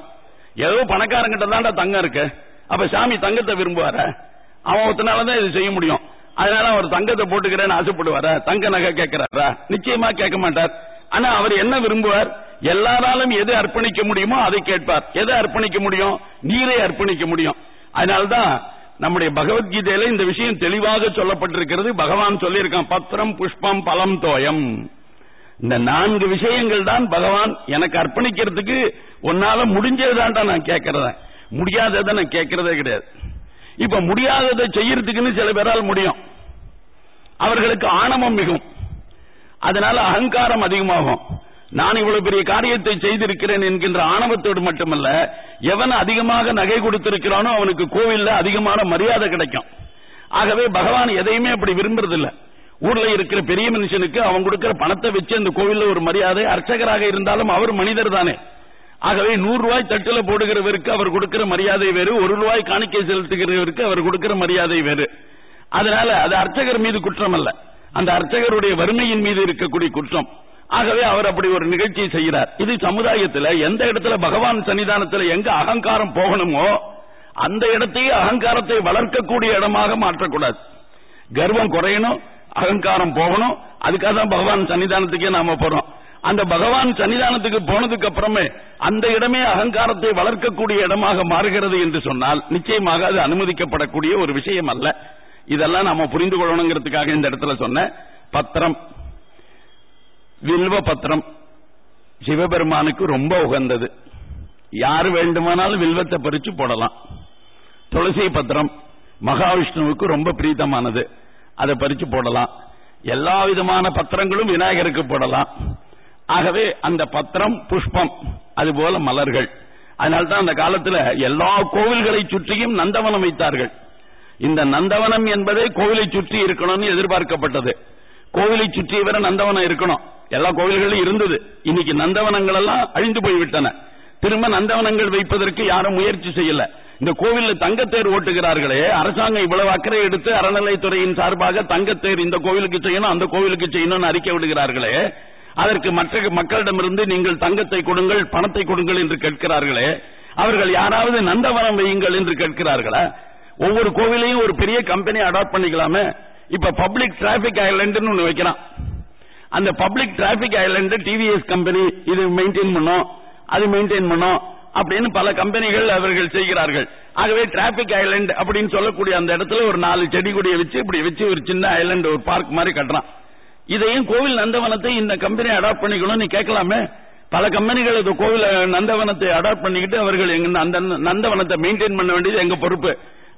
ஏதோ பணக்காரங்கிட்ட தான்டா தங்கம் இருக்கு. அப்ப சாமி தங்கத்தை விரும்புவார? அவன் ஒருத்தனாலதான் இது செய்ய முடியும். அதனால அவர் தங்கத்தை போட்டுக்கிறேன்னு ஆசைப்படுவார? தங்க நகை கேட்கிறாரா நிச்சயமா கேட்க மாட்டார். ஆனா அவர் என்ன விரும்புவார்? எல்லாராலும் எது அர்ப்பணிக்க முடியுமோ அதை கேட்பார். எதை அர்ப்பணிக்க முடியும்? நீரை அர்ப்பணிக்க முடியும். அதனால்தான் நம்முடைய பகவத்கீதையில இந்த விஷயம் தெளிவாக சொல்லப்பட்டிருக்கிறது. பகவான் சொல்லியிருக்கான் பத்திரம் புஷ்பம் பலம் தோயம். இந்த நான்கு விஷயங்கள் தான் பகவான் எனக்கு அர்ப்பணிக்கிறதுக்கு உன்னால முடிஞ்சதுதான்டா நான் கேட்கறத முடியாததை நான் கேட்கறதே கிடையாது. இப்ப முடியாததை செய்யறதுக்குன்னு சில பேரால் முடியும். அவர்களுக்கு ஆணவம் மிகும். அதனால அகங்காரம் அதிகமாகும். நான் இவ்வளவு பெரிய காரியத்தை செய்திருக்கிறேன் என்கின்ற ஆணவத்தோடு மட்டுமல்ல எவன் அதிகமாக நகை கொடுத்திருக்கிறானோ அவனுக்கு கோவில்ல அதிகமான மரியாதை கிடைக்கும். ஆகவே பகவான் எதையுமே அப்படி விரும்புறதில்லை. ஊர்ல இருக்கிற பெரிய மனுஷனுக்கு அவன் கொடுக்கிற பணத்தை வச்சு அந்த கோவில்ல ஒரு மரியாதை அர்ச்சகராக இருந்தாலும் அவர் மனிதர் தானே. ஆகவே நூறு ரூபாய் தட்டுல போடுகிறவருக்கு அவர் கொடுக்கிற மரியாதை வேறு ஒரு ரூபாய் காணிக்கை செலுத்துகிறவருக்கு அவர் கொடுக்கிற மரியாதை வேறு. அதனால அது அர்ச்சகர் மீது குற்றம் அல்ல. அந்த அர்ச்சகருடைய வறுமையின் மீது இருக்கக்கூடிய குற்றம். ஆகவே அவர் அப்படி ஒரு நிகழ்ச்சியை செய்கிறார். இது சமுதாயத்தில் எந்த இடத்துல பகவான் சன்னிதானத்தில் எங்க அகங்காரம் போகணுமோ அந்த இடத்தையே அகங்காரத்தை வளர்க்கக்கூடிய இடமாக மாற்றக்கூடாது. கர்வம் குறையணும் அகங்காரம் போகணும். அதுக்காக தான் பகவான் சன்னிதானத்துக்கே நாம போறோம். அந்த பகவான் சன்னிதானத்துக்கு போனதுக்கு அப்புறமே அந்த இடமே அகங்காரத்தை வளர்க்கக்கூடிய இடமாக மாறுகிறது என்று சொன்னால் நிச்சயமாக அது அனுமதிக்கப்படக்கூடிய ஒரு விஷயம் அல்ல. இதெல்லாம் நாம புரிந்து கொள்ளணுங்கிறதுக்காக இந்த இடத்துல சொன்ன பத்திரம். வில்வ பத்திரம் சிவபெருமானுக்கு ரொம்ப உகந்தது. யார் வேண்டுமானாலும் வில்வத்தை பறிச்சு போடலாம். துளசி பத்திரம் மகாவிஷ்ணுவுக்கு ரொம்ப பிரீத்தமானது. அதை பறிச்சு போடலாம். எல்லா விதமான பத்திரங்களும் விநாயகருக்கு போடலாம். ஆகவே அந்த பத்திரம் புஷ்பம் அதுபோல மலர்கள். அதனால்தான் அந்த காலத்துல எல்லா கோவில்களை சுற்றியும் நந்தவனம் வைத்தார்கள். இந்த நந்தவனம் என்பதே கோவிலை சுற்றி இருக்கணும்னு எதிர்பார்க்கப்பட்டது. கோவிலை சுற்றி வர நந்தவனம் இருக்கணும். எல்லா கோவில்களும் இருந்தது. இன்னைக்கு நந்தவனங்கள் எல்லாம் அழிந்து போய்விட்டன. திரும்ப நந்தவனங்கள் வைப்பதற்கு யாரும் முயற்சி செய்யல. இந்த கோவிலில் தங்கத்தேர் ஓட்டுகிறார்களே அரசாங்கம் இவ்வளவு அக்கறை எடுத்து அறநிலைத்துறையின் சார்பாக தங்கத்தேர் இந்த கோவிலுக்கு செய்யணும் அந்த கோவிலுக்கு செய்யணும்னு அறிக்கை விடுகிறார்களே. அதற்கு மற்ற மக்களிடமிருந்து நீங்கள் தங்கத்தை கொடுங்கள் பணத்தை கொடுங்கள் என்று கேட்கிறார்களே. அவர்கள் யாராவது நந்தவனம் வையுங்கள் என்று கேட்கிறார்களா? ஒவ்வொரு கோவிலையும் ஒரு பெரிய கம்பெனி அடாப்ட் பண்ணிக்கலாமே. இப்ப பப்ளிக் டிராபிக் ஐலண்டுன்னு ஒன்று வைக்கிறான். அந்த public traffic island TVS company இது மெயின்டைன் பண்ணும். அது மெயின்டைன் பண்ணும் அப்படின்னு பல கம்பெனிகள் அவர்கள் செய்கிறார்கள். ஆகவே டிராபிக் ஐலண்ட் அப்படின்னு சொல்லக்கூடிய அந்த இடத்துல ஒரு நாலு செடி கொடியை வச்சு இப்படி வச்சு ஒரு சின்ன ஐலண்ட் ஒரு பார்க் மாதிரி கட்டுறான். இதையும் கோவில் நந்தவனத்தை இந்த கம்பெனி அடாப்ட் பண்ணிக்கணும் நீ கேட்கலாமே? பல கம்பெனிகள் இது கோவில் நந்தவனத்தை அடாப்ட் பண்ணிக்கிட்டு அவர்கள் எங்க அந்த நந்தவனத்தை மெயின்டைன் பண்ண வேண்டியது எங்க பொறுப்பு?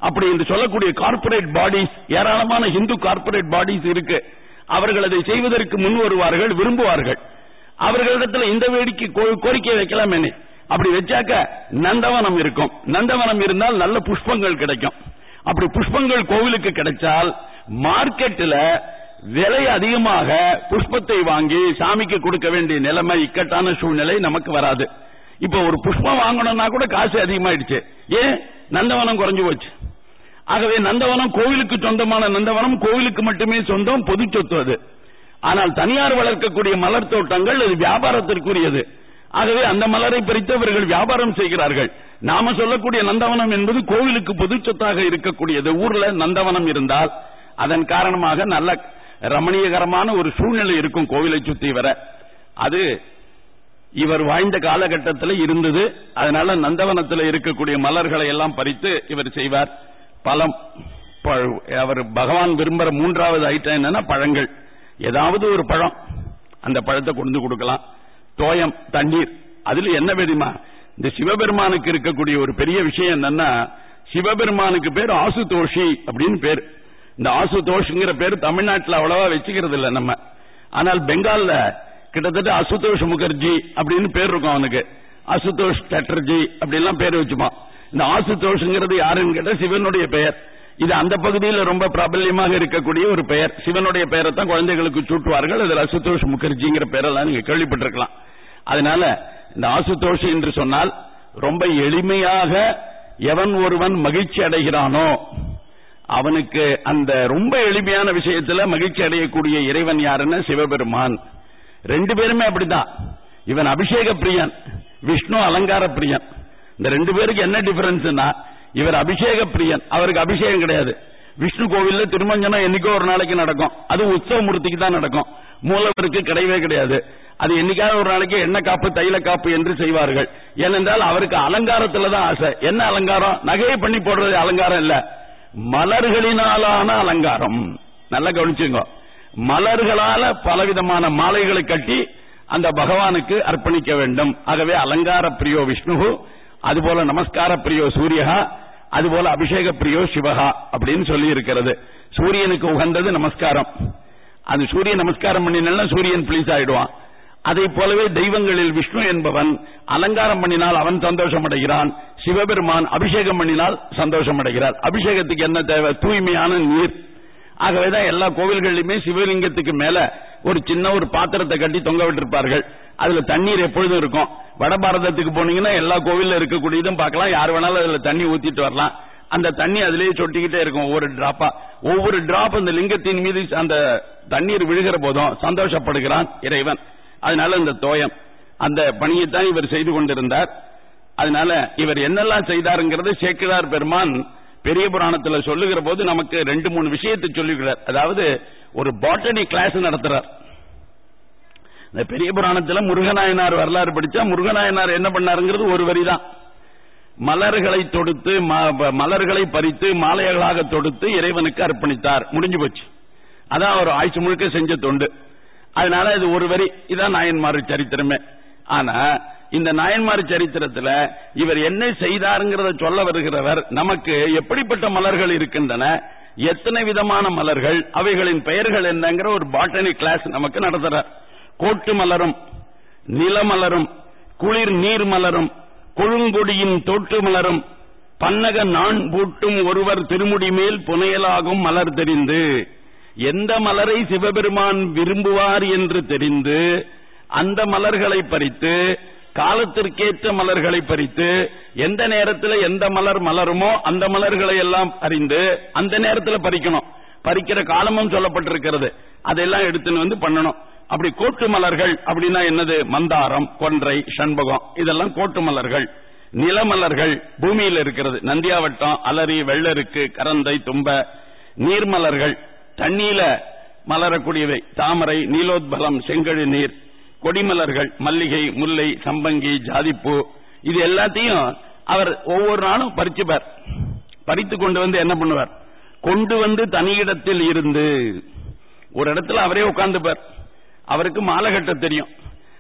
அப்படி என்று சொல்லக்கூடிய கார்பரேட் பாடிஸ் ஏராளமான இந்து கார்பரேட் பாடிஸ் இருக்கு. அவர்கள் அதை செய்வதற்கு முன் வருவார்கள் விரும்புவார்கள். அவர்களிடத்துல இந்த வேடிக்கை கோ- கோரிக்கை வைக்கலாம் என்ன அப்படி வச்சாக்க நந்தவனம் இருக்கும். நந்தவனம் இருந்தால் நல்ல புஷ்பங்கள் கிடைக்கும். அப்படி புஷ்பங்கள் கோவிலுக்கு கிடைச்சால் மார்க்கெட்டில் விலை அதிகமாக புஷ்பத்தை வாங்கி சாமிக்கு கொடுக்க வேண்டிய நிலைமை இக்கட்டான சூழ்நிலை நமக்கு வராது. இப்ப ஒரு புஷ்பம் வாங்கணும்னா கூட காசு அதிகமாயிடுச்சு. ஏன்? நந்தவனம் குறைஞ்சு போச்சு. ஆகவே நந்தவனம் கோவிலுக்கு சொந்தமான நந்தவனம் கோவிலுக்கு மட்டுமே சொந்தம் பொது சொத்து அது. ஆனால் தனியார் வளர்க்கக்கூடிய மலர் தோட்டங்கள் அது வியாபாரத்திற்குரியது. ஆகவே அந்த மலரை பறித்து அவர்கள் வியாபாரம் செய்கிறார்கள். நாம சொல்லக்கூடிய நந்தவனம் என்பது கோவிலுக்கு பொது சொத்தாக இருக்கக்கூடியது. ஊர்ல நந்தவனம் இருந்தால் அதன் காரணமாக நல்ல ரமணீயகரமான ஒரு சூழ்நிலை இருக்கும் கோவிலை சுத்தி வர. அது இவர் வாழ்ந்த காலகட்டத்தில் இருந்தது. அதனால நந்தவனத்தில் இருக்கக்கூடிய மலர்களை எல்லாம் பறித்து இவர் செய்வார். பழம் அவர் பகவான் விரும்புற மூன்றாவது ஐட்டம் என்னன்னா பழங்கள். ஏதாவது ஒரு பழம் அந்த பழத்தை கொண்டு கொடுக்கலாம். தோயம் தண்ணீர் அதுல என்ன தெரியுமா இந்த சிவபெருமானுக்கு இருக்கக்கூடிய ஒரு பெரிய விஷயம் என்னன்னா சிவபெருமானுக்கு பேர் ஆசுதோஷி அப்படின்னு பேர். இந்த ஆசுதோஷ்ங்கிற பேர் தமிழ்நாட்டில் அவ்வளவா வச்சுக்கிறது இல்ல நம்ம. ஆனால் பெங்கால்ல கிட்டத்தட்ட அசுதோஷ் முகர்ஜி அப்படின்னு பேர் இருக்கும் அவனுக்கு. அசுதோஷ் சட்டர்ஜி அப்படின்லாம் பேர் வச்சுப்பான். இந்த ஆசுதோஷ்ங்கிறது யாருன்னு கேட்டா சிவனுடைய பெயர். இது அந்த பகுதியில் ரொம்ப பிரபல்யமாக இருக்கக்கூடிய ஒரு பெயர். சிவனுடைய பெயரை தான் குழந்தைகளுக்கு சூட்டுவார்கள். அதில் அசுதோஷ் முகர்ஜிங்கிற பெயரெல்லாம் நீங்க கேள்விப்பட்டிருக்கலாம். அதனால இந்த ஆசுதோஷ் என்று சொன்னால் ரொம்ப எளிமையாக எவன் ஒருவன் மகிழ்ச்சி அடைகிறானோ அவனுக்கு அந்த ரொம்ப எளிமையான விஷயத்துல மகிழ்ச்சி அடையக்கூடிய இறைவன் யாருன்னா? சிவபெருமான். ரெண்டு பேருமே அப்படிதான். இவன் அபிஷேக பிரியன் விஷ்ணு அலங்கார பிரியன் இந்த ரெண்டு பேருக்கு என்ன டிஃபரன்ஸ்னா இவர் அபிஷேக பிரியன். அவருக்கு அபிஷேகம் கிடையாது. விஷ்ணு கோவில்ல திருமஞ்சனம் என்னைக்கோ ஒரு நாளைக்கு நடக்கும். அது உற்சவ மூர்த்திக்கு தான் நடக்கும். மூலவருக்கு கிடையவே கிடையாது. அது என்னைக்காவது ஒரு நாளைக்கு எண்ணெய் காப்பு தைல காப்பு என்று செய்வார்கள். ஏனென்றால் அவருக்கு அலங்காரத்துல தான் ஆசை. என்ன அலங்காரம்? நகையை பண்ணி போடுறது அலங்காரம் இல்ல. மலர்களினாலான அலங்காரம். நல்லா கவனிச்சுங்க மலர்களால பலவிதமான மாலைகளை கட்டி அந்த பகவானுக்கு அர்ப்பணிக்க வேண்டும். ஆகவே அலங்கார பிரியோ விஷ்ணு அதுபோல நமஸ்கார பிரியோ சூரியகா அதுபோல அபிஷேக பிரியோ சிவகா அப்படின்னு சொல்லி இருக்கிறது. சூரியனுக்கு உகந்தது நமஸ்காரம். அது சூரிய நமஸ்காரம் பண்ணினா சூரியன் பிளீஸ் ஆயிடுவான். அதை போலவே தெய்வங்களில் விஷ்ணு என்பவன் அலங்காரம் பண்ணினால் அவன் சந்தோஷம் அடைகிறான் சிவபெருமான் அபிஷேகம் பண்ணினால் சந்தோஷம் அடைகிறார் அபிஷேகத்துக்கு என்ன தேவை? தூய்மையான நீர். ஆகவேதான் எல்லா கோவில்களிலுமே சிவலிங்கத்துக்கு மேல ஒரு சின்ன ஒரு பாத்திரத்தை கட்டி தொங்க விட்டிருப்பார்கள். அதுல தண்ணீர் எப்பொழுதும் இருக்கும். வட பாரதத்துக்கு போனீங்கன்னா எல்லா கோவில்ல இருக்கக்கூடியதும் பார்க்கலாம். யார் வேணாலும் அதுல தண்ணி ஊத்திட்டு வரலாம். அந்த தண்ணி அதிலேயே சொட்டிக்கிட்டே இருக்கும் ஒவ்வொரு டிராப்பா ஒவ்வொரு டிராப் அந்த லிங்கத்தின் மீது அந்த தண்ணீர் விழுகிற போதும் சந்தோஷப்படுகிறான் இறைவன். அதனால இந்த தோயம். அந்த பணியைத்தான் இவர் செய்து கொண்டிருந்தார். அதனால இவர் என்னெல்லாம் செய்தாருங்கிறது சேக்கிழார் பெருமான் பெரிய புராணத்துல சொல்லுகிற போது நமக்கு ரெண்டு மூணு விஷயத்தை சொல்லுகிறார் அதாவது ஒரு பாட்டனி கிளாஸ் நடத்துறார். இந்த பெரிய புராணத்துல முருகநாயனார் வரலாறு படிச்சா முருகநாயனார் என்ன பண்ணாருங்கிறது ஒரு வரிதான். மலர்களை தொடுத்து ம- மலர்களை பறித்து மாலைகளாக தொடுத்து இறைவனுக்கு அர்ப்பணித்தார். முடிஞ்சு போச்சு. அதான் அவர் ஆய்ச்சி முழுக்க செஞ்ச தொண்டு. அதனால இது ஒரு வரி. இதான் நாயன்மார் சரித்திரமே. ஆனா இந்த நாயன்மார் சரித்திரத்துல இவர் என்ன செய்தாருங்கிறத சொல்ல வருகிறவர் நமக்கு எப்படிப்பட்ட மலர்கள் இருக்கின்றன? எத்தனை விதமான மலர்கள்? அவைகளின் பெயர்கள் என்னங்கிற ஒரு பாட்டனி கிளாஸ் நமக்கு நடத்துறார் கோட்டு மலரும் நிலமலரும் குளிர் நீர் மலரும் கொழுங்கொடியின் தொட்டு மலரும் பன்னக நான் பூட்டும் ஒருவர் திருமுடி மேல் புனையலாகும் மலர் தெரிந்து. எந்த மலரை சிவபெருமான் விரும்புவார் என்று தெரிந்து அந்த மலர்களை பறித்து காலத்திற்கேற்ற மலர்களை பறித்து எந்த நேரத்தில் எந்த மலர் மலருமோ அந்த மலர்களை எல்லாம் அறிந்து அந்த நேரத்தில் பறிக்கணும். பறிக்கிற காலமும் சொல்லப்பட்டிருக்கிறது. அதெல்லாம் எடுத்துன்னு வந்து பண்ணணும். அப்படி கோட்டு மலர்கள் அப்படின்னா என்னது? மந்தாரம் கொன்றை சண்பகம். இதெல்லாம் கோட்டு மலர்கள். நிலமலர்கள் பூமியில் இருக்கிறது. நந்தியாவட்டம் அலரி வெள்ளருக்கு கரந்தை தும்ப நீர்மலர்கள். தண்ணீர மலரக்கூடியவை. தாமரை நீலோத்பலம் செங்கழு நீர் கொடிமலர்கள் மல்லிகை முல்லை சம்பங்கி ஜாதிப்பூ இது எல்லாத்தையும் அவர் ஒவ்வொரு நாளும் பறிச்சுப்பார். பறித்து கொண்டு வந்து என்ன பண்ணுவார்? கொண்டு வந்து தனியிடத்தில் இருந்து ஒரு இடத்துல அவரே உட்கார்ந்துப்பார். அவருக்கு மாலை கட்ட தெரியும்.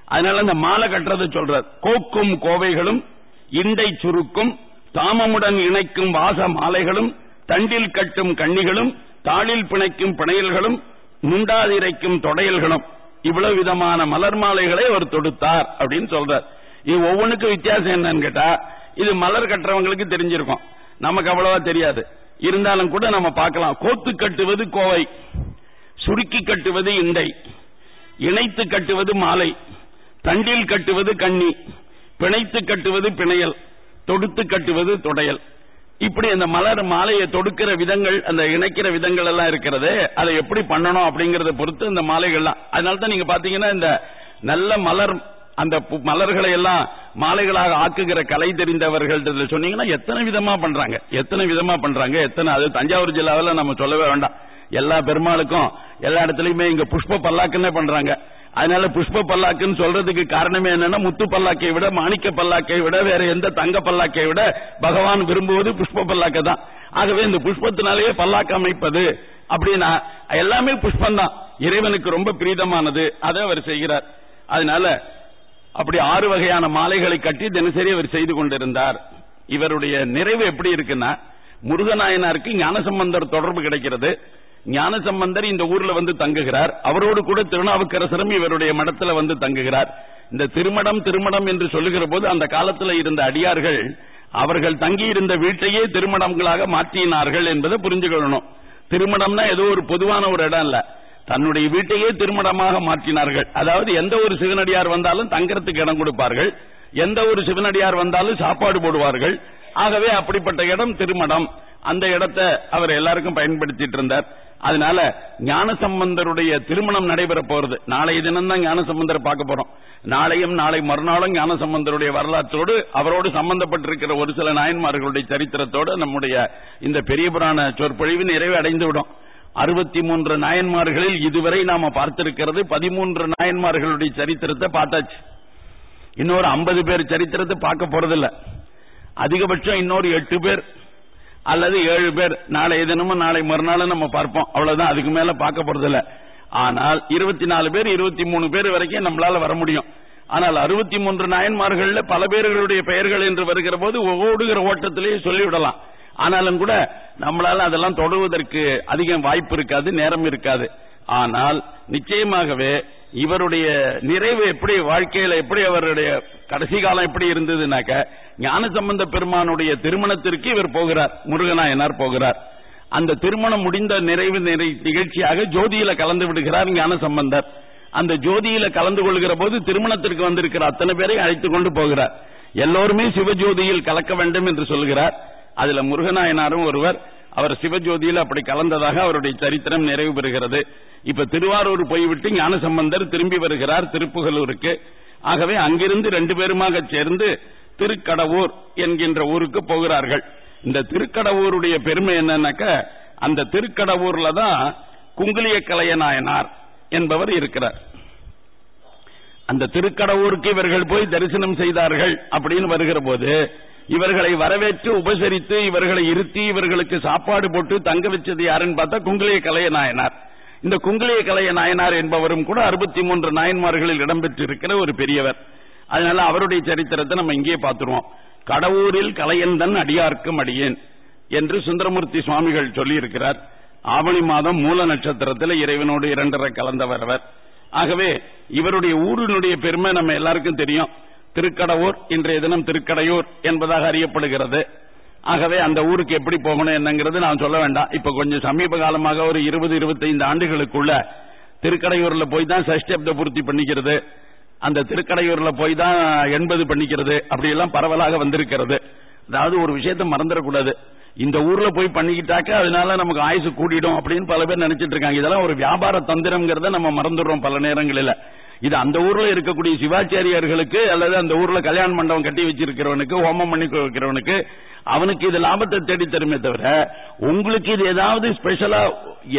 அதனால அந்த மாலை கட்டுறதை சொல்றார். கோக்கும் கோவைகளும் இண்டை சுருக்கும் தாமமுடன் இணைக்கும் வாச மாலைகளும் தண்டில் கட்டும் கண்ணிகளும் தாளில் பிணைக்கும் பிணையல்களும் நுண்டாதிரைக்கும் தொடையல்களும். இவ்வளவு விதமான மலர் மாலைகளை அவர் தொடுத்தார் அப்படின்னு சொல்றார். இது ஒவ்வொன்றுக்கும் வித்தியாசம் என்னன்னு கேட்டா இது மலர் கட்டுறவங்களுக்கு தெரிஞ்சிருக்கும். நமக்கு அவ்வளவா தெரியாது. இருந்தாலும் கூட நம்ம பார்க்கலாம். கோத்து கட்டுவது கோவை. சுருக்கி கட்டுவது இண்டை. இணைத்து கட்டுவது மாலை. தண்டில் கட்டுவது கண்ணி. பிணைத்து கட்டுவது பிணையல். தொடுத்து கட்டுவது தொடையல். இப்படி அந்த மலர் மாலையை தொடுக்கிற விதங்கள் அந்த இணைக்கிற விதங்கள் எல்லாம் இருக்கிறது. அதை எப்படி பண்ணணும் அப்படிங்கறத பொறுத்து இந்த மாலைகள்லாம். அதனால தான் நீங்க பாத்தீங்கன்னா இந்த நல்ல மலர் அந்த மலர்களை எல்லாம் மாலைகளாக ஆக்குகிற கலை தெரிந்தவர்கள் சொன்னீங்கன்னா எத்தனை விதமா பண்றாங்க? எத்தனை விதமா பண்றாங்க? எத்தனை அது தஞ்சாவூர் ஜில்லாவில் நம்ம சொல்லவே வேண்டாம். எல்லா பெருமாளுக்கும் எல்லா இடத்துலயுமே இங்க புஷ்ப பல்லாக்குன்னே பண்றாங்க. அதனால புஷ்ப பல்லாக்குன்னு சொல்றதுக்கு காரணமே என்னன்னா முத்து பல்லாக்கை விட மாணிக்க பல்லாக்கை விட வேற எந்த தங்க பல்லாக்கை விட பகவான் விரும்புவது புஷ்ப பல்லாக்க தான். ஆகவே இந்த புஷ்பத்தினாலேயே பல்லாக்கு அமைப்பது அப்படின்னா எல்லாமே புஷ்பம் தான் இறைவனுக்கு ரொம்ப பிரீதமானது. அதை அவர் செய்கிறார். அதனால அப்படி ஆறு வகையான மாலைகளை கட்டி தினசரி அவர் செய்து கொண்டிருந்தார். இவருடைய நிறைவு எப்படி இருக்குன்னா முருகநாயனாருக்கு ஞானசம்பந்தர் தொடர்பு கிடைக்கிறது. ஞானசம்பந்தர் இந்த ஊர்ல வந்து தங்குகிறார். அவரோடு கூட திருநாவுக்கரசரும் இவருடைய மடத்துல வந்து தங்குகிறார். இந்த திருமடம் திருமடம் என்று சொல்லுகிற போது அந்த காலத்தில் இருந்த அடியார்கள் அவர்கள் தங்கியிருந்த வீட்டையே திருமணங்களாக மாற்றினார்கள் என்பதை புரிஞ்சுக்கொள்ளணும். திருமணம்னா ஏதோ ஒரு பொதுவான ஒரு இடம் இல்ல. தன்னுடைய வீட்டையே திருமணமாக மாற்றினார்கள். அதாவது எந்த ஒரு சிவனடியார் வந்தாலும் தங்கறதுக்கு இடம் கொடுப்பார்கள். எந்த ஒரு சிவனடியார் வந்தாலும் சாப்பாடு போடுவார்கள். ஆகவே அப்படிப்பட்ட இடம் திருமணம். அந்த இடத்தை அவர் எல்லாருக்கும் பயன்படுத்திட்டு இருந்தார். அதனால ஞானசம்பந்தருடைய திருமணம் நடைபெற போறது. நாளைய தினம்தான் தான் பார்க்க போறோம். நாளையும் நாளை மறுநாளும் ஞானசம்பந்தருடைய வரலாற்றோடு அவரோடு சம்பந்தப்பட்டிருக்கிற ஒரு சில நாயன்மார்களுடைய சரித்திரத்தோடு நம்முடைய இந்த பெரிய புராண சொற்பொழிவு நிறைவு அடைந்து விடும் அறுபத்தி மூன்று நாயன்மார்களில் இதுவரை நாம பார்த்திருக்கிறது பதிமூன்று நாயன்மார்களுடைய சரித்திரத்தை பார்த்தாச்சு. இன்னொரு ஐம்பது பேர் சரித்திரத்தை பார்க்க போறதில்லை. அதிகபட்சம் இன்னொரு எட்டு பேர் அல்லது ஏழு பேர். நாளைய தினமும் நாளை மறுநாளும் நம்ம பார்ப்போம். அவ்வளவுதான். அதுக்கு மேல பார்க்க போறதில்ல. ஆனால் இருபத்தி நாலு பேர் இருபத்தி மூணு பேர் வரைக்கும் நம்மளால வர முடியும். ஆனால் அறுபத்தி மூன்று நாயன்மார்கள் பல பேர்களுடைய பெயர்கள் என்று வருகிற போது ஓடுகிற ஓட்டத்திலேயே சொல்லிவிடலாம். ஆனாலும் கூட நம்மளால அதெல்லாம் தொடுவதற்கு அதிகம் வாய்ப்பு இருக்காது நேரம் இருக்காது. ஆனால் நிச்சயமாகவே இவருடைய நிறைவு எப்படி வாழ்க்கையில எப்படி அவருடைய கடைசி காலம் எப்படி இருந்ததுனாக்க ஞான சம்பந்த பெருமானுடைய திருமணத்திற்கு இவர் போகிறார். முருகனாயனார் போகிறார். அந்த திருமணம் முடிந்த நிறைவு நிகழ்ச்சியாக ஜோதியில கலந்து விடுகிறார் ஞான சம்பந்தர். அந்த ஜோதியில கலந்து கொள்கிற போது திருமணத்திற்கு வந்திருக்கிற அத்தனை பேரை அழைத்துக் கொண்டு போகிறார். எல்லோருமே சிவஜோதியில் கலக்க வேண்டும் என்று சொல்கிறார். அதுல முருகநாயனாரும் ஒருவர் அவர் சிவஜோதியில் அப்படி கலந்ததாக அவருடைய சரித்திரம் நிறைவு பெறுகிறது. இப்ப திருவாரூர் போய்விட்டு ஞானசம்பந்தர் திரும்பி வருகிறார் திருப்புகலூருக்கு. ஆகவே அங்கிருந்து ரெண்டு பேருமாக சேர்ந்து திருக்கடவூர் என்கின்ற ஊருக்கு போகிறார்கள். இந்த திருக்கடவூருடைய பெருமை என்னன்னாக்க அந்த திருக்கடவூர்ல தான் குங்குலிய கலையநாயனார் என்பவர் இருக்கிறார். அந்த திருக்கடவூருக்கு இவர்கள் போய் தரிசனம் செய்தார்கள் அப்படின்னு வருகிற போது இவர்களை வரவேற்று உபசரித்து இவர்களை இருத்தி இவர்களுக்கு சாப்பாடு போட்டு தங்க வச்சது யாருன்னு பார்த்தா குங்குளிய கலைய நாயனார். இந்த குங்குலிய கலைய நாயனார் என்பவரும் கூட அறுபத்தி மூன்று நாயன்மார்களில் இடம்பெற்றிருக்கிற ஒரு பெரியவர். அதனால அவருடைய சரித்திரத்தை நம்ம இங்கே பார்த்துருவோம். கடவுரில் கலையந்தன் அடியார்க்கும் அடியேன் என்று சுந்தரமூர்த்தி சுவாமிகள் சொல்லியிருக்கிறார். ஆவணி மாதம் மூல நட்சத்திரத்தில் இறைவனோடு இரண்டரை கலந்தவர் அவர். ஆகவே இவருடைய ஊரினுடைய பெருமை நம்ம எல்லாருக்கும் தெரியும். திருக்கடவுர் இன்றைய தினம் திருக்கடையூர் என்பதாக அறியப்படுகிறது. ஆகவே அந்த ஊருக்கு எப்படி போகணும் என்னங்கிறது நான் சொல்ல வேண்டாம். இப்ப கொஞ்சம் சமீப காலமாக ஒரு இருபது இருபத்தைந்து ஆண்டுகளுக்குள்ள திருக்கடையூர்ல போய் தான் சஷ்டப்த பூர்த்தி பண்ணிக்கிறது. அந்த திருக்கடையூர்ல போய் தான் எண்பது பண்ணிக்கிறது. அப்படியெல்லாம் பரவலாக வந்திருக்கிறது. அதாவது ஒரு விஷயத்த மறந்துடக்கூடாது. இந்த ஊர்ல போய் பண்ணிக்கிட்டாக்க அதனால நமக்கு ஆயுசு கூடிடும் அப்படின்னு பல பேர் நினைச்சிட்டு இருக்காங்க. இதெல்லாம் ஒரு வியாபார தந்திரம்ங்கிறத நம்ம மறந்துடுறோம் பல நேரங்களில். இது அந்த ஊர்ல இருக்கக்கூடிய சிவாச்சாரியர்களுக்கு அல்லது அந்த ஊர்ல கல்யாண மண்டபம் கட்டி வச்சிருக்கிறவனுக்கு ஹோமம் பண்ணி வைக்கிறவனுக்கு அவனுக்கு இது லாபத்தை தேடி தருமே தவிர உங்களுக்கு இது ஏதாவது ஸ்பெஷலா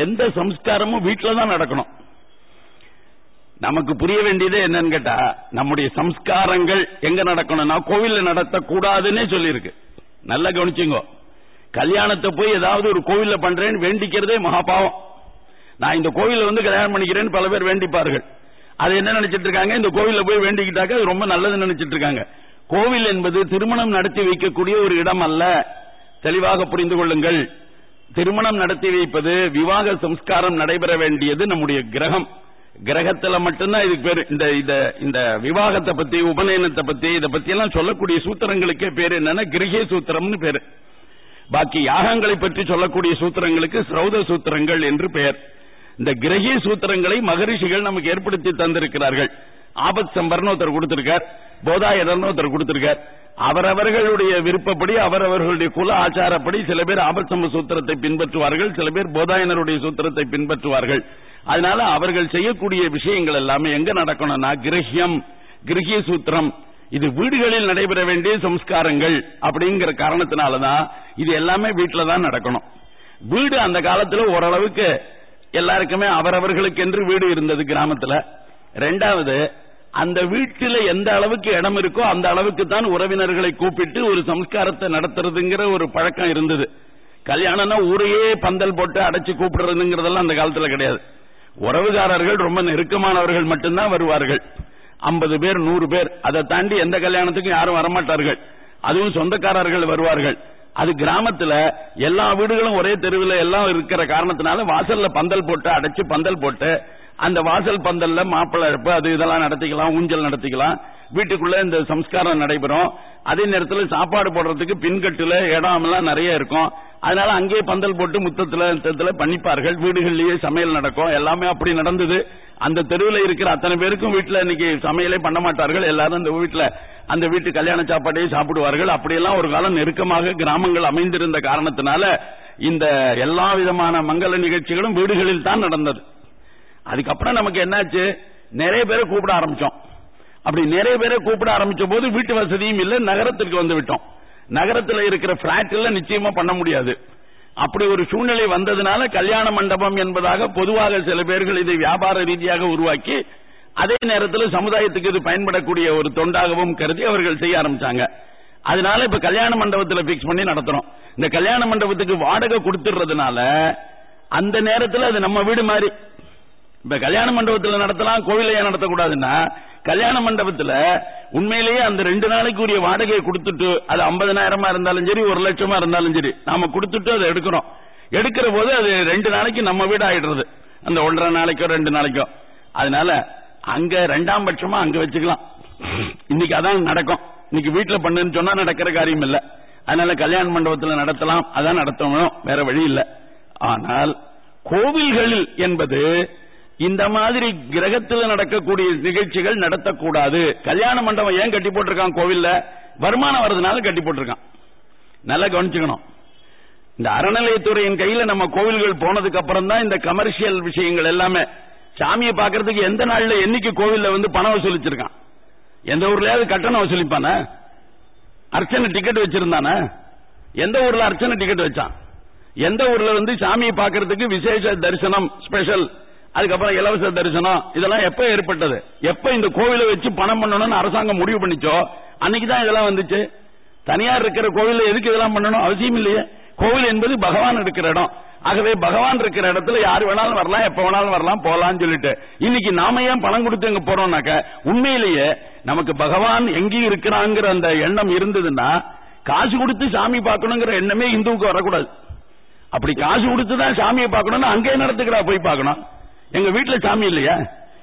எந்த சம்ஸ்காரமும் வீட்டில தான் நடக்கணும். நமக்கு புரிய வேண்டியது என்னன்னு கேட்டா நம்முடைய சம்ஸ்காரங்கள் எங்க நடக்கணும்னா கோவில்ல நடத்தக்கூடாதுன்னே சொல்லியிருக்கு. நல்லா கவனிச்சுங்கோ. கல்யாணத்தை போய் ஏதாவது ஒரு கோவில்ல பண்றேன்னு வேண்டிக்கிறதே மகாபாவம். நான் இந்த கோவில வந்து கல்யாணம் பண்ணிக்கிறேன்னு பல பேர் வேண்டிப்பார்கள். அது என்ன நினைச்சிட்டு இருக்காங்க? இந்த கோவில்ல போய் வேண்டிக்கிட்டாக்க அது ரொம்ப நல்லதுன்னு நினைச்சிட்டு இருக்காங்க. கோவில் என்பது திருமணம் நடத்தி வைக்கக்கூடிய ஒரு இடம் அல்ல. தெளிவாக புரிந்து கொள்ளுங்கள். திருமணம் நடத்தி வைப்பது விவாக சம்ஸ்காரம் நடைபெற வேண்டியது நம்முடைய கிரகம். கிரகத்துல மட்டும்தான் இதுக்கு பேரு இந்த இந்த இந்த விவாகத்தை பத்தி உபநயனத்தை பத்தி இதை பத்தி எல்லாம் சொல்லக்கூடிய சூத்திரங்களுக்கே பேரு என்னன்னா கிரகிய சூத்திரம்னு பேரு. பாக்கி யாகங்களை பற்றி சொல்லக்கூடிய சூத்திரங்களுக்கு சிரௌத சூத்திரங்கள் என்று பெயர். இந்த கிரகிய சூத்திரங்களை மகரிஷிகள் நமக்கு ஏற்படுத்தி தந்திருக்கிறார்கள். ஆபத் சம்பர்னு ஒருத்தர் கொடுத்திருக்கார் போதாயதர்னு ஒருத்தர் கொடுத்திருக்கார். அவரவர்களுடைய விருப்பப்படி அவரவர்களுடைய குல ஆச்சாரப்படி சில பேர் ஆபத்சம்ப சூத்திரத்தை பின்பற்றுவார்கள் சில பேர் போதாயனருடைய சூத்திரத்தை பின்பற்றுவார்கள். அதனால அவர்கள் செய்யக்கூடிய விஷயங்கள் எல்லாமே எங்க நடக்கணும்னா கிரகியம் கிரகிய சூத்திரம் இது வீடுகளில் நடைபெற வேண்டிய சம்ஸ்காரங்கள் அப்படிங்கிற காரணத்தினாலதான் இது எல்லாமே வீட்டில தான் நடக்கணும். வீடு அந்த காலத்துல ஓரளவுக்கு எல்லாருக்குமே அவரவர்களுக்கு என்று வீடு இருந்தது கிராமத்துல. ரெண்டாவது அந்த வீட்டில் எந்த அளவுக்கு இடம் இருக்கோ அந்த அளவுக்கு தான் உறவினர்களை கூப்பிட்டு ஒரு சம்ஸ்காரத்தை நடத்துறதுங்கிற ஒரு பழக்கம் இருந்தது. கல்யாணம்னா ஊரையே பந்தல் போட்டு அடைச்சு கூப்பிடுறதுங்கிறதெல்லாம் அந்த காலத்துல கிடையாது. உறவுகாரர்கள் ரொம்ப நெருக்கமானவர்கள் மட்டும்தான் வருவார்கள். ஐம்பது பேர் நூறு பேர். அதை தாண்டி எந்த கல்யாணத்துக்கும் யாரும் வரமாட்டார்கள். அதுவும் சொந்தக்காரர்கள் வருவார்கள். அது கிராமத்துல எல்லா வீடுகளும் ஒரே தெருவில் எல்லாம் இருக்கிற காரணத்தினால வாசல்ல பந்தல் போட்டு அடைச்சு பந்தல் போட்டு அந்த வாசல் பந்தல்ல மாப்பிள்ளை இழப்பு அது இதெல்லாம் நடத்திக்கலாம் ஊஞ்சல் நடத்திக்கலாம். வீட்டுக்குள்ள இந்த சம்ஸ்காரம் நடைபெறும். அதே நேரத்தில் சாப்பாடு போடுறதுக்கு பின்கட்டுல இடம் எல்லாம் நிறைய இருக்கும். அதனால அங்கேயே பந்தல் போட்டு முத்தத்துல முத்தத்துல பண்ணிப்பார்கள். வீடுகள்லயே சமையல் நடக்கும். எல்லாமே அப்படி நடந்தது. அந்த தெருவில் இருக்கிற அத்தனை பேருக்கும் வீட்டுல இன்னைக்கு சமையலே பண்ண மாட்டார்கள். எல்லாரும் அந்த வீட்டுல அந்த வீட்டு கல்யாண சாப்பாட்டையே சாப்பிடுவார்கள். அப்படியெல்லாம் ஒரு காலம் நெருக்கமாக கிராமங்கள் அமைந்திருந்த காரணத்தினால இந்த எல்லா விதமான மங்கள நிகழ்ச்சிகளும் வீடுகளில் தான் நடந்தது. அதுக்கப்புறம் நமக்கு என்னாச்சு? நிறைய பேரை கூப்பிட ஆரம்பிச்சோம். அப்படி நிறைய பேரை கூப்பிட ஆரம்பிச்ச போது வீட்டு வசதியும் இல்ல நகரத்திற்கு வந்து விட்டோம். நகரத்தில் இருக்கிற பிளாட்ல நிச்சயமா பண்ண முடியாது. அப்படி ஒரு சூழ்நிலை வந்ததுனால கல்யாண மண்டபம் என்பதாக பொதுவாக சில பேர்கள் இதை வியாபார ரீதியாக உருவாக்கி அதே நேரத்தில் சமுதாயத்துக்கு இது பயன்படக்கூடிய ஒரு தொண்டாகவும் கருதி அவர்கள் செய்ய ஆரம்பிச்சாங்க. அதனால இப்ப கல்யாண மண்டபத்தில் பிக்ஸ் பண்ணி நடத்துறோம். இந்த கல்யாண மண்டபத்துக்கு வாடகை கொடுத்துறதுனால அந்த நேரத்தில் அது நம்ம வீடு மாதிரி இப்ப கல்யாண மண்டபத்தில் நடத்தலாம் கோவிலையே நடத்தக்கூடாதுன்னா கல்யாண மண்டபத்தில் உண்மையிலேயே அந்த ரெண்டு நாளைக்கு உரிய வாடகையை கொடுத்துட்டு அது ஐம்பதனாயிரமா இருந்தாலும் சரி ஒரு லட்சமா இருந்தாலும் சரி நாம கொடுத்துட்டு அதை எடுக்கிறோம். எடுக்கிற போது அது ரெண்டு நாளைக்கு நம்ம வீடு ஆயிடுறது. அந்த ஒன்றரை நாளைக்கோ ரெண்டு நாளைக்கோ. அதனால அங்க ரெண்டாம் பட்சமா அங்க வச்சுக்கலாம். இன்னைக்கு அதான் நடக்கும். இன்னைக்கு வீட்டுல பண்ணுன்னு சொன்னா நடக்கிற காரியம் இல்ல. அதனால கல்யாண மண்டபத்தில் நடத்தலாம். அதான் நடத்தணும். வேற வழி இல்ல. ஆனால் கோவில்களில் என்பது இந்த மாதிரி கிரகத்தில் நடக்கக்கூடிய நிகழ்ச்சிகள் நடத்தக்கூடாது. கல்யாண மண்டபம் ஏன் கட்டி போட்டிருக்கான் கோவில்ல? வருமானம் வர்றதுனால கட்டி போட்டிருக்கான். நல்லா கவனிச்சுக்கணும். இந்த அறநிலையத்துறையின் கையில நம்ம கோவில்கள் போனதுக்கு அப்புறம் தான் இந்த கமர்ஷியல் விஷயங்கள் எல்லாமே. சாமியை பாக்குறதுக்கு எந்த நாள்ல என்னைக்கு கோவில்ல வந்து பணம் வசூலிச்சிருக்கான்? எந்த ஊர்லயாவது கட்டணம் வசூலிப்பானா? அர்ச்சனை டிக்கெட் வச்சிருந்தானா? எந்த ஊர்ல அர்ச்சனை டிக்கெட் வச்சான்? எந்த ஊர்ல வந்து சாமியை பாக்குறதுக்கு விசேஷ தரிசனம் ஸ்பெஷல் அதுக்கப்புறம் இலவச தரிசனம் இதெல்லாம் எப்ப ஏற்பட்டது? எப்ப இந்த கோவிலை வச்சு பணம் பண்ணணும்னு அரசாங்கம் முடிவு பண்ணிச்சோ? அன்னைக்கு தான் இதெல்லாம் வந்துச்சு. தனியார் இருக்கிற கோவில எதுக்கு இதெல்லாம் பண்ணணும் அவசியம் இல்லையே. கோவில் என்பது பகவான் இருக்கிற இடம். ஆகவே பகவான் இருக்கிற இடத்துல யாரு வேணாலும் வரலாம் எப்ப வேணாலும் வரலாம் போலாம்னு சொல்லிட்டு. இன்னைக்கு நாம ஏன் பணம் கொடுத்து அங்க போறோம்னாக்க உண்மையிலேயே நமக்கு பகவான் எங்கேயும் இருக்கிறாங்கிற அந்த எண்ணம் இருந்ததுன்னா காசு கொடுத்து சாமி பார்க்கணுங்கிற எண்ணமே இந்துவுக்கு வரக்கூடாது. அப்படி காசு கொடுத்து தான் சாமியை பார்க்கணும்னா அங்கே நடத்துக்கிறா போய் பார்க்கணும். எங்க வீட்டுல சாமி இல்லையா?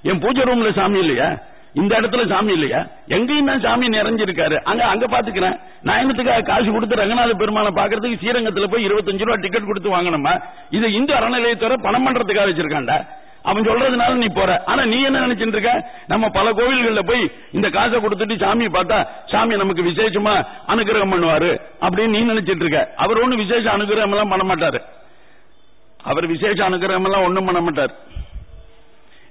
என் பூஜை ரூம்ல சாமி இல்லையா? இந்த இடத்துல சாமி இல்லையா? எங்கேயும் தான் சாமி நிறைஞ்சிருக்காரு. அங்க அங்க பாத்துக்கிறேன். நான் என்னத்துக்காக காசு கொடுத்து ரங்கநாத பெருமானை பாக்குறதுக்கு ஸ்ரீரங்கத்துல போய் இருபத்தஞ்சு ரூபா டிக்கெட் கொடுத்து வாங்கணுமா? இது இந்து அறநிலையத்துறை பணம் பண்றதுக்காக வச்சிருக்காண்டா அவன் சொல்றதுனால நீ போற. ஆனா நீ என்ன நினைச்சிட்டு இருக்க? நம்ம பல கோவில்கள்ல போய் இந்த காசை கொடுத்துட்டு சாமியை பார்த்தா சாமி நமக்கு விசேஷமா அனுகிரகம் பண்ணுவாரு அப்படின்னு நீ நினைச்சிட்டு இருக்க. அவர் ஒண்ணு விசேஷ அனுகிரகம் எல்லாம் பண்ண மாட்டாரு. அவர் விசேஷ அனுகிரகம் எல்லாம் ஒண்ணும் பண்ண மாட்டார்.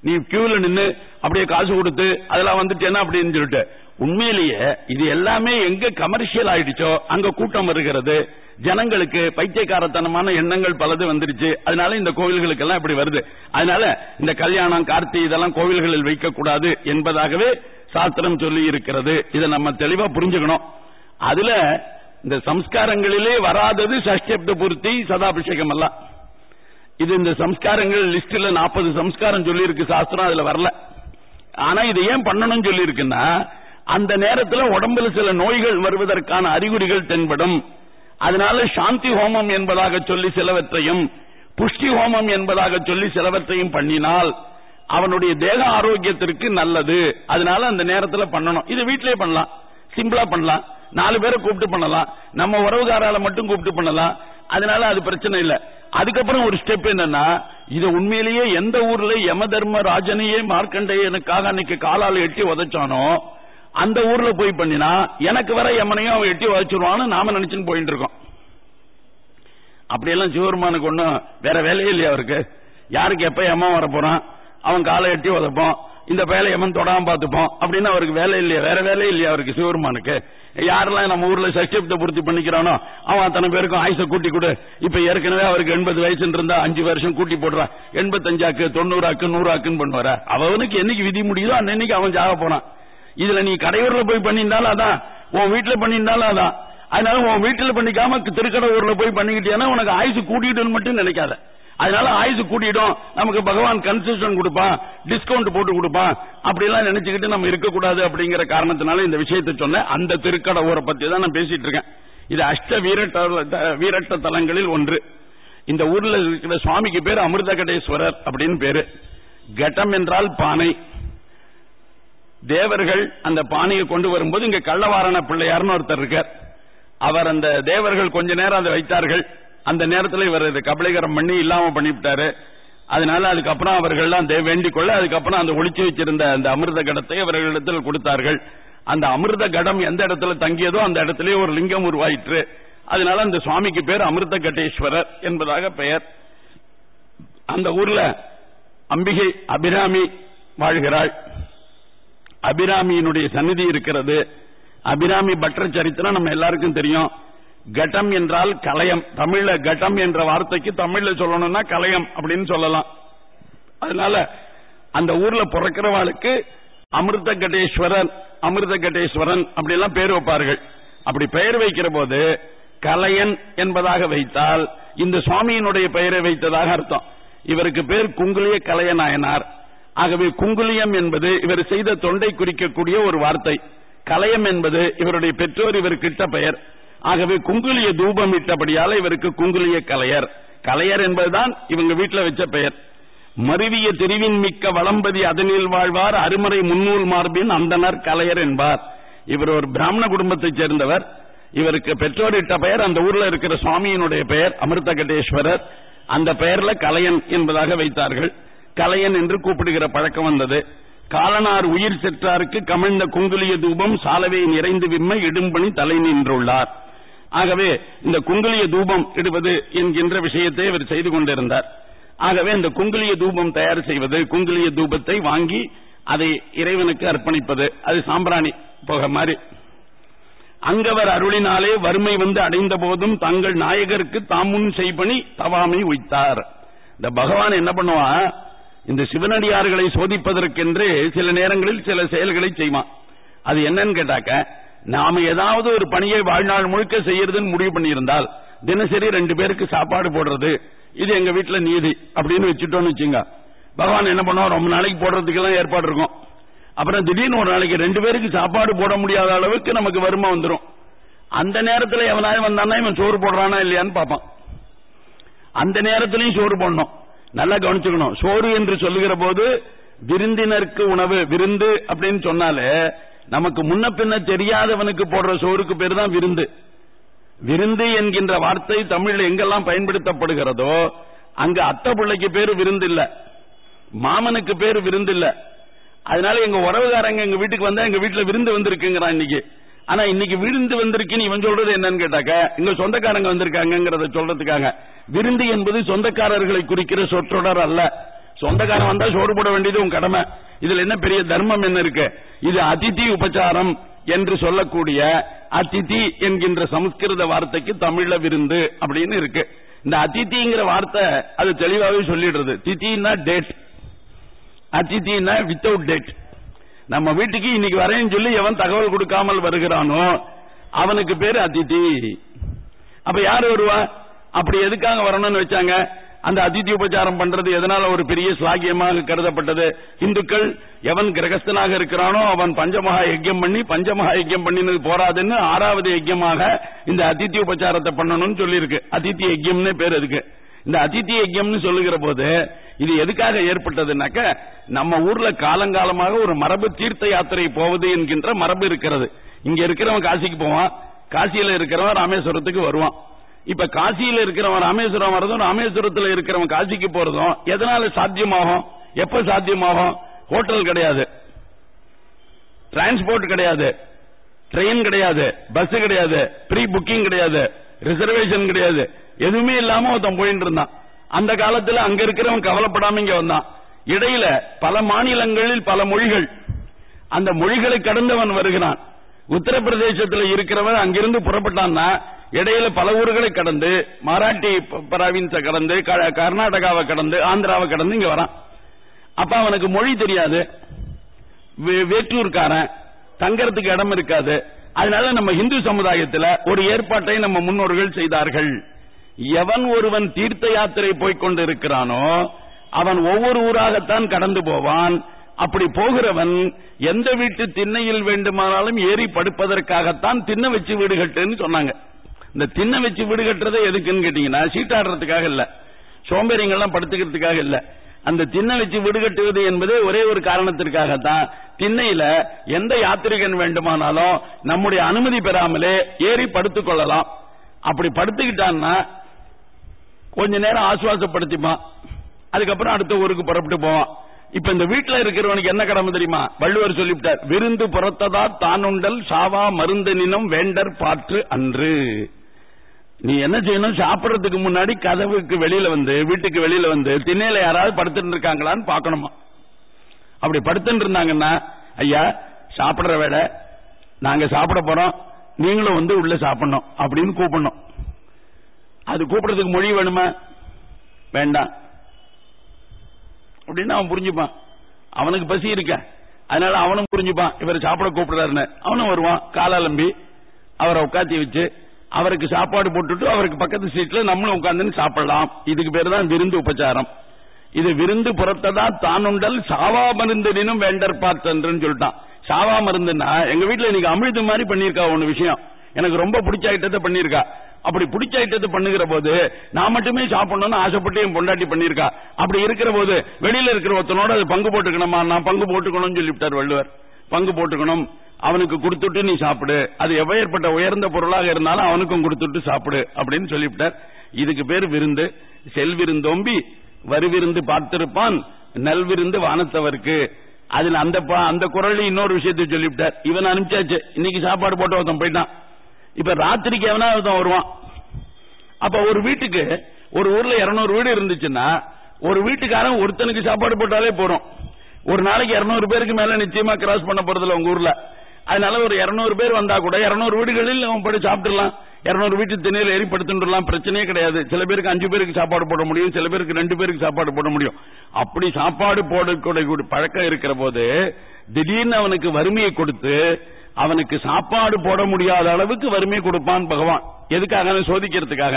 நீ கியூல நின்னு அப்படியே காசு கொடுத்து அதெல்லாம் வந்துட்டேன்னா அப்படின்னு சொல்லிட்டு. உண்மையிலேயே இது எல்லாமே எங்க கமர்ஷியல் ஆயிடுச்சோ அங்க கூட்டம் வருகிறது. ஜனங்களுக்கு பைத்தியக்காரத்தனமான எண்ணங்கள் பலது வந்துருச்சு. அதனால இந்த கோவில்களுக்கு எல்லாம் இப்படி வருது. அதனால இந்த கல்யாணம் கார்த்தி இதெல்லாம் கோவில்களில் வைக்கக்கூடாது என்பதாகவே சாஸ்திரம் சொல்லி இருக்கிறது. இதை நம்ம தெளிவா புரிஞ்சுக்கணும். அதுல இந்த சம்ஸ்காரங்களிலே வராதது சஷ்டப்த பூர்த்தி சதாபிஷேகம் எல்லாம் இது இந்த சம்ஸ்காரங்கள் லிஸ்ட்ல நாற்பது சம்ஸ்காரம் சொல்லி இருக்கு சாஸ்திரம் அதுல வரல. ஆனா இது ஏன் பண்ணணும்னு சொல்லி இருக்குன்னா அந்த நேரத்தில் உடம்புல சில நோய்கள் வருவதற்கான அறிகுறிகள் தென்படும். அதனால சாந்தி ஹோமம் என்பதாக சொல்லி சிலவற்றையும் புஷ்டி ஹோமம் என்பதாக சொல்லி சிலவற்றையும் பண்ணினால் அவனுடைய தேக ஆரோக்கியத்திற்கு நல்லது. அதனால அந்த நேரத்துல பண்ணணும். இது வீட்டிலே பண்ணலாம். சிம்பிளா பண்ணலாம். நாலு பேரை கூப்பிட்டு பண்ணலாம். நம்ம உறவுகாரால மட்டும் கூப்பிட்டு பண்ணலாம். அதனால அது பிரச்சனை இல்ல. அதுக்கப்புறம் ஒரு ஸ்டெப் என்னன்னா இது உண்மையிலேயே எந்த ஊர்ல யம தர்ம ராஜனையே மார்க்கண்டேயனுக்காக அன்னைக்கு காலால எட்டி உதைச்சானோ அந்த ஊர்ல போய் பண்ணினா எனக்கு வர யமனையும் அவன் எட்டி உதைச்சிருவான்னு நாம நினைச்சுன்னு போயிட்டு இருக்கோம். அப்படியெல்லாம் சிவபெருமானுக்கு ஒண்ணும் வேற வேலையே இல்லையா அவருக்கு? யாருக்கு எப்ப எம்மா வர போறான் அவன் காலை எட்டி உதைப்போம் இந்த வேலை எவன் தொடாம பார்த்துப்போம் அப்படின்னு அவருக்கு வேலை இல்லையா? வேற வேலை இல்லையா அவருக்கு? சிவருமானுக்கு யாரெல்லாம் நம்ம ஊர்ல சஷ்டிப்த பூர்த்தி பண்ணிக்கிறானோ அவன் அத்தனை பேருக்கும் ஆயுச கூட்டி கொடு. இப்ப ஏற்கனவே அவருக்கு எண்பது வயசுன்னு இருந்தா அஞ்சு வருஷம் கூட்டி போடுறான் எண்பத்தஞ்சாக்கு தொண்ணூறாக்கு நூறாக்குன்னு பண்ணுவார? அவனுக்கு என்னைக்கு விதி முடியுதோ அன்னைக்கு அவன் ஜாக போனான் இதுல நீ கடையூர்ல போய் பண்ணியிருந்தாலும் அதான். உன் வீட்டுல பண்ணியிருந்தாலும் அதான். அதனால உன் வீட்டுல பண்ணிக்காம திருக்கடையூர்ல போய் பண்ணிக்கிட்டேன்னா உனக்கு ஆயுசு கூட்டிட்டு மட்டும் நினைக்காத. அதனால ஆயுசு கூட்டிடும் நமக்கு பகவான் கன்செஷன் கொடுப்பான். டிஸ்கவுண்ட் போட்டு கொடுப்பான். அப்படி எல்லாம் நினைச்சுக்கிட்டு நம்ம இருக்கக்கூடாது அப்படிங்கிற காரணத்தினால இந்த விஷயத்தை சொன்ன அந்த திருக்கட ஊரை பத்தி தான் நான் பேசிட்டு இருக்கேன். இது அஷ்ட வீரட்ட வீரட்ட தலங்களில் ஒன்று. இந்த ஊர்ல இருக்கிற சுவாமிக்கு பேர் அமிர்தகடேஸ்வரர் அப்படின்னு பேரு. கட்டம் என்றால் பானை. தேவர்கள் அந்த பானையை கொண்டு வரும்போது இங்க கள்ளவாரண பிள்ளையார்னு ஒருத்தர் இருக்கார். அவர் அந்த தேவர்கள் கொஞ்ச நேரம் அதை வைத்தார்கள். அந்த நேரத்தில் இவர் கபலீகரம் பண்ணி இல்லாம பண்ணிவிட்டாரு. அதனால அதுக்கப்புறம் அவர்கள்லாம் வேண்டிக் கொள்ள அதுக்கப்புறம் அந்த ஒளிச்சு வச்சிருந்த அந்த அமிர்த கடத்தை அவர்களிடத்தில் கொடுத்தார்கள். அந்த அமிர்த கடம் எந்த இடத்துல தங்கியதோ அந்த இடத்திலேயே ஒரு லிங்கம் உருவாயிற்று. அதனால அந்த சுவாமிக்கு பேர் அமிர்த கட்டேஸ்வரர் என்பதாக பெயர். அந்த ஊர்ல அம்பிகை அபிராமி வாழ்கிறாள். அபிராமியினுடைய சன்னிதி இருக்கிறது. அபிராமி பற்ற சரித்திரம் நம்ம எல்லாருக்கும் தெரியும். கட்டம் என்றால் கலயம். தமிழ்ல கட்டம் என்ற வார்த்தைக்கு தமிழ்ல சொல்லணும்னா கலயம் அப்படின்னு சொல்லலாம். அதனால அந்த ஊர்ல பிறக்கிறவாளுக்கு அமிர்த கட்டேஸ்வரன் அமிர்த கட்டேஸ்வரன் அப்படி பேர் வைப்பார்கள். அப்படி பெயர் வைக்கிற போது கலையன் என்பதாக வைத்தால் இந்த சுவாமியினுடைய பெயரை வைத்ததாக அர்த்தம். இவருக்கு பேர் குங்குலிய கலையநாயனார். ஆகவே குங்குலியம் என்பது இவர் செய்த தொண்டை குறிக்கக்கூடிய ஒரு வார்த்தை. கலையம் என்பது இவருடைய பெற்றோர் இவருக்கிட்ட பெயர். ஆகவே குங்குலிய தூபம் இட்டபடியால இவருக்கு குங்குலிய கலையர். கலையர் என்பதுதான் இவங்க வீட்டில் வச்ச பெயர். மருவிய தெரிவின் மிக்க வளம்பதி அதனில் வாழ்வார் அருமறை முன்னூல் மார்பின் அந்தனர் கலையர் என்பார். இவர் ஒரு பிராமண குடும்பத்தைச் சேர்ந்தவர். இவருக்கு பெற்றோர் இட்ட பெயர் அந்த ஊர்ல இருக்கிற சுவாமியினுடைய பெயர் அமிர்தகடேஸ்வரர். அந்த பெயர்ல கலையன் என்பதாக வைத்தார்கள். கலையன் என்று கூப்பிடுகிற பழக்கம் வந்தது. காலனார் உயிர் செற்றாருக்கு கமிழ்ந்த குங்குலிய தூபம் சாலவை நிறைந்து விம்ம இடும்பணி தலை நின்றுள்ளார். ஆகவே இந்த குங்குளிய தூபம் இடுவது என்கின்ற விஷயத்தை அவர் செய்து கொண்டிருந்தார். ஆகவே இந்த குங்குளிய தூபம் தயார் செய்வது குங்குளிய தூபத்தை வாங்கி அதை இறைவனுக்கு அர்ப்பணிப்பது அது சாம்பிராணி போக மாதிரி. அங்கவர் அருளினாலே வறுமை வந்து அடைந்த போதும் தங்கள் நாயகருக்கு தாமுன் செய்பணி தவாமை உய்த்தார். இந்த பகவான் என்ன பண்ணுவா இந்த சிவனடியார்களை சோதிப்பதற்கென்று சில நேரங்களில் சில செயல்களை செய்வான். அது என்னன்னு கேட்டாக்க நாம ஏதாவது ஒரு பணியை வாழ்நாள் முழுக்க செய்யறதுன்னு முடிவு பண்ணியிருந்தால் தினசரி ரெண்டு பேருக்கு சாப்பாடு போடுறது இது எங்க வீட்டுல நீதி அப்படின்னு வச்சுட்டோம்னு வச்சுங்க. பகவான் என்ன பண்ணுவோம் ரொம்ப நாளைக்கு போடுறதுக்கெல்லாம் ஏற்பாடு இருக்கும். அப்புறம் திடீர்னு ஒரு நாளைக்கு ரெண்டு பேருக்கு சாப்பாடு போட முடியாத அளவுக்கு நமக்கு வருமா வந்துடும் அந்த நேரத்தில் எவனாவது வந்தானா இவன் சோறு போடுறானா இல்லையான்னு பார்ப்பான். அந்த நேரத்திலையும் சோறு போடணும். நல்லா கவனிச்சுக்கணும். சோறு என்று சொல்லுகிற போது விருந்தினருக்கு உணவு விருந்து அப்படின்னு சொன்னாலே நமக்கு முன்ன பின்ன தெரியாதவனுக்கு போடுற சோறுக்கு பேர் தான் விருந்து. விருந்து என்கின்ற வார்த்தை தமிழில் எங்கெல்லாம் பயன்படுத்தப்படுகிறதோ அங்க அத்தை பிள்ளைக்கு பேரு விருந்து இல்ல. மாமனுக்கு பேரு விருந்து இல்ல. அதனால எங்க உறவுகாரங்க எங்க வீட்டுக்கு வந்தா எங்க வீட்டுல விருந்து வந்திருக்குங்கிறான் இன்னைக்கு. ஆனா இன்னைக்கு விருந்து வந்திருக்குன்னு இவன் சொல்றது என்னன்னு கேட்டாக்க இங்க சொந்தக்காரங்க வந்திருக்காங்கிறத சொல்றதுக்காக. விருந்து என்பது சொந்தக்காரர்களை குறிக்கிற சொற்றொடர் அல்ல. சொந்தக்காரன் வந்தா சோறு போட வேண்டியது உன் கடமை. இதுல என்ன பெரிய தர்மம் என்ன இருக்கு? இது அதிதி உபச்சாரம் என்று சொல்லக்கூடிய அதிதி என்கின்ற சமஸ்கிருத வார்த்தைக்கு தமிழ்ல விருந்து அப்படின்னு இருக்கு. இந்த அதிதிங்கிற வார்த்தை அது தெளிவாகவே சொல்லிடுறது. திதினா டேட் அதிதினா வித்தவுட் டேட் நம்ம வீட்டுக்கு இன்னைக்கு வரேன்னு சொல்லி எவன் தகவல் கொடுக்காமல் வருகிறானோ அவனுக்கு பேரு அதிதி. அப்ப யாரு வருவா? அப்படி எதுக்காக வரணும்னு வச்சாங்க? அந்த அதிதி உபச்சாரம் பண்றது எதனால ஒரு பெரிய ஸ்லாகியமாக கருதப்பட்டது? இந்துக்கள் எவன் கிரகஸ்தனாக இருக்கிறானோ அவன் பஞ்சமகா யஜ்யம் பண்ணி பஞ்சமகா யஜ்யம் பண்ணினது போராதுன்னு ஆறாவது யஜ்யமாக இந்த அதித்தி உபச்சாரத்தை பண்ணணும்னு சொல்லியிருக்கு. அதித்தி யஜ்யம்னு பேர் இருக்கு இந்த அதித்தி யஜ்யம்னு சொல்லுகிற போது இது எதுக்காக ஏற்பட்டதுனாக்க நம்ம ஊர்ல காலங்காலமாக ஒரு மரபு தீர்த்த யாத்திரை போவது என்கின்ற மரபு இருக்கிறது. இங்க இருக்கிறவன் காசிக்கு போவான். காசியில இருக்கிறவன் ராமேஸ்வரத்துக்கு வருவான். இப்ப காசியில இருக்கிறவன் ராமேஸ்வரம் வர்றதும் ராமேஸ்வரத்துல இருக்கிறவன் காசிக்கு போறதும் எதனால சாத்தியமாகும்? எப்ப சாத்தியமாகும்? ஹோட்டல் கிடையாது. டிரான்ஸ்போர்ட் கிடையாது. ட்ரெயின் கிடையாது. பஸ் கிடையாது. ப்ரீ புக்கிங் கிடையாது. ரிசர்வேஷன் கிடையாது. எதுவுமே இல்லாம ஒருத்தன் போயிட்டு இருந்தான். அந்த காலத்துல அங்க இருக்கிறவன் கவலைப்படாம இங்க வந்தான். இடையில பல மாநிலங்களில் பல மொழிகள். அந்த மொழிகளை கடந்தவன் வருகிறான். உத்தரப்பிரதேசத்தில் இருக்கிறவன் அங்கிருந்து புறப்பட்டான்னா இடையில பல ஊர்களை கடந்து மராட்டி பிராவின்ஸை கடந்து க- கர்நாடகாவை கடந்து ஆந்திராவை கடந்து இங்க வரான். அப்ப அவனுக்கு மொழி தெரியாது. வேற்றூர்காரன் தங்கறதுக்கு இடம் இருக்காது. அதனால நம்ம இந்து சமுதாயத்துல ஒரு ஏற்பாட்டை நம்ம முன்னோர்கள் செய்தார்கள். எவன் ஒருவன் தீர்த்த யாத்திரை போய்கொண்டு இருக்கிறானோ அவன் ஒவ்வொரு ஊராகத்தான் கடந்து போவான். அப்படி போகிறவன் எந்த வீட்டு திண்ணையில் வேண்டுமானாலும் ஏறி படுப்பதற்காகத்தான் திண்ண வச்சு வீடு கட்டுன்னு சொன்னாங்க. இந்த தின்ன வச்சு வீடு கட்டுறதை எதுக்குன்னு கேட்டீங்கன்னா சீட்டாடுறதுக்காக இல்ல. சோம்பேறிங்கெல்லாம் படுத்துக்கிறதுக்காக இல்ல. அந்த திண்ணை வச்சு வீடு கட்டுவது என்பது ஒரே ஒரு காரணத்திற்காகத்தான் திண்ணையில எந்த யாத்திரிகன் வேண்டுமானாலும் நம்முடைய அனுமதி பெறாமலே ஏறி படுத்துக் கொள்ளலாம். அப்படி படுத்துக்கிட்டான்னா கொஞ்ச நேரம் ஆசுவாசப்படுத்திப்பான். அதுக்கப்புறம் அடுத்த ஊருக்கு புறப்பட்டு போவான். இப்ப இந்த வீட்டுல இருக்கிறவனுக்கு என்ன கடமை தெரியுமா? வள்ளுவர் சொல்லிவிட்டார் விருந்து புறத்ததா தானுண்டல் சாவா மருந்தனினும் வேண்டர் பாற்று அன்று. நீ என்ன செய்யணும்? சாப்பிடறதுக்கு முன்னாடி கதவுக்கு வெளியில வந்து வீட்டுக்கு வெளியில வந்து திண்ணையில யாராவது படுத்துட்டு இருக்காங்களான்னு பார்க்கணுமா? அப்படி படுத்துட்டு இருந்தாங்கன்னா ஐயா சாப்பிடுற வேலை நாங்க சாப்பிட போறோம் நீங்களும் வந்து உள்ள சாப்பிடணும் அப்படின்னு கூப்பிடணும். அது கூப்பிடுறதுக்கு மொழி வேணுமா? வேண்டாம். அப்படின்னு அவன் புரிஞ்சுப்பான். அவனுக்கு பசி இருக்க? அதனால அவனும் புரிஞ்சுப்பான். இவர் சாப்பிட கூப்பிடுறாருன்னு. அவனும் வருவான் காலாலம்பி அவரை உட்காத்தி வச்சு அவருக்கு சாப்பாடு போட்டுட்டு அவருக்கு பக்கத்து சீட்ல நம்மளும் உட்கார்ந்து சாப்பிடலாம். இதுக்கு பேர் தான் விருந்து உபச்சாரம். இது விருந்து புறத்ததா தானுண்டல் சாவா மருந்தினும் வேண்டர் பார்த்தன்றன்னு சொல்லிட்டான். சாவா மருந்துன்னா எங்க வீட்டுல இன்னைக்கு அமிழ்து மாதிரி பண்ணிருக்கா ஒன்னு விஷயம். எனக்கு ரொம்ப பிடிச்ச ஐட்டத்தை பண்ணிருக்கா அப்படி பிடிச்ச ஐட்டத்தை பண்ணுகிற போது நான் மட்டுமே சாப்பிடணும்னு ஆசைப்பட்டு என் பொண்டாட்டி பண்ணிருக்கா அப்படி இருக்கிற போது வெளியில இருக்கிற ஒருத்தனோட அது பங்கு போட்டுக்கணுமா? நான் பங்கு போட்டுக்கணும்னு சொல்லிவிட்டார் வள்ளுவர். பங்கு போட்டுக்கணும். அவனுக்கு கொடுத்துட்டு நீ சாப்பிடு. அது எவ்வையற்பட்ட உயர்ந்த பொருளாக இருந்தாலும் அவனுக்கும் கொடுத்துட்டு சாப்பிடு அப்படின்னு சொல்லிவிட்டார். இதுக்கு பேர் விருந்து. செல்விருந்தோம்பி வருவிருந்து பார்த்திருப்பான். நல்விருந்து வானத்தவருக்கு. அதுல அந்த பா- அந்த குரலையும் இன்னொரு விஷயத்தை சொல்லிவிட்டார். இவன் அனுப்பிச்சாச்சு. இன்னைக்கு சாப்பாடு போட்டு ஒருத்தன் போயிட்டான். இப்ப ராத்திரிக்கு எவனா ஒருத்தன் வருவான்? அப்ப ஒரு வீட்டுக்கு ஒரு ஊர்ல 200 வீடு இருந்துச்சுன்னா ஒரு வீட்டுக்காரன் ஒருத்தனுக்கு சாப்பாடு போட்டாலே போறோம். ஒரு நாளைக்கு 200 பேருக்கு மேல நிச்சயமா கிராஸ் பண்ண போறதில்ல உங்க ஊர்ல. அதனால ஒரு 200 பேர் வந்தா கூட 200 வீடுகளில் அவன் போய் சாப்பிட்டுலாம் 200 வீட்டு திணையில் ஏறி பிரச்சனையே கிடையாது. சில பேருக்கு அஞ்சு பேருக்கு சாப்பாடு போட முடியும் சில பேருக்கு ரெண்டு பேருக்கு சாப்பாடு போட முடியும். அப்படி சாப்பாடு போடக்கூடிய பழக்கம் இருக்கிற போது திடீர்னு அவனுக்கு வறுமையை கொடுத்து அவனுக்கு சாப்பாடு போட முடியாத அளவுக்கு வறுமை கொடுப்பான் பகவான். எதுக்காக? சோதிக்கிறதுக்காக.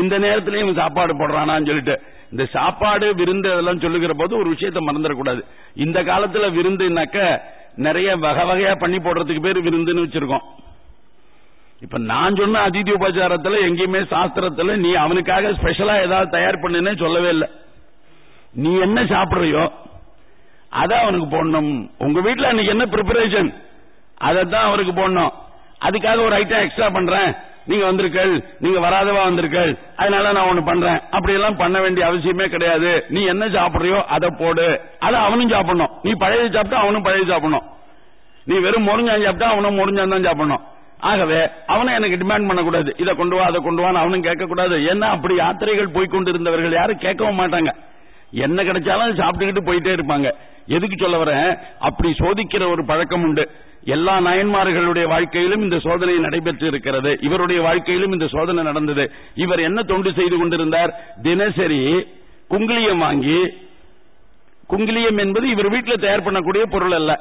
இந்த நேரத்திலயும் இவன் சாப்பாடு போடுறானான்னு சொல்லிட்டு. இந்த சாப்பாடு விருந்து அதெல்லாம் சொல்லுகிற போது ஒரு விஷயத்த மறந்துடக்கூடாது. இந்த காலத்துல விருந்துனாக்க நிறைய வகை வகையா பண்ணி போடுறதுக்கு பேர் விருந்துன்னு வச்சிருக்கோம். இப்ப நான் சொன்ன அதிதி உபச்சாரத்துல எங்கேயுமே சாஸ்திரத்துல நீ அவனுக்காக ஸ்பெஷலா ஏதாவது தயார் பண்ணுன்னு சொல்லவே இல்லை. நீ என்ன சாப்பிடுறியோ அதான் அவனுக்கு போடணும். உங்க வீட்டுல அன்னைக்கு என்ன ப்ரிப்பரேஷன் அதைத்தான் அவருக்கு போடணும். அதுக்காக ஒரு ஐட்டம் எக்ஸ்ட்ரா பண்றேன். நீங்க வந்திருக்கள் நீங்க வராதவா வந்திருக்கள் அதனால நான் ஒண்ணு பண்றேன். அப்படி எல்லாம் பண்ண வேண்டிய அவசியமே கிடையாது. நீ என்ன சாப்பிடுறியோ அதை போடு. அதை அவனும் சாப்பிடணும். நீ பழைய சாப்பிட்டா அவனும் பழைய சாப்பிடணும். நீ வெறும் முறிஞ்சான் சாப்பிட்டா அவனும் முறிஞ்சான் தான் சாப்பிடணும். ஆகவே அவனை எனக்கு டிமாண்ட் பண்ணக்கூடாது. இதை கொண்டு வா அதை கொண்டு வான்னு அவனும் கேட்கக்கூடாது. ஏன்னா அப்படி யாத்திரைகள் போய்கொண்டிருந்தவர்கள் யாரும் கேட்கவும் மாட்டாங்க. என்ன கிடைச்சாலும் சாப்பிட்டுக்கிட்டு போயிட்டே இருப்பாங்க. எதுக்கு சொல்ல வரேன்? அப்படி சோதிக்கிற ஒரு பழக்கம் உண்டு. எல்லா நாயன்மார்களுடைய வாழ்க்கையிலும் இந்த சோதனை நடைபெற்று இருக்கிறது. இவருடைய வாழ்க்கையிலும் இந்த சோதனை நடந்தது. இவர் என்ன தொண்டு செய்து கொண்டிருந்தார்? தினசரி குங்கிலியம் வாங்கி குங்கிலியம் என்பது இவர் வீட்டில் தயார் பண்ணக்கூடிய பொருள் அல்ல.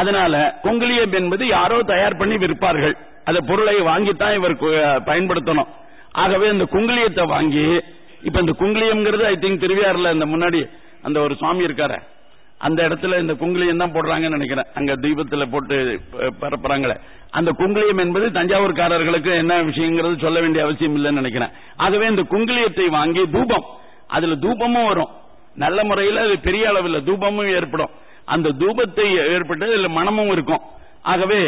அதனால குங்கிலியம் என்பது யாரோ தயார் பண்ணி விற்பார்கள். அந்த பொருளை வாங்கித்தான் இவர் பயன்படுத்தணும். ஆகவே அந்த குங்கிலியத்தை வாங்கி இப்ப இந்த குங்கிலியம்ங்கிறது ஐ திங்க் திருவியாறுல இந்த முன்னாடி அந்த ஒரு சுவாமி இருக்காரு அந்த இடத்துல இந்த குங்குளியம் தான் போடுறாங்கன்னு நினைக்கிறேன். அங்க தீபத்துல போட்டு பரப்புறாங்களே. அந்த குங்குளியம் என்பது தஞ்சாவூர்காரர்களுக்கு என்ன விஷயங்கிறது சொல்ல வேண்டிய அவசியம் இல்லைன்னு நினைக்கிறேன். ஆகவே இந்த குங்குளியத்தை வாங்கி தூபம். அதுல தூபமும் வரும். நல்ல முறையில் அது பெரிய அளவில் தூபமும் ஏற்படும். அந்த தூபத்தை ஏற்பட்டு இதுல மனமும் இருக்கும். ஆகவே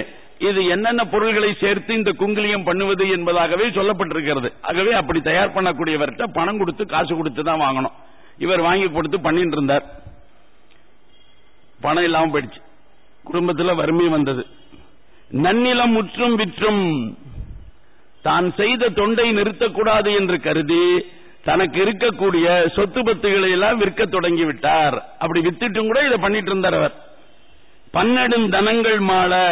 இது என்னென்ன பொருள்களை சேர்த்து இந்த குங்குளியம் பண்ணுவது என்பதாகவே சொல்லப்பட்டிருக்கிறது. ஆகவே அப்படி தயார் பண்ணக்கூடியவர்கிட்ட பணம் கொடுத்து காசு கொடுத்து தான் வாங்கணும். இவர் வாங்கி கொடுத்து பண்ணிட்டு இருந்தார். பணம் இல்லாம போயிடுச்சு. குடும்பத்துல வறுமை வந்தது. நன்னிலம் முற்றும் விற்றும். தான் செய்த தொண்டை நிறுத்தக்கூடாது என்று கருதி தனக்கு இருக்கக்கூடிய சொத்து பத்துகளை எல்லாம் விற்க தொடங்கி விட்டார் அப்படி வித்துட்டும் கூட இதை பண்ணிட்டு இருந்தார் அவர். பன்னெடும் தனங்கள் மாலை.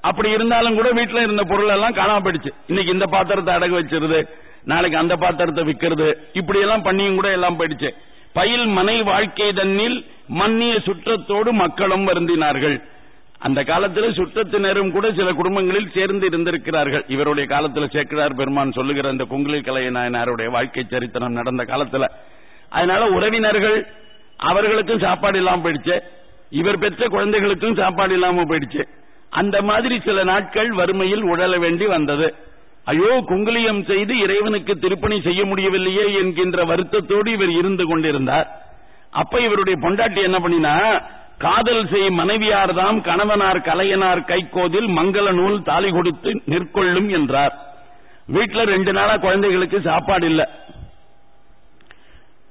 அப்படி இருந்தாலும் கூட வீட்டுல இருந்த பொருள் எல்லாம் காணாம போயிடுச்சு. இன்னைக்கு இந்த பாத்திரத்தை அடகு வச்சிருது நாளைக்கு அந்த பாத்திரத்தை விக்கிறது இப்படி எல்லாம் பண்ணியும் கூட எல்லாம் போயிடுச்சு. பயில் மனை வாழ்க்கை தன்னில் மன்னிய சுற்றத்தோடு மக்களும் வருந்தினார்கள். அந்த காலத்தில் சுற்றத்தினரும் கூட சில குடும்பங்களில் சேர்ந்து இருந்திருக்கிறார்கள். இவருடைய காலத்தில் சேக்கிரார் பெருமான் சொல்லுகிற அந்த பொங்கலில் கலைய நாயனாருடைய வாழ்க்கை சரித்திரம் நடந்த காலத்துல. அதனால உறவினர்கள் அவர்களுக்கும் சாப்பாடு இல்லாம போயிடுச்சு. இவர் பெற்ற குழந்தைகளுக்கும் சாப்பாடு இல்லாம போயிடுச்சு. அந்த மாதிரி சில நாட்கள் வறுமையில் உழல வேண்டி வந்தது. ஐயோ குங்குலியம் செய்து இறைவனுக்கு திருப்பணி செய்ய முடியவில்லையே என்கின்ற வருத்தத்தோடு இவர் இருந்து கொண்டிருந்தார். அப்ப இவருடைய பொண்டாட்டி என்ன பண்ணினா காதல் செய் மனைவியார்தாம் கணவனார் கலையனார் கைக்கோதில் மங்கள நூல் தாலி கொடுத்து நிற்கொள்ளும் என்றார். வீட்டுல ரெண்டு நாளா குழந்தைகளுக்கு சாப்பாடு இல்லை.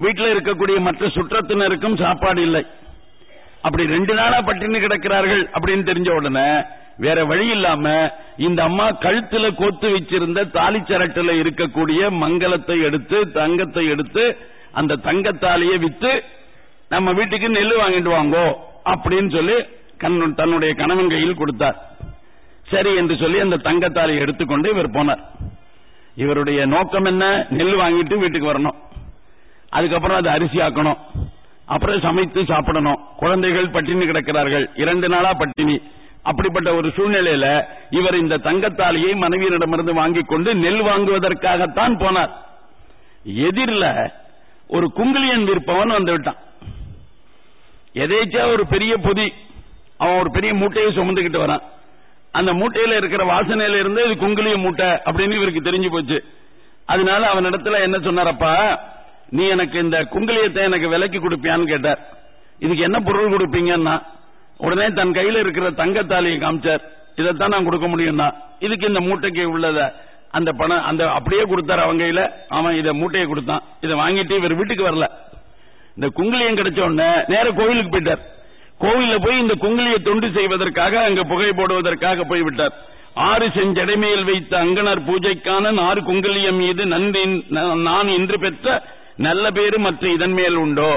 வீட்டில் இருக்கக்கூடிய மற்ற சுற்றத்தினருக்கும் சாப்பாடு இல்லை. அப்படி ரெண்டு நாளா பட்டினி கிடக்கிறார்கள் அப்படின்னு தெரிஞ்ச உடனே வேற வழி இல்லாம இந்த அம்மா கழுத்துல கோத்து வச்சிருந்த தாலிச்சரட்டுல இருக்கக்கூடிய மங்களத்தை எடுத்து தங்கத்தை எடுத்து அந்த தங்கத்தாலியை வித்து நம்ம வீட்டுக்கு நெல் வாங்கிட்டு வாங்கோ அப்படின்னு சொல்லி தன்னுடைய கணவன் கையில் கொடுத்தார். சரி என்று சொல்லி அந்த தங்கத்தாலியை எடுத்துக்கொண்டு இவர் போனார். இவருடைய நோக்கம் என்ன? நெல் வாங்கிட்டு வீட்டுக்கு வரணும். அதுக்கப்புறம் அது அரிசி ஆக்கணும். அப்புறம் சமைத்து சாப்பிடணும். குழந்தைகள் பட்டினி கிடக்கிறார்கள். இரண்டு நாளா பட்டினி. அப்படிப்பட்ட ஒரு சூழ்நிலையில இவர் இந்த தங்கத்தாலியை மனைவியிடமிருந்து வாங்கிக் கொண்டு நெல் வாங்குவதற்காகத்தான் போனார். எதிரில் ஒரு குங்கிலியன் விற்பவன் வந்து விட்டான். எதேச்சா ஒரு பெரிய பொதி அவன் ஒரு பெரிய மூட்டையை சுமந்துகிட்டு வரான். அந்த மூட்டையில இருக்கிற வாசனையில இருந்து இது குங்குலிய மூட்டை அப்படின்னு இவருக்கு தெரிஞ்சு போச்சு. அதனால அவன் இடத்துல என்ன சொன்னாரப்பா நீ எனக்கு இந்த குங்குலியத்தை எனக்கு விலைக்கு கொடுப்பியான்னு கேட்டார். இதுக்கு என்ன பொருள் கொடுப்பீங்கன்னா உடனே தன் கையில இருக்கிற தங்கத்தாலியை காமிச்சார். இதைத்தான் நான் கொடுக்க முடியும்னா இதுக்கு இந்த மூட்டைக்கு உள்ளத அந்த பணம் அந்த அப்படியே கொடுத்தார் அவங்க கையில. அவன் இதை மூட்டையை கொடுத்தான். இதை வாங்கிட்டு இவர் வீட்டுக்கு வரல. இந்த குங்குலியம் கிடைச்ச உடனே நேர கோவிலுக்கு போயிட்டார். கோவில்ல போய் இந்த குங்குலிய தொண்டு செய்வதற்காக அங்க புகை போடுவதற்காக போய் விட்டார். ஆறு செஞ்சடைமையில் வைத்த அங்கனர் பூஜைக்கான நாறு குங்குலியம் மீது நன்றி நான் இன்று பெற்ற நல்ல பேரு மற்ற இதன் மேல் உண்டோ?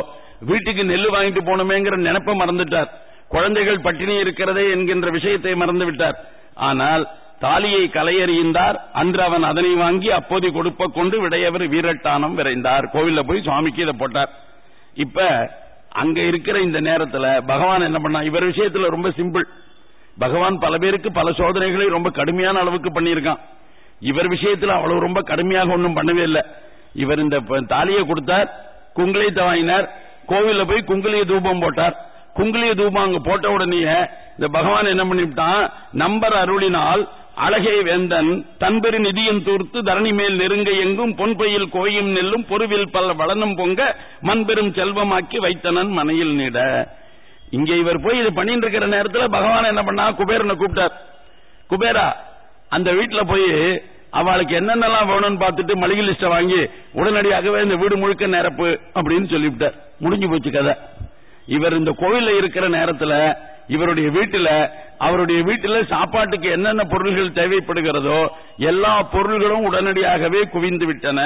வீட்டுக்கு நெல் வாங்கிட்டு போனமேங்கிற நினைப்ப மறந்துட்டார். குழந்தைகள் பட்டினி இருக்கிறதே என்கின்ற விஷயத்தை மறந்து விட்டார் ஆனால் தாலியை கலையறிந்தார் அன்று அவன் அதனை வாங்கி அப்போது கொடுப்ப கொண்டு விடையவர் வீரட்டானம் விரைந்தார். கோவில்ல போய் சுவாமிக்கு இதை போட்டார். இப்ப அங்க இருக்கிற இந்த நேரத்துல பகவான் என்ன பண்ணா இவர் விஷயத்துல ரொம்ப சிம்பிள். பகவான் பல பேருக்கு பல சோதனைகளை ரொம்ப கடுமையான அளவுக்கு பண்ணியிருக்கான். இவர் விஷயத்துல அவ்வளவு ரொம்ப கடுமையாக ஒன்றும் பண்ணவே இல்லை. இவர் இந்த தாலியை கொடுத்தார் குங்குளியத்தை வாங்கினார். கோவில்ல போய் குங்குளிய தூபம் போட்டார். குங்குளிய தூபம் அங்க போட்ட உடனே இந்த பகவான் என்ன பண்ணிவிட்டான்? நம்பர் அருளினால் அழகே வேந்தன் தன்பெரு நிதியும் தூர்த்து தரணி மேல் நெருங்க எங்கும் பொன்பையில் கோயும் நெல்லும் பொருவில் பல வளனும் பொங்க மண்பெரும் செல்வமாக்கி வைத்தனன் மனையில் நீட. இங்க இவர் போய் இது பண்ணிட்டு இருக்கிற நேரத்தில் பகவான் என்ன பண்ணா? குபேரனை கூப்பிட்டார். குபேரா அந்த வீட்டுல போய் அவளுக்கு என்னென்னலாம் வேணும்னு பார்த்துட்டு மளிகை லிஸ்ட வாங்கி உடனடியாகவே இந்த வீடு முழுக்க நிரப்பு அப்படின்னு சொல்லிவிட்டார். முடிஞ்சு போச்சு கதை. இவர் இந்த கோவில்ல இருக்கிற நேரத்துல இவருடைய வீட்டில் அவருடைய வீட்டில் சாப்பாட்டுக்கு என்னென்ன பொருள்கள் தேவைப்படுகிறதோ எல்லா பொருள்களும் உடனடியாகவே குவிந்து விட்டன.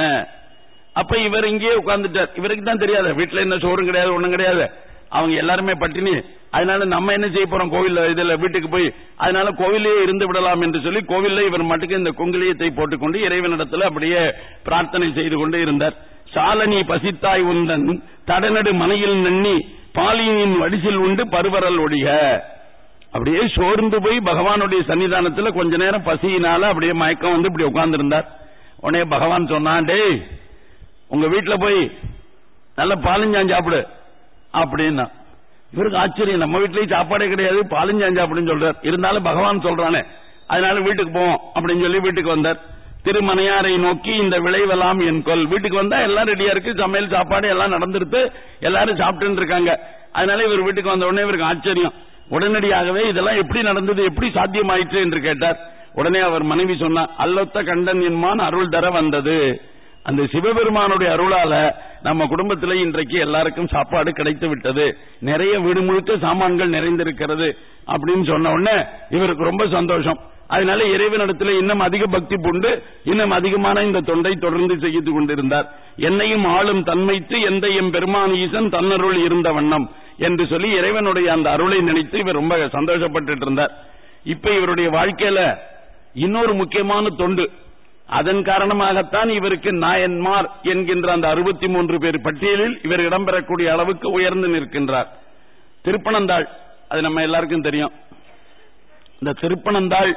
அப்ப இவர் இங்கேயே உட்கார்ந்துட்டார். இவருக்கு தான் தெரியாது. வீட்டுல என்ன சோறும் கிடையாது ஒண்ணும் கிடையாது. அவங்க எல்லாருமே பட்டினி. அதனால நம்ம என்ன செய்ய போறோம் கோவில் இதுல வீட்டுக்கு போய் அதனால கோவிலே இருந்து விடலாம் என்று சொல்லி கோவில்ல இவர் மட்டுக்கு இந்த குங்குலியத்தை போட்டுக்கொண்டு இறைவனிடத்துல அப்படியே பிரார்த்தனை செய்து கொண்டு இருந்தார். சாலனி பசித்தாய் உந்தன் தடநடு மனையில் நன்னி பாலியின் வடிசில் உண்டு பருவரல் ஒழிக. அப்படியே சோர்ந்து போய் பகவானுடைய சன்னிதானத்தில் கொஞ்ச நேரம் பசியினால அப்படியே மயக்கம் வந்து இப்படி உட்கார்ந்திருந்தார். உடனே பகவான் சொன்னான் டேய் உங்க வீட்டுல போய் நல்ல பாலஞ்சான் சாப்பிடு அப்படின்னா. இவருக்கு ஆச்சரியம் நம்ம வீட்லயும் சாப்பாடே கிடையாது பாலஞ்சாஞ்சா அப்படின்னு சொல்றார். இருந்தாலும் பகவான் சொல்றானே அதனால வீட்டுக்கு போவோம் அப்படின்னு சொல்லி வீட்டுக்கு வந்தார். திருமணையாரை நோக்கி இந்த விளைவெல்லாம் என் கொல். வீட்டுக்கு வந்தா எல்லாம் ரெடியா இருக்கு. சமையல் சாப்பாடு எல்லாம் நடந்துருத்து. எல்லாரும் சாப்பிட்டு இருக்காங்க. அதனால இவர் வீட்டுக்கு வந்த உடனே இவருக்கு ஆச்சரியம். உடனடியாகவே இதெல்லாம் எப்படி நடந்தது எப்படி சாத்தியமாயிற்று என்று கேட்டார். உடனே அவர் மனைவி சொன்னார் அல்லொத்த கண்டன் என்மான் அருள் தர வந்தது. அந்த சிவபெருமானுடைய அருளால நம்ம குடும்பத்தில இன்றைக்கு எல்லாருக்கும் சாப்பாடு கிடைத்து விட்டது. நிறைய வீடு முழுக்க சாமான்கள் நிறைந்திருக்கிறது அப்படின்னு சொன்ன உடனே இவருக்கு ரொம்ப சந்தோஷம். அதனால இறைவனிடத்தில் இன்னும் அதிக பக்தி பூண்டு இன்னும் அதிகமான இந்த தொண்டை தொடர்ந்து செய்து கொண்டிருந்தார். என்னையும் ஆளும் தன்மைத்து எந்த எம் பெருமான் ஈசன் தன்னருள் இருந்த வண்ணம் என்று சொல்லி இறைவனுடைய அந்த அருளை நினைத்து இவர் ரொம்ப சந்தோஷப்பட்டு இருந்தார். இப்ப இவருடைய வாழ்க்கையில இன்னொரு முக்கியமான தொண்டு அதன் காரணமாகத்தான் இவருக்கு நாயன்மார் என்கின்ற அந்த அறுபத்தி மூன்று பேர் பட்டியலில் இவர் இடம்பெறக்கூடிய அளவுக்கு உயர்ந்து நிற்கின்றார். திருப்பனந்தாள் அது நம்ம எல்லாருக்கும் தெரியும். இந்த திருப்பனந்தாள்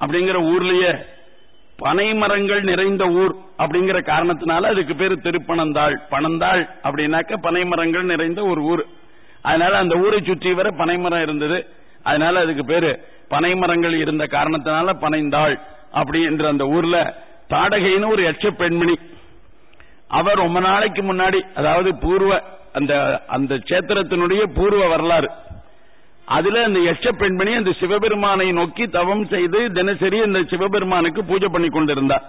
அப்படிங்கிற ஊர்லயே பனை மரங்கள் நிறைந்த ஊர் அப்படிங்கிற காரணத்தினால அதுக்கு பேரு திருப்பணந்தாள் பணந்தாள் அப்படின்னாக்க பனை மரங்கள் நிறைந்த ஒரு ஊர். அதனால அந்த ஊரை சுற்றி வர பனைமரம் இருந்தது. அதனால அதுக்கு பேரு பனை மரங்கள் இருந்த காரணத்தினால பனைந்தாள் அப்படி என்ற அந்த ஊர்ல தாடகைன்னு ஒரு எச்ச பெண்மணி. அவர் ரொம்ப நாளைக்கு முன்னாடி அதாவது பூர்வ அந்த அந்த கஷேத்திரத்தினுடைய பூர்வ வரலாறு. அதுல அந்த யட்ச பெண்மணி அந்த சிவபெருமானை நோக்கி தவம் செய்து தினசரி அந்த சிவபெருமானுக்கு பூஜை பண்ணி கொண்டிருந்தா.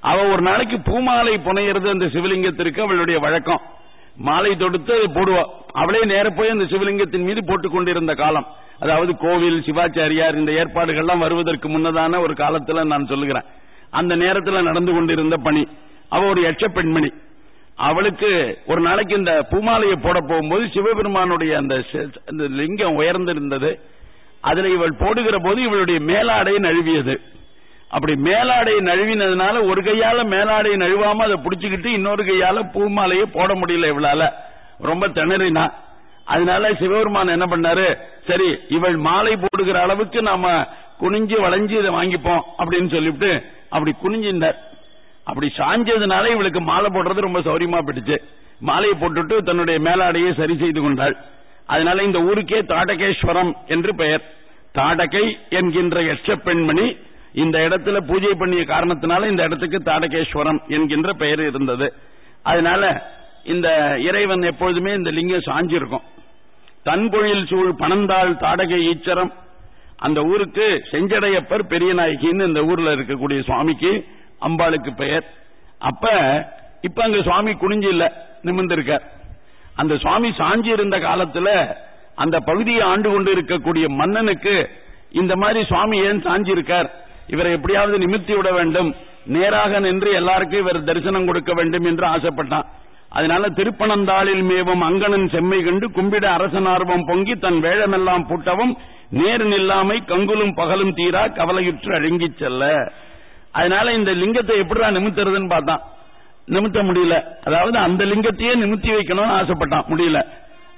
அவ ஒரு நாளைக்கு பூமாலை புனையிறது அந்த சிவலிங்கத்திற்கு அவளுடைய வழக்கம். மாலை தொடுத்து போடுவா. அவளே நேர போய் அந்த சிவலிங்கத்தின் மீது போட்டுக் கொண்டிருந்த காலம். அதாவது கோவில் சிவாச்சாரியார் இந்த ஏற்பாடுகள்லாம் வருவதற்கு முன்னதான ஒரு காலத்துல நான் சொல்லுகிறேன். அந்த நேரத்தில் நடந்து கொண்டிருந்த பணி. அவ ஒரு யட்ச பெண்மணி. அவளுக்கு ஒரு நாளைக்கு இந்த பூமாலையை போட போகும்போது சிவபெருமானுடைய அந்த லிங்கம் உயர்ந்திருந்தது. அதுல இவள் போடுகிற போது இவளுடைய மேலாடை நழுவியது. அப்படி மேலாடை நழுவினதுனால ஒரு கையால மேலாடை நழுவாம அதை புடிச்சுக்கிட்டு இன்னொரு கையால பூமாலையை போட முடியல இவளால. ரொம்ப திணறினா. அதனால சிவபெருமான் என்ன பண்ணாரு? சரி இவள் மாலை போடுகிற அளவுக்கு நாம குனிஞ்சு வளைஞ்சு இதை வாங்கிப்போம் அப்படின்னு சொல்லிவிட்டு அப்படி குனிஞ்சின்றார் அப்படி சாஞ்சதுனால இவளுக்கு மாலை போடுறது ரொம்ப சௌரியமா போயிடுச்சு. மாலையை போட்டுட்டு தன்னுடைய மேலாடையை சரி செய்து கொண்டாள். அதனால இந்த ஊருக்கே தாடகேஸ்வரம் என்று பெயர். தாடகை என்கின்ற எச்ச பெண்மணி இந்த இடத்துல பூஜை பண்ணிய காரணத்தினால இந்த இடத்துக்கு தாடகேஸ்வரம் என்கின்ற பெயர் இருந்தது. அதனால இந்த இறைவன் எப்பொழுதுமே இந்த லிங்கம் சாஞ்சிருக்கும். தன்பொழில் சூழ் பணந்தாள் தாடகை ஈச்சரம். அந்த ஊருக்கு செஞ்சடையப்பர் பெரிய நாயகின்னு இந்த ஊர்ல இருக்கக்கூடிய சுவாமிக்கு அம்பாளுக்கு பெயர். அப்ப இப்ப அங்க சுவாமி குனிஞ்சு இல்ல நிமிர்ந்திருக்க அந்த சுவாமி சாஞ்சி இருந்த காலத்துல அந்த பகுதியை ஆண்டு கொண்டு இருக்கக்கூடிய மன்னனுக்கு இந்த மாதிரி சுவாமி ஏன் சாஞ்சி இருக்கார்? இவரை எப்படியாவது நிமித்தி விட வேண்டும். நேராக நின்று எல்லாருக்கும் இவர் தரிசனம் கொடுக்க வேண்டும் என்று ஆசைப்பட்டான். அதனால திருப்பனந்தாளில் மேவும் அங்கனன் செம்மை கண்டு கும்பிட அரசனார்வம் பொங்கி தன் வேழமெல்லாம் பூட்டவும் நேர் நில்லாமை கங்குலும் பகலும் தீரா கவலையுற்று அழுங்கிச் செல்ல. அதனால இந்த லிங்கத்தை எப்படிடா நிமித்துறதுன்னு பார்த்தான். நிமித்த முடியல. அதாவது அந்த லிங்கத்தையே நிமித்தி வைக்கணும்னு ஆசைப்பட்டான். முடியல.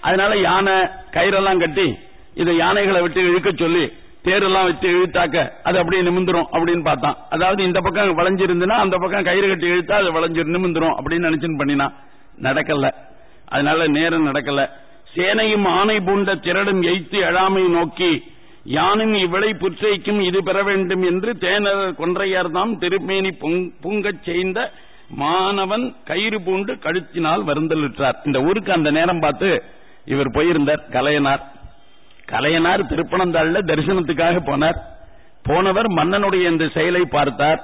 அதனால யானை கயிறெல்லாம் கட்டி இதை யானைகளை விட்டு இழுக்க சொல்லி தேரெல்லாம் வச்சு இழுத்தாக்க அது அப்படியே நிமிந்துரும் அப்படின்னு பார்த்தான். அதாவது இந்த பக்கம் வளைஞ்சிருந்துன்னா அந்த பக்கம் கயிறு கட்டி இழுத்தா அது வளைஞ்சிரு நிமிந்துரும் அப்படின்னு நினைச்சுன்னு பண்ணினான். நடக்கல. அதனால நேரம் நடக்கல. சேனையும் ஆணை பூண்ட திரடும் எய்த்து எழாமை நோக்கி யானும் இவ்விளை புற்றைக்கும் இது பெற வேண்டும் என்று தேனர் கொன்றையர்தாம் திருமேனி பூங்கச் செய்த மாணவன் கயிறு பூண்டு கழுத்தினால் வருந்தலுற்றார் இந்த ஊருக்கு அந்த நேரம் பார்த்து இவர் போயிருந்தார் கலையனார். கலையனார் திருப்பனந்தாள்ல தரிசனத்துக்காக போனார். போனவர் மன்னனுடைய இந்த செயலை பார்த்தார்.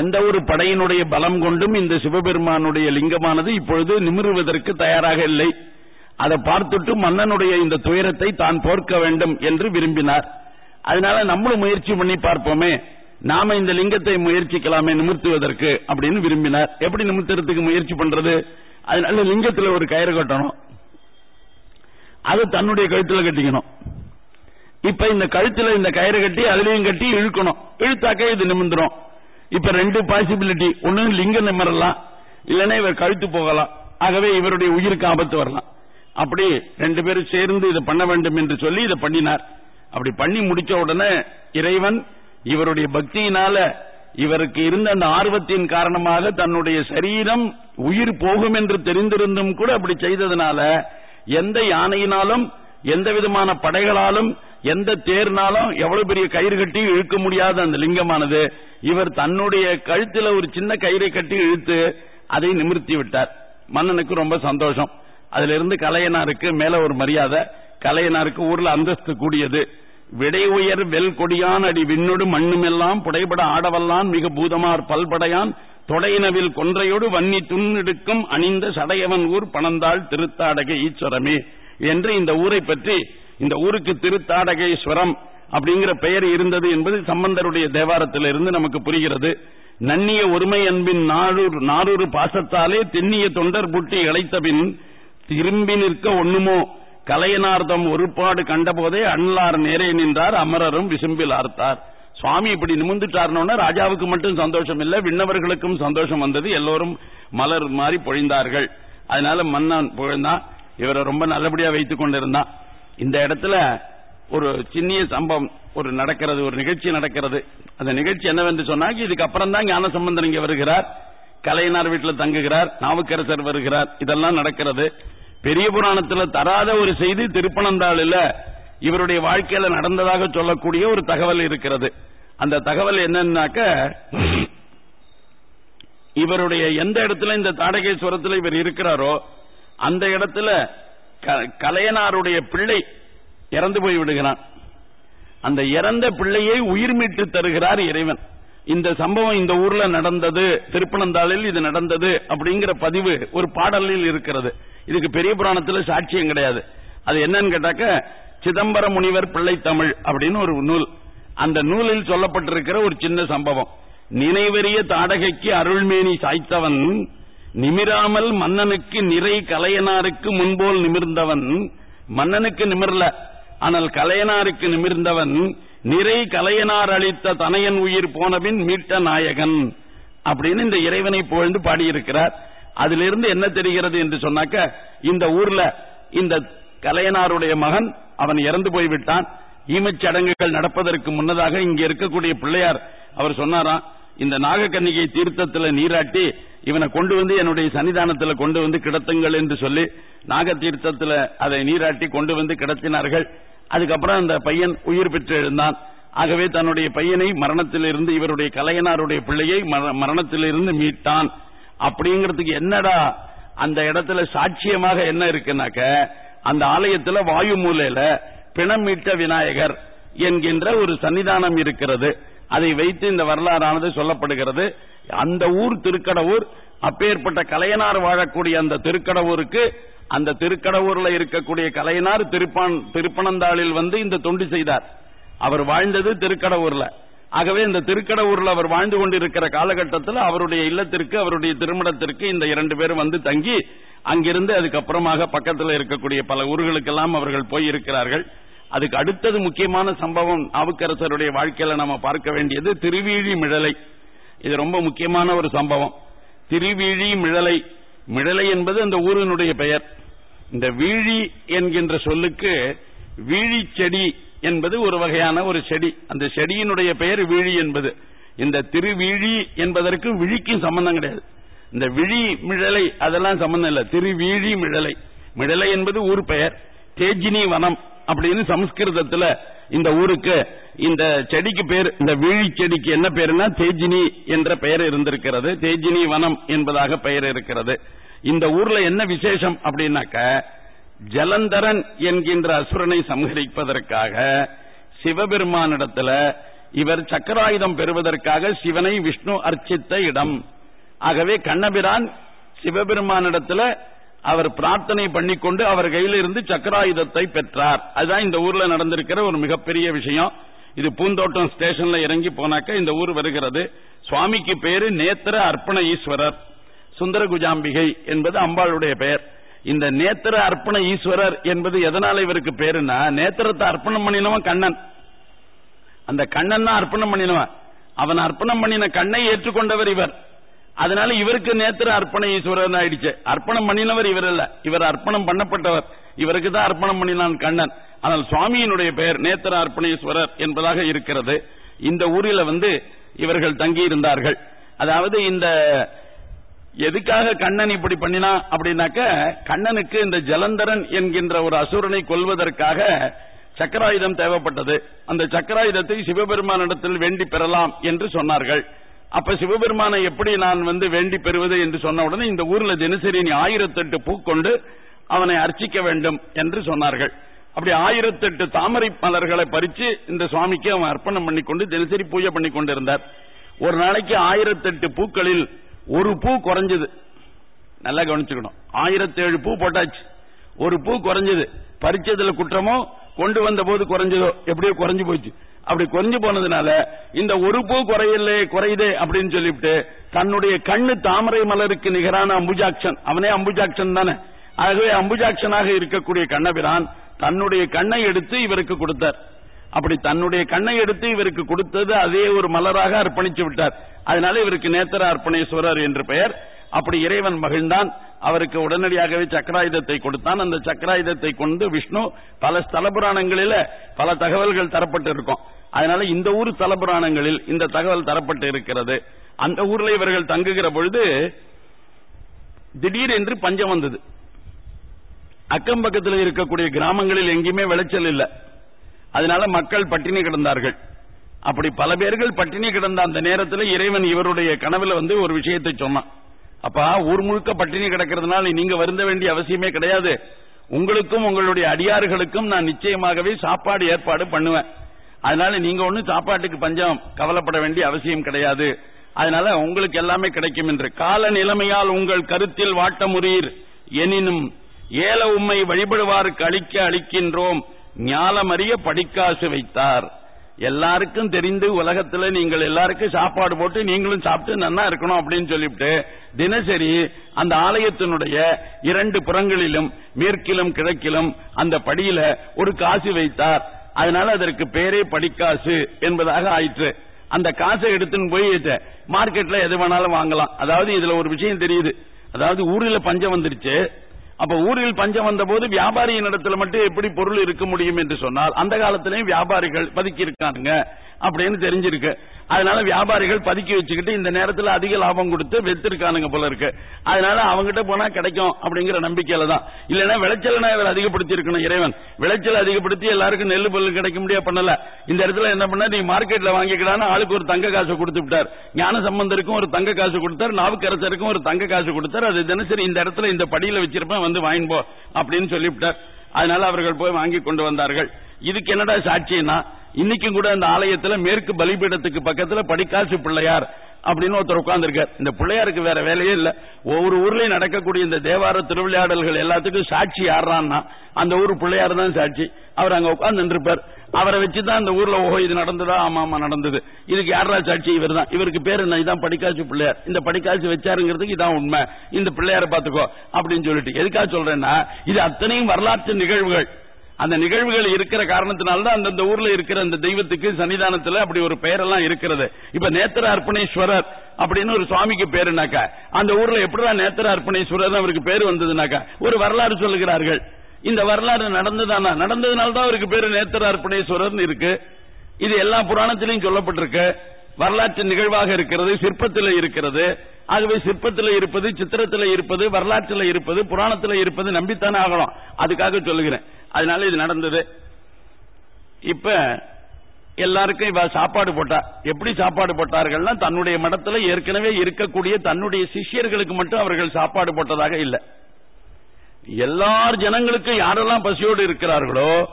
எந்த ஒரு படையினுடைய பலம் கொண்டும் இந்த சிவபெருமானுடைய லிங்கமானது இப்பொழுது நிமிருவதற்கு தயாராக இல்லை. அதை பார்த்துட்டு மன்னனுடைய இந்த துயரத்தை தான் போர்க்க வேண்டும் என்று விரும்பினார். அதனால நம்மளும் முயற்சி பண்ணி பார்ப்போமே. நாம இந்த லிங்கத்தை முயற்சிக்கலாமே நிமிர்த்துவதற்கு அப்படின்னு விரும்பினார். எப்படி நிமிர்த்துறதுக்கு முயற்சி பண்றது? அதனால லிங்கத்தில் ஒரு கயிறு கட்டணும். அது தன்னுடைய கழுத்துல கட்டிக்கணும். இப்ப இந்த கழுத்துல இந்த கயிறு கட்டி அதுலயும் கட்டி இழுக்கணும். இழுத்தாக்க இது நிமிந்துரும் இப்ப ரெண்டு பாசிபிலிட்டி ஒன்னு லிங்கம் நிமிரலாம். இல்லைன்னா இவர் கழுத்து போகலாம். ஆகவே இவருடைய உயிருக்கு ஆபத்து வரலாம். அப்படி ரெண்டு பேரும் சேர்ந்து இதை பண்ண வேண்டும் என்று சொல்லி இதை பண்ணினார். அப்படி பண்ணி முடிச்ச உடனே இறைவன் இவருடைய பக்தியினால இவருக்கு இருந்த அந்த ஆர்வத்தின் காரணமாக தன்னுடைய சரீரம் உயிர் போகும் என்று தெரிந்திருந்தும் கூட அப்படி செய்ததுனால எந்த யானையினாலும் எந்த விதமான படைகளாலும் எந்த தேர்னாலும் எவ்வளவு பெரிய கயிறு கட்டி இழுக்க முடியாத அந்த லிங்கமானது இவர் தன்னுடைய கழுத்துல ஒரு சின்ன கயிறை கட்டி இழுத்து அதை நிமிர்த்தி விட்டார். மன்னனுக்கு ரொம்ப சந்தோஷம். அதுல இருந்து கலையனாருக்கு மேல ஒரு மரியாதை. கலையனாருக்கு ஊர்ல அந்தஸ்து கூடியது. விடை உயர் வெல் கொடியான் அடி விண்ணொடு மண்ணுமெல்லாம் புடைபட ஆடவல்லான் மிக பூதமார் பல்படையான். தொடையினவில் கொன்றையோடு வன்னி துண்ணெடுக்கும் அணிந்த சடையவன் ஊர் பணந்தாள் திருத்தாடகை ஈஸ்வரமே. என்று இந்த ஊரை பற்றி இந்த ஊருக்கு திருத்தாடகேஸ்வரம் அப்படிங்கிற பெயர் இருந்தது என்பது சம்பந்தருடைய தேவாரத்திலிருந்து நமக்கு புரிகிறது. நன்னிய ஒருமை அன்பின் நாரூர் நாரூறு பாசத்தாலே தென்னிய தொண்டர் புட்டி இழைத்தபின் திரும்பி நிற்க ஒண்ணுமோ? கலையனார்தம் ஒருபாடு கண்டபோதே அண்ணலார் நேரே நின்றார் அமரரும் விசும்பில் ஆர்த்தார். சுவாமி இப்படி நிமிந்துட்டார்னோன்னா ராஜாவுக்கு மட்டும் சந்தோஷம் இல்லை விண்ணவர்களுக்கும் சந்தோஷம் வந்தது எல்லோரும் மலர் மாறி பொழிந்தார்கள். அதனால மன்னன் புகழ்ந்தான். இவரை ரொம்ப நல்லபடியா வைத்துக் கொண்டிருந்தான். இந்த இடத்துல ஒரு சின்னிய சம்பவம் ஒரு நடக்கிறது ஒரு நிகழ்ச்சி நடக்கிறது. அந்த நிகழ்ச்சி என்னவென்று சொன்னாங்க இதுக்கப்புறம் தான் ஞான சம்பந்தன் இங்க வருகிறார். கலையனார் வீட்டில் தங்குகிறார் நாவுக்கரசர் வருகிறார். இதெல்லாம் நடக்கிறது. பெரிய புராணத்துல தராத ஒரு செய்தி திருப்பனந்தாளில் இவருடைய வாழ்க்கையில நடந்ததாக சொல்லக்கூடிய ஒரு தகவல் இருக்கிறது. அந்த தகவல் என்னன்னாக்க இவருடைய எந்த இடத்துல இந்த தாடகேஸ்வரத்தில் இவர் இருக்கிறாரோ அந்த இடத்துல கலையனாருடைய பிள்ளை இறந்து போய் விடுகிறான். அந்த இறந்த பிள்ளையை உயிர் மீட்டு தருகிறார் இறைவன். இந்த சம்பவம் இந்த ஊர்ல நடந்தது திருப்பனந்தாளில் இது நடந்தது அப்படிங்கிற பதிவு ஒரு பாடலில் இருக்கிறது. இதுக்கு பெரிய புராணத்துல சாட்சியம் கிடையாது. அது என்னன்னு கேட்டாக்க சிதம்பர முனிவர் பிள்ளை தமிழ் அப்படின்னு ஒரு நூல். அந்த நூலில் சொல்லப்பட்டிருக்கிற ஒரு சின்ன சம்பவம். நினைவெறிய தாடகைக்கு அருள்மேனி சாய்த்தவன் நிமிராமல் மன்னனுக்கு நிறை கலையனாருக்கு முன்போல் நிமிர்ந்தவன். மன்னனுக்கு நிமிர்ல ஆனால் கலையனாருக்கு நிமிர்ந்தவன் நிறை கலையனார் அளித்த தனையன் உயிர் போனபின் மீட்ட நாயகன் அப்படின்னு இந்த இறைவனை புகழ்ந்து பாடியிருக்கிறார். அதிலிருந்து என்ன தெரிகிறது என்று சொன்னாக்க இந்த ஊர்ல இந்த கலையனாருடைய மகன் அவன் இறந்து போய்விட்டான். ஈமச்சடங்குகள் நடப்பதற்கு முன்னதாக இங்க இருக்கக்கூடிய பிள்ளையார் அவர் சொன்னாராம் இந்த நாகக்கன்னிகை தீர்த்தத்தில் நீராட்டி இவனை கொண்டு வந்து என்னுடைய சன்னிதானத்தில் கொண்டு வந்து கிடத்துங்கள் என்று சொல்லி நாக தீர்த்தத்தில் அதை நீராட்டி கொண்டு வந்து கிடத்தினார்கள். அதுக்கப்புறம் அந்த பையன் உயிர் பெற்று எழுந்தான். ஆகவே தன்னுடைய பையனை மரணத்திலிருந்து இவருடைய கலையனாருடைய பிள்ளையை மரணத்திலிருந்து மீட்டான். அப்படிங்கிறதுக்கு என்னடா அந்த இடத்துல சாட்சியமாக என்ன இருக்குனாக்க அந்த ஆலயத்துல வாயு மூலையில பிணம் மீட்ட விநாயகர் என்கின்ற ஒரு சன்னிதானம் இருக்கிறது. அதை வைத்து இந்த வரலாறானது சொல்லப்படுகிறது. அந்த ஊர் திருக்கடவுர் அப்பேற்பட்ட கலையனார் வாழக்கூடிய அந்த திருக்கடவுருக்கு அந்த திருக்கடவுர்ல இருக்கக்கூடிய கலையனார் திருப்பான் திருப்பனந்தாளில் வந்து இந்த தொண்டு செய்தார். அவர் வாழ்ந்தது திருக்கடவுர்ல. ஆகவே இந்த திருக்கடவுர்ல அவர் வாழ்ந்து கொண்டிருக்கிற காலகட்டத்தில் அவருடைய இல்லத்திற்கு அவருடைய திருமணத்திற்கு இந்த இரண்டு பேரும் வந்து தங்கி அங்கிருந்து அதுக்கப்புறமாக பக்கத்தில் இருக்கக்கூடிய பல ஊர்களுக்கெல்லாம் அவர்கள் போயிருக்கிறார்கள். அதுக்கு அடுத்தது முக்கியமான சம்பவம் நாவுக்கரசருடைய வாழ்க்கையில நம்ம பார்க்க வேண்டியது திருவீழி மிழலை. இது ரொம்ப முக்கியமான ஒரு சம்பவம். திருவிழி மிழலை. மிழலை என்பது அந்த ஊரினுடைய பெயர். இந்த வீழி என்கின்ற சொல்லுக்கு வீழி செடி என்பது ஒரு வகையான ஒரு செடி. அந்த செடியினுடைய பெயர் வீழி என்பது. இந்த திருவிழி என்பதற்கு விழிக்கும் சம்பந்தம் கிடையாது. இந்த விழி மிழலை அதெல்லாம் சம்பந்தம் இல்ல. திருவிழி மிழலை. மிழலை என்பது ஊர் பெயர். தேஜினி வனம். அப்படின்னு சமஸ்கிருதத்துல இந்த ஊருக்கு இந்த செடிக்கு பேர் இந்த வீழி செடிக்கு என்ன பேருனா தேஜினி என்ற பெயர் இருந்திருக்கிறது. தேஜினி வனம் என்பதாக பெயர் இருக்கிறது. இந்த ஊர்ல என்ன விசேஷம் அப்படின்னாக்க ஜலந்தரன் என்கின்ற அசுரனை சம்ஹரிப்பதற்காக சிவபெருமானிடத்துல இவர் சக்கராயுதம் பெறுவதற்காக சிவனை விஷ்ணு அர்ச்சித்த இடம். ஆகவே கண்ணபிரான் சிவபெருமானிடத்துல அவர் பிரார்த்தனை பண்ணிக்கொண்டு அவர் கையிலிருந்து சக்கராயுதத்தை பெற்றார். அதுதான் இந்த ஊர்ல நடந்திருக்கிற ஒரு மிகப்பெரிய விஷயம். இது பூந்தோட்டம் ஸ்டேஷன்ல இறங்கி போனாக்க இந்த ஊர் வருகிறது. சுவாமிக்கு பேரு நேத்திர அர்ப்பண ஈஸ்வரர். சுந்தர குஜாம்பிகை என்பது அம்பாளுடைய பெயர். இந்த நேத்திர அர்ப்பண ஈஸ்வரர் என்பது எதனால இவருக்கு பேருன்னா நேத்திரத்தை அர்ப்பணம் பண்ணினவன் கண்ணன். அந்த கண்ணன் தான் அர்ப்பணம் பண்ணினவன். அவன் அர்ப்பணம் பண்ணின கண்ணை ஏற்றுக்கொண்டவர் இவர். அதனால இவருக்கு நேத்திர அர்ப்பண ஈஸ்வரன் ஆயிடுச்சு. அர்ப்பணம் பண்ணினவர் இவர் இல்ல. இவர் அர்ப்பணம் பண்ணப்பட்டவர். இவருக்கு தான் அர்ப்பணம் பண்ணினான் கண்ணன். ஆனால் சுவாமியினுடைய பெயர் நேத்திர அர்ப்பணேஸ்வரர் என்பதாக இருக்கிறது. இந்த ஊரில் வந்து இவர்கள் தங்கி இருந்தார்கள் அதாவது இந்த எதுக்காக கண்ணன் இப்படி பண்ணினா அப்படின்னாக்க கண்ணனுக்கு இந்த ஜலந்தரன் என்கின்ற ஒரு அசுரனை கொல்வதற்காக சக்கராயுதம் தேவைப்பட்டது. அந்த சக்கராயுதத்தை சிவபெருமானிடத்தில் வேண்டி பெறலாம் என்று சொன்னார்கள். அப்ப சிவபெருமானை எப்படி நான் வந்து வேண்டி பெறுவது என்று சொன்ன உடனே இந்த ஊர்ல தினசரி நீ ஆயிரத்தெட்டு பூ கொண்டு அவனை அர்ச்சிக்க வேண்டும் என்று சொன்னார்கள். அப்படி ஆயிரத்தெட்டு தாமரை மலர்களை பறிச்சு இந்த சுவாமிக்கு அவன் அர்ப்பணம் பண்ணிக்கொண்டு தினசரி பூஜை பண்ணி கொண்டிருந்தார். ஒரு நாளைக்கு ஆயிரத்தெட்டு பூக்களில் ஒரு பூ குறைஞ்சது. நல்லா கவனிச்சுக்கணும். ஆயிரத்தேழு பூ போட்டாச்சு. ஒரு பூ குறைஞ்சது. பறிச்சதுல குற்றமோ கொண்டு வந்த போது குறைஞ்சதோ எப்படியோ குறைஞ்சு போச்சு. அப்படி குறைஞ்சு போனதுனால இந்த ஒரு பூ குறையில்லே குறையுதே அப்படின்னு சொல்லிவிட்டு தன்னுடைய கண்ணு தாமரை மலருக்கு நிகரான அம்புஜாக்ஷன் அவனே அம்புஜாக்ஷன் தானே. ஆகவே அம்புஜாக்ஷனாக இருக்கக்கூடிய கண்ணபிரான் தன்னுடைய கண்ணை எடுத்து இவருக்கு கொடுத்தார். அப்படி தன்னுடைய கண்ணை எடுத்து இவருக்கு கொடுத்தது அதே ஒரு மலராக அர்ப்பணித்து விட்டார். அதனால இவருக்கு நேத்திர அர்ப்பணேஸ்வரர் என்று பெயர். அப்படி இறைவன் மகிழ்ந்தான். அவருக்கு உடனடியாகவே சக்கராயுதத்தை கொடுத்தான். அந்த சக்கராயுதத்தை கொண்டு விஷ்ணு பல ஸ்தல புராணங்களில பல தகவல்கள் தரப்பட்டு இருக்கும் அதனால இந்த ஊர் தலபுராணங்களில் இந்த தகவல் தரப்பட்டு இருக்கிறது அந்த ஊர்ல இவர்கள் தங்குகிற பொழுது திடீர் என்று பஞ்சம் வந்தது. அக்கம் பக்கத்தில் இருக்கக்கூடிய கிராமங்களில் எங்கேயுமே விளைச்சல் இல்ல. அதனால மக்கள் பட்டினி கிடந்தார்கள். அப்படி பல பேர்கள் பட்டினி கிடந்த அந்த நேரத்தில் இறைவன் இவருடைய கனவுல வந்து ஒரு விஷயத்தை சொன்னான். அப்பா ஊர் முழுக்க பட்டினி கிடக்கிறதுனால நீங்க வருந்த வேண்டிய அவசியமே கிடையாது. உங்களுக்கும் உங்களுடைய அடியார்களுக்கும் நான் நிச்சயமாகவே சாப்பாடு ஏற்பாடு பண்ணுவேன். அதனால நீங்க ஒன்னும் சாப்பாட்டுக்கு பஞ்சம் கவலைப்பட வேண்டிய அவசியம் கிடையாது. அதனால உங்களுக்கு எல்லாமே கிடைக்கும் என்று. கால நிலைமையால் உங்கள் கருத்தில் வாட்ட முறீர். எனினும் ஏல உம்மை வழிபடுவாருக்கு அழிக்க அளிக்கின்றோம். ஞாலமறிய படிக்காசு வைத்தார். எல்லாருக்கும் தெரிந்து உலகத்துல நீங்கள் எல்லாருக்கும் சாப்பாடு போட்டு நீங்களும் சாப்பிட்டு நன்னா இருக்கணும் அப்படின்னு சொல்லிவிட்டு தினசரி அந்த ஆலயத்தினுடைய இரண்டு புறங்களிலும் மேற்கிலும் கிழக்கிலும் அந்த படியில ஒரு காசு வைத்தார். அதனால அதற்கு பேரே படிக்காசு என்பதாக ஆயிற்று. அந்த காசை எடுத்துன்னு போய் மார்க்கெட்ல எது வேணாலும் வாங்கலாம். அதாவது இதுல ஒரு விஷயம் தெரியுது. அதாவது ஊரில் பஞ்சம் வந்துருச்சு. அப்ப ஊரில் பஞ்சம் வந்த போது வியாபாரியின் இடத்துல மட்டும் எப்படி பொருள் இருக்க முடியும் என்று சொன்னால் அந்த காலத்திலேயும் வியாபாரிகள் பதுக்கி இருக்காங்க. அப்படின்னு தெரிஞ்சிருக்கு. அதனால வியாபாரிகள் பதுக்கி வச்சுக்கிட்டு இந்த நேரத்தில் அதிக லாபம் கொடுத்து வெத்திருக்கானுங்க போல இருக்கு. அதனால அவங்ககிட்ட போனா கிடைக்கும் அப்படிங்கிற நம்பிக்கையில தான். இல்லைன்னா விளைச்சல இவர் அதிகப்படுத்தி இருக்கணும் இறைவன். விளைச்சல் அதிகப்படுத்தி எல்லாருக்கும் நெல் பொருள் கிடைக்க முடியாது பண்ணல. இந்த இடத்துல என்ன பண்ண நீ மார்க்கெட்ல வாங்கிக்கலான்னு ஆளுக்கு ஒரு தங்க காசு கொடுத்து விட்டார். ஞான சம்பந்தருக்கும் ஒரு தங்க காசு கொடுத்தார். நாவுக்கரசருக்கும் ஒரு தங்க காசு கொடுத்தார். அது தினசரி இந்த இடத்துல இந்த படியில வச்சிருப்பேன் வந்து வாங்கிப்போ அப்படின்னு சொல்லிவிட்டார். அதனால அவர்கள் போய் வாங்கி கொண்டு வந்தார்கள். இதுக்கு என்னடா சாட்சினா இன்னைக்கும் கூட அந்த ஆலயத்தில் மேற்கு பலிபீடத்துக்கு பக்கத்துல படிக்காசு பிள்ளையார் அப்படின்னு ஒருத்தர் உட்கார்ந்துருக்கார். இந்த பிள்ளையாருக்கு வேற வேலையே இல்ல. ஒவ்வொரு ஊர்லயும் நடக்கக்கூடிய இந்த தேவார திருவிளையாடல்கள் எல்லாத்துக்கும் சாட்சி யாரான்னா அந்த ஊர் பிள்ளையார் தான் சாட்சி. அவர் அங்க உட்கார்ந்து இருப்பார் அவரை வச்சுதான் அந்த ஊர்ல ஓஹோ இது நடந்ததா? ஆமா ஆமா நடந்தது. இதுக்கு யாரா சாட்சி? இவர் தான் இவருக்கு பேர் என்ன? இதான் படிக்காசு பிள்ளையார். இந்த படிக்காசு வச்சாருங்கிறதுக்கு இதான் உண்மை. இந்த பிள்ளையார பாத்துக்கோ அப்படின்னு சொல்லிட்டு. எதுக்காக சொல்றேன்னா இது அத்தனையும் வரலாற்று நிகழ்வுகள். அந்த நிகழ்வுகள் இருக்கிற காரணத்தினால்தான் அந்தந்த ஊர்ல இருக்கிற அந்த தெய்வத்துக்கு சன்னிதானத்துல அப்படி ஒரு பெயரெல்லாம் இருக்கிறது. இப்ப நேத்திர அர்ப்பணேஸ்வரர் அப்படின்னு ஒரு சுவாமிக்கு பேருனாக்கா அந்த ஊர்ல எப்படிதான் நேத்திர அர்ப்பணேஸ்வரர் அவருக்கு பேர் வந்ததுனாக்கா ஒரு வரலாறு சொல்லுகிறார்கள். இந்த வரலாறு நடந்ததானா? நடந்ததுனால்தான் அவருக்கு பேரு நேத்திர அர்ப்பணேஸ்வரர் இருக்கு. இது எல்லா புராணத்திலையும் சொல்லப்பட்டிருக்கு. வரலாற்று நிகழ்வாக இருக்கிறது சிற்பத்தில் இருக்கிறது. ஆகவே சிற்பத்தில் இருப்பது சித்திரத்தில் இருப்பது வரலாற்றில் இருப்பது புராணத்தில் இருப்பது நம்பித்தானே ஆகணும் அதுக்காக சொல்லுகிறேன். அதனால இது நடந்தது. இப்ப எல்லாருக்கும் இவ சாப்பாடு போட்டா எப்படி சாப்பாடு போட்டார்கள்னா தன்னுடைய மடத்துல ஏற்கனவே இருக்கக்கூடிய தன்னுடைய சிஷ்யர்களுக்கு மட்டும் அவர்கள் சாப்பாடு போட்டதாக இல்லை. எல்லார் ஜனங்களுக்கும் யாரெல்லாம் பசியோடு இருக்கிறார்களோ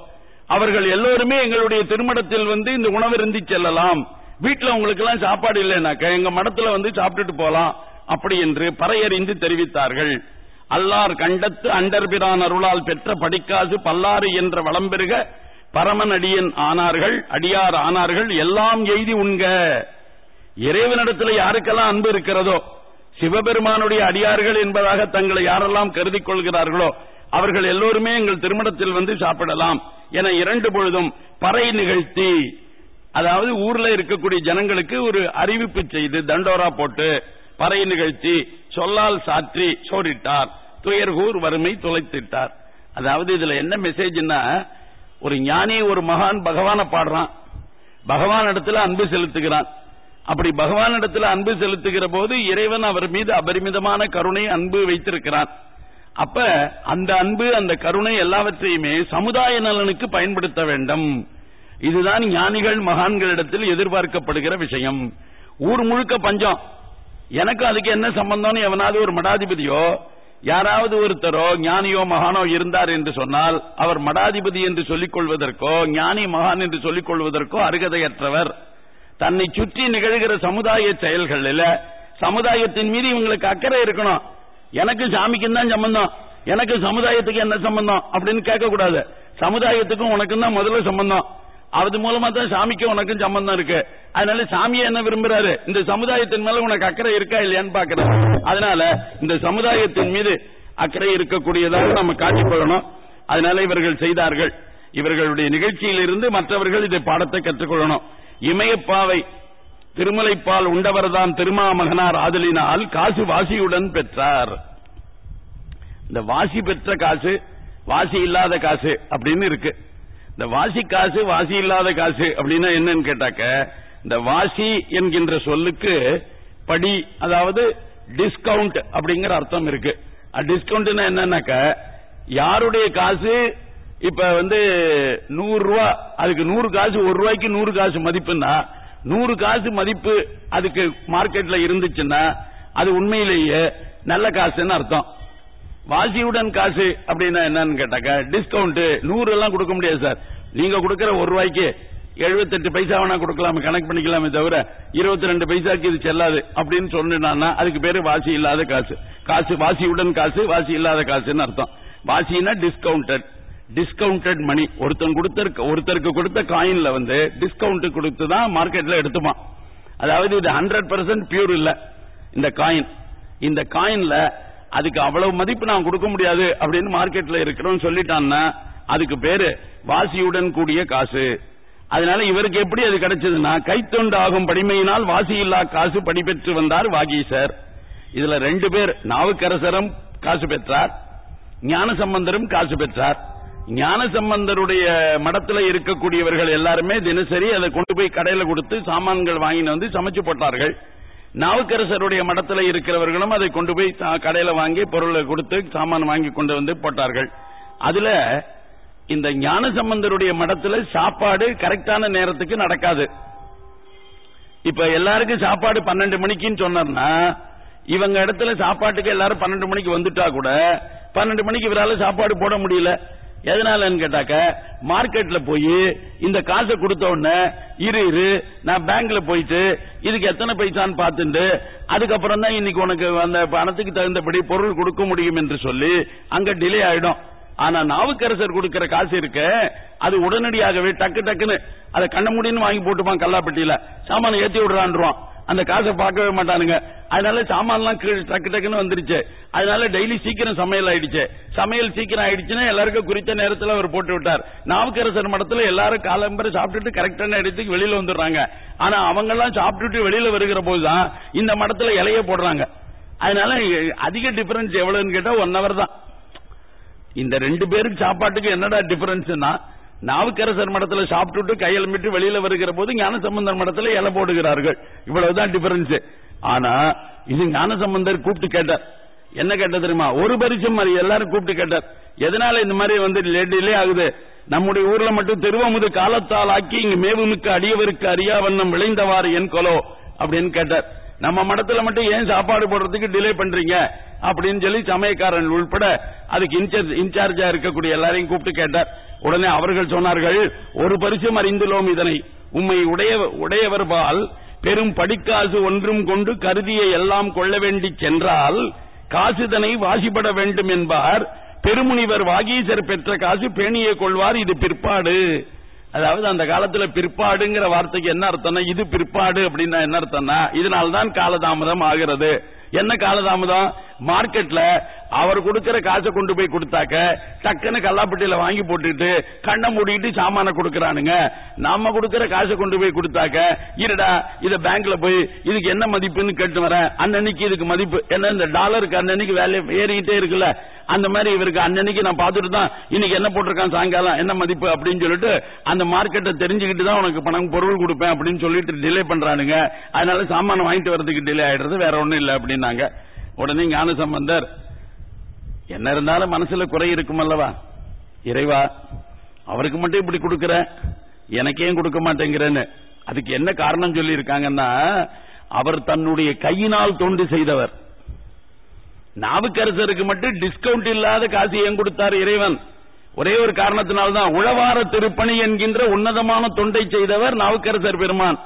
அவர்கள் எல்லோருமே எங்களுடைய திருமணத்தில் வந்து இந்த உணவிருந்தி செல்லலாம். வீட்டுல உங்களுக்கு எல்லாம் சாப்பாடு இல்லைனாக்க எங்க மடத்துல வந்து சாப்பிட்டுட்டு போலாம் அப்படி என்று பறையறிந்து தெரிவித்தார்கள். அல்லார் கண்டத்து அண்டர்பிரான் அருளால் பெற்ற படிக்காசு பல்லாறு என்ற வளம்பெருக பரமன் அடியன் ஆனார்கள் அடியார் ஆனார்கள் எல்லாம் எய்தி உண்க. இறைவனிடத்தில் யாருக்கெல்லாம் அன்பு இருக்கிறதோ சிவபெருமானுடைய அடியார்கள் என்பதாக தங்களை யாரெல்லாம் கருதி கொள்கிறார்களோ அவர்கள் எல்லோருமே எங்கள் திருமணத்தில் வந்து சாப்பிடலாம் என இரண்டு பொழுதும் பறை நிகழ்த்தி அதாவது ஊர்ல இருக்கக்கூடிய ஜனங்களுக்கு ஒரு அறிவிப்பு செய்து தண்டோரா போட்டு பறை நிகழ்த்தி சொல்லால் சாற்றி சோரிட்டார் துயர்கூர் வறுமை தொலைத்திட்டார் அதாவது இதுல என்ன மெசேஜ்னா ஒரு ஞானி ஒரு மகான் பகவான பாடுறான். பகவான் இடத்துல அன்பு செலுத்துகிறான். அப்படி பகவான் இடத்துல அன்பு செலுத்துகிற போது இறைவன் அவர் மீது அபரிமிதமான கருணை அன்பு வைத்திருக்கிறான். அப்ப அந்த அன்பு அந்த கருணை எல்லாவற்றையுமே சமுதாய நலனுக்கு பயன்படுத்த வேண்டும். இதுதான் ஞானிகள் மகான்களிடத்தில் எதிர்பார்க்கப்படுகிற விஷயம். ஊர் முழுக்க பஞ்சம். எனக்கு அதுக்கு என்ன சம்பந்தம்னு எவனாவது ஒரு மடாதிபதியோ யாராவது ஒருத்தரோ ஞானியோ மகானோ இருந்தார் என்று சொன்னால் அவர் மடாதிபதி என்று சொல்லிக் கொள்வதற்கோ ஞானி மகான் என்று சொல்லிக் கொள்வதற்கோ அருகதையற்றவர். தன்னை சுற்றி நிகழ்கிற சமுதாய செயல்களில் சமுதாயத்தின் மீது இவங்களுக்கு அக்கறை இருக்கணும். எனக்கு சாமிக்கும் தான் சம்பந்தம். எனக்கு சமுதாயத்துக்கு என்ன சம்பந்தம்? அப்படின்னு கேட்க கூடாது சமுதாயத்துக்கும் உனக்கும் தான் முதல்ல சம்பந்தம். அது மூலமா தான் சாமிக்கும் உனக்கும் சம்பந்தம் இருக்கு. அதனால சாமியை என்ன விரும்புறாரு? இந்த சமுதாயத்தின் மேல உனக்கு அக்கறை இருக்கா இல்லையான்னு பாக்குறாரு அதனால இந்த சமுதாயத்தின் மீது அக்கறை இருக்கக்கூடியதாக நம்ம காட்டிக்கொள்ளணும். அதனால இவர்கள் செய்தார்கள். இவர்களுடைய நிகழ்ச்சியிலிருந்து மற்றவர்கள் இதை பாடத்தை கற்றுக்கொள்ளணும். இமயப்பாவை திருமலைப்பால் உண்டவர்தான் திருமாமகனார் ஆதலினால் காசு வாசியுடன் பெற்றார். இந்த வாசி பெற்ற காசு வாசி இல்லாத காசு அப்படின்னு இருக்கு. இந்த வாசி காசு வாசி இல்லாத காசு அப்படின்னா என்னன்னு கேட்டாக்க இந்த வாசி என்கின்ற சொல்லுக்கு படி அதாவது டிஸ்கவுண்ட் அப்படிங்கிற அர்த்தம் இருக்கு. டிஸ்கவுண்ட் என்னன்னாக்க யாருடைய காசு இப்ப வந்து நூறு ரூபா அதுக்கு நூறு காசு ஒரு ரூபாய்க்கு நூறு காசு மதிப்புன்னா நூறு காசு மதிப்பு அதுக்கு மார்க்கெட்ல இருந்துச்சுன்னா அது உண்மையிலேயே நல்ல காசுன்னு அர்த்தம். வாசியுடன் காசு அப்படின்னா என்னன்னு கேட்டாக்க டிஸ்கவுண்ட் நூறு எல்லாம் கொடுக்க முடியாது சார். நீங்க கொடுக்கற ஒரு ரூபாய்க்கு எழுபத்தெட்டு பைசா வேணா கொடுக்கலாம கணக்கு பண்ணிக்கலாமே தவிர இருபத்தி ரெண்டு பைசாக்கு இது செல்லாது அப்படின்னு சொன்னா அதுக்கு பேரு வாசி இல்லாத காசு. காசு வாசியுடன் காசு வாசி இல்லாத காசுன்னு அர்த்தம். வாசினா டிஸ்கவுண்டட் டிஸ்கவுண்டட் மணி ஒருத்தன் கொடுத்த ஒருத்தருக்கு கொடுத்த காயின்ல வந்து டிஸ்கவுண்ட் கொடுத்து தான் மார்க்கெட்ல எடுத்துப்பான். அதாவது இது ஹண்ட்ரட் பர்சன்ட் பியூர் இல்ல இந்த காயின் இந்த காயின்ல அதுக்கு அவ்வளவு மதிப்பு நான் கொடுக்க முடியாது அப்படின்னு மார்க்கெட்ல இருக்கிறோம் சொல்லிட்டான்னா அதுக்கு பேரு வாசியுடன் கூடிய காசு. அதனால இவருக்கு எப்படி அது கிடைச்சதுன்னா கைத்தொண்டு ஆகும் படிமையினால் வாசியில்லா காசு படிபெற்று வந்தார் வாகீசர். இதுல ரெண்டு பேர் நாவுக்கரசரும் காசு பெற்றார் ஞான சம்பந்தரும் காசு பெற்றார். ஞான சம்பந்தருடைய மடத்துல இருக்கக்கூடியவர்கள் எல்லாருமே தினசரி அதை கொண்டு போய் கடையில கொடுத்து சாமான்கள் வாங்கிட்டு வந்து சமைச்சு போட்டார்கள். நாவுக்கரசருடைய மடத்துல இருக்கிறவர்களும் அதை கொண்டு போய் கடையில வாங்கி பொருளை கொடுத்து சாமான் வாங்கி கொண்டு வந்து போட்டார்கள். அதுல இந்த ஞான சம்பந்தருடைய மடத்துல சாப்பாடு கரெக்டான நேரத்துக்கு நடக்காது. இப்ப எல்லாருக்கும் சாப்பாடு பன்னெண்டு மணிக்குன்னு சொன்னார்னா இவங்க இடத்துல சாப்பாட்டுக்கு எல்லாரும் பன்னெண்டு மணிக்கு வந்துட்டா கூட பன்னெண்டு மணிக்கு இவரால சாப்பாடு போட முடியல. எதனாலன்னு கேட்டாக்க மார்க்கெட்ல போய் இந்த காசை கொடுத்த உடனே இரு இரு நான் பேங்க்ல போயிட்டு இதுக்கு எத்தனை பைசான்னு பார்த்துட்டு அதுக்கப்புறம் தான் இன்னைக்கு உனக்கு அந்த பணத்துக்கு தகுந்தபடி பொருள் கொடுக்க முடியும் என்று சொல்லி அங்க டிலே ஆயிடும். ஆனா நாவுக்கரசர் கொடுக்கிற காசு இருக்க அது உடனடியாகவே டக்கு டக்குன்னு அதை கண்ண முடின்னு வாங்கி போட்டுப்பான் கல்லாப்பட்டியில. சாமான ஏத்தி விடுறான்றான் அந்த காசை பார்க்கவே மாட்டானுங்க. அதனால சாமான்லாம் டக்கு டக்குன்னு வந்துருச்சு. அதனால டெய்லி சீக்கிரம் சமையல் ஆயிடுச்சு. சமையல் சீக்கிரம் ஆயிடுச்சுன்னா எல்லாருக்கும் குறித்த நேரத்தில் அவர் போட்டு விட்டார். நாவுக்கரசர் மடத்துல எல்லாரும் காலம்பரை சாப்பிட்டுட்டு கரெக்டான இடத்துக்கு வெளியில வந்துடுறாங்க. ஆனா அவங்க எல்லாம் சாப்பிட்டுட்டு வெளியில வருகிற போதுதான் இந்த மடத்துல இலைய போடுறாங்க. அதனால அதிக டிஃபரன்ஸ் எவ்வளவுன்னு கேட்டா ஒன் ஹவர் தான். இந்த ரெண்டு பேருக்கு சாப்பாட்டுக்கு என்னடா டிஃபரன்ஸ்னா நாவுக்கரசர் மடத்துல சாப்பிட்டுட்டு கையெழுமிட்டு வெளியில வருகிற போது ஞானசம்பந்தர் மடத்துல இலை போடுகிறார்கள். இவ்வளவுதான் டிஃபரன்ஸ் ஆனா இது ஞானசம்பந்தர் கூப்பிட்டு கேட்டார். என்ன கேட்ட தெரியுமா? ஒரு பரிசம் மாதிரி எல்லாரும் கூப்பிட்டு கேட்டார். எதனால இந்த மாதிரி வந்து லேடிலே ஆகுது? நம்முடைய ஊர்ல மட்டும் திருவமுது காலத்தால் ஆக்கி இங்கு மேவுமிக்க அடியவருக்கு அறியா வண்ணம் விளைந்தவாறு என் கொலோ அப்படின்னு கேட்டார். நம்ம மடத்துல மட்டும் ஏன் சாப்பாடு போடுறதுக்கு டிலே பண்றீங்க? அப்படின்னு சொல்லி சமயக்காரன் உள்பட அதுக்கு இன்சார்ஜா இருக்கக்கூடிய எல்லாரையும் கூப்பிட்டு கேட்டார். உடனே அவர்கள் சொன்னார்கள் ஒரு பரிசும் அறிந்துள்ளோம் இதனை. உண்மை உடைய உடையவர்பால் பெரும் படிக்காசு ஒன்றும் கொண்டு கருதிய எல்லாம் கொள்ள வேண்டி சென்றால் காசுதனை வாசிப்பட வேண்டும் என்பார். பெருமுனிவர் வாகீசர் பெற்ற காசு பேணியை கொள்வார். இது பிற்பாடு. அதாவது அந்த காலத்துல பிற்பாடுங்கிற வார்த்தைக்கு என்ன அர்த்தம்னா இது பிற்பாடு அப்படின்னா என்ன அர்த்தம்னா இதனால்தான் காலதாமதம் ஆகிறது. என்ன காலதாமதம்? மார்க்கெட்ல அவர் கொடுக்கிற காசை கொண்டு போய் கொடுத்தாக்க டக்குன்னு கல்லாப்பட்டியில வாங்கி போட்டுட்டு கண்ணை மூடிட்டு சாமான கொடுக்கறானுங்க. நாம கொடுக்கிற காசை கொண்டு போய் கொடுத்தாக்க இருடா இத பேங்க்ல போய் இதுக்கு என்ன மதிப்புன்னு கேட்டு வரேன் அன்னன்னைக்கு இதுக்கு மதிப்பு என்ன இந்த டாலருக்கு அன்னன்னைக்கு வேலை ஏறிக்கிட்டே இருக்குல்ல. அந்த மாதிரி இவருக்கு அன்னன்னைக்கு நான் பார்த்துட்டு தான் இன்னைக்கு என்ன போட்டிருக்கான் சாயங்காலம் என்ன மதிப்பு அப்படின்னு சொல்லிட்டு அந்த மார்க்கெட்டை தெரிஞ்சுக்கிட்டு தான் உனக்கு பணம் பொருள் கொடுப்பேன் அப்படின்னு சொல்லிட்டு டிலே பண்றானுங்க. அதனால சாமான வாங்கிட்டு வரதுக்கு டிலே ஆயிடுறது வேற ஒண்ணும் இல்ல அப்படின்னாங்க. உடனே ஞான சம்பந்தர் என்ன இருந்தாலும் மனசுல குறை இருக்கும் அல்லவா? இறைவா அவருக்கு மட்டும் இப்படி கொடுக்கற? எனக்கே கொடுக்க மாட்டேங்கிறேன்னு. அதுக்கு என்ன காரணம் சொல்லி இருக்காங்கன்னா அவர் தன்னுடைய கையினால் தொண்டு செய்தவர். நாவுக்கரசருக்கு மட்டும் டிஸ்கவுண்ட் இல்லாத காசு ஏன் கொடுத்தார் இறைவன்? ஒரே ஒரு காரணத்தினால்தான் உழவார திருப்பணி என்கின்ற உன்னதமான தொண்டை செய்தவர் நாவுக்கரசர் பெருமான்.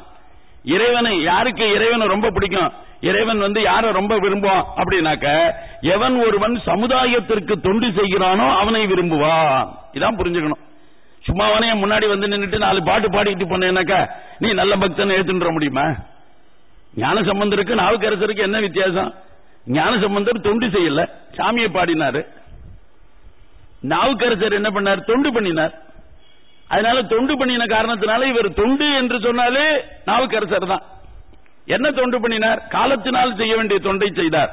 இறைவனை யாருக்கு இறைவனை ரொம்ப பிடிக்கும்? இறைவன் வந்து யார ரொம்ப விரும்புவான்? அப்படின்னாக்க எவன் ஒருவன் சமுதாயத்திற்கு தொண்டு செய்கிறானோ அவனை விரும்புவான். இதான் புரிஞ்சுக்கணும். சும்மாவனே முன்னாடி வந்து நின்றுட்டு நாலு பாட்டு பாடிட்டு போனேன்னாக்கா நீ நல்ல பக்தன் ஏத்துன்ற முடியுமா? ஞான சம்பந்தருக்கு நாவுக்கரசருக்கு என்ன வித்தியாசம்? ஞான சம்பந்தர் தொண்டு செய்யல. சாமியை பாடினாரு. நாவுக்கரசர் என்ன பண்ணார்? தொண்டு பண்ணினார். அதனால தொண்டு பண்ணின காரணத்தினால இவர் தொண்டு என்று சொன்னாலே நாவுக்கரசர் தான். என்ன தொண்டு பண்ணினார்? காலத்தினால் செய்ய வேண்டிய தொண்டை செய்தார்.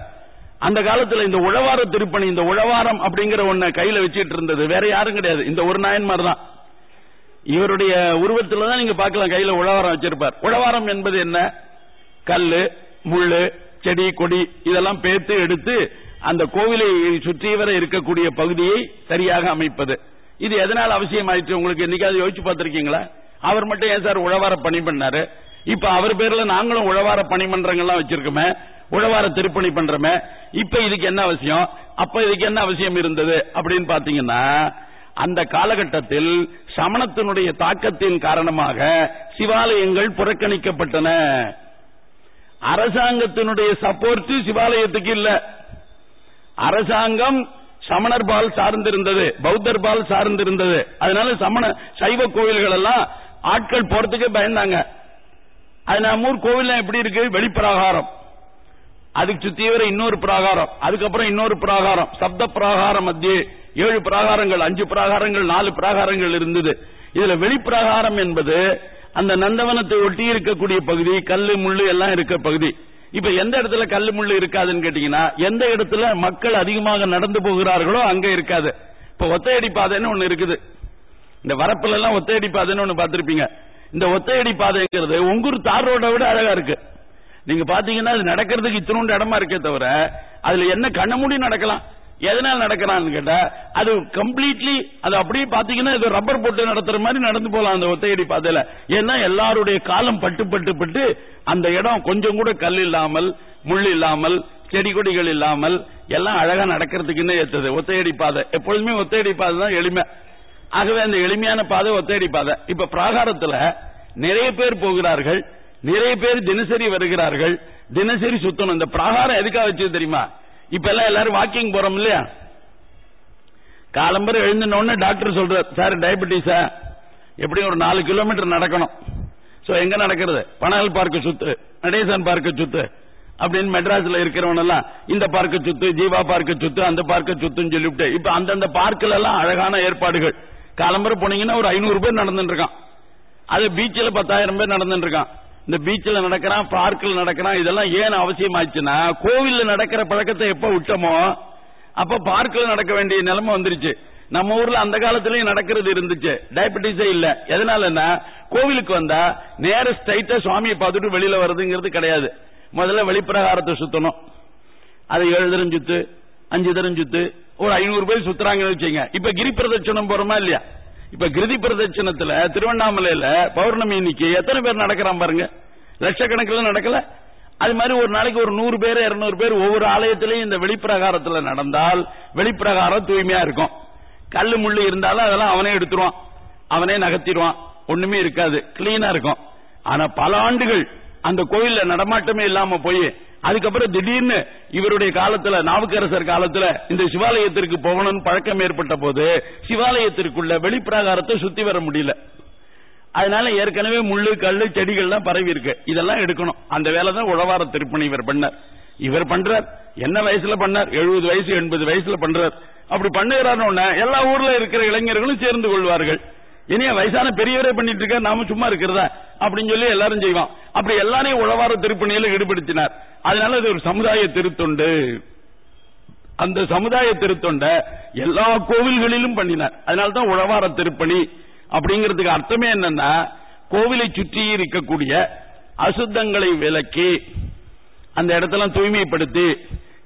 அந்த காலத்துல இந்த உழவார திருப்பணி இந்த உழவாரம் அப்படிங்கிற ஒன்ன கையில வச்சுட்டு இருந்தது. வேற யாரும் கிடையாது. இந்த ஒரு நாயன்மார் தான். இவருடைய உருவத்தில் தான் நீங்க பார்க்கலாம் கையில உழவாரம் வச்சிருப்பார். உழவாரம் என்பது என்ன? கல்லு முள்ளு செடி கொடி இதெல்லாம் பேத்து எடுத்து அந்த கோவிலை சுற்றிவர இருக்கக்கூடிய பகுதியை சரியாக அமைப்பது. இது எதனால் அவசியமாயிற்று? உங்களுக்கு என்னைக்காவது யோசிச்சு பார்த்திருக்கீங்களா? அவர் மட்டும் ஏன் சார் உழவார பணி பண்ணாரு? இப்ப அவர் பேர்ல நாங்களும் உழவார பணிமன்றங்கள்லாம் வச்சிருக்கோமே. உழவார திருப்பணி பண்றோமே. இப்ப இதுக்கு என்ன அவசியம்? அப்ப இதுக்கு என்ன அவசியம் இருந்தது? அப்படின்னு பாத்தீங்கன்னா அந்த காலகட்டத்தில் சமணத்தினுடைய தாக்கத்தின் காரணமாக சிவாலயங்கள் புறக்கணிக்கப்பட்டன. அரசாங்கத்தினுடைய சப்போர்ட் சிவாலயத்துக்கு இல்ல. அரசாங்கம் சமணர் பால் சார்ந்திருந்தது பௌத்தர் பால் சார்ந்திருந்தது. அதனால சமண சைவ கோவில்கள் எல்லாம் ஆட்கள் போறதுக்கு பயந்தாங்க. அது நம்ம ஊர் கோவில் எப்படி இருக்கு? வெளிப்பிரகாரம். அதுக்கு சுத்தி வர இன்னொரு பிராகாரம். அதுக்கப்புறம் இன்னொரு பிராகாரம். சப்த பிராகாரம் மத்திய ஏழு பிராகாரங்கள் அஞ்சு பிராகாரங்கள் நாலு பிராகாரங்கள் இருந்தது. இதுல வெளிப்பிரகாரம் என்பது அந்த நந்தவனத்தை ஒட்டி இருக்கக்கூடிய பகுதி கல்லு முள்ளு எல்லாம் இருக்க பகுதி. இப்ப எந்த இடத்துல கல்லு முள்ளு இருக்காதுன்னு கேட்டீங்கன்னா எந்த இடத்துல மக்கள் அதிகமாக நடந்து போகிறார்களோ அங்க இருக்காது. இப்ப ஒத்தையடி பாதைன்னு ஒண்ணு இருக்குது. இந்த வரப்புல எல்லாம் ஒத்தையடி பாதைன்னு ஒண்ணு பார்த்திருப்பீங்க. இந்த ஒத்தையடி பாதைங்கிறது உங்கூர் தார் ரோட விட அழகா இருக்கு. நீங்க பாத்தீங்கன்னா அது நடக்கிறதுக்கு இத்தினோண்டு இடமா இருக்கே தவிர அதுல என்ன கண்ண மூடி நடக்கலாம். எதனால் நடக்கிறான்னு கேட்டா அது கம்ப்ளீட்லி அது அப்படியே பாத்தீங்கன்னா இது ரப்பர் போட்டு நடத்துற மாதிரி நடந்து போலாம் அந்த ஒத்தையடி பாதையில. ஏன்னா எல்லாருடைய காலம் பட்டு பட்டு பட்டு அந்த இடம் கொஞ்சம் கூட கல் இல்லாமல் முள் இல்லாமல் செடி கொடிகள் இல்லாமல் எல்லாம் அழகா நடக்கிறதுக்குன்னு ஏத்தது. ஒத்தையடி பாதை. எப்பொழுதுமே ஒத்தையடி பாதை தான் எளிமை. ஆகவே அந்த எளிமையான பாதை ஒத்தையடி பாதை. இப்ப பிராகாரத்துல நிறைய பேர் போகிறார்கள் நிறைய பேர் தினசரி வருகிறார்கள் தினசரி சுத்தணும். இந்த பிராகாரம் எதுக்காக வச்சது தெரியுமா? இப்ப எல்லாம் எல்லாரும் வாக்கிங் போறோம் இல்லையா? காலம்பரம் எழுந்தின டாக்டர் சொல்றார் சார் டயபெட்டிஸா எப்படியும் ஒரு நாலு கிலோமீட்டர் நடக்கணும். சோ எங்க நடக்கிறது? பனகல் பார்க்க சுத்து நடேசன் பார்க்க சுத்து அப்படின்னு மெட்ராஸ்ல இருக்கிறவன் எல்லாம் இந்த பார்க்க சுத்து ஜீவா பார்க்க சுத்து அந்த பார்க்க சுத்துன்னு சொல்லிவிட்டு இப்ப அந்தந்த பார்க்கல எல்லாம் அழகான ஏற்பாடுகள். காலம்பரம் போனீங்கன்னா ஒரு ஐநூறு பேர் நடந்துட்டு இருக்கான். அது பீச்சில் பத்தாயிரம் பேர் நடந்துட்டு இருக்கான். இந்த பீச்சில் நடக்கிறான் பார்க்கில் நடக்கிறான் இதெல்லாம் ஏன் அவசியமாச்சுன்னா கோவில்ல நடக்கிற பழக்கத்தை எப்ப விட்டோமோ அப்ப பார்க்கில் நடக்க வேண்டிய நிலைமை வந்துருச்சு. நம்ம ஊர்ல அந்த காலத்திலயும் நடக்கிறது இருந்துச்சு. டயபெட்டிஸே இல்ல. எதனாலன்னா கோவிலுக்கு வந்தா நேர ஸ்ட்ரைட்டா சுவாமியை பார்த்துட்டு வெளியில வருதுங்கிறது கிடையாது. முதல்ல வெளிப்பிரகாரத்தை சுத்தணும். அது ஏழு தரம் சுத்து அஞ்சு தரம் சுத்து ஒரு ஐநூறு பேர் சுத்துறாங்கன்னு வச்சுங்க இப்ப கிரி பிரதட்சணம் போறோமா இல்லையா? இப்ப கிருதி பிரதட்சணத்துல திருவண்ணாமலையில பௌர்ணமி இன்னைக்கு எத்தனை பேர் நடக்கிறான் பாருங்க? லட்சக்கணக்கில் நடக்கல. அது மாதிரி ஒரு நாளைக்கு ஒரு நூறு பேர் இருநூறு பேர் ஒவ்வொரு ஆலயத்திலையும் இந்த வெளிப்பிரகாரத்துல நடந்தால் வெளிப்பிரகாரம் தூய்மையா இருக்கும். கல்லு முள்ளு இருந்தாலும் அதெல்லாம் அவனே எடுத்துருவான். அவனே நகர்த்திடுவான். ஒண்ணுமே இருக்காது. கிளீனா இருக்கும். ஆனா பல ஆண்டுகள் அந்த கோயில்ல நடமாட்டமே இல்லாம போய் அதுக்கப்புறம் திடீர்னு இவருடைய காலத்துல நாவுக்கரசர் காலத்துல இந்த சிவாலயத்திற்கு போகணும்னு பழக்கம் ஏற்பட்ட போது சிவாலயத்திற்குள்ள வெளிப்பிராகாரத்தை சுத்தி வர முடியல. அதனால ஏற்கனவே முள்ளு கல்லு செடிகள்லாம் பரவி இருக்கு. இதெல்லாம் எடுக்கணும். அந்த வேலை தான் உழவார திருப்பணி இவர் பண்ணார். இவர் பண்றார். என்ன வயசுல பண்ணார்? எழுபது வயசு எண்பது வயசுல பண்றார். அப்படி பண்ணுகிறார் எல்லா ஊர்ல இருக்கிற இளைஞர்களும் சேர்ந்து கொள்வார்கள். இனிய வயசான பெரியவரே பண்ணிட்டு இருக்க நாம சும்மா இருக்கிறதா? அப்படின்னு சொல்லி எல்லாரும் செய்வான். அப்படி எல்லாரையும் உழவார திருப்பணியில ஈடுபடுத்தினார். அதனால இது ஒரு சமுதாய திருத்தொண்டு. அந்த சமுதாய திருத்தொண்ட எல்லா கோவில்களிலும் பண்ணினார். அதனால்தான் உழவார திருப்பணி அப்படிங்கிறதுக்கு அர்த்தமே என்னன்னா கோவிலை சுற்றி இருக்கக்கூடிய அசுத்தங்களை விலக்கி அந்த இடத்தெல்லாம் தூய்மைப்படுத்தி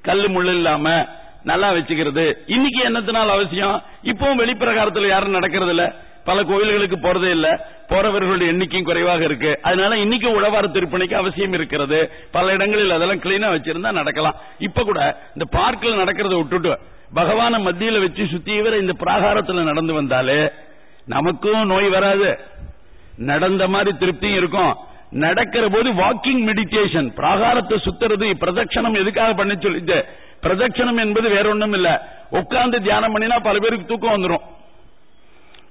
கல்லு முள்ளு இல்லாம நல்லா வச்சுக்கிறது. இன்னைக்கு என்னத்தினால் அவசியம்? இப்பவும் வெளிப்பிரகாரத்தில் யாரும் நடக்கிறது இல்லை பல கோவில்களுக்கு போறதே இல்ல. போறவர்களுடைய எண்ணிக்கையும் குறைவாக இருக்கு. அதனால இன்னைக்கு உழவார திருப்பணிக்கு அவசியம் இருக்கிறது. பல இடங்களில் அதெல்லாம் கிளீனா வச்சிருந்தா நடக்கலாம். இப்ப கூட இந்த பார்க்கில் நடக்கிறத விட்டுட்டு பகவான மத்தியில வச்சு சுத்தியவர இந்த பிராகாரத்துல நடந்து வந்தாலே நமக்கும் நோய் வராது. நடந்த மாதிரி திருப்தியும் இருக்கும். நடக்கிற போது வாக்கிங் மெடிடேஷன் பிராகாரத்தை சுத்துறது பிரதட்சணம் எதுக்காக பண்ண சொல்லிட்டு. பிரதட்சணம் என்பது வேற ஒண்ணும் இல்ல. உட்கார்ந்து தியானம் பண்ணினா பல பேருக்கு தூக்கம் வந்துடும்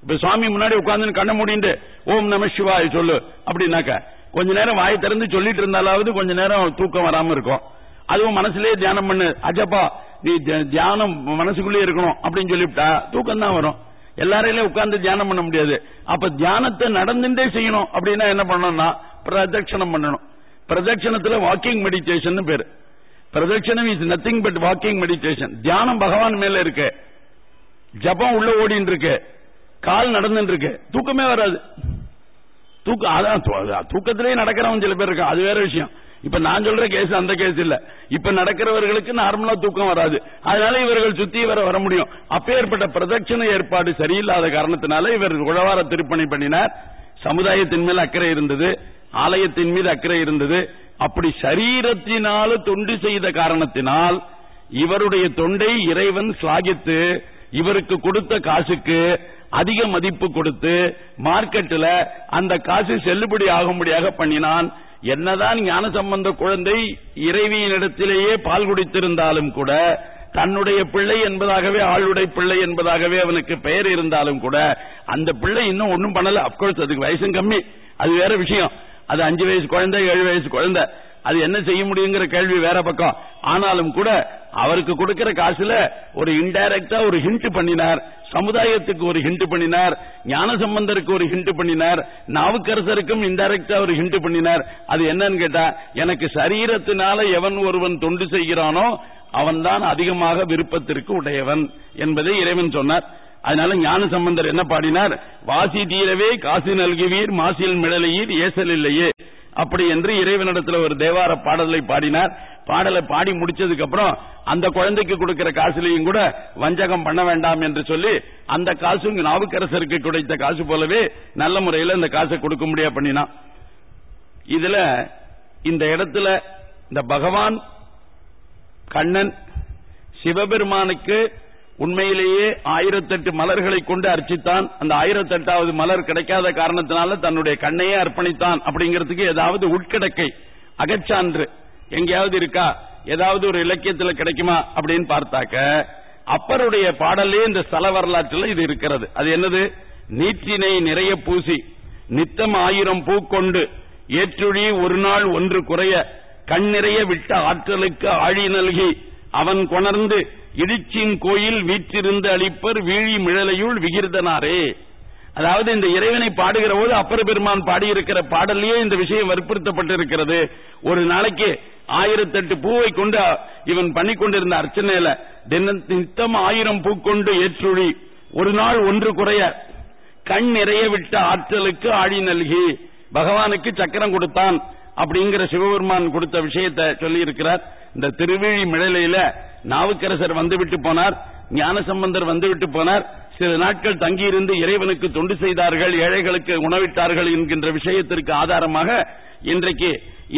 இப்ப சுவாமி முன்னாடி உட்கார்ந்து கண்ண மூடிட்டு ஓம் நம சிவாய் சொல்லு. அப்படின்னாக்க கொஞ்ச நேரம் வாய் திறந்து சொல்லிட்டு இருந்தாலாவது கொஞ்ச நேரம் தூக்கம் வராம இருக்கும். அதுவும் மனசுலயே தியானம் பண்ணு. அஜப்பா நீ தியானம் மனசுக்குள்ளே இருக்கணும் அப்படின்னு சொல்லிவிட்டா தூக்கம் தான் வரும். எல்லாரையிலும் உட்கார்ந்து தியானம் பண்ண முடியாது. அப்ப தியானத்தை நடந்துட்டே செய்யணும் அப்படின்னா என்ன பண்ணணும்னா பிரதட்சணம் பண்ணணும். பிரதட்சணத்துல வாக்கிங் மெடிடேஷன் பேரு. பிரதட்சணம் is nothing but walking meditation தியானம் பகவான் மேல இருக்கு. ஜபம் உள்ள ஓடின்னு இருக்கு. கால் நடந்துட்டு இருக்கு தூக்கமே வராது. தூக்கம் அதான் தூக்கத்திலேயே நடக்கிறவன் சில பேர் இருக்கா அது வேற விஷயம். இப்ப நான் சொல்ற கேஸ் அந்த கேஸ் இல்ல. இப்ப நடக்கிறவர்களுக்கு நார்மலா தூக்கம் வராது. அதனால இவர்கள் சுத்தி வர வர முடியும். அப்பேற்பட்ட பிரதட்சண ஏற்பாடு சரியில்லாத காரணத்தினால இவர் உழவார திருப்பணி பண்ணினார். சமுதாயத்தின் மேல் அக்கறை இருந்தது. ஆலயத்தின் மீது அக்கறை இருந்தது. அப்படி சரீரத்தினால தொண்டு செய்த காரணத்தினால் இவருடைய தொண்டை இறைவன் ஸ்லாகித்து இவருக்கு கொடுத்த காசுக்கு அதிக மதிப்பு கொடுத்து மார்க்கெட்டில் அந்த காசு செல்லுபடி ஆகும்படியாக பண்ணினான். என்னதான் ஞான சம்பந்த குழந்தை இறைவியினிடத்திலேயே பால் குடித்திருந்தாலும் கூட தன்னுடைய பிள்ளை என்பதாகவே ஆளுடைய பிள்ளை என்பதாகவே அவனுக்கு பெயர் இருந்தாலும் கூட அந்த பிள்ளை இன்னும் ஒன்னும் பண்ணல. அப்கோர்ஸ் அதுக்கு வயசும் கம்மி. அது வேற விஷயம். அது அஞ்சு வயசு குழந்தை ஏழு வயசு குழந்தை. அது என்ன செய்ய முடியுங்கிற கேள்வி வேற பக்கம். ஆனாலும் கூட அவருக்கு கொடுக்கிற காசுல ஒரு இன்டைரக்டா ஒரு ஹிண்ட் பண்ணினார். சமுதாயத்துக்கு ஒரு ஹிண்ட் பண்ணினார். ஞான சம்பந்தருக்கு ஒரு ஹிண்ட் பண்ணினார். நாவுக்கரசருக்கும் இன்டைரக்டா ஒரு ஹிண்ட் பண்ணினார். அது என்னன்னு கேட்டா எனக்கு சரீரத்தினால எவன் ஒருவன் தொண்டு செய்கிறானோ அவன்தான் அதிகமாக விருப்பத்திற்கு உடையவன் என்பதை இறைவன் சொன்னார். அதனால ஞான சம்பந்தர் என்ன பாடினார்? வாசி தீரவே காசு நல்குவீர் மாசில் மிடலையீர் ஏசல் இல்லையே. அப்படி என்று இறைவனிடத்தில் ஒரு தேவார பாடலை பாடினார். பாடலை பாடி முடிச்சதுக்கு அப்புறம் அந்த குழந்தைக்கு கொடுக்கிற காசுலையும் கூட வஞ்சகம் பண்ண வேண்டாம் என்று சொல்லி அந்த காசு நாவுக்கரசருக்கு கிடைத்த காசு போலவே நல்ல முறையில் இந்த காசை கொடுக்க முடியா பண்ணினான் இதுல இந்த இடத்துல இந்த பகவான் கண்ணன் சிவபெருமானுக்கு உண்மையிலேயே ஆயிரத்தெட்டு மலர்களை கொண்டு அர்ச்சித்தான். அந்த ஆயிரத்தெட்டாவது மலர் கிடைக்காத காரணத்தினால தன்னுடைய கண்ணையே அர்ப்பணித்தான் அப்படிங்கிறதுக்கு ஏதாவது உட்கிடக்கை அகச்சான்று எங்கேயாவது இருக்கா? ஏதாவது ஒரு இலக்கியத்தில் கிடைக்குமா அப்படின்னு பார்த்தாக்க அப்பருடைய பாடலே இந்த ஸ்தல வரலாற்றில் இது இருக்கிறது. அது என்னது? நீற்றினை நிறைய பூசி நித்தம் ஆயிரம் பூ கொண்டு ஏற்றுழி ஒரு நாள் ஒன்று குறைய கண் நிறைய விட்ட ஆற்றலுக்கு ஆழி நல்கி அவன் கொணர்ந்து இடிச்சின் கோயில் வீற்றிருந்து அளிப்பர் வீழி மிழலையுள் விகிர்தனாரே. அதாவது இந்த இறைவனை பாடுகிற போது அப்பர பெருமான் பாடியிருக்கிற பாடல்லையே இந்த விஷயம் வற்புறுத்தப்பட்டிருக்கிறது. ஒரு நாளைக்கு ஆயிரத்தெட்டு பூவை கொண்டு இவன் பண்ணி கொண்டிருந்த அர்ச்சனையில நித்தம் ஆயிரம் பூ கொண்டு ஏற்றுழி ஒரு நாள் ஒன்று குறைய கண் நிறைய விட்ட ஆற்றலுக்கு ஆழி நல்கி பகவானுக்கு சக்கரம் கொடுத்தான் அப்படிங்கிற சிவபெருமான் கொடுத்த விஷயத்தை சொல்லி இருக்கிறார் இந்த திருவிழி மிழலையில நாவுக்கரசர் வந்துவிட்டு போனார் ஞானசம்பந்தர் வந்துவிட்டு போனார். சில நாட்கள் தங்கியிருந்து இறைவனுக்கு தொண்டு செய்தார்கள் ஏழைகளுக்கு உணவிட்டார்கள் என்கின்ற விஷயத்திற்கு ஆதாரமாக இன்றைக்கு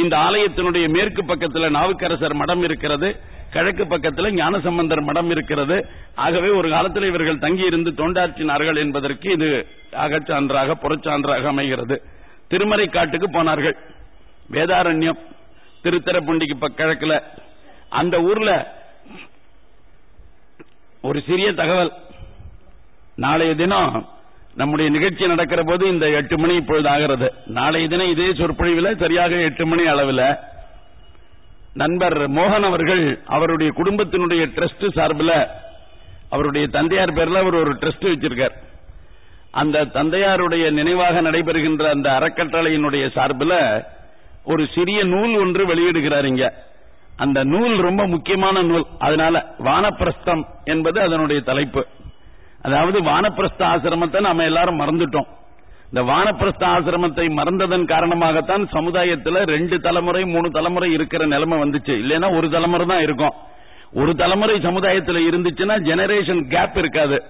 இந்த ஆலயத்தினுடைய மேற்கு பக்கத்தில் நாவுக்கரசர் மடம் இருக்கிறது கிழக்கு பக்கத்தில் ஞானசம்பந்தர் மடம் இருக்கிறது. ஆகவே ஒரு காலத்தில் இவர்கள் தங்கியிருந்து தொண்டாற்றினார்கள் என்பதற்கு இது அகச்சான்றாக புறச்சான்றாக அமைகிறது. திருமறை காட்டுக்கு போனார்கள். வேதாரண்யம் திருத்தரப்புண்டிக்கு கிழக்குல அந்த ஊர்ல ஒரு சிறிய தகவல். நாளைய தினம் நம்முடைய நிகழ்ச்சி நடக்கிற போது இந்த எட்டு மணி இப்பொழுது ஆகிறது. நாளைய தினம் இதே சொற்பொழிவில் சரியாக எட்டு மணி அளவில் நண்பர் மோகன் அவர்கள் அவருடைய குடும்பத்தினுடைய ட்ரஸ்ட் சார்பில் அவருடைய தந்தையார் பேர்ல அவர் ஒரு ட்ரஸ்ட் வச்சிருக்கார். அந்த தந்தையாருடைய நினைவாக நடைபெறுகின்ற அந்த அறக்கட்டளையினுடைய சார்பில் ஒரு சிறிய நூல் ஒன்று வெளியிடுகிறார் இங்க. அந்த நூல் ரொம்ப முக்கியமான நூல். அதனால வானப்பிரஸ்தம் என்பது அதனுடைய தலைப்பு. அதாவது வானப்பிரஸ்த ஆசிரமத்தை நாம எல்லாரும் மறந்துட்டோம். இந்த வானப்பிரஸ்த ஆசிரமத்தை மறந்ததன் காரணமாகத்தான் சமுதாயத்தில் ரெண்டு தலைமுறை மூணு தலைமுறை இருக்கிற நிலைமை வந்துச்சு. இல்லைன்னா ஒரு தலைமுறை தான் இருக்கும். ஒரு தலைமுறை சமுதாயத்தில் இருந்துச்சுன்னா ஜெனரேஷன் கேப் இருக்காது.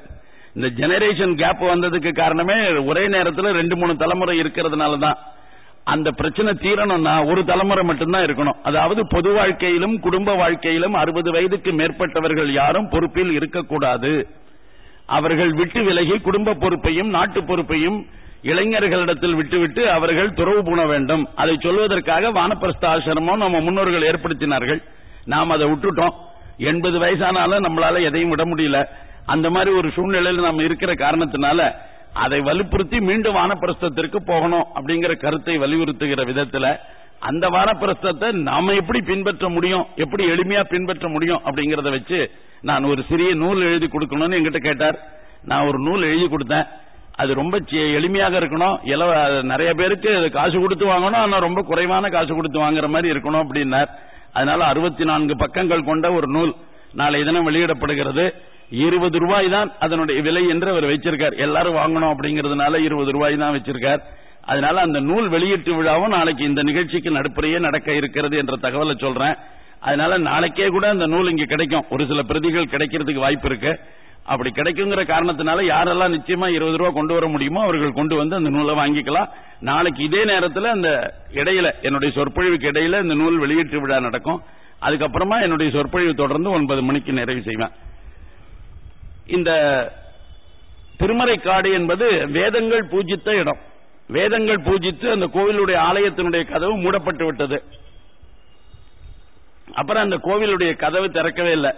இந்த ஜெனரேஷன் கேப் வந்ததுக்கு காரணமே ஒரே நேரத்தில் ரெண்டு மூணு தலைமுறை இருக்கிறதுனால தான் அந்த பிரச்சனை தீரணும்னா ஒரு தலைமுறை மட்டும்தான் இருக்கணும். அதாவது பொது வாழ்க்கையிலும் குடும்ப வாழ்க்கையிலும் அறுபது வயதுக்கு மேற்பட்டவர்கள் யாரும் பொறுப்பில் இருக்கக்கூடாது. அவர்கள் விட்டு விலகி குடும்ப பொறுப்பையும் நாட்டு பொறுப்பையும் இளைஞர்களிடத்தில் விட்டுவிட்டு அவர்கள் துறவு பூண வேண்டும். அதை சொல்வதற்காக வானப்பிரஸ்த ஆசிரமம் நம்ம முன்னோர்கள் ஏற்படுத்தினார்கள். நாம் அதை விட்டுட்டோம். எண்பது வயசானாலும் நம்மளால எதையும் விட முடியல. அந்த மாதிரி ஒரு சூழ்நிலையில் நாம் இருக்கிற காரணத்தினால அதை வலுப்படுத்தி மீண்டும் வானப்பிரஸ்தத்திற்கு போகணும் அப்படிங்கிற கருத்தை வலியுறுத்துகிற விதத்துல அந்த வானப்பிரஸ்தத்தை நாம எப்படி பின்பற்ற முடியும்? எப்படி எளிமையா பின்பற்ற முடியும் அப்படிங்கறத வச்சு நான் ஒரு சிறிய நூல் எழுதி கொடுக்கணும்னு எங்கிட்ட கேட்டார். நான் ஒரு நூல் எழுதி கொடுத்தேன். அது ரொம்ப எளிமையாக இருக்கணும். நிறைய பேருக்கு காசு கொடுத்து வாங்கணும். ஆனா ரொம்ப குறைவான காசு கொடுத்து வாங்குற மாதிரி இருக்கணும் அப்படின்னார். அதனால அறுபத்தி நான்கு பக்கங்கள் கொண்ட ஒரு நூல் நாளை தினம் வெளியிடப்படுகிறது. இருபது ரூபாய் தான் அதனுடைய விலை என்று அவர் வச்சிருக்கார். எல்லாரும் வாங்கணும் அப்படிங்கறதுனால இருபது ரூபாய் தான் வச்சிருக்கார். அதனால அந்த நூல் வெளியீட்டு விழாவும் நாளைக்கு இந்த நிகழ்ச்சிக்கு நடுப்புறையே நடக்க இருக்கிறது என்ற தகவலை சொல்றேன். அதனால நாளைக்கே கூட அந்த நூல் இங்க கிடைக்கும். ஒரு சில பிரதிகள் கிடைக்கிறதுக்கு வாய்ப்பு இருக்கு. அப்படி கிடைக்குங்கிற காரணத்தினால யாரெல்லாம் நிச்சயமா இருபது ரூபா கொண்டு வர முடியுமோ அவர்கள் கொண்டு வந்து அந்த நூலை வாங்கிக்கலாம். நாளைக்கு இதே நேரத்தில் அந்த இடையில என்னுடைய சொற்பொழிவுக்கு இடையில இந்த நூல் வெளியீட்டு விழா நடக்கும். அதுக்கப்புறமா என்னுடைய சொற்பொழிவு தொடர்ந்து ஒன்பது மணிக்கு நிறைவு செய்வேன். இந்த திருமறைக்காடு என்பது வேதங்கள் பூஜித்த இடம். வேதங்கள் பூஜித்து அந்த கோவிலுடைய ஆலயத்தினுடைய கதவு மூடப்பட்டு விட்டது. அப்புறம் அந்த கோவிலுடைய கதவு திறக்கவே இல்லை.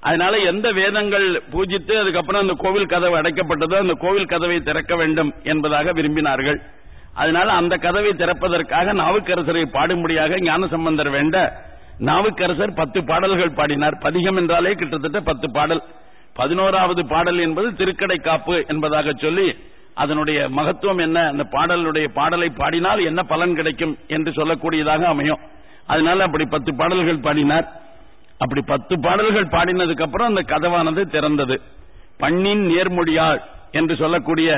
அதனால எந்த வேதங்கள் பூஜித்து அதுக்கப்புறம் அந்த கோவில் கதவு அடைக்கப்பட்டதோ அந்த கோவில் கதவை திறக்க வேண்டும் என்பதாக விரும்பினார்கள். அதனால அந்த கதவை திறப்பதற்காக நாவுக்கரசரை பாடும்படியாக ஞானசம்பந்தர் வேண்ட நாவுக்கரசர் பத்து பாடல்கள் பாடினார். பதிகம் என்றாலே கிட்டத்தட்ட பத்து பாடல். பதினோராவது பாடல் என்பது திருக்கடை காப்பு என்பதாக சொல்லி அதனுடைய மகத்துவம் என்ன? அந்த பாடலுடைய பாடலை பாடினால் என்ன பலன் கிடைக்கும் என்று சொல்லக்கூடியதாக அமையும். அதனால அப்படி பத்து பாடல்கள் பாடினார். அப்படி பத்து பாடல்கள் பாடினதுக்கு அப்புறம் அந்த கதவானது திறந்தது. பண்ணின் நேர்மொழியாள் என்று சொல்லக்கூடிய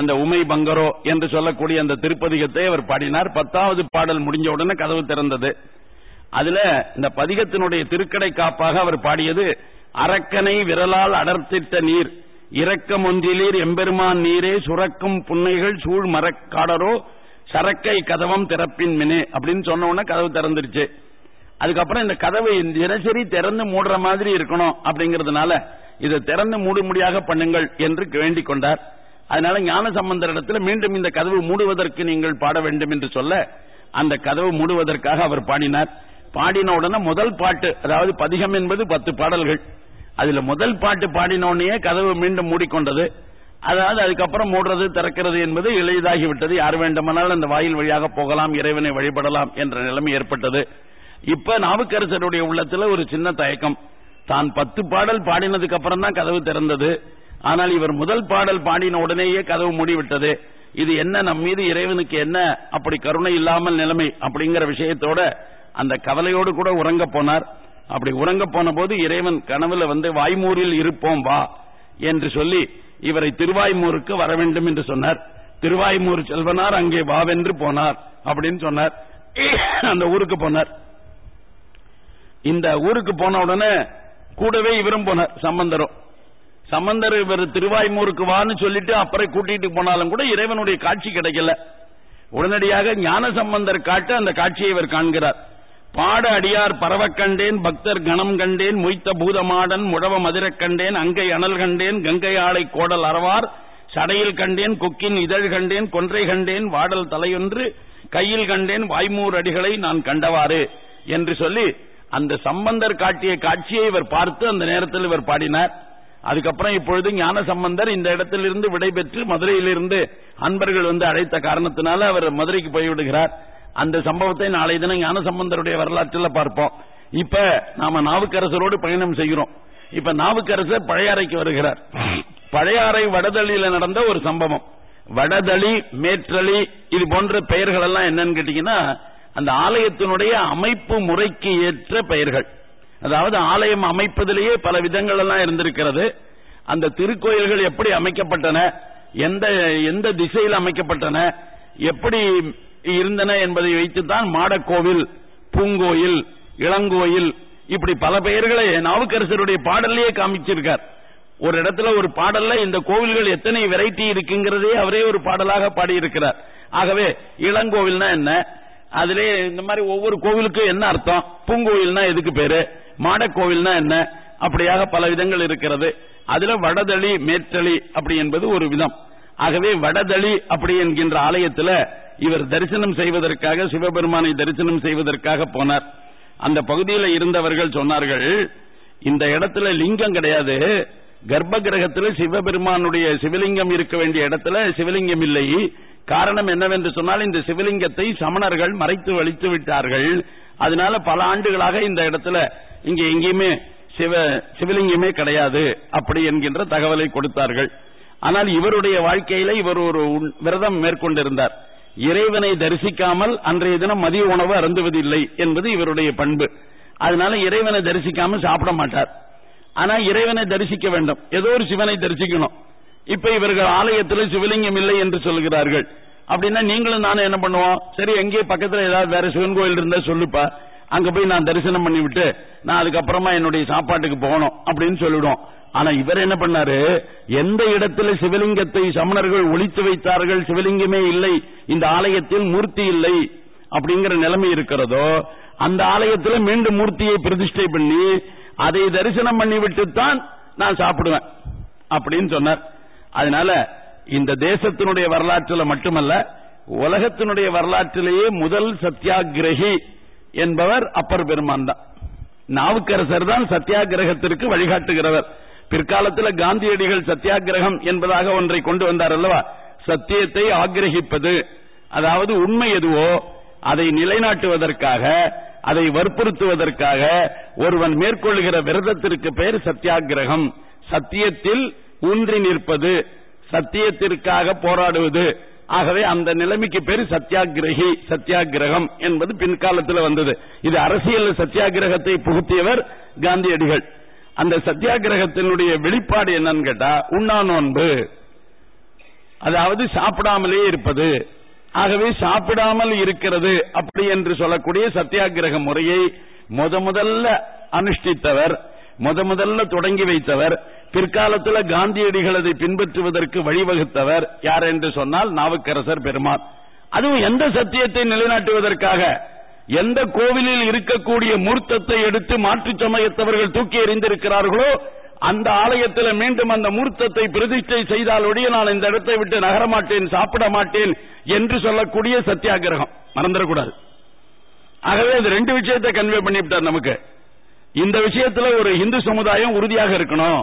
அந்த உமை பங்கரோ என்று சொல்லக்கூடிய அந்த திருப்பதிகத்தை அவர் பாடினார். பத்தாவது பாடல் முடிஞ்ச உடனே கதவு திறந்தது. அதுல இந்த பதிகத்தினுடைய திருக்கடை காப்பாக அவர் பாடியது அரக்கனை விரலால் அடர்த்திட்ட நீர். இரக்கம் ஒன்றிலீர் எம்பெருமான் நீரே சுரக்கும் புன்னைகள் சூழ் மரக்காடரோ சரக்கை கதவம் திறப்பின் மினே அப்படின்னு சொன்ன உடனே கதவு திறந்துருச்சு. அதுக்கப்புறம் இந்த கதவை தினசரி திறந்து மூடுற மாதிரி இருக்கணும் அப்படிங்கறதுனால இதை திறந்து மூடுமுடியாக பண்ணுங்கள் என்று வேண்டிக் கொண்டார். அதனால ஞான சம்பந்தர் இடத்துல மீண்டும் இந்த கதவு மூடுவதற்கு நீங்கள் பாட வேண்டும் என்று சொல்ல அந்த கதவு மூடுவதற்காக அவர் பாடினார். பாடின உடனே முதல் பாட்டு அதாவது பதிகம் என்பது பத்து பாடல்கள். அதுல முதல் பாட்டு பாடின உடனே கதவு மீண்டும் மூடிக்கொண்டது. அதாவது அதுக்கப்புறம் மூடுறது திறக்கிறது என்பது எளிதாகிவிட்டது. யார் வேண்டுமானாலும் அந்த வாயில் வழியாக போகலாம் இறைவனை வழிபடலாம் என்ற நிலைமை ஏற்பட்டது. இப்ப நாவுக்கரசருடைய உள்ளத்துல ஒரு சின்ன தயக்கம். தான் பத்து பாடல் பாடினதுக்கு அப்புறம் தான் கதவு திறந்தது. ஆனால் இவர் முதல் பாடல் பாடின உடனேயே கதவு மூடிவிட்டது. இது என்ன நம் மீது இறைவனுக்கு என்ன அப்படி கருணை இல்லாமல் நிலைமை அப்படிங்கிற விஷயத்தோட அந்த கவலையோடு கூட உறங்க போனார். அப்படி உறங்க போன போது இறைவன் கனவுல வந்து வாய்மூரில் இருப்போம் வா என்று சொல்லி இவரை திருவாய்மூருக்கு வர வேண்டும் என்று சொன்னார். திருவாய்மூர் செல்வனார் அங்கே வாவென்று போனார் அப்படின்னு சொன்னார். அந்த ஊருக்கு போனார். இந்த ஊருக்கு போன உடனே கூடவே இவரும் போனார் சம்பந்தரும். சம்பந்தர் இவர் திருவாய்மூருக்கு வான்னு சொல்லிட்டு அப்புறம் கூட்டிட்டு போனாலும் கூட இறைவனுடைய காட்சி கிடைக்கல. உடனடியாக ஞான சம்பந்தர் காட்டு அந்த காட்சியை இவர் காண்கிறார். பாட அடியார் பரவ கண்டேன் பக்தர் கணம் கண்டேன் மொய்த்த பூதமாடன் முழவ மதுரக் கண்டேன் அங்கை அனல் கண்டேன் கங்கை ஆளை கோடல் அறவார் சடையில் கண்டேன் கொக்கின் இதழ் கண்டேன் கொன்றை கண்டேன் வாடல் தலையொன்று கையில் கண்டேன் வாய்மூர் அடிகளை நான் கண்டவாறு என்று சொல்லி அந்த சம்பந்தர் காட்டிய காட்சியை இவர் பார்த்து அந்த நேரத்தில் இவர் பாடினார். அதுக்கப்புறம் இப்பொழுது ஞான சம்பந்தர் இந்த இடத்திலிருந்து விடைபெற்று மதுரையிலிருந்து அன்பர்கள் வந்து அழைத்த காரணத்தினால அவர் மதுரைக்கு போய்விடுகிறார். அந்த சம்பவத்தை நாளை தினம் ஞான சம்பந்தருடைய வரலாற்றில் பார்ப்போம். இப்ப நாம நாவுக்கரசரோடு பயணம் செய்கிறோம். இப்ப நாவுக்கரசர் பழையாறைக்கு வருகிறார். பழையாறை வடதளியில நடந்த ஒரு சம்பவம். வடதளி மேற்றளி இது போன்ற பெயர்கள் எல்லாம் என்னன்னு கேட்டீங்கன்னா அந்த ஆலயத்தினுடைய அமைப்பு முறைக்கு ஏற்ற பெயர்கள். அதாவது ஆலயம் அமைப்பதிலேயே பல விதங்கள் எல்லாம் இருந்திருக்கிறது. அந்த திருக்கோயில்கள் எப்படி அமைக்கப்பட்டன? எந்த எந்த திசையில் அமைக்கப்பட்டன? எப்படி இருந்தன என்பதை வைத்துத்தான் மாடக்கோவில் பூங்கோயில் இளங்கோயில் இப்படி பல பெயர்களை நாவுக்கரசருடைய பாடல்லையே காமிச்சிருக்கார். ஒரு இடத்துல ஒரு பாடல்ல இந்த கோவில்கள் எத்தனை வெரைட்டி இருக்குங்கிறதே அவரே ஒரு பாடலாக பாடியிருக்கிறார். ஆகவே இளங்கோவில்னா என்ன? அதிலே இந்த மாதிரி ஒவ்வொரு கோவிலுக்கும் என்ன அர்த்தம்? பூங்கோயில்னா எதுக்கு பேரு? மாடக்கோவில்னா என்ன? அப்படியாக பல விதங்கள் இருக்கிறது. அதுல வடதளி மேற்றளி அப்படி என்பது ஒரு விதம். ஆகவே வடதளி அப்படி என்கின்ற ஆலயத்துல இவர் தரிசனம் செய்வதற்காக சிவபெருமானை தரிசனம் செய்வதற்காக போனார். அந்த பகுதியில் இருந்தவர்கள் சொன்னார்கள் இந்த இடத்துல லிங்கம் கிடையாது. கர்ப்ப கிரகத்தில் சிவபெருமானுடைய சிவலிங்கம் இருக்க வேண்டிய இடத்துல சிவலிங்கம் இல்லை. காரணம் என்னவென்று சொன்னால் இந்த சிவலிங்கத்தை சமணர்கள் மறைத்து வலித்து விட்டார்கள். அதனால பல ஆண்டுகளாக இந்த இடத்துல இங்க எங்கேயுமே சிவ சிவலிங்கமே கிடையாது அப்படி என்கின்ற தகவலை கொடுத்தார்கள். ஆனால் இவருடைய வாழ்க்கையில இவர் ஒரு விரதம் மேற்கொண்டிருந்தார். இறைவனை தரிசிக்காமல் அன்றைய தினம் மதிய உணவு அருந்துவதில்லை என்பது இவருடைய பண்பு. அதனால இறைவனை தரிசிக்காமல் சாப்பிட மாட்டார். ஆனா இறைவனை தரிசிக்க வேண்டும். ஏதோ ஒரு சிவனை தரிசிக்கணும். இப்ப இவர்கள் ஆலயத்தில் சிவலிங்கம் இல்லை என்று சொல்கிறார்கள். அப்படின்னா நீங்களும் நானும் என்ன பண்ணுவோம்? சரி எங்கே பக்கத்துல ஏதாவது வேற சிவன் கோயில் இருந்தா சொல்லுப்பா. அங்க போய் நான் தரிசனம் பண்ணிவிட்டு நான் அதுக்கப்புறமா என்னுடைய சாப்பாட்டுக்கு போகணும் அப்படின்னு சொல்லிவிடும் ஆனா இவர் என்ன பண்ணாரு? எந்த இடத்துல சிவலிங்கத்தை சமணர்கள் ஒழித்து வைத்தார்கள் சிவலிங்கமே இல்லை இந்த ஆலயத்தில் மூர்த்தி இல்லை அப்படிங்கிற நிலைமை இருக்கிறதோ அந்த ஆலயத்தில் மீண்டும் மூர்த்தியை பிரதிஷ்டை பண்ணி அதை தரிசனம் பண்ணிவிட்டு தான் நான் சாப்பிடுவேன் அப்படின்னு சொன்னார். அதனால இந்த தேசத்தினுடைய வரலாற்றில் மட்டுமல்ல உலகத்தினுடைய வரலாற்றிலேயே முதல் சத்தியாகிரகி என்பவர் அப்பர் பெருமான் தான். நாவுக்கரசர் தான் சத்தியாகிரகத்திற்கு வழிகாட்டுகிறவர். பிற்காலத்தில் காந்தியடிகள் சத்தியாகிரகம் என்பதாக ஒன்றை கொண்டு வந்தார் அல்லவா? சத்தியத்தை ஆக்கிரகிப்பது. அதாவது உண்மை எதுவோ அதை நிலைநாட்டுவதற்காக அதை வற்புறுத்துவதற்காக ஒருவன் மேற்கொள்கிற விரதத்திற்கு பெயர் சத்தியாகிரகம். சத்தியத்தில் ஊன்றி நிற்பது சத்தியத்திற்காக போராடுவது ஆகவே அந்த நிலைமைக்கு பேரு சத்தியாகிரகி சத்தியாகிரகம் என்பது பின்காலத்தில் வந்தது. இது அரசியல் சத்தியாகிரகத்தை புகுத்தியவர் காந்தியடிகள். அந்த சத்தியாகிரகத்தினுடைய வெளிப்பாடு என்னன்னு கேட்டா உண்ணா நோன்பு. அதாவது சாப்பிடாமலே இருப்பது. ஆகவே சாப்பிடாமல் இருக்கிறது அப்படி என்று சொல்லக்கூடிய சத்தியாகிரக முறையை முத முதல்ல அனுஷ்டித்தவர் முத முதல்ல தொடங்கி வைத்தவர் பிற்காலத்தில் காந்தியடிகள் அதை பின்பற்றுவதற்கு வழிவகுத்தவர் யார் என்று சொன்னால் நாவுக்கரசர் பெருமான் அதுவும் எந்த சத்தியத்தை நிலைநாட்டுவதற்காக? எந்த கோவிலில் இருக்கக்கூடிய மூர்த்தத்தை எடுத்து மாற்று சமயத்தவர்கள் தூக்கி எறிந்திருக்கிறார்களோ அந்த ஆலயத்தில் மீண்டும் அந்த மூர்த்தத்தை பிரதிஷ்டை செய்தால் ஒழிய நான் இந்த இடத்தை விட்டு நகரமாட்டேன் சாப்பிட மாட்டேன் என்று சொல்லக்கூடிய சத்தியாகிரகம். மறந்துடக்கூடாது. ஆகவே அது ரெண்டு விஷயத்தை கன்வே பண்ணிவிட்டார் நமக்கு. இந்த விஷயத்துல ஒரு இந்து சமுதாயம் உறுதியாக இருக்கணும்.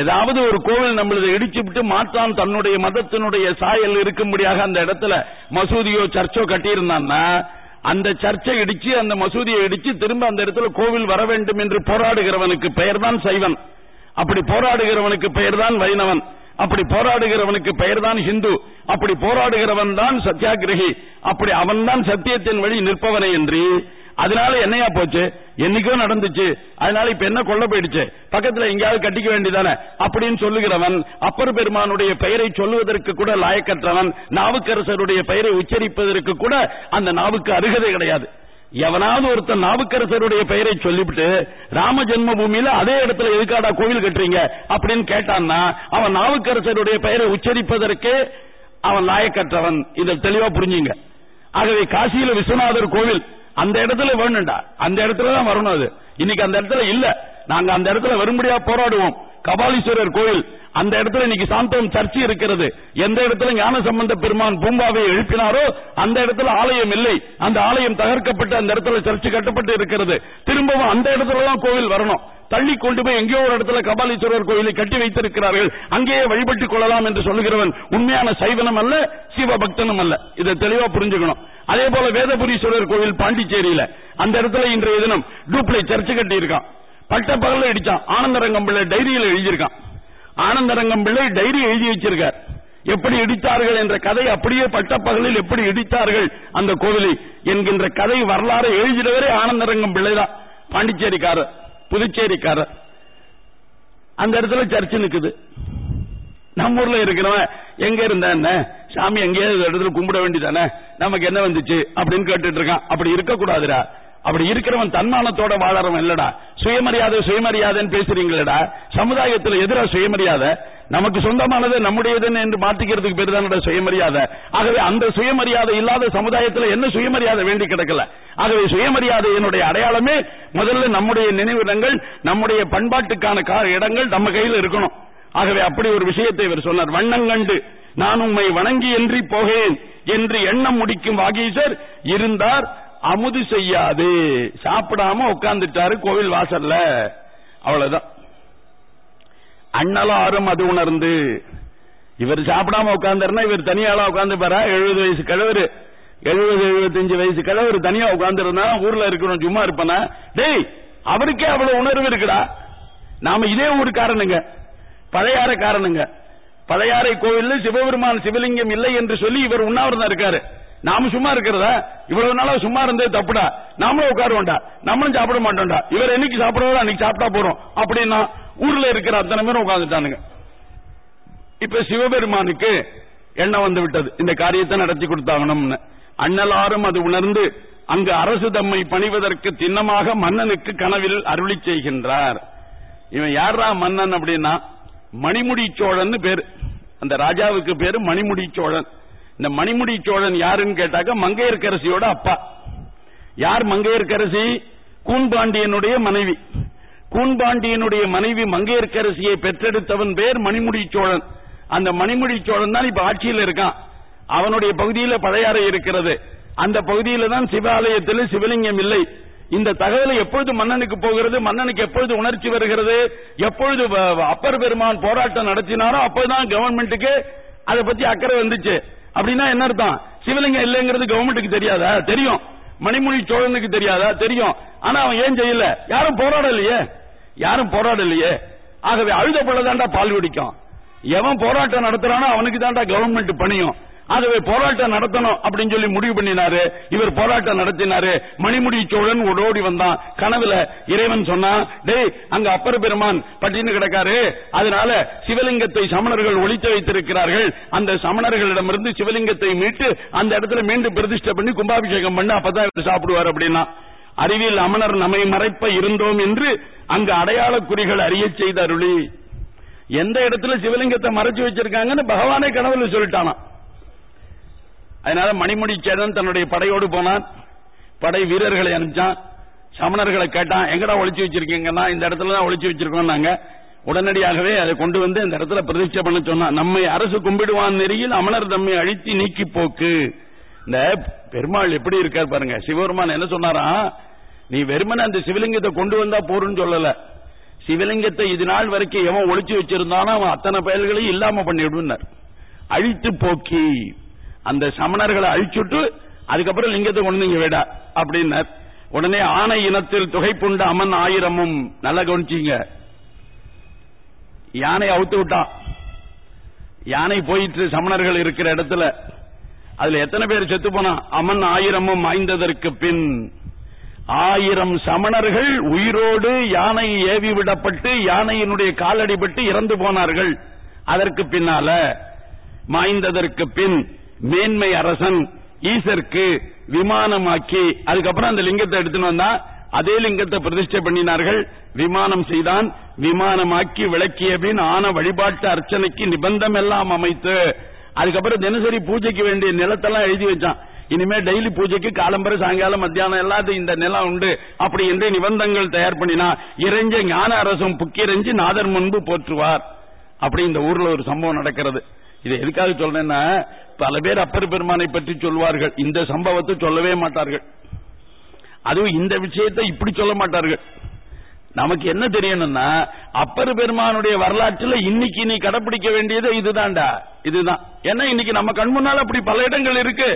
ஏதாவது ஒரு கோவில் நம்மளது இடிச்சு விட்டு மாற்றான் தன்னுடைய மதத்தினுடைய சாயல் இருக்கும்படியாக அந்த இடத்துல மசூதியோ சர்ச்சோ கட்டியிருந்தான்னா அந்த சர்ச்சை இடிச்சு அந்த மசூதியை இடிச்சு திரும்ப அந்த இடத்துல கோவில் வர வேண்டும் என்று போராடுகிறவனுக்கு பெயர் தான் சைவன். அப்படி போராடுகிறவனுக்கு பெயர் தான் வைணவன். அப்படி போராடுகிறவனுக்கு பெயர் தான் ஹிந்து. அப்படி போராடுகிறவன் தான் சத்தியாகிரகி. அப்படி அவன் தான் சத்தியத்தின் வழி நிற்பவனை என்று அதனால என்னையா போச்சு? என்னைக்கோ நடந்துச்சு. அதனால இப்ப என்ன கொள்ள போயிடுச்சு? பக்கத்துல எங்கேயாவது கட்டிக்க வேண்டியதானே? அப்படின்னு சொல்லுகிறவன் அப்பர் பெருமானுடைய பெயரை சொல்லுவதற்கு கூட லாயக்கற்றவன் நாவுக்கரசருடைய பெயரை உச்சரிப்பதற்கு கூட அந்த நாவுக்கு அருகதை கிடையாது. எவனாவது ஒருத்தன் நாவுக்கரசருடைய பெயரை சொல்லிவிட்டு ராம ஜென்மபூமியில அதே இடத்துல எதுக்காடா கோவில் கட்டுறீங்க? அப்படின்னு கேட்டான்னா அவன் நாவுக்கரசருடைய பெயரை உச்சரிப்பதற்கு அவன் லாயக்கற்றவன். இதை தெளிவா புரிஞ்சுங்க. ஆகவே காசியில விஸ்வநாதர் கோவில் அந்த இடத்துல வேணும்டா. அந்த இடத்துல தான் வரணும் அது. இன்னைக்கு அந்த இடத்துல இல்ல. நாங்க அந்த இடத்துல வரும்படியா போராடுவோம். கபாலீஸ்வரர் கோயில் அந்த இடத்துல இன்னைக்கு சாந்தோம் சர்ச்சி இருக்கிறது. எந்த இடத்துல ஞான சம்பந்த பெருமான் பூம்பாவை எழுப்பினாரோ அந்த இடத்துல ஆலயம் இல்லை. அந்த ஆலயம் தகர்க்கப்பட்டு அந்த இடத்துல சர்ச்சு கட்டப்பட்டு இருக்கிறது. திரும்பவும் அந்த இடத்துல தான் கோவில் வரணும். தள்ளி கொண்டு போய் எங்கேயோ ஒரு இடத்துல கபாலீஸ்வரர் கோயிலை கட்டி வைத்திருக்கிறார்கள். அங்கேயே வழிபட்டுக் கொள்ளலாம் என்று சொல்லுகிறவன் உண்மையான சைவனம் அல்ல சிவபக்தனும் அல்ல. இதை தெளிவா புரிஞ்சுக்கணும். அதே போல வேதபுரீஸ்வரர் கோவில் பாண்டிச்சேரியில. அந்த இடத்துல இன்றைய தினம் டூப்ளை சர்ச்சு கட்டி இருக்கான் பட்ட பகல இடிச்சான். ஆனந்தரங்கம் பிள்ளை டைரியில் எழுதியிருக்கான். ஆனந்தரங்கம் பிள்ளை டைரி எழுதி வச்சிருக்கார். எப்படி இடித்தார்கள் என்ற கதை அப்படியே பட்டப்பகலில் எப்படி இடித்தார்கள் அந்த கோவிலை என்கின்ற கதை வரலாறு எழுதினவரே ஆனந்தரங்கம் பிள்ளைதான் பாண்டிச்சேரிக்காரர். புதுச்சேரிக்காரர். அந்த இடத்துல சர்ச்சு நிக்குது. நம்ம ஊர்ல இருக்கிறவன் எங்க இருந்த என்ன? சாமி எங்கேயாவது இடத்துல கும்பிட வேண்டியதானே நமக்கு என்ன வந்துச்சு? அப்படின்னு கேட்டுட்டு இருக்கான். அப்படி இருக்கக்கூடாதுரா அப்படி இருக்கிறவன் தன்மானத்தோட வாழறவன் இல்லடா. சுயமரியாதை சுயமரியாதைன்னு பேசுறீங்களடா. சமுதாயத்தில் எதிராக சுயமரியாதை. நமக்கு சொந்தமானது நம்முடையதுன்னு என்று மாத்திக்கிறதுக்கு பேர் தான் சுயமரியாதை. ஆகவே அந்த சுயமரியாதை இல்லாத சமுதாயத்தில் என்ன சுயமரியாதை வேண்டி கிடக்கல? ஆகவே சுயமரியாதையினுடைய அடையாளமே முதல்ல நம்முடைய நினைவிடங்கள் நம்முடைய பண்பாட்டுக்கான இடங்கள் நம்ம கையில் இருக்கணும். ஆகவே அப்படி ஒரு விஷயத்தை இவர் சொன்னார். வண்ணங்கண்டு நான் உண்மை வணங்கி என்றி போகேன் என்று எண்ணம் முடிக்கும் வாகீசர் இருந்தார். அமுது செய்யாது. சாப்பிடாம உட்கார்ந்துட்டாரு கோவில் வாசல்ல. அவ்வளவுதான். அண்ணலாரும் அது உணர்ந்து இவர் சாப்பிடாம உட்கார்ந்தாருன்னா இவர் தனியாளா உட்கார்ந்து பாரா எழுபது வயசு கிழவர் எழுபது எழுபத்தஞ்சு வயசு கிழவர் தனியா உட்கார்ந்துருந்தா ஊர்ல இருக்கணும் சும்மா இருப்பானா? டேய் அவருக்கே அவ்வளவு உணர்வு இருக்குடா. நாம இதே ஊருக்காரனுங்க பழையாற காரணங்க பழையாறை கோவில் சிவபெருமான் சிவலிங்கம் இல்லை என்று சொல்லி இவர் உண்ணாவிரதம் இருக்காரு. நாம சும்மா இருக்கிறதா? இவ்வளவு நாளா சும்மா இருந்தே தப்புடா. நாமளும் உட்காருவோம்டா. நம்மளும் சாப்பிட மாட்டோம்டா. இவர் என்னைக்கு சாப்பிடுறதோ அன்னைக்கு சாப்பிட்டா போறோம் அப்படின்னா ஊர்ல இருக்கிற அத்தனை பேரும் உட்காந்துட்டானுங்க இப்ப சிவபெருமானுக்கு எண்ணம் வந்து விட்டது. இந்த காரியத்தை நடத்தி கொடுத்தாகணும்னு. அண்ணலாரும் அது உணர்ந்து அங்கு அரசு தம்மை பணிவதற்கு திண்ணமாக மன்னனுக்கு கனவில் அருளி செய்கின்றார். இவன் யாரா மன்னன் அப்படின்னா மணிமுடி சோழன் பேரு. அந்த ராஜாவுக்கு பேரு மணிமுடி சோழன் இந்த மணிமுடி சோழன் யாருன்னு கேட்டாக்க மங்கையர்கரசியோட அப்பா. யார் மங்கையர்கரசி? கூன்பாண்டியனுடைய மனைவி. கூன்பாண்டியனுடைய மனைவி மங்கையர்கரசியை பெற்றெடுத்தவன் பேர் மணிமுடி சோழன். அந்த மணிமுடி சோழன் தான் இப்ப ஆட்சியில் இருக்கான். அவனுடைய பகுதியில் பழையாறை இருக்கிறது. அந்த பகுதியில தான் சிவாலயத்தில் சிவலிங்கம் இல்லை. இந்த தகவலை எப்பொழுது மன்னனுக்கு போகிறது? மன்னனுக்கு எப்பொழுது உணர்ச்சி வருகிறது? எப்பொழுது அப்பர் பெருமான் போராட்டம் நடத்தினாரோ அப்பதான் கவர்மெண்ட்டுக்கு அதை பத்தி அக்கறை வந்துச்சு. அப்படின்னா என்ன அர்த்தம்? சிவலிங்கம் இல்லைங்கிறது கவர்மெண்ட்டுக்கு தெரியாதா? தெரியும். மணிமொழி சோழனுக்கு தெரியாதா? தெரியும். ஆனா அவன் ஏன் செய்யல யாரும் போராடலையே. யாரும் போராடலையே. ஆகவே அழுத பழதாண்டா பால் குடிக்கும் எவன் போராட்டம் நடத்துறானோ அவனுக்கு தாண்டா கவர்மெண்ட் பணியும். ஆகவே போராட்டம் நடத்தணும் அப்படின்னு சொல்லி முடிவு பண்ணினாரு. இவர் போராட்டம் நடத்தினாரு. மணிமுடி சோழன் ஓடோடி வந்தான். கனவுல இறைவன் சொன்னா டேய் அங்க அப்பர் பெருமான் பட்டினு கிடக்காரு. அதனால சிவலிங்கத்தை சமணர்கள் ஒழித்து வைத்திருக்கிறார்கள். அந்த சமணர்களிடமிருந்து சிவலிங்கத்தை மீட்டு அந்த இடத்துல மீண்டும் பிரதிஷ்டை பண்ணி கும்பாபிஷேகம் பண்ண அப்பதான் சாப்பிடுவார் அப்படின்னா. அறிவியல் அமனர் நம்மை மறைப்ப இருந்தோம் என்று அங்கு அடையாள குறிகள் அறிய செய்த அருளி. எந்த இடத்துல சிவலிங்கத்தை மறைச்சு வச்சிருக்காங்கன்னு பகவானே கனவுல சொல்லிட்டானா அதனால மணிமுடி சேதன் தன்னுடைய படையோடு போனான். படை வீரர்களை அனுப்பிச்சான். சமணர்களை கேட்டான் எங்கடா ஒழிச்சு வச்சிருக்கீங்கன்னா இந்த இடத்துல தான் ஒழிச்சு வச்சிருக்கோம் நாங்க உடனடியாகவே அதை கொண்டு வந்து இந்த இடத்துல பிரதிஷ்டை பண்ண சொன்னா நம்மை அரசு கும்பிடுவான் நெறியில் அமணர் தம்மை அழித்து நீக்கி போக்கு. இந்த பெருமாள் எப்படி இருக்கார் பாருங்க. சிவபெருமான் என்ன சொன்னாரா? நீ வெறுமன அந்த சிவலிங்கத்தை கொண்டு வந்தா போருன்னு சொல்லல. சிவலிங்கத்தை இது நாள் வரைக்கும் எவன் ஒழிச்சு வச்சிருந்தானோ அவன் அத்தனை பயல்களையும் இல்லாம பண்ணிவிடுனார் அழித்து போக்கி. அந்த சமணர்களை அழிச்சுட்டு அதுக்கப்புறம் லிங்கத்தை கொண்டு நீங்க விட அப்படின்னார். உடனே ஆணை இனத்தில் துகைப்புண்ட அமன் ஆயிரமும் நல்லா கவனிச்சிங்க. யானை அவுத்து விட்டான் யானை போயிட்டு சமணர்கள் இருக்கிற இடத்துல அதுல எத்தனை பேர் செத்து போனா? அமன் ஆயிரமும் மாய்ந்ததற்கு பின். ஆயிரம் சமணர்கள் உயிரோடு யானை ஏவி விடப்பட்டு யானையினுடைய காலடிபட்டு இறந்து போனார்கள். அதற்கு பின்னால மாய்ந்ததற்கு பின் மேன்மை அரசன் ஈசருக்கு விமானமாக்கி அதுக்கப்புறம் அந்த லிங்கத்தை எடுத்துன்னு வந்தா அதே லிங்கத்தை பிரதிஷ்டை பண்ணினார்கள். விமானம் செய்தான். விமானமாக்கி விளக்கிய பின் ஆன வழிபாட்டு அர்ச்சனைக்கு நிபந்தம் எல்லாம் அமைத்து அதுக்கப்புறம் தினசரி பூஜைக்கு வேண்டிய நிலத்தெல்லாம் எழுதி வச்சான். இனிமே டெய்லி பூஜைக்கு காலம்பர சாயங்காலம் மத்தியானம் எல்லாத்தையும் இந்த நிலம் உண்டு. அப்படி என்று நிபந்தங்கள் தயார் பண்ணினா இறைஞ்ச ஞான அரசும் புக்கிரஞ்சி நாதர் முன்பு போற்றுவார். அப்படி இந்த ஊர்ல ஒரு சம்பவம் நடக்கிறது. இது எதுக்காக சொல்றேன்னா பல பேர் அப்பர் பெருமானை பற்றி சொல்வார்கள். இந்த சம்பவத்தை சொல்லவே மாட்டார்கள். அதுவும் இந்த விஷயத்தை இப்படி சொல்ல மாட்டார்கள். நமக்கு என்ன தெரியணும்னா அப்பர் பெருமானுடைய வரலாற்றுல இன்னைக்கு நீ கடைபிடிக்க வேண்டியது இதுதான்டா. இதுதான். ஏன்னா இன்னைக்கு நம்ம கண் முன்னால அப்படி பல இடங்கள் இருக்கு.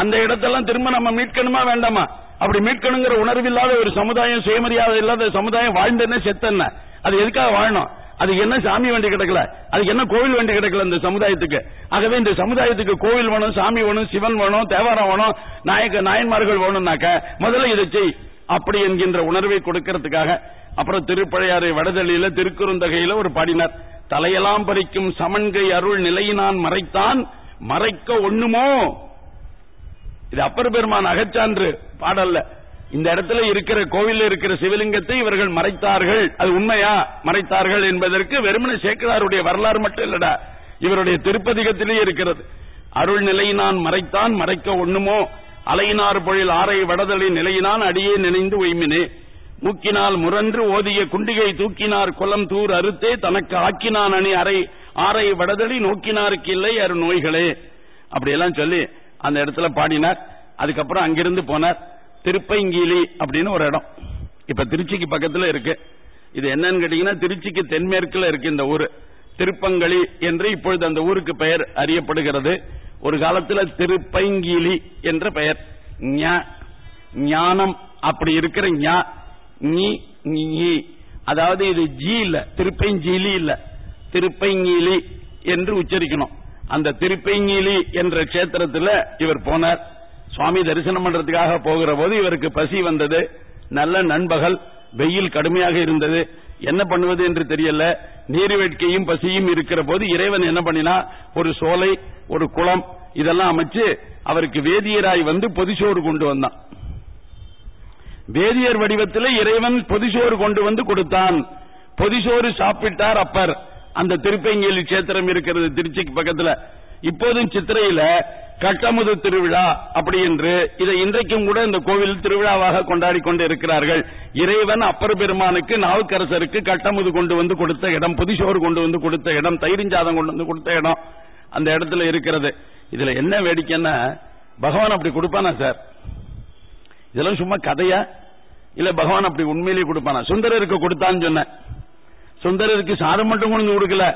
அந்த இடத்தெல்லாம் திரும்ப நம்ம மீட்கணுமா வேண்டாமா? அப்படி மீட்கணுங்கிற உணர்வில்லாத ஒரு சமுதாயம் சுயமரியாதை இல்லாத சமுதாயம் வாழ்ந்தென்ன செத்தன அது எதுக்காக வாழணும்? அதுக்கு என்ன சாமி வேண்டி கிடக்கல? அதுக்கு என்ன கோவில் வேண்டி கிடக்கல இந்த சமுதாயத்துக்கு? ஆகவே இந்த சமுதாயத்துக்கு கோவில் வேணும் சாமி வேணும் சிவன் வேணும் தேவாரம் வேணும் நாயக்க நாயன்மார்கள் வேணும்னாக்க முதல்ல இதை செய். அப்படி என்கின்ற உணர்வை கொடுக்கறதுக்காக அப்புறம் திருப்பழையாறு வடதளியில திருக்குறுந்தகையில ஒரு பாடினார் தலையெல்லாம் பறிக்கும் சமன்கை அருள் நிலையினான் மறைத்தான் மறைக்க ஒண்ணுமோ? இது அப்பர் பெருமான் அகச்சான்று பாடல்ல. இந்த இடத்துல இருக்கிற கோவில் இருக்கிற சிவலிங்கத்தை இவர்கள் மறைத்தார்கள். அது உண்மையா? மறைத்தார்கள் என்பதற்கு வெறுமனை சேக்கராருடைய வரலாறு மட்டும் இல்லடா. இவருடைய திருப்பதிகத்திலே இருக்கிறது. அருள் நிலையினான் மறைத்தான் மறைக்க ஒண்ணுமோ? அலையினார் பொழில் ஆரை வடதலை நிலையினான் அடியே நினைந்து ஒய்மினே மூக்கினால் முரன்று ஓதிய குண்டிகை தூக்கினார் குலம் தூர் அறுத்தே தனக்கு ஆக்கினான் அணி அறை ஆரை வடதளி நோக்கினாருக்கு இல்லை அரு நோய்களே. அப்படியெல்லாம் சொல்லி அந்த இடத்துல பாடினார். அதுக்கப்புறம் அங்கிருந்து போனார். திருப்பைங்கீலி அப்படின்னு ஒரு இடம். இப்ப திருச்சிக்கு பக்கத்துல இருக்கு. இது என்னன்னு கேட்டீங்கன்னா திருச்சிக்கு தென்மேற்குல இருக்கு இந்த ஊரு. திருப்பங்களி என்று இப்பொழுது அந்த ஊருக்கு பெயர் அறியப்படுகிறது. ஒரு காலத்துல திருப்பைங்கீலி என்ற பெயர். ஞானம் அப்படி இருக்கிற ஞா நீ அதாவது இது ஜி இல்ல திருப்பைஞ்சீலி இல்ல. திருப்பைங்கீலி என்று உச்சரிக்கணும். அந்த திருப்பைங்கீலி என்ற கஷேத்திரத்தில் இவர் போனார். சுவாமி தரிசனம் பண்றதுக்காக போகிற போது இவருக்கு பசி வந்தது. நல்ல நண்பகல் வெயில் கடுமையாக இருந்தது. என்ன பண்ணுவது என்று தெரியல. நீர் வேட்கையும் பசியும் இருக்கிற போது இறைவன் என்ன பண்ணினா ஒரு சோலை ஒரு குளம் இதெல்லாம் அமைச்சு அவருக்கு வேதியராய் வந்து பொதிசோறு கொண்டு வந்தான். வேதியர் வடிவத்தில் இறைவன் பொதிசோறு கொண்டு வந்து கொடுத்தான். பொதிசோறு சாப்பிட்டார் அப்பர். அந்த திருப்பங்கேலி கஷேத்திரம் இருக்கிறது திருச்சிக்கு பக்கத்துல. இப்போதும் சித்திரையில கட்டமுது திருவிழா அப்படி என்று இதை இன்றைக்கும் கூட இந்த கோவில் திருவிழாவாக கொண்டாடி கொண்டு இருக்கிறார்கள் இறைவன் அப்பர் பெருமானுக்கு நாவுக்கரசருக்கு கட்டமுது கொண்டு வந்து கொடுத்த இடம் புதுசோறு கொண்டு வந்து கொடுத்த இடம் தயிரிஞ்சாதம் கொண்டு வந்து கொடுத்த இடம் அந்த இடத்துல இருக்கிறது. இதுல என்ன வேடிக்கைன்னா பகவான் அப்படி கொடுப்பானா சார்? இதெல்லாம் சும்மா கதையா? இல்ல பகவான் அப்படி உண்மையிலேயே கொடுப்பானா? சுந்தரருக்கு கொடுத்தான்னு சொன்னேன். சுந்தரருக்கு சாதம் மட்டும் கொண்டு கொடுக்கல.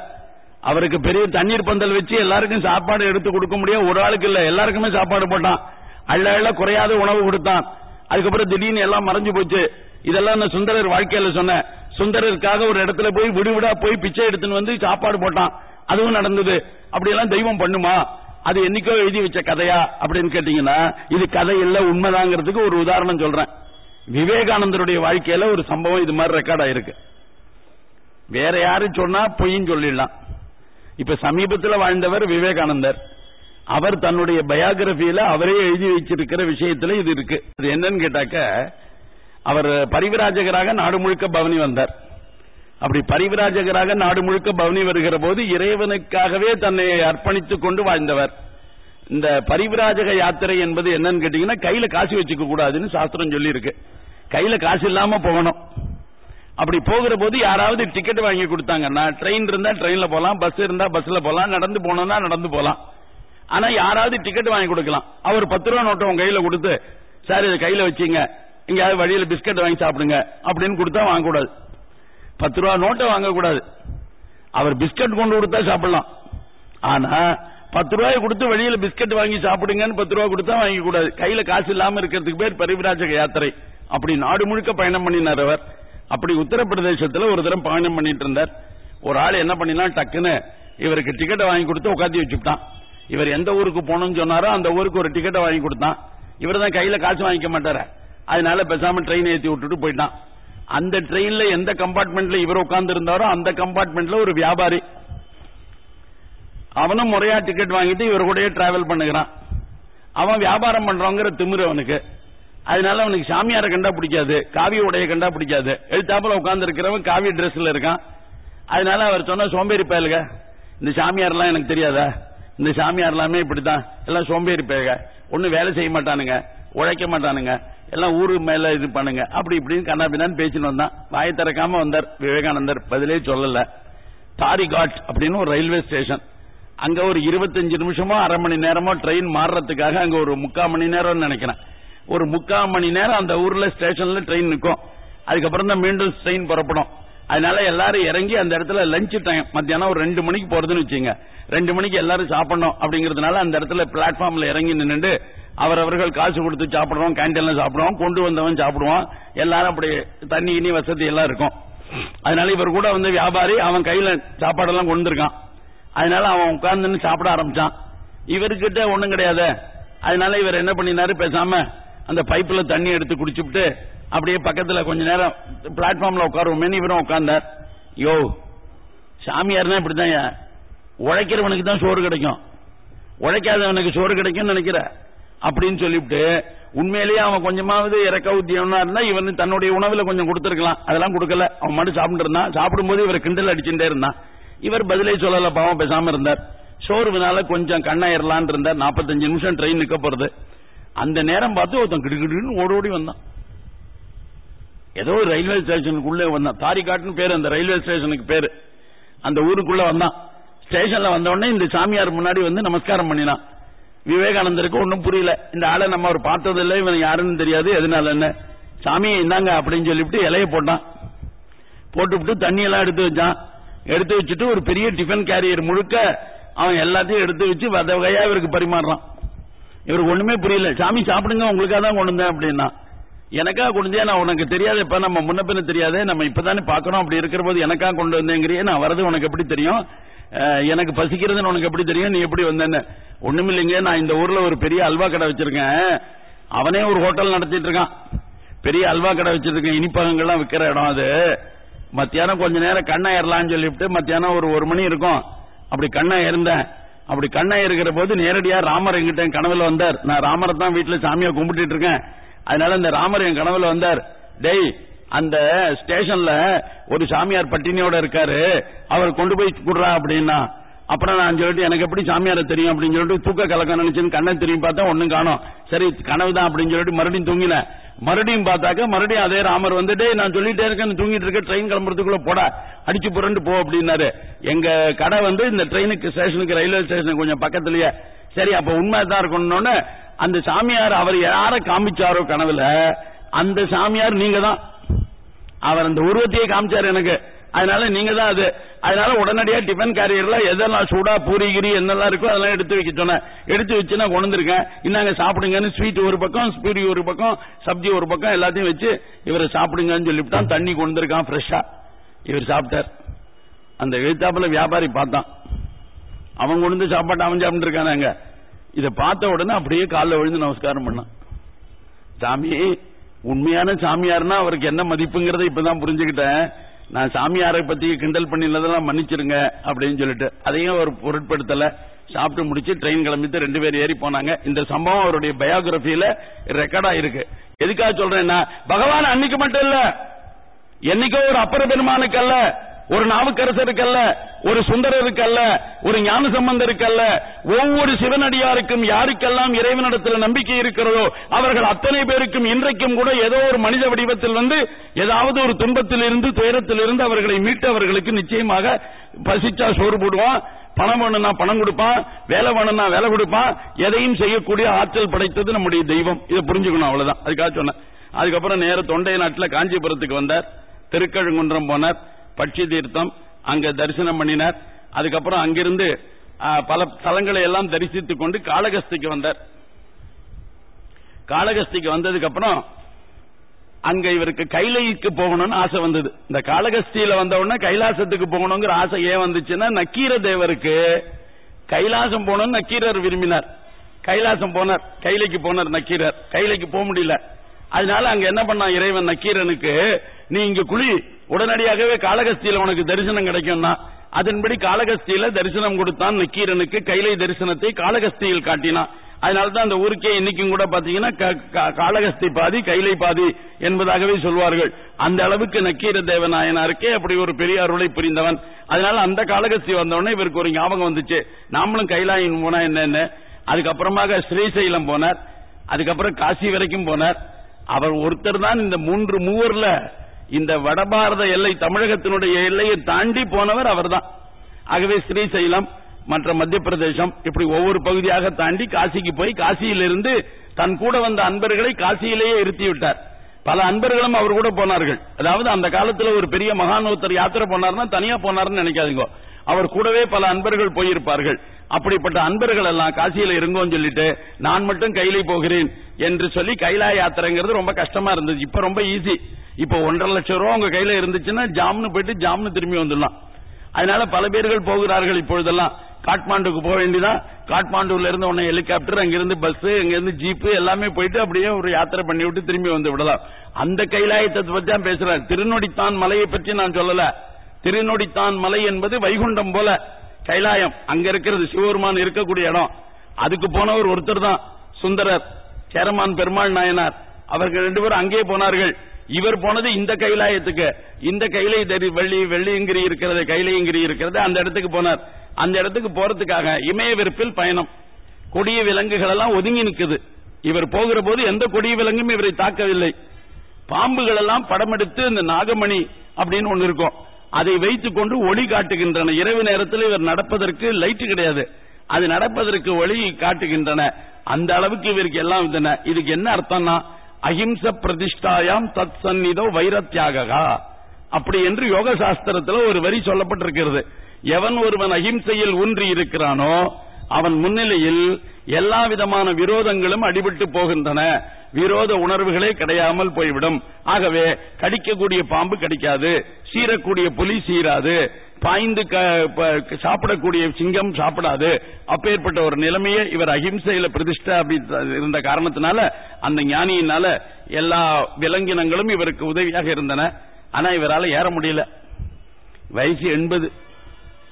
அவருக்கு பெரிய தண்ணீர் பந்தல் வச்சு எல்லாருக்கும் சாப்பாடு எடுத்து கொடுக்க முடியும் ஒரு ஆளுக்கு இல்ல எல்லாருக்குமே சாப்பாடு போட்டான். அள்ள அள்ள குறையாத உணவு கொடுத்தான். அதுக்கப்புறம் திடீர்னு எல்லாம் மறைஞ்சு போச்சு. இதெல்லாம் நான் சுந்தரர் வாழ்க்கையில சொன்னேன். சுந்தரருக்காக ஒரு இடத்துல போய் விடுவிடா போய் பிச்சை எடுத்துன்னு வந்து சாப்பாடு போட்டான். அதுவும் நடந்தது. அப்படியெல்லாம் தெய்வம் பண்ணுமா? அது என்னைக்கோ எழுதி வச்ச கதையா அப்படின்னு கேட்டீங்கன்னா இது கதை இல்ல உண்மைதாங்கிறதுக்கு ஒரு உதாரணம் சொல்றேன். விவேகானந்தருடைய வாழ்க்கையில ஒரு சம்பவம் இது மாதிரி ரெக்கார்ட் ஆயிருக்கு. வேற யாரு சொன்னா பொய்ன்னு சொல்லிடலாம். இப்ப சமீபத்தில் வாழ்ந்தவர் விவேகானந்தர். அவர் தன்னுடைய பயோகிராபியில அவரே எழுதி வச்சிருக்கிற விஷயத்துல இது இருக்கு. அது என்னன்னு கேட்டாக்க அவர் பரிவிராஜகராக நாடு முழுக்க பவனி வந்தார். அப்படி பரிவிராஜகராக நாடு முழுக்க பவனி வருகிற போது இறைவனுக்காகவே தன்னை அர்ப்பணித்துக் கொண்டு வாழ்ந்தவர். இந்த பரிவிராஜக யாத்திரை என்பது என்னன்னு கேட்டீங்கன்னா கையில காசு வச்சுக்க கூடாதுன்னு சாஸ்திரம் சொல்லி இருக்கு கையில காசு இல்லாம போகணும். அப்படி போகிற போது யாராவது டிக்கெட் வாங்கி கொடுத்தாங்கன்னா ட்ரெயின் இருந்தா ட்ரெயின்ல போலாம் பஸ் இருந்தா பஸ்ல போலாம் நடந்து போனோம்னா நடந்து போலாம். ஆனா யாராவது டிக்கெட் வாங்கி கொடுக்கலாம். அவர் பத்து ரூபா நோட்டை உங்க கையில கொடுத்து சார் இதை கையில வச்சீங்க. எங்கேயாவது வழியில பிஸ்கட் வாங்கி சாப்பிடுங்க. அப்படின்னு கொடுத்தா வாங்கக்கூடாது. பத்து ரூபா நோட்டை வாங்கக்கூடாது. அவர் பிஸ்கட் கொண்டு கொடுத்தா சாப்பிடலாம். ஆனா பத்து ரூபாய் கொடுத்து வழியில பிஸ்கட் வாங்கி சாப்பிடுங்கன்னு பத்து ரூபாய் கொடுத்தா வாங்கி கூடாது கையில காசு இல்லாம இருக்கிறதுக்கு பேர் பரிவிராஜக யாத்திரை. அப்படி நாடு முழுக்க பயணம் பண்ணினார் அவர். அப்படி உத்தரப்பிரதேசத்துல ஒரு தரம் பயணம் பண்ணிட்டு இருந்தார். ஒரு ஆள் என்ன பண்ணினா டக்குன்னு இவருக்கு டிக்கெட்டை வாங்கி கொடுத்து உட்காந்து வச்சுட்டான் இவர் எந்த ஊருக்கு போகணும்னு சொன்னாரோ அந்த ஊருக்கு ஒரு டிக்கெட்டை வாங்கி கொடுத்தான். இவர் தான் கையில காசு வாங்கிக்க மாட்டார. அதனால பேசாம ட்ரெயின் ஏற்றி விட்டுட்டு போயிட்டான். அந்த ட்ரெயின்ல எந்த கம்பார்ட்மெண்ட்ல இவர் உட்கார்ந்து இருந்தாரோ அந்த கம்பார்ட்மெண்ட்ல ஒரு வியாபாரி. அவனும் முறையா டிக்கெட் வாங்கிட்டு இவர் கூடயே டிராவல் பண்ணுகிறான். அவன் வியாபாரம் பண்றவங்கிற திமிரு அவனுக்கு. அதனால அவனுக்கு சாமியார கண்டா பிடிக்காது காவி உடைய கண்டா பிடிக்காது. எழுத்தாப்புல உட்கார்ந்து இருக்கிறவன் காவி ட்ரெஸ்ல இருக்கான். அதனால அவர் சொன்ன சோம்பேறி பயலுக இந்த சாமியார்லாம் எனக்கு தெரியாதா? இந்த சாமியார் எல்லாமே இப்படித்தான். எல்லாம் சோம்பேறி பயலுக. ஒன்னும் வேலை செய்ய மாட்டானுங்க உழைக்க மாட்டானுங்க எல்லாம் ஊரு மேல இது பண்ணுங்க. அப்படி இப்படின்னு கண்ணாபின்னு பேசின்னு வந்தான். வாயை திறக்காம வந்தார் விவேகானந்தர். பதிலே சொல்லல. தாரிகாட் அப்படின்னு ஒரு ரயில்வே ஸ்டேஷன். அங்க ஒரு இருபத்தஞ்சு நிமிஷமோ அரை மணி நேரமோ ட்ரெயின் மாறுறதுக்காக அங்க ஒரு முக்கால் மணி நேரம் நினைக்கிறேன். ஒரு முக்கால் மணி நேரம் அந்த ஊர்ல ஸ்டேஷன்ல ட்ரெயின் நிற்கும். அதுக்கப்புறம் தான் மீண்டும் ட்ரெயின் புறப்படும். அதனால எல்லாரும் இறங்கி அந்த இடத்துல லஞ்ச் டைம் மத்தியானம் ஒரு ரெண்டு மணிக்கு போறதுன்னு வச்சுங்க. ரெண்டு மணிக்கு எல்லாரும் சாப்பிடணும் அப்படிங்கறதுனால அந்த இடத்துல பிளாட்ஃபார்ம்ல இறங்கி நின்னுட்டு அவரவர்கள் காசு கொடுத்து சாப்பிடுறோம் கேன்டீன்ல சாப்பிடுவோம் கொண்டு வந்தவன் சாப்பிடுவான். எல்லாரும் அப்படி தண்ணி இனி வசதி எல்லாம் இருக்கும். அதனால இவர் கூட வந்து வியாபாரி அவன் கையில சாப்பாடெல்லாம் கொண்டு இருக்கான் அதனால அவன் உட்கார்ந்து சாப்பிட ஆரம்பிச்சான். இவர்கிட்ட ஒண்ணும் கிடையாது. அதனால இவர் என்ன பண்ணினாரு? பேசாம அந்த பைப்ல தண்ணி எடுத்து குடிச்சுட்டு அப்படியே பக்கத்துல கொஞ்ச நேரம் பிளாட்ஃபார்ம்ல உட்காருவோமே இவரும் உட்கார்ந்தார். யோ சாமியார்னா இப்படிதான் உழைக்கிறவனுக்கு தான் சோறு கிடைக்கும். உழைக்காதவனுக்கு சோறு கிடைக்கும் நினைக்கிற. அப்படின்னு சொல்லிவிட்டு உண்மையிலேயே அவன் கொஞ்சமாவது இறக்க உத்தியம்னா இருந்தா இவன் தன்னுடைய உணவுல கொஞ்சம் கொடுத்துருக்கலாம். அதெல்லாம் கொடுக்கல. அவன் மட்டும் சாப்பிட்டு இருந்தான். சாப்பிடும்போது இவர் கிண்டல் அடிச்சுட்டே இருந்தான். இவர் பதிலே சொல்லல பாவம் பேசாம இருந்தார். சோர்வுனால கொஞ்சம் கண்ணாயிரலான் இருந்தார். நாற்பத்தஞ்சு நிமிஷம் ட்ரெயின் நிக்க போறது. அந்த நேரம் பார்த்து ஒருத்தன் கிடுகிடுன்னு ஓடோடி வந்தான். ஏதோ ஒரு ரயில்வே ஸ்டேஷனுக்குள்ளே வந்தான். தாரிகாட்னு பேரு அந்த ரயில்வே ஸ்டேஷனுக்கு பேரு. அந்த ஊருக்குள்ள வந்தான். ஸ்டேஷன்ல வந்த உடனே இந்த சாமியார் முன்னாடி வந்து நமஸ்காரம் பண்ணினான். விவேகானந்தருக்கு ஒன்னும் புரியல. இந்த ஆளை நம்ம அவர் பார்த்ததில்லை இவன் யாருன்னு தெரியாது. எதனால என்ன? சாமியை இந்தாங்க அப்படின்னு சொல்லிவிட்டு இலைய போட்டான். போட்டுவிட்டு தண்ணியெல்லாம் எடுத்து வச்சான். எடுத்து வச்சுட்டு ஒரு பெரிய டிஃபன் கேரியர் முழுக்க அவன் எல்லாத்தையும் எடுத்து வச்சு வத வகையா இவருக்கு பரிமாறுறான். இவருக்கு ஒண்ணுமே புரியல. சாமி சாப்பிடுங்க உங்களுக்காக தான் கொண்டு வந்தேன் அப்படின்னா. எனக்கா கொண்டு நான் உனக்கு தெரியாது. இப்ப நம்ம முன்ன பின்ன தெரியாது. நம்ம இப்பதானே பாக்கிறோம் அப்படி இருக்கிற போது எனக்கா கொண்டு வந்தேங்கிறியே? நான் வரது உனக்கு எப்படி தெரியும்? எனக்கு பசிக்கிறதுன்னு உனக்கு எப்படி தெரியும்? நீ எப்படி வந்தேன்னு. ஒண்ணுமில்லைங்க. நான் இந்த ஊர்ல ஒரு பெரிய அல்வா கடை வச்சிருக்கேன். அவனே ஒரு ஹோட்டல் நடத்திட்டு இருக்கான். பெரிய அல்வா கடை வச்சிருக்கேன். இனிப்பகங்கள்லாம் விற்கிற இடம் அது. மத்தியானம் கொஞ்ச நேரம் கண்ணா ஏறலாம்னு சொல்லிவிட்டு மத்தியானம் ஒரு ஒரு மணி இருக்கும். அப்படி கண்ணா ஏறந்தேன் அப்படி கண்ணை இருக்கிற போது நேரடியா ராமர் எங்கிட்ட என் கனவுல வந்தார். நான் ராமரை தான் வீட்டுல சாமியா கும்பிட்டு இருக்கேன். அதனால இந்த ராமர் என் கனவுல வந்தார். டெய் அந்த ஸ்டேஷன்ல ஒரு சாமியார் பட்டினியோட இருக்காரு. அவர் கொண்டு போய் குடுறா அப்படின்னா. அப்புறம் நான் சொல்லிட்டு எனக்கு எப்படி சாமியார தெரியும்? அப்படின்னு சொல்லிட்டு தூக்க கலக்கம் நினைச்சுன்னு கண்ணை திரும்பி பார்த்தா ஒன்னும் காணோம். சரி கனவு தான் அப்படின்னு சொல்லிட்டு மறுபடியும் தூங்கினேன். மறுபடியும் பார்த்தாக்க மறுபடியும் அதே ராமர் வந்துட்டு நான் சொல்லிட்டே இருக்கேன் தூங்கிட்டு இருக்க ட்ரெயின் கிளம்புறதுக்குள்ள போட அடிச்சு புரண்டு போ அப்படின்னாரு. எங்க கடை வந்து இந்த ட்ரெயினுக்கு ஸ்டேஷனுக்கு ரயில்வே ஸ்டேஷனுக்கு கொஞ்சம் பக்கத்துலயே. சரி அப்ப உண்மைதான் இருக்கணும்னு அந்த சாமியார் அவர் யார காமிச்சாரோ கனவுல அந்த சாமியார் நீங்க தான் அவர் அந்த உருவத்தையே காமிச்சார் எனக்கு. அதனால நீங்க தான் அது. அதனால உடனடியா டிஃபன் கேரியர்ல எதெல்லாம் சூடா பூரி கிரி என்னெல்லாம் இருக்கோ அதெல்லாம் எடுத்து வைக்க சொன்னேன். எடுத்து வச்சு நான் கொண்டு வந்திருக்கேன் இன்னாங்க சாப்பிடுங்கன்னு ஸ்வீட் ஒரு பக்கம் பூரி ஒரு பக்கம் சப்ஜி ஒரு பக்கம் எல்லாத்தையும் வச்சு இவரை சாப்பிடுங்கன்னு சொல்லிவிட்டான். தண்ணி கொண்டு வந்திருக்கான் ஃப்ரெஷ்ஷா இவர் சாப்பிட்டார். அந்த எழுத்தாப்புல வியாபாரி பார்த்தான். அவன் கொண்டு சாப்பாட்டு அவன் சாப்பிட்டு இருக்கானாங்க இதை பார்த்த உடனே அப்படியே காலில் விழுந்து நமஸ்காரம் பண்ணான். சாமி உண்மையான சாமியார்னா அவருக்கு என்ன மதிப்புங்கிறத இப்பதான் புரிஞ்சுக்கிட்டேன். நான் சாமியாரை பத்தி கிண்டல் பண்ணினதெல்லாம் மன்னிச்சிருங்க அப்படின்னு சொல்லிட்டு அதையும் அவர் பொருட்படுத்தல. சாப்பிட்டு முடிச்சு ட்ரெயின் கிளம்பிட்டு ரெண்டு பேர் ஏறி போனாங்க. இந்த சம்பவம் அவருடைய பயோகிராபியில ரெக்கார்டா இருக்கு. எதுக்காக சொல்றேன்னா பகவான் அன்னைக்கு மட்டும் இல்ல என்னைக்கோ ஒரு அப்பர பெருமானுக்கு அல்ல. ஒரு நாவுக்கரசருக்கல்ல ஒரு சுந்தரருக்கல்ல ஒரு ஞான சம்பந்தருக்கல்ல ஒவ்வொரு சிவனடியாருக்கும் யாருக்கெல்லாம் இறைவனிடத்தில் நம்பிக்கை இருக்கிறதோ அவர்கள் அத்தனை பேருக்கும் இன்றைக்கும் கூட ஏதோ ஒரு மனித வடிவத்தில் வந்து ஏதாவது ஒரு துன்பத்தில் இருந்து துயரத்தில் இருந்து அவர்களை மீட்டு அவர்களுக்கு நிச்சயமாக பசிச்சா சோறு போடுவான் பணம் வேணும்னா பணம் கொடுப்பான் வேலை வேணும்னா வேலை கொடுப்பான் எதையும் செய்யக்கூடிய ஆற்றல் படைத்தது நம்முடைய தெய்வம். இதை புரிஞ்சுக்கணும் அவ்வளவுதான். அதுக்காக சொன்னேன். அதுக்கப்புறம் நேர தொண்டை நாட்டில் காஞ்சிபுரத்துக்கு வந்தார். திருக்கழுங்குன்றம் போனார். பட்சி தீர்த்தம் அங்க தரிசனம் பண்ணினார். அதுக்கப்புறம் அங்கிருந்து பல தலங்களை எல்லாம் தரிசித்துக் கொண்டு காளகஸ்திக்கு வந்தார். காளகஸ்திக்கு வந்ததுக்கு அப்புறம் அங்க இவருக்கு கைலைக்கு போகணும்னு ஆசை வந்தது. இந்த காளகஸ்தியில வந்த உடனே கைலாசத்துக்கு போகணுங்கிற ஆசை ஏன் வந்துச்சுன்னா நக்கீர தேவருக்கு கைலாசம் போகணும்னு நக்கீரர் விரும்பினார். கைலாசம் போனார். கைலைக்கு போனார் நக்கீரர். கைலைக்கு போக முடியல. அதனால அங்க என்ன பண்ணான் இறைவன் நக்கீரனுக்கு நீ இங்க குழி உடனடியாகவே காலகஸ்தியில உனக்கு தரிசனம் கிடைக்கும்னா அதன்படி காலகஸ்தியில தரிசனம் கொடுத்தான் நக்கீரனுக்கு கைலை தரிசனத்தை காளகஸ்தியில் காட்டினான். அதனாலதான் அந்த ஊருக்கே இன்னைக்கும் கூட பாத்தீங்கன்னா க- க- காளகஸ்தி பாதி கைலை பாதி என்பதாகவே சொல்வார்கள். அந்த அளவுக்கு நக்கீர தேவநாயனாருக்கே அப்படி ஒரு பெரிய அருளை புரிந்தவன். அதனால அந்த காளகஸ்தி வந்தவொடனே இவருக்கு ஒரு ஞாபகம் வந்துச்சு. நாமளும் கைலாயம் போனா என்னன்னு. அதுக்கப்புறமாக ஸ்ரீசைலம் போனார். அதுக்கப்புறம் காசி வரைக்கும் போனார். அவர் ஒருத்தர் தான் இந்த மூன்று மூவர்ல இந்த வடபாரத எல்லை தமிழகத்தினுடைய எல்லையை தாண்டி போனவர் அவர்தான். ஆகவே ஸ்ரீசைலம் மற்ற மத்திய பிரதேசம் இப்படி ஒவ்வொரு பகுதியாக தாண்டி காசிக்கு போய் காசியிலிருந்து தன் கூட வந்த அன்பர்களை காசியிலேயே இருத்தி விட்டார் பல அன்பர்களும் அவர் கூட போனார்கள். அதாவது அந்த காலத்துல ஒரு பெரிய மகான் ஒருத்தர் யாத்திரை போனார்னா தனியா போனார்னு நினைக்காதீங்க. அவர் கூடவே பல அன்பர்கள் போயிருப்பார்கள். அப்படிப்பட்ட அன்பர்கள் எல்லாம் காசியில இருங்கோன்னு சொல்லிட்டு நான் மட்டும் கையில போகிறேன் என்று சொல்லி கைலா யாத்திரைங்கிறது ரொம்ப கஷ்டமா இருந்துச்சு இப்ப ரொம்ப ஈஸி இப்ப ஒன்றரை லட்சம் ரூபா உங்க கையில இருந்துச்சுன்னா ஜாம்னு போயிட்டு ஜாம்னு திரும்பி வந்துடலாம். அதனால பல பேர்கள் போகிறார்கள் இப்பொழுதெல்லாம். காட்மாண்டுக்கு போக வேண்டிதான் காட்மாண்டுல இருந்து உடனே ஹெலிகாப்டர் அங்கிருந்து பஸ் அங்கிருந்து ஜீப்பு எல்லாமே போயிட்டு அப்படியே ஒரு யாத்திரை பண்ணி விட்டு திரும்பி வந்து விடலாம். அந்த கைலாயத்தை பத்தி தான் பேசுறாரு. திருநொடித்தான் மலையை பற்றி நான் சொல்லல. திருநொடித்தான் மலை என்பது வைகுண்டம் போல. கைலாயம். அங்க இருக்கிறது சிவபெருமான் இருக்கக்கூடிய இடம். அதுக்கு போனவர் ஒருத்தர் தான் சுந்தரர் சேரமான் பெருமாள் நாயனார். அவர்கள் ரெண்டு பேரும் அங்கே போனார்கள். இவர் போனது இந்த கைலாயத்துக்கு. இந்த கைலை தரி வெள்ளி வெள்ளியங்கிரி இருக்கிறது கைலையங்கிரி இருக்கிறது அந்த இடத்துக்கு போனார். அந்த இடத்துக்கு போறதுக்காக இமய பயணம். கொடிய விலங்குகள் எல்லாம் ஒதுங்கி நிற்குது இவர் போகிற போது எந்த கொடிய விலங்கும் இவரை தாக்கவில்லை. பாம்புகள் எல்லாம் படமெடுத்து இந்த நாகமணி அப்படின்னு ஒண்ணு இருக்கும். அதை வைத்துக் கொண்டு ஒளி காட்டுகின்றன. இரவு நேரத்தில் இவர் நடப்பதற்கு லைட் கிடையாது. அது நடப்பதற்கு ஒளி காட்டுகின்றன. அந்த அளவுக்கு இவருக்கு எல்லாம் இருந்தன. இதுக்கு என்ன அர்த்தம்னா அஹிம்ச பிரதிஷ்டாயாம் தத் சந்நிதோ வைரத்தியாகா அப்படி என்று யோக சாஸ்திரத்தில் ஒரு வரி சொல்லப்பட்டிருக்கிறது. எவன் ஒருவன் அஹிம்சையில் ஊன்றி இருக்கிறானோ அவன் முன்னிலையில் எல்லா விதமான விரோதங்களும் அடிபட்டு போகின்றன. விரோத உணர்வுகளே கிடையாமல் போய்விடும். ஆகவே கடிக்கக்கூடிய பாம்பு கடிக்காது. சீரக்கூடிய புலி சீராது பாய்ந்து சாப்பிடக்கூடிய சிங்கம் சாப்பிடாது. அப்பேற்பட்ட ஒரு நிலைமையை இவர் அஹிம்சையில பிரதிஷ்டா அப்படி இருந்த காரணத்தினால அந்த ஞானியினால எல்லா விலங்கினங்களும் இவருக்கு உதவியாக இருந்தன. ஆனா இவரால் ஏற முடியல. வயசு எண்பது.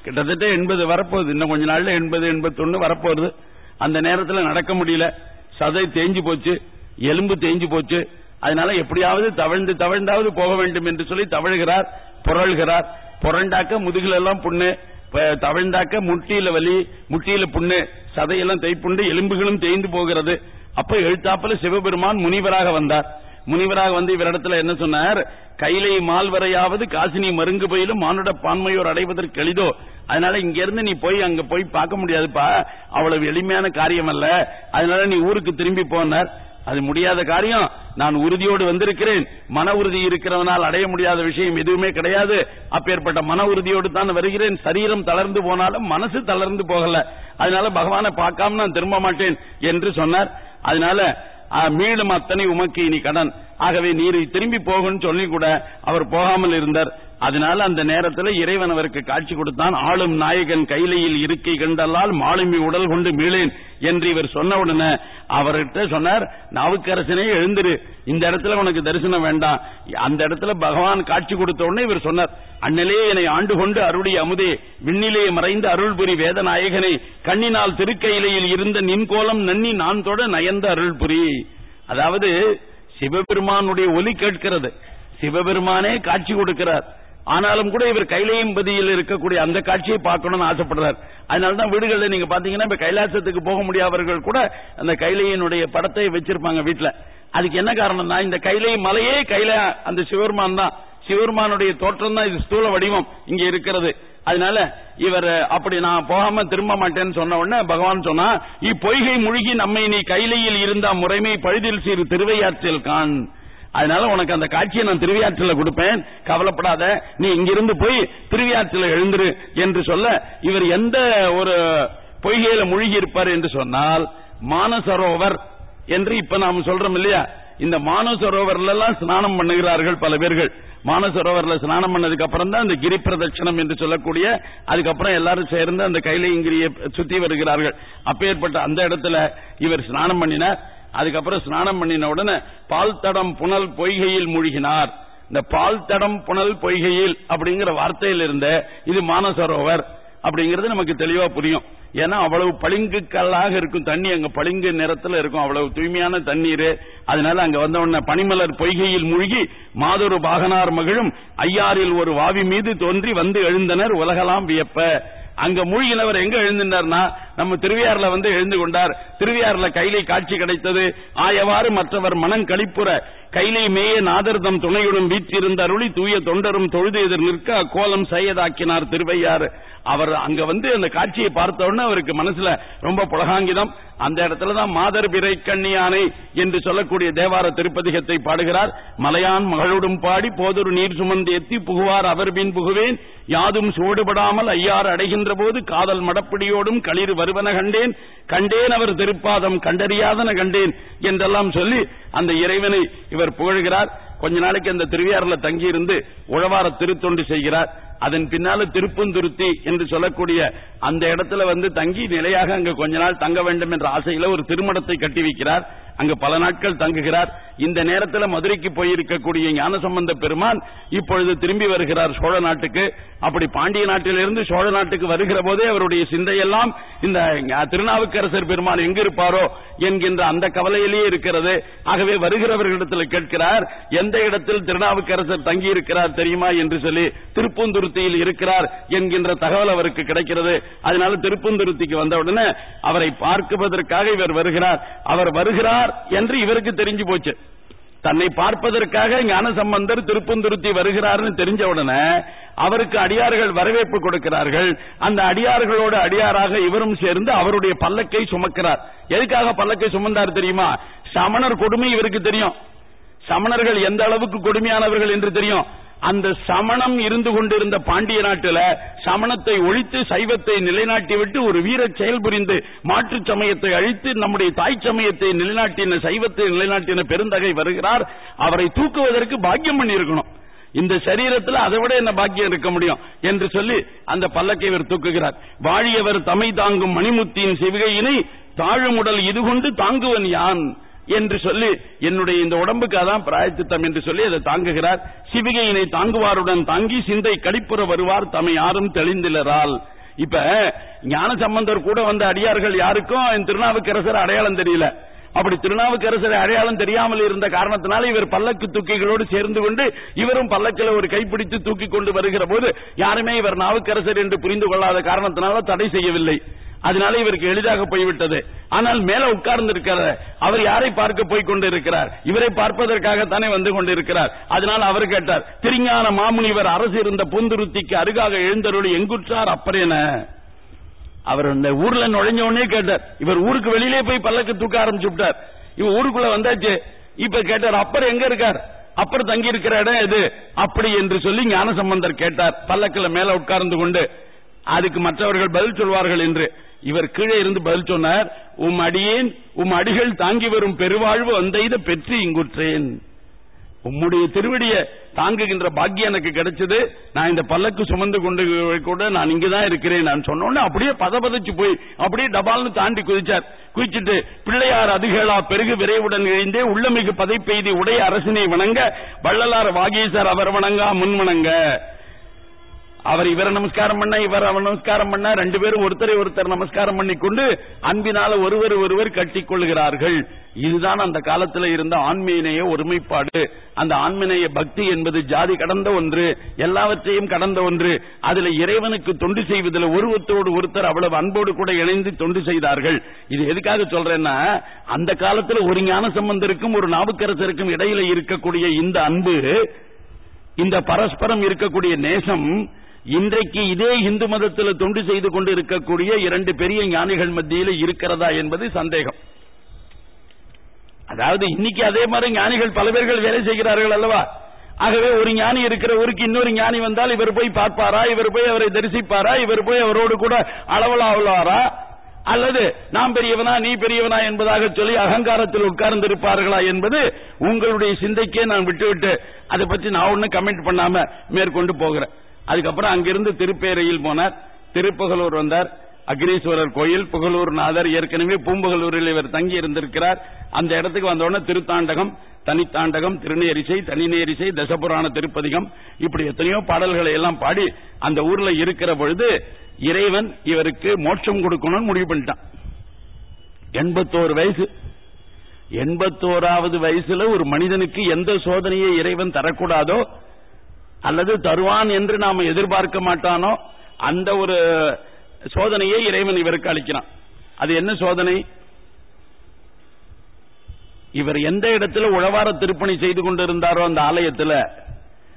கிட்டத்தட்ட எண்பது வரப்போகுது. இன்னும் கொஞ்ச நாள்ல எண்பது எண்பத்தொன்னு வரப்போகுது. அந்த நேரத்தில் நடக்க முடியல. சதை தேஞ்சு போச்சு. எலும்பு தேஞ்சு போச்சு. அதனால எப்படியாவது தவழ்ந்து தவழ்ந்தாவது போக வேண்டும் என்று சொல்லி தவழ்கிறார் புரள்கிறார். புரண்டாக்க முதுகுல எல்லாம் புண்ணு தவழ்ந்தாக்க முட்டியில வலி முட்டியில புண்ணு சதையெல்லாம் தைப்புண்டு எலும்புகளும் தேய்ந்து போகிறது. அப்ப எழுத்தாப்புல சிவபெருமான் முனிவராக வந்தார். முனிவராக வந்து இவரிடத்துல என்ன சொன்னார்? கைலை மால்வரையாவது காசினி மருங்கு போயிலும் மானுட பான்மையோர் அடைவதற்கு எளிதோ? அதனால இங்க இருந்து நீ போய் அங்க போய் பார்க்க முடியாதுப்பா. அவ்வளவு எளிமையான காரியம் அல்ல. அதனால நீ ஊருக்கு திரும்பி போனார். அது முடியாத காரியம். நான் உறுதியோடு வந்திருக்கிறேன். மன உறுதி இருக்கிறவனால் அடைய முடியாத விஷயம் எதுவுமே கிடையாது. அப்பேற்பட்ட மன உறுதியோடு தான் வருகிறேன். சரீரம் தளர்ந்து போனாலும் மனசு தளர்ந்து போகல. அதனால பகவானை பார்க்காம நான் திரும்ப மாட்டேன் என்று சொன்னார். அதனால மீளும் அத்தனை உமக்கு இனி கடன். ஆகவே நீர் திரும்பி போகணும்னு சொல்லி கூட அவர் போகாமல் இருந்தார். அதனால அந்த நேரத்தில் இறைவன் அவருக்கு காட்சி கொடுத்தான். ஆளும் நாயகன் கைலையில் இருக்கை கண்டல்லால் மாலுமி உடல் கொண்டு மீளேன் என்று இவர் சொன்ன உடனே அவர்கிட்ட சொன்னார் நாவுக்கரசனே எழுந்திரு. இந்த இடத்துல உனக்கு தரிசனம் வேண்டாம். அந்த இடத்துல பகவான் காட்சி கொடுத்த உடனே இவர் சொன்னார் அண்ணலே என்னை ஆண்டு கொண்டு அருடைய அமுதே விண்ணிலே மறைந்த அருள்புரி வேதநாயகனை கண்ணினால் திருக்கையிலையில் இருந்த நின்கோலம் நன்னி நான் தொட நயந்த அருள்புரி. அதாவது சிவபெருமானுடைய ஒலி கேட்கிறது. சிவபெருமானே காட்சி கொடுக்கிறார். ஆனாலும் கூட இவர் கைலையும் பதியில் இருக்கக்கூடிய அந்த காட்சியை பார்க்கணும்னு ஆசைப்படுறார். அதனாலதான் வீடுகளில் நீங்க பாத்தீங்கன்னா இப்ப கைலாசத்துக்கு போக முடியாதவர்கள் கூட அந்த கைலையினுடைய படத்தை வச்சிருப்பாங்க வீட்டுல அதுக்கு என்ன காரணம்னா இந்த கைலை மலையே கைல அந்த சிவருமான் தான். சிவருமானுடைய தோற்றம் தான் இது ஸ்தூல வடிவம் இங்க இருக்கிறது. அதனால இவர் அப்படி நான் போகாம திரும்ப மாட்டேன்னு சொன்ன உடனே பகவான் சொன்னா இப்பொய்கை முழுகி நம்மை நீ கைலையில் இருந்த முறைமை பழுதில் சிறு திருவையாற்றில் கான் அதனால உனக்கு அந்த காட்சியை நான் திருவியாற்றில கொடுப்பேன். கவலைப்படாத. நீ இங்கிருந்து போய் திருவியாற்றில எழுந்துரு என்று சொல்ல இவர் எந்த ஒரு பொய்கையில மூழ்கி இருப்பார் என்று சொன்னால் மானசரோவர் என்று இப்ப நாம் சொல்றோம் இல்லையா? இந்த மானசரோவர்ல எல்லாம் ஸ்நானம் பண்ணுகிறார்கள் பல பேர்கள். மானசரோவர்ல ஸ்நானம் பண்ணதுக்கு அப்புறம் தான் இந்த கிரி பிரதட்சணம் என்று சொல்லக்கூடிய அதுக்கப்புறம் எல்லாரும் சேர்ந்து அந்த கைலையங்கிரியை சுத்தி வருகிறார்கள். அப்பேற்பட்ட அந்த இடத்துல இவர் ஸ்நானம் பண்ணினார். அதுக்கப்புறம் ஸ்நானம் பண்ணின உடனே பால் தடம் புனல் பொய்கையில் மூழ்கினார். இந்த பால் தடம் புனல் பொய்கையில் அப்படிங்கிற வார்த்தையில் இருந்த இது மானசரோவர் அப்படிங்கிறது நமக்கு தெளிவா புரியும். ஏன்னா அவ்வளவு பளிங்கு கல்லாக இருக்கும் தண்ணி அங்க பளிங்கு நிறத்துல இருக்கும் அவ்வளவு தூய்மையான தண்ணீர். அதனால அங்க வந்த உடனே பனிமலர் பொய்கையில் மூழ்கி மாதொரு பாகனார் மகிழும் ஐயாறில் ஒரு வாவி மீது தோன்றி வந்து எழுந்தனர் உலகலாம் வியப்ப. அங்க மூழ்கினவர் எங்க எழுந்தினார்னா நம்ம திருவியாறுல வந்து எழுந்து கொண்டார். திருவியாறுல கைலை காட்சி கிடைத்தது. ஆயவாறு மற்றவர் மனம் கழிப்புற. கைலை மேய நாதர்தம் துணையுடன் வீற்றிருந்த அருளி தூய தொண்டரும் தொழுது எதிர் நிற்க அக்கோலம் செய்யதாக்கினார் திருவையாறு. அவர் அங்க வந்து அந்த காட்சியை பார்த்த உடனே அவருக்கு மனசுல ரொம்ப புலகாங்கிதம். அந்த இடத்துலதான் மாதர் பிறை கண்ணியானை என்று சொல்லக்கூடிய தேவார திருப்பதிகத்தை பாடுகிறார். மலையான் மகளோடும் பாடி போதொரு நீர் சுமந்து எத்தி புகுவார் அவர் பின் புகுவேன். யாதும் சூடுபடாமல் ஐயாறு அடைகின்ற போது காதல் மடப்பிடியோடும் களிர் வருவன கண்டேன் கண்டேன் அவர் திருப்பாதம் கண்டறியாதன கண்டேன் என்றெல்லாம் சொல்லி அந்த இறைவனை இவர் புகழ்கிறார். கொஞ்ச நாளைக்கு அந்த திருவியாறுல தங்கியிருந்து உழவார திருத்தொண்டு செய்கிறார். அதன் பின்னால திருப்பந்துருத்தி என்று சொல்லக்கூடிய அந்த இடத்துல வந்து தங்கி நிலையாக அங்க கொஞ்ச நாள் தங்க வேண்டும் என்ற ஆசையில ஒரு திருமணத்தை கட்டி வைக்கிறார். அங்கு பல நாட்கள் தங்குகிறார். இந்த நேரத்தில் மதுரைக்கு போயிருக்கக்கூடிய ஞானசம்பந்த பெருமான் இப்பொழுது திரும்பி வருகிறார் சோழ நாட்டுக்கு. அப்படி பாண்டிய நாட்டிலிருந்து சோழ நாட்டுக்கு வருகிற போதே அவருடைய சிந்தையெல்லாம் இந்த திருநாவுக்கரசர் பெருமான் எங்க இருப்பாரோ என்கின்ற அந்த கவலையிலேயே இருக்கிறது. ஆகவே வருகிறவர்களிடத்தில் கேட்கிறார் எந்த இடத்தில் திருநாவுக்கரசர் தங்கி இருக்கிறார் தெரியுமா? என்று சொல்லி திருப்பூந்துருத்தியில் இருக்கிறார் என்கின்ற தகவல் அவருக்கு கிடைக்கிறது. அதனால திருப்பூந்துருத்திக்கு வந்தவுடனே அவரை பார்க்குவதற்காக இவர் வருகிறார். அவர் வருகிறார் என்று இவருக்கு தெரிஞ்சு போச்சு. தன்னை பார்ப்பதற்காக ஞான சம்பந்தர் திருப்பந்துருத்தி வருகிறார்னு தெரிஞ்ச உடனே அவருக்கு அடியார்கள் வரவேற்பு கொடுக்கிறார்கள். அந்த அடியார்களோடு அடியாராக இவரும் சேர்ந்து அவருடைய பல்லக்கை சுமக்கிறார். எதுக்காக பல்லக்கை சுமந்தார் தெரியுமா? சமணர் கொடுமை இவருக்கு தெரியும். சமணர்கள் எந்த அளவுக்கு கொடுமையானவர்கள் என்று தெரியும்? அந்த சமணம் இருந்து கொண்டிருந்த பாண்டிய நாட்டில் சமணத்தை ஒழித்து சைவத்தை நிலைநாட்டி விட்டு ஒரு வீர செயல் புரிந்து மாற்று சமயத்தை அழித்து நம்முடைய தாய் சமயத்தை நிலைநாட்டின சைவத்தை நிலைநாட்டின பெருந்தகை வருகிறார். அவரை தூக்குவதற்கு பாக்கியம் பண்ணியிருக்கணும். இந்த சரீரத்தில் அதை விட என்ன பாக்கியம் இருக்க முடியும் என்று சொல்லி அந்த பல்லக்கை இவர் தூக்குகிறார். வாழியவர் தமை தாங்கும் மணிமுத்தியின் சிவிகையினை தாழுமுடல் இது கொண்டு தாங்குவன் யான்? என்று சொல்லி என்னுடைய இந்த உடம்புக்கு அதான் பிராயத்திட்டம் என்று சொல்லி அதை தாங்குகிறார். சிவிகையினை தாங்குவாருடன் தாங்கி சிந்தை கடிப்புற வருவார் தம்மை யாரும் தெளிந்திலரால். இப்ப ஞான சம்பந்தர் கூட வந்த அடியார்கள் யாருக்கும் திருநாவுக்கரசர் அடையாளம் தெரியல. அப்படி திருநாவுக்கரசரை அடையாளம் தெரியாமல் இருந்த காரணத்தினால இவர் பல்லக்கு தூக்கிகளோடு சேர்ந்து கொண்டு இவரும் பல்லக்கில் ஒரு கைப்பிடித்து தூக்கி கொண்டு வருகிற போது யாருமே இவர் நாவுக்கரசர் என்று புரிந்து கொள்ளாத காரணத்தினால தடை செய்யவில்லை. அதனால இவருக்கு எளிதாக போய்விட்டது. ஆனால் மேல உட்கார்ந்து இருக்கிறார் அவர் யாரை பார்க்க போய்கொண்டு இருக்கிறார் இவரை பார்ப்பதற்காகத்தானே வந்து கொண்டிருக்கிறார். அதனால் அவர் கேட்டார் திருஞான மாமுனிவர் அரசு இருந்த பூந்துருத்திக்கு அருகாக எழுந்தருளி எங்குற்றார் அப்பறேன அவர் இந்த ஊர்ல நுழைஞ்ச உடனே கேட்டார் இவர் ஊருக்கு வெளியிலே போய் பல்லக்கு தூக்க ஆரம்பிச்சு விட்டார் இவர் ஊருக்குள்ள வந்தாச்சு. இப்ப கேட்டார் அப்பர் எங்க இருக்கார்? அப்பர் தங்கி இருக்கிற இடம் எது? அப்படி என்று சொல்லி ஞான சம்பந்தர் கேட்டார் பல்லக்கில் மேல உட்கார்ந்து கொண்டு அதுக்கு மற்றவர்கள் பதில் சொல்வார்கள் என்று. இவர் கீழே இருந்து பதில் சொன்னார் உம் அடியேன் உம் அடிகள் தாங்கி வரும் பெருவாழ்வு வந்த பெற்று இங்குற்றேன். உம்முடைய திருவடிய தாங்குகின்ற பாக்கியம் எனக்கு கிடைச்சது. நான் இந்த பல்லக்கு சுமந்து கொண்டு கூட நான் இங்கதான் இருக்கிறேன். நான் சொன்னோன்னு அப்படியே பதபதச்சு போய் அப்படியே டபால்னு தாண்டி குதிச்சார். குதிச்சிட்டு பிள்ளையார் அதிகளா பெருகு விரைவுடன் இழிந்தே உள்ளமிகு பதை பெய்தி உடைய அரசினை வணங்க வள்ளலார் வாகீசர் அவர் வணங்கா முன் வணங்க. அவர் இவரை நமஸ்காரம் பண்ண இவர் அவர் நமஸ்காரம் பண்ண ரெண்டு பேரும் ஒருத்தரை ஒருத்தர் நமஸ்காரம் பண்ணி கொண்டு அன்பினால ஒருவர் ஒருவர் கட்டிக்கொள்கிறார்கள் இதுதான் அந்த காலத்தில் இருந்த ஆன்மீனைய ஒருமைப்பாடு. அந்த ஆன்மீனைய பக்தி என்பது ஜாதி கடந்த ஒன்று எல்லாவற்றையும் கடந்த ஒன்று. அதுல இறைவனுக்கு தொண்டு செய்வதில் ஒருவத்தோடு ஒருத்தர் அவ்வளவு அன்போடு கூட இணைந்து தொண்டு செய்தார்கள். இது எதுக்காக சொல்றேன்னா அந்த காலத்தில் ஒரு ஞான சம்பந்தருக்கும் ஒரு நாவுக்கரசருக்கும் இடையில இருக்கக்கூடிய இந்த அன்பு இந்த பரஸ்பரம் இருக்கக்கூடிய நேசம் இன்றைக்கு இதே இந்து மதத்தில் தொண்டு செய்து கொண்டு இருக்கக்கூடிய இரண்டு பெரிய ஞானிகள் மத்தியில் இருக்கிறதா என்பது சந்தேகம். அதாவது இன்னைக்கு அதே மாதிரி ஞானிகள் பல பேர்கள் வேலை செய்கிறார்கள் அல்லவா? ஆகவே ஒரு ஞானி இருக்கிற ஊருக்கு இன்னொரு ஞானி வந்தால் இவர் போய் பார்ப்பாரா? இவர் போய் அவரை தரிசிப்பாரா? இவர் போய் அவரோடு கூட அளவலாவலாரா? அல்லது நாம் பெரியவனா நீ பெரியவனா என்பதாக சொல்லி அகங்காரத்தில் உட்கார்ந்து இருப்பார்களா என்பது உங்களுடைய சிந்தைக்கே நான் விட்டுவிட்டு அதை பற்றி நான் ஒன்னும் கமெண்ட் பண்ணாம மேற்கொண்டு போகிறேன். அதுக்கப்புறம் அங்கிருந்து திருப்பேரையில் போனார். திருப்புகலூர் வந்தார். அக்னீஸ்வரர் கோயில் புகழூர் நாதர் ஏற்கனவே பூம்புகலூரில் இவர் தங்கி இருந்திருக்கிறார். அந்த இடத்துக்கு வந்தவுடனே திருத்தாண்டகம் தனித்தாண்டகம் திருநேரிசை தனிநேரிசை தசபுராண திருப்பதிகம் இப்படி எத்தனையோ பாடல்களை எல்லாம் பாடி அந்த ஊர்ல இருக்கிற பொழுது இறைவன் இவருக்கு மோட்சம் கொடுக்கணும்னு முடிவு பண்ணிட்டான். எண்பத்தோரு வயசு. எண்பத்தோராவது வயசுல ஒரு மனிதனுக்கு எந்த சோதனையை இறைவன் தரக்கூடாதோ அல்லது தருவான் என்று நாம எதிர்பார்க்க மாட்டானோ அந்த ஒரு சோதனையை இறைவன் இவருக்கு அளிக்கிறான். அது என்ன சோதனை? இவர் எந்த இடத்துல உழவார திருப்பணி செய்து கொண்டிருந்தாரோ அந்த ஆலயத்தில்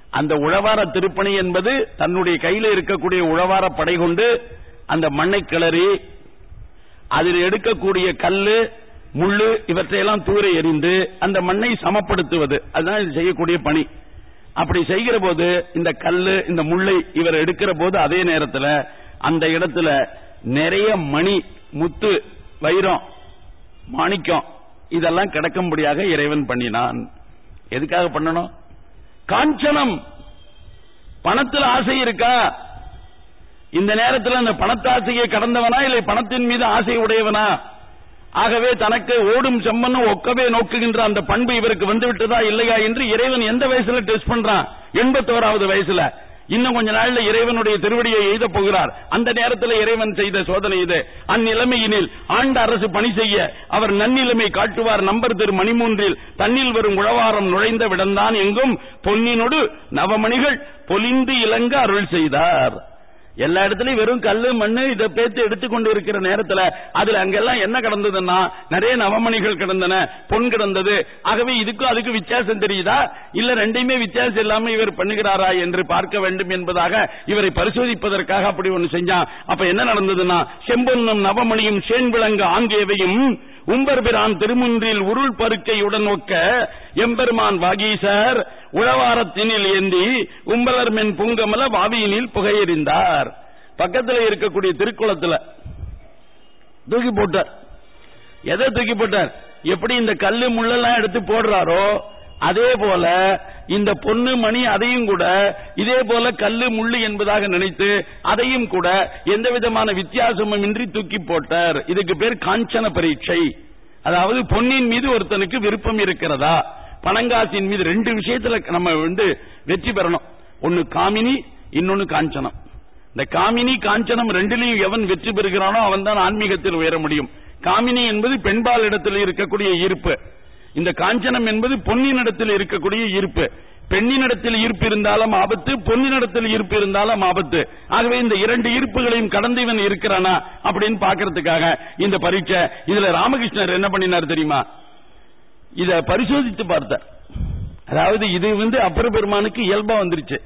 அந்த உழவார திருப்பணி என்பது தன்னுடைய கையில் இருக்கக்கூடிய உழவார படை கொண்டு அந்த மண்ணை கிளறி அதில் எடுக்கக்கூடிய கல்லு முள்ளு இவற்றையெல்லாம் தூர எறிந்து அந்த மண்ணை சமப்படுத்துவது. அதுதான் இது செய்யக்கூடிய பணி. அப்படி செய்கிற போது இந்த கல்லு இந்த முள்ளை இவர் எடுக்கிற போது அதே நேரத்தில் அந்த இடத்துல நிறைய மணி முத்து வைரம் மாணிக்கம் இதெல்லாம் கிடக்கும்படியாக இறைவன் பண்ணினான். எதுக்காக பண்ணணும்? காஞ்சனம்! பணத்தில் ஆசை இருக்கா? இந்த நேரத்தில் அந்த பணத்தாசையை கடந்தவனா இல்லை பணத்தின் மீது ஆசை உடையவனா? ஆகவே தனக்கு ஓடும் செம்மனும் ஒக்கவே நோக்குகின்ற அந்த பண்பு இவருக்கு வந்து விட்டதா இல்லையா என்று இறைவன் எந்த வயசுல டெஸ்ட் பண்றான்? எண்பத்தோராவது வயசுல. இன்னும் கொஞ்ச நாள்ல இறைவனுடைய திருவடியை எய்த போகிறார். அந்த நேரத்தில் இறைவன் செய்த சோதனை இது. அந்நிலைமையினில் ஆண்ட அரசு பணி செய்ய அவர் நன்னிலைமை காட்டுவார். நம்பர் திரு மணிமூன்றில் தன்னில் வரும் உழவாரம் நுழைந்த விடந்தான் எங்கும் பொன்னினொடு நவமணிகள் பொலிந்து இலங்க அருள் செய்தார். எல்லா இடத்துலயும் வெறும் கல்லு மண்ணு இதை பேத்து எடுத்துக்கொண்டு இருக்கிற நேரத்துல அதுல அங்கெல்லாம் என்ன கிடந்ததுன்னா நிறைய நவமணிகள் கிடந்தன பொன் கிடந்தது. ஆகவே இதுக்கும் அதுக்கு வித்தியாசம் தெரியுதா? இல்ல ரெண்டையுமே வித்தியாசம் இல்லாம இவர் பண்ணுகிறாரா என்று பார்க்க வேண்டும் என்பதாக இவரை பரிசோதிப்பதற்காக அப்படி ஒண்ணு செஞ்சான். அப்ப என்ன நடந்ததுன்னா செம்பொன்னும் நவமணியும் சேன்விளங்கு ஆங்கியவையும் உம்பர்பிரான் திருமுன்றில் உருள் பருக்கையுடன் ஒக்க எம்பெருமான் வாகீசர் உழவாரத்தினில் ஏந்தி உம்பலர்மென் புங்கமல வாவியினில் புகையெறிந்தார். பக்கத்தில் இருக்கக்கூடிய திருக்குளத்துல தூக்கி போட்டார். எதை தூக்கி போட்டார்? எப்படி இந்த கல்லு முள்ளெல்லாம் எடுத்து போடுறாரோ அதே போல இந்த பொண்ணு மணி அதையும் கூட இதே போல கல்லு முள்ளு என்பதாக நினைத்து அதையும் கூட எந்த விதமான வித்தியாசமும் இன்றி தூக்கி போட்டார். இதுக்கு பேர் காஞ்சன பரீட்சை. அதாவது பொன்னின் மீது ஒருத்தனுக்கு விருப்பம் இருக்கிறதா? பணங்காசின் மீது ரெண்டு விஷயத்துல நம்ம வந்து வெற்றி பெறணும். ஒன்னு காமினி இன்னொன்னு காஞ்சனம். இந்த காமினி காஞ்சனம் ரெண்டிலையும் எவன் வெற்றி பெறுகிறானோ அவன் தான் ஆன்மீகத்தில் உயர முடியும். காமினி என்பது பெண்பால் இடத்தில் இருக்கக்கூடிய ஈர்ப்பு. இந்த காஞ்சனம் என்பது பொன்னினிடத்தில் இருக்கக்கூடிய ஈர்ப்பு. பெண்ணினிடத்தில் ஈர்ப்பு இருந்தாலும் ஆபத்து பொன்னினிடத்தில் ஈர்ப்பு இருந்தாலும் ஆபத்து. ஆகவே இந்த இரண்டு ஈர்ப்புகளையும் கடந்து இவன் இருக்கிறானா அப்படின்னு பாக்குறதுக்காக இந்த பரீட்சை இதுல ராமகிருஷ்ணர் என்ன பண்ணினார் தெரியுமா? இத பரிசோதித்து பார்த்தார். அதாவது இது வந்து அப்பர பெருமானுக்கு இயல்பா வந்துருச்சு.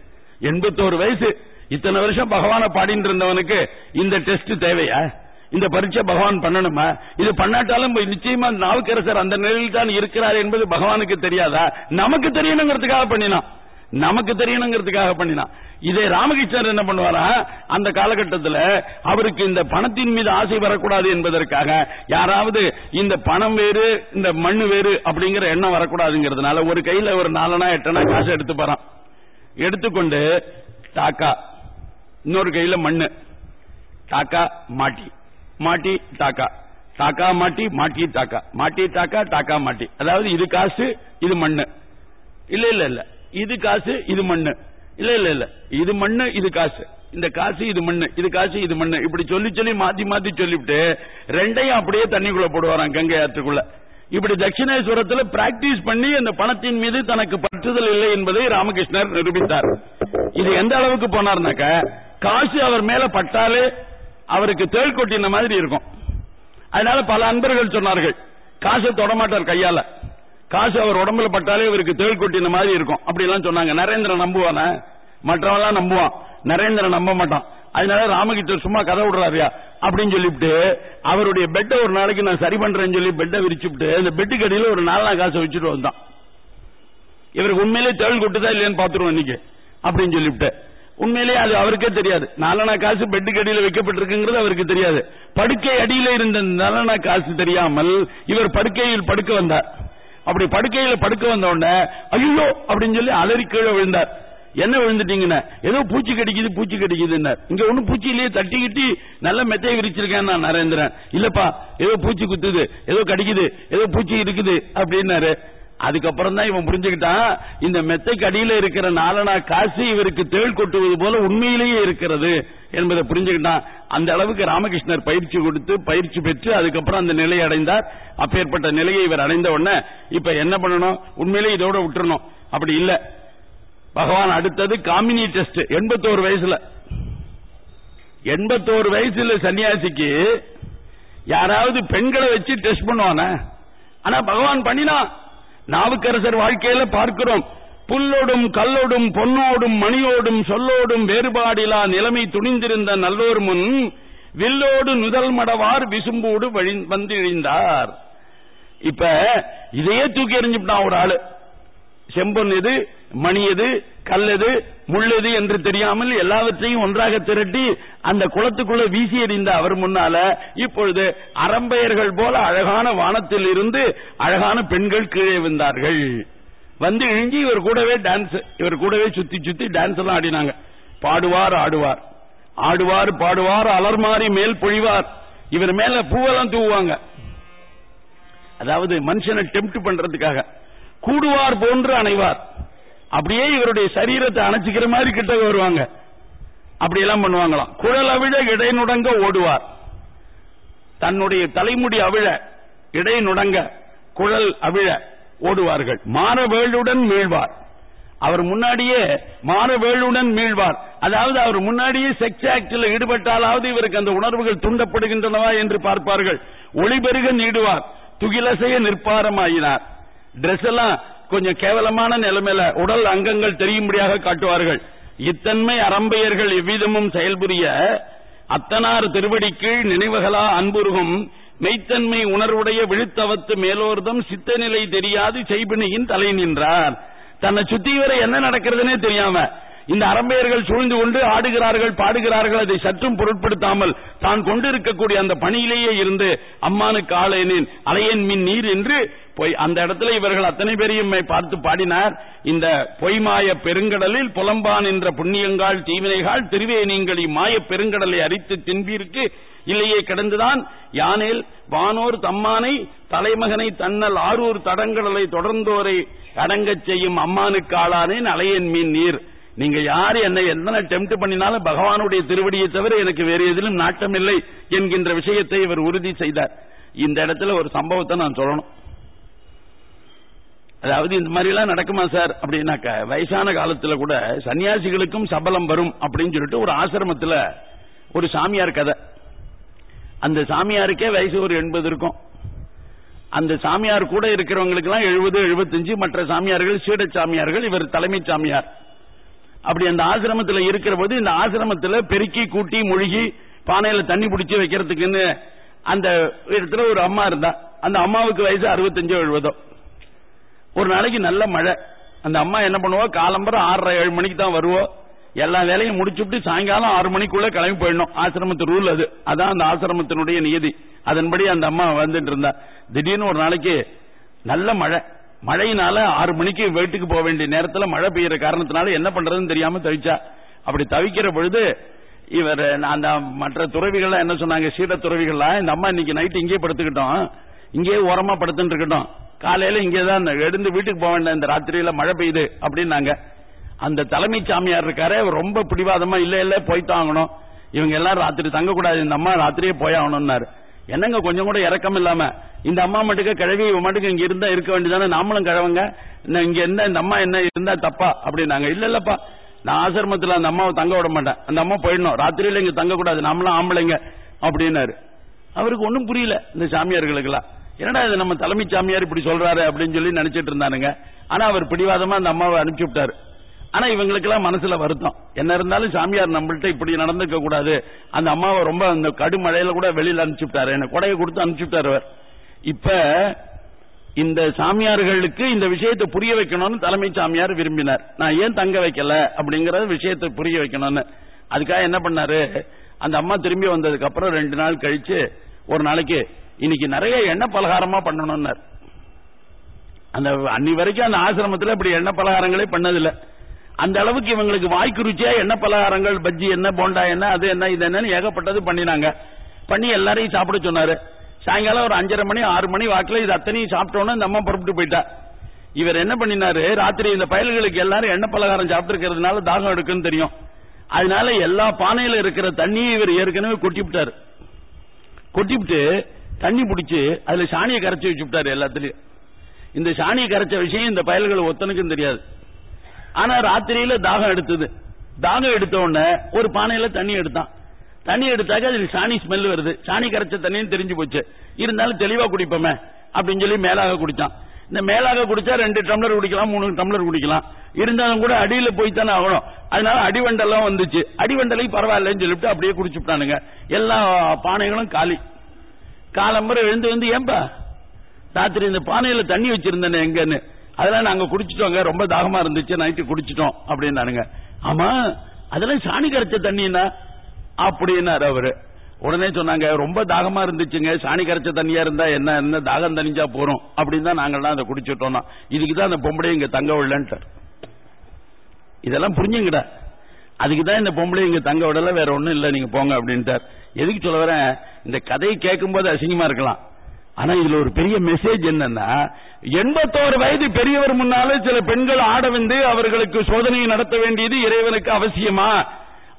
எண்பத்தோரு வயசு. இத்தனை வருஷம் பகவான பாடிட்டு இருந்தவனுக்கு இந்த டெஸ்ட் தேவையா? இந்த பரீட்சை பகவான் பண்ணணுமா? இது பண்ணாட்டாலும் நிச்சயமா நாவுக்கரசர் அந்த நிலையில் தான் இருக்கிறார் என்பது பகவானுக்கு தெரியாதா? நமக்கு தெரியணுங்கிறதுக்காக பண்ணினான். நமக்கு தெரியணுங்கிறதுக்காக பண்ணினான். இதே ராமகிருஷ்ணர் என்ன பண்ணுவாரா? அந்த காலகட்டத்தில் அவருக்கு இந்த பணத்தின் மீது ஆசை வரக்கூடாது என்பதற்காக யாராவது இந்த பணம் வேறு இந்த மண்ணு வேறு அப்படிங்கிற எண்ணம் வரக்கூடாதுங்கிறதுனால ஒரு கையில ஒரு நாலனா எட்டனா காசு எடுத்து போறான் எடுத்துக்கொண்டு டாக்கா இன்னொரு கையில மண்ணு டாக்கா மாட்டி. மாட்டி தாக்கா. தாக்கா மாட்டி மாட்டி தாக்கா. மாட்டி தாக்கா தாக்கா மாட்டி. அதாவது இது காசு இது மண்ணு. இல்ல இல்ல இல்ல. இது காசு இது மண்ணு. இல்ல இல்ல இல்ல. இது மண்ணு இது காசு. இந்த காசு இது மண்ணு. இது காசு இது மண்ணு. இப்படி சொல்லி சொல்லி மாத்தி மாத்தி சொல்லிவிட்டு ரெண்டையும் அப்படியே தண்ணிக்குள்ள போடுவாராம் கங்கை ஆற்றுக்குள்ள. இப்படி தட்சிணேஸ்வரத்தில் பிராக்டிஸ் பண்ணி அந்த பணத்தின் மீது தனக்கு பற்றுதல் இல்லை என்பதை ராமகிருஷ்ணர் நிரூபித்தார். இது எந்த அளவுக்கு போனார்னாக்க காசு அவர் மேல பட்டாலே அவருக்கு தேள் கொட்டின மாதிரி இருக்கும். அதனால பல அன்பர்கள் சொன்னார்கள் காசை தொடமாட்டார் கையால. காசு அவர் உடம்புல பட்டாலே இவருக்கு தேள் கொட்டின மாதிரி இருக்கும். அப்படிலாம் சொன்னாங்க. நரேந்திரன் நம்புவான? மற்றவெல்லாம் நம்புவான். நரேந்திரன் நம்ப மாட்டான். அதனால ராமகிருஷ்ணர் சும்மா கதை விடுறாருயா? அப்படின்னு சொல்லிவிட்டு அவருடைய பெட்டை ஒரு நாளைக்கு நான் சரி பண்றேன்னு சொல்லி பெட்டை விரிச்சுட்டு அந்த பெட்டு கடையில் ஒரு நாலாம் காசை வச்சுட்டு வந்தான். இவருக்கு உண்மையிலே தேள் கொட்டுதா இல்லையான்னு பாத்துருவோம் இன்னைக்கு. அப்படின்னு சொல்லிவிட்டு. உண்மையிலேயே அது அவருக்கே தெரியாது. நாலனா காசு பெட்டுக்கு அடியில் வைக்கப்பட்டிருக்குங்கிறது அவருக்கு தெரியாது. படுக்கை அடியில இருந்த நாலனா காசு தெரியாமல் இவர் படுக்கையில் படுக்க வந்தார். அப்படி படுக்கையில் படுக்க வந்த உடனே ஐயோ! அப்படின்னு சொல்லி அலறி கீழே விழுந்தார். என்ன விழுந்துட்டீங்கன்னா? ஏதோ பூச்சி கடிக்குது பூச்சி கடிக்குதுன்னு. இங்க ஒன்னும் பூச்சியிலேயே தட்டி கிட்டி நல்ல மெத்தையை விரிச்சிருக்கேன் நான் நரேந்திரன். இல்லப்பா ஏதோ பூச்சி குத்துது ஏதோ கடிக்குது ஏதோ பூச்சி இருக்குது அப்படின்னாரு. அதுக்கப்புறம் தான் இவன் புரிஞ்சுக்கிட்டான் இந்த மெத்தைக்கு அடியில இருக்கிற நாலனா காசு இவருக்கு தேள் கொட்டுவது போல உண்மையிலேயே இருக்கிறது என்பதை புரிஞ்சுக்கிட்டான். அந்த அளவுக்கு ராமகிருஷ்ணர் பயிற்சி கொடுத்து பயிற்சி பெற்று அதுக்கப்புறம் அந்த நிலையை அடைந்தார். அப்பேற்பட்ட நிலையை இவர் அடைந்த உடனே இப்ப என்ன பண்ணணும்? உண்மையிலேயே இதோட விட்டுறணும். அப்படி இல்ல. பகவான் அடுத்தது காமினி டெஸ்ட் எண்பத்தோரு வயசுல. எண்பத்தோரு வயசுல சன்னியாசிக்கு யாராவது பெண்களை வச்சு டெஸ்ட் பண்ணுவான? ஆனா பகவான் பண்ணினா நாவுக்கரசர் வாழ்க்கையில பார்க்கிறோம். புல்லோடும் கல்லோடும் பொன்னோடும் மணியோடும் சொல்லோடும் வேறுபாடிலா நிலைமை துணிந்திருந்த நல்லோர் முன் வில்லோடு நுதல் மடவார் விசும்போடு வந்து இழிந்தார் இப்ப இதையே தூக்கி எறிஞ்சுட்டான் ஒரு ஆளு. செம்பொன் எது? மணி எது? கல்லது முள்ளது என்று தெரியாமல் எல்லாவற்றையும் ஒன்றாக திரட்டி அந்த குளத்துக்குள்ள வீசி எறிந்த அவர் முன்னால இப்பொழுது அறம்பெயர்கள் போல அழகான வானத்தில் இருந்து அழகான பெண்கள் கீழே வந்தார்கள் வந்து இழிஞ்சி இவர் கூடவே டான்ஸ் இவர் கூடவே சுத்தி சுத்தி டான்ஸ் எல்லாம் ஆடினாங்க. பாடுவார் ஆடுவார். ஆடுவார் பாடுவார் அலர்மாறி மேல் பொழிவார். இவர் மேல பூவெல்லாம் தூவுவாங்க. அதாவது மனுஷனை டெம்ட் பண்றதுக்காக. கூடுவார் போன்று அணைவார். அப்படியே இவருடைய சரீரத்தை அணைச்சிக்கிற மாதிரி கிட்ட வருவாங்க. அப்படி எல்லாம் பண்ணுவாங்களாம். குழல் அவிழ இடைநுடங்க ஓடுவார். தன்னுடைய தலைமுடி அவிழ இடைநுடங்க குழல் அவிழ ஓடுவார்கள். மாறவேளுடன் மீழ்வார் அவர் முன்னாடியே மாறவேளுடன் மீழ்வார் அதாவது அவர் முன்னாடியே செக்ஸ் ஆக்டில் ஈடுபட்டாலாவது இவருக்கு அந்த உணர்வுகள் தூண்டப்படுகின்றனவா என்று பார்ப்பார்கள். ஒளிபெருக நீடுவார். துகிலசைய நிற்பாரமாயினார். டிரெஸ் எல்லாம் கொஞ்சம் கேவலமான நிலைமையில உடல் அங்கங்கள் தெரியும்படியாக காட்டுவார்கள். இத்தன்மை அரம்பையர்கள் எவ்விதமும் செயல்புரிய அத்தனார் திருவடி கீழ் நினைவுகளா அன்புருகும் மெய்த்தன்மை உணர்வுடைய விழுத்தவத்து மேலோர்தம் சித்தநிலை தெரியாது செய்பினியின் தலை நின்றார். தன்னை சுத்தி வர என்ன நடக்கிறதுனே தெரியாம இந்த அரம்பையர்கள் சூழ்ந்து கொண்டு ஆடுகிறார்கள் பாடுகிறார்கள் அதை சற்றும் பொருட்படுத்தாமல் தான் கொண்டிருக்கக்கூடிய அந்த பணியிலேயே இருந்து அம்மானுக்கு ஆளையனேன் அலையன் மின் நீர் என்று பொய் அந்த இடத்துல இவர்கள் அத்தனை பேரையும் பார்த்து பாடினார். இந்த பொய்மாய பெருங்கடலில் புலம்பான் என்ற புண்ணியங்கால் தீவினைகால் திருவேணிங்கள் இம்மாய பெருங்கடலை அரித்து தின்பீருக்கு இல்லையே கிடந்துதான். யானேல் வானோர் தம்மானை தலைமகனை தன்னல் ஆரூர் தடங்கடலை தொடர்ந்தோரை அடங்கச் செய்யும் அம்மானுக்கு ஆளானேன் அலையன் மீன் நீர். நீங்க யாரு என்ன எத்தனை டெம்ட் பண்ணினாலும் பகவானுடைய திருவடியை தவிர எனக்கு வேறு எதிலும் நாட்டம் இல்லை என்கின்ற விஷயத்தை இவர் உறுதி செய்தார். இந்த இடத்துல ஒரு சம்பவத்தை நான் சொல்லணும். அதாவது இந்த மாதிரி எல்லாம் நடக்குமா சார்? அப்படின்னாக்க வயசான காலத்துல கூட சன்னியாசிகளுக்கும் சபலம் வரும் அப்படின்னு சொல்லிட்டு ஒரு ஆசிரமத்துல ஒரு சாமியார் கதை. அந்த சாமியாருக்கே வயசு ஒரு எண்பது இருக்கும். அந்த சாமியார் கூட இருக்கிறவங்களுக்கு எல்லாம் எழுபது எழுபத்தஞ்சு மற்ற சாமியார்கள் சீட சாமியார்கள் இவர் தலைமை சாமியார். அப்படி அந்த ஆசிரமத்தில் இருக்கிற போது இந்த ஆசிரமத்தில் பெருக்கி கூட்டி மூழ்கி பானையில தண்ணி பிடிச்சி வைக்கிறதுக்குன்னு அந்த இடத்துல ஒரு அம்மா இருந்தா. அந்த அம்மாவுக்கு வயசு அறுபத்தஞ்சோ எழுபதோ. ஒரு நாளைக்கு நல்ல மழை. அந்த அம்மா என்ன பண்ணுவோம் காலம்பரம் ஆறரை ஏழு மணிக்கு தான் வருவோம் எல்லா வேலையும் முடிச்சுட்டு சாயங்காலம் ஆறு மணிக்குள்ள கிளம்பி போயிடணும். ஆசிரமத்து ரூல் அது. அதான் அந்த ஆசிரமத்தினுடைய நியதி. அதன்படி அந்த அம்மா வந்துட்டு இருந்தா. திடீர்னு ஒரு நாளைக்கு நல்ல மழை. மழையினால ஆறு மணிக்கு வீட்டுக்கு போக வேண்டிய நேரத்தில் மழை பெய்யற காரணத்தினால என்ன பண்றதுன்னு தெரியாம தவிச்சா. அப்படி தவிக்கிற பொழுது இவர் அந்த மற்ற துறவிகள் என்ன சொன்னாங்க? சீட துறவிகள்லாம் இந்த அம்மா இன்னைக்கு நைட்டு இங்கே படுத்துக்கிட்டோம். இங்கே ஓரமா படுத்துட்டு இருக்கட்டும். காலையில இங்கதான் எடுந்து வீட்டுக்கு போக வேண்டாம் இந்த ராத்திரியில மழை பெய்யுது அப்படின்னாங்க. அந்த தலைமை சாமியார் இருக்காரு ரொம்ப பிடிவாதமா இல்ல இல்ல போய்த்தாங்கணும் இவங்க எல்லாம் ராத்திரி தங்கக்கூடாது இந்த அம்மா ராத்திரியே போயாகணும்னாரு என்னங்க கொஞ்சம் கூட இறக்கம் இல்லாம இந்த அம்மா மட்டுக்கு கிழவி மட்டுக்கு இங்க இருந்தா இருக்க வேண்டியதானே? நாமளும் கிழவங்க. இங்க என்ன இந்த அம்மா என்ன இருந்தா தப்பா? அப்படின்னாங்க. இல்ல இல்லப்பா நான் ஆசிரமத்துல அந்த அம்மாவை தங்க விட மாட்டேன். அந்த அம்மா போயிடணும். ராத்திரியில இங்க தங்க கூடாது நாமளும் ஆம்பளைங்க. அப்படின்னாரு. அவருக்கு ஒன்னும் புரியல இந்த சாமியார்களுக்கு எல்லாம் என்னடா இது நம்ம தலைமை சாமியார் இப்படி சொல்றாரு அப்படின்னு சொல்லி நினைச்சிட்டு இருந்தானுங்க. ஆனா அவர் பிடிவாதமா அந்த அம்மாவை அனுப்பிச்சு விட்டாரு. ஆனா இவங்களுக்கு எல்லாம் மனசுல வருத்தம். என்ன இருந்தாலும் சாமியார் நம்மள்ட்ட இப்படி நடந்துக்க கூடாது. அந்த அம்மாவை ரொம்ப அந்த கடுமழையில கூட வெளியில அனுப்பிச்சு விட்டாரு. என்ன கொடையை கொடுத்து அனுப்பிச்சு விட்டாரு அவர். இப்ப இந்த சாமியார்களுக்கு இந்த விஷயத்தை புரிய வைக்கணும்னு தலைமை சாமியார் விரும்பினார். நான் ஏன் தங்க வைக்கல அப்படிங்கற விஷயத்தை புரிய வைக்கணும்னு. அதுக்காக என்ன பண்ணாரு? அந்த அம்மா திரும்பி வந்ததுக்கு அப்புறம் ரெண்டு நாள் கழிச்சு ஒரு நாளைக்கு இன்னைக்கு நிறைய எண்ணெய் பலகாரமா பண்ணணும்னார். அந்த அன்னி வரைக்கும் அந்த ஆசிரமத்தில் இப்படி எண்ணெய் பலகாரங்களே பண்ணதில்லை. அந்த அளவுக்கு இவங்களுக்கு வாய்க்கு ருச்சியா எண்ணெய் பலகாரங்கள் பஜ்ஜி என்ன போண்டா என்ன அது என்ன இது என்னன்னு ஏகப்பட்டது பண்ணினாங்க. பண்ணி எல்லாரையும் சாப்பிட சொன்னாரு. சாயங்காலம் ஒரு அஞ்சரை மணி ஆறு மணி வாக்கில் இது அத்தனையும் சாப்பிட்டோன்னு இந்த அம்மா புறப்பட்டு போயிட்டா. இவர் என்ன பண்ணினாரு? ராத்திரி இந்த பயல்களுக்கு எல்லாரும் எண்ணெய் பலகாரம் சாப்பிட்டுருக்கிறதுனால தாகம் எடுக்குன்னு தெரியும். அதனால எல்லா பானையில இருக்கிற தண்ணியும் இவர் ஏற்கனவே கொட்டிவிட்டாரு. கொட்டிவிட்டு தண்ணி பிடிச்சு அதுல சாணியை கரைச்சி வச்சுட்டாரு எல்லாத்துலயும். இந்த சாணியை கரைச்ச விஷயம் இந்த பயல்கள் ஒத்தனுக்கும் தெரியாது. ஆனா ராத்திரியில தாகம் எடுத்தது. தாகம் எடுத்த உடனே ஒரு பானையில தண்ணி எடுத்தான். தண்ணி எடுத்தாக்க அதுல சாணி ஸ்மெல் வருது. சாணி கரைச்ச தண்ணின்னு தெரிஞ்சு போச்சு. இருந்தாலும் தெளிவா குடிப்போமே அப்படின்னு சொல்லி மேலாக குடிச்சான். இந்த மேலாக குடிச்சா ரெண்டு டம்ளர் குடிக்கலாம் மூணு டம்ளர் குடிக்கலாம். இருந்தாலும் கூட அடியில போய் தானே ஆகணும். அதனால அடிவண்டெல்லாம் வந்துச்சு. அடிவண்டலையும் பரவாயில்லன்னு சொல்லிட்டு அப்படியே குடிச்சுட்டானுங்க எல்லா பானைகளும் காலி. காலம்பரை எழுந்து வந்து ஏன்பா? ராத்திரி இந்த பானையில தண்ணி வச்சிருந்தேன் எங்கன்னு. அதெல்லாம் நாங்க குடிச்சிட்டோங்க. ரொம்ப தாகமா இருந்துச்சு. நைட்டு குடிச்சிட்டோம் அப்படின்னானுங்க. ஆமா அதெல்லாம் சாணி கரைச்ச தண்ணின்னா? அப்படின்னாரு அவரு. உடனே சொன்னாங்க ரொம்ப தாகமா இருந்துச்சுங்க. சாணி கரைச்ச தண்ணியா இருந்தா என்ன என்ன தாகம் தனிஞ்சா போறோம் அப்படின்னு தான் நாங்கெல்லாம் அதை குடிச்சிட்டோம்னா. இதுக்கு தான் அந்த பொம்பளை இங்க தங்க விடலன்ட்டு இதெல்லாம் புரிஞ்சுங்கடா. அதுக்கு தான் இந்த பொம்பளை இங்க தங்க விடல. வேற ஒண்ணும் இல்ல நீங்க போங்க அப்படின்ட்டார். எதுக்கு சொல்ல வரேன்? இந்த கதையை கேட்கும் போது அசிங்கமா இருக்கலாம். ஆனா இதுல ஒரு பெரிய மெசேஜ் என்னன்னா எண்பத்தோரு வயது பெரியவர் முன்னாலே சில பெண்கள் ஆட வந்து அவர்களுக்கு சோதனையை நடத்த வேண்டியது இறைவனுக்கு அவசியமா?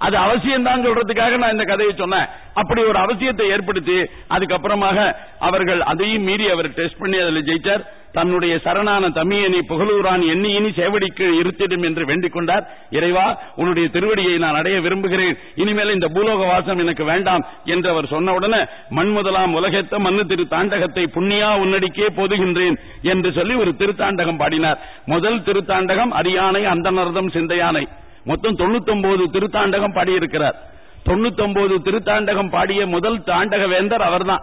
அது அவசியம் தான் சொல்றதுக்காக நான் இந்த கதையை சொன்னேன். அப்படி ஒரு அவசியத்தை ஏற்படுத்தி அதுக்கப்புறமாக அவர்கள் அதையும் மீறி அவர் டெஸ்ட் பண்ணி அதில் ஜெயிச்சார் தன்னுடைய சரணான தமியனை புகழூரான் எண்ணி இனி சேவடிக்கு இருத்திடும் என்று வேண்டிக் கொண்டார். இறைவா உன்னுடைய திருவடியை நான் அடைய விரும்புகிறேன். இனிமேல் இந்த பூலோக வாசம் எனக்கு வேண்டாம் என்று அவர் சொன்ன உடனே மண் முதலாம் உலகத்த மண்ணு திரு தாண்டகத்தை புண்ணியா உன்னடிக்கே போதுகின்றேன் என்று சொல்லி ஒரு திருத்தாண்டகம் பாடினார். முதல் திருத்தாண்டகம் அரியானை அந்தனர்தம் சிந்தையானை. மொத்தம் தொண்ணூத்தொன்பது திருத்தாண்டகம் பாடியிருக்கிறார். தொண்ணூத்தொன்பது திருத்தாண்டகம் பாடிய முதல் தாண்டக வேந்தர் அவர்தான்.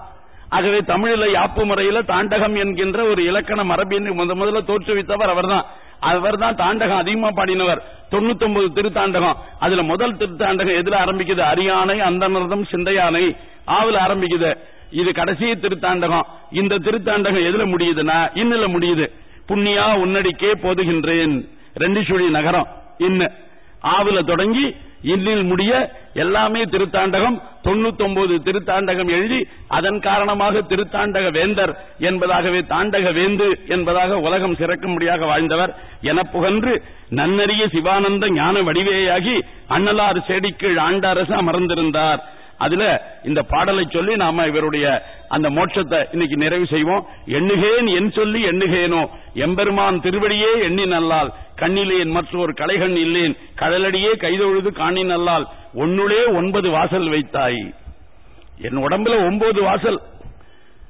ஆகவே தமிழில யாப்பு முறையில தாண்டகம் என்கின்ற ஒரு இலக்கண மரபின் முத முதல்ல தோற்றுவித்தவர் அவர்தான். அவர்தான் தாண்டகம் அதிகமா பாடினவர். தொண்ணூத்தொன்பது திருத்தாண்டகம். அதுல முதல் திருத்தாண்டகம் எதுல ஆரம்பிக்குது? அரியானை அந்தனர்தம் சிந்தையானை. ஆவுல ஆரம்பிக்குது. இது கடைசி திருத்தாண்டகம். இந்த திருத்தாண்டகம் எதுல முடியுதுன்னா இன்னுல முடியுது. புண்ணியா உன்னடிக்கே போதுகின்றேன். ரெண்டு சுழி நகரம். இன்னு. ஆவுல தொடங்கி இன்னில் முடிய எல்லாமே திருத்தாண்டகம் தொண்ணூத்தொன்பது திருத்தாண்டகம் எழுதி அதன் காரணமாக திருத்தாண்டக வேந்தர் என்பதாகவே தாண்டக வேந்து என்பதாக உலகம் சிறக்கும்படியாக வாழ்ந்தவர். என புகன்று நன்னறிய சிவானந்த ஞான வடிவேயாகி அண்ணலார் செடிக்கீழ் ஆண்டரசு அமர்ந்திருந்தார். அதுல இந்த பாடலை சொல்லி நாம இவருடைய அந்த மோட்சத்தை இன்னைக்கு நிறைவு செய்வோம். எண்ணுகேன் என் சொல்லி எண்ணுகேனோ. எம்பெருமான் திருவடியே எண்ணி நல்லால் கண்ணிலேன் மற்றொரு கலைகண் இல்லேன். கடலடியே கைதொழுது காணி நல்லால் ஒன்னுளே ஒன்பது வாசல் வைத்தாய். என் உடம்புல ஒன்பது வாசல்.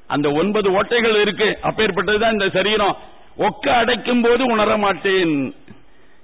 அந்த ஒன்பது ஓட்டைகள் இருக்கு. அப்பேற்பட்டதுதான் இந்த சரீரம். ஒக்க அடைக்கும் போது உணர மாட்டேன்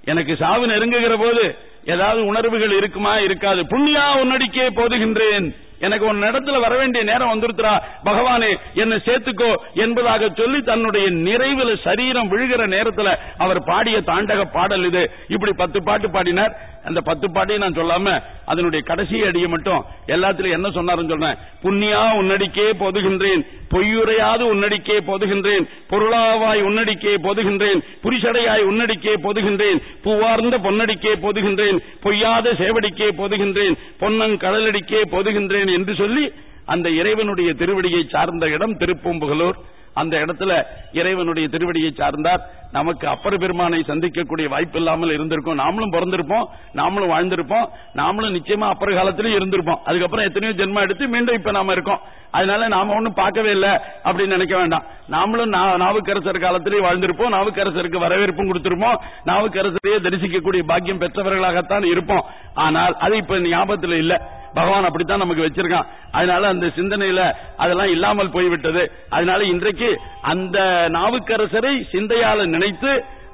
எனக்கு சாவு நெருங்குகிற போது ஏதாவது உணர்வுகள் இருக்குமா இருக்காது. புண்ணியா உன்னடிக்கே போதுகின்றேன். எனக்கு உன் இடத்துல வர வேண்டிய நேரம் வந்துருத்துறா. பகவானே என்னை சேர்த்துக்கோ என்பதாக சொல்லி தன்னுடைய நிறைவில் சரீரம் விழுகிற நேரத்துல அவர் பாடிய தாண்டக பாடல் இது. இப்படி பத்து பாட்டு பாடினார். அந்த பத்து பாட்டையும் நான் சொல்லாம அதனுடைய கடைசி அடியை மட்டும் எல்லாத்திலும் என்ன சொன்னாருன்னு சொல்றேன். புண்ணியா உன்னடிக்கே போதுகின்றேன். பொய்யுரையாது உன்னடிக்கே போதுகின்றேன். பொருளாவாய் உன்னடிக்கே போதுகின்றேன். புரிசடையாய் உன்னடிக்கே போதுகின்றேன். பூவார்ந்த பொன்னடிக்கே போதுகின்றேன். பொய்யாத சேவடிக்கே போதுகின்றேன். பொன்னங் கடலடிக்கே போதுகின்றேன் என்று சொல்லி அந்த இறைவனுடைய திருவடியை சார்ந்த இடம் திருப்பூம்புகளூர். அந்த இடத்துல இறைவனுடைய திருவடியை சார்ந்தார். நமக்கு அப்பர் பெருமானை சந்திக்கக்கூடிய வாய்ப்பு இல்லாமல் இருந்திருக்கும். நாமளும் பிறந்திருப்போம். நாமளும் வாழ்ந்திருப்போம். நாமளும் நிச்சயமா அப்பர் காலத்திலும் இருந்திருப்போம். அதுக்கப்புறம் எத்தனையோ ஜென்மம் எடுத்து மீண்டும் இப்ப நாம இருக்கோம். அதனால நாம ஒன்னும் பார்க்கவே இல்லை அப்படின்னு நினைக்க வேண்டாம். நாமளும் நா- நாவுக்கரசர் காலத்திலேயே வாழ்ந்திருப்போம். நாவுக்கரசருக்கு வரவேற்பும் கொடுத்திருப்போம். நாவுக்கரசரையே தரிசிக்கக்கூடிய பாக்கியம் பெற்றவர்களாகத்தான் இருப்போம். ஆனால் அது இப்ப ஞாபகத்துல இல்ல. பகவான் அப்படித்தான் நமக்கு வச்சிருக்கான். அதனால அந்த சிந்தனையில அதெல்லாம் இல்லாமல் போய்விட்டது. அதனால இன்றைக்கு அந்த நாவுக்கரசரை சிந்தையால நினைத்து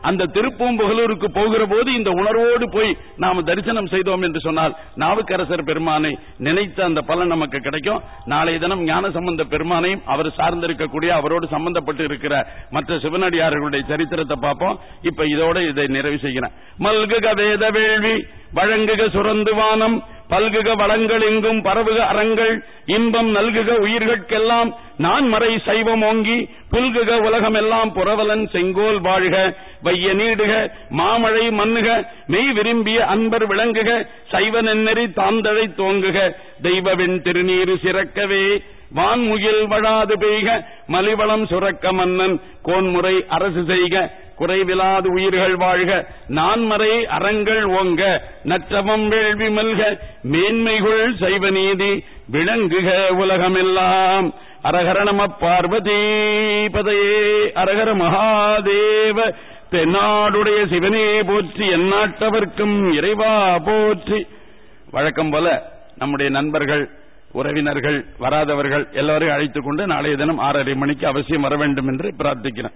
அந்த திருப்பூம்புகளூருக்கு போகிற போது இந்த உணர்வோடு போய் நாம் தரிசனம் செய்தோம் என்று சொன்னால் நாவுக்கரசர் பெருமானை நினைத்த அந்த பலன் நமக்கு கிடைக்கும். நாளைய தினம் ஞான சம்பந்த பெருமானையும் அவர் சார்ந்திருக்கக்கூடிய அவரோடு சம்பந்தப்பட்டு இருக்கிற மற்ற சிவனடியார்களுடைய சரித்திரத்தை பார்ப்போம். இப்ப இதோட இதை நிறைவு செய்கிறேன். மல்குக வேத வேள்வி வழங்குக சுரந்து வானம் பல்குக வளங்கள் எங்கும் பரவுக அறங்கள் இன்பம் நல்குக உயிர்கட்கெல்லாம் நான் மறை சைவம் ஓங்கி புல்குக உலகமெல்லாம் புறவலன் செங்கோல் வாழ்க வைய நீடுக மாமழை மன்னுக மெய் விரும்பிய அன்பர் விளங்குக சைவ நென்னறி தாந்தழை தோங்குக தெய்வவின் திருநீரு சிறக்கவே வான்முகில் வழாது பெய்க மலிவளம் சுரக்க மன்னன் கோன்முறை அரசு செய்க குறைவிலாது உயிர்கள் வாழ்க. நான்மறை அறங்கள் ஓங்க. நற்றவம் வேள்வி மல்க. மேன்மைகுள் சைவ நீதி விளங்குக உலகமெல்லாம். அரகரணம பார்வதி பதையே. அரகர மகாதேவ. தென்னாடுடைய சிவனே போற்றி. எந்நாட்டவர்க்கும் இறைவா போற்றி. வழக்கம் போல நம்முடைய நண்பர்கள் உறவினர்கள் வராதவர்கள் எல்லாரையும் அழைத்துக் கொண்டு நாளைய தினம் ஆறரை மணிக்கு அவசியம் வர வேண்டும் என்று பிரார்த்திக்கிறேன்.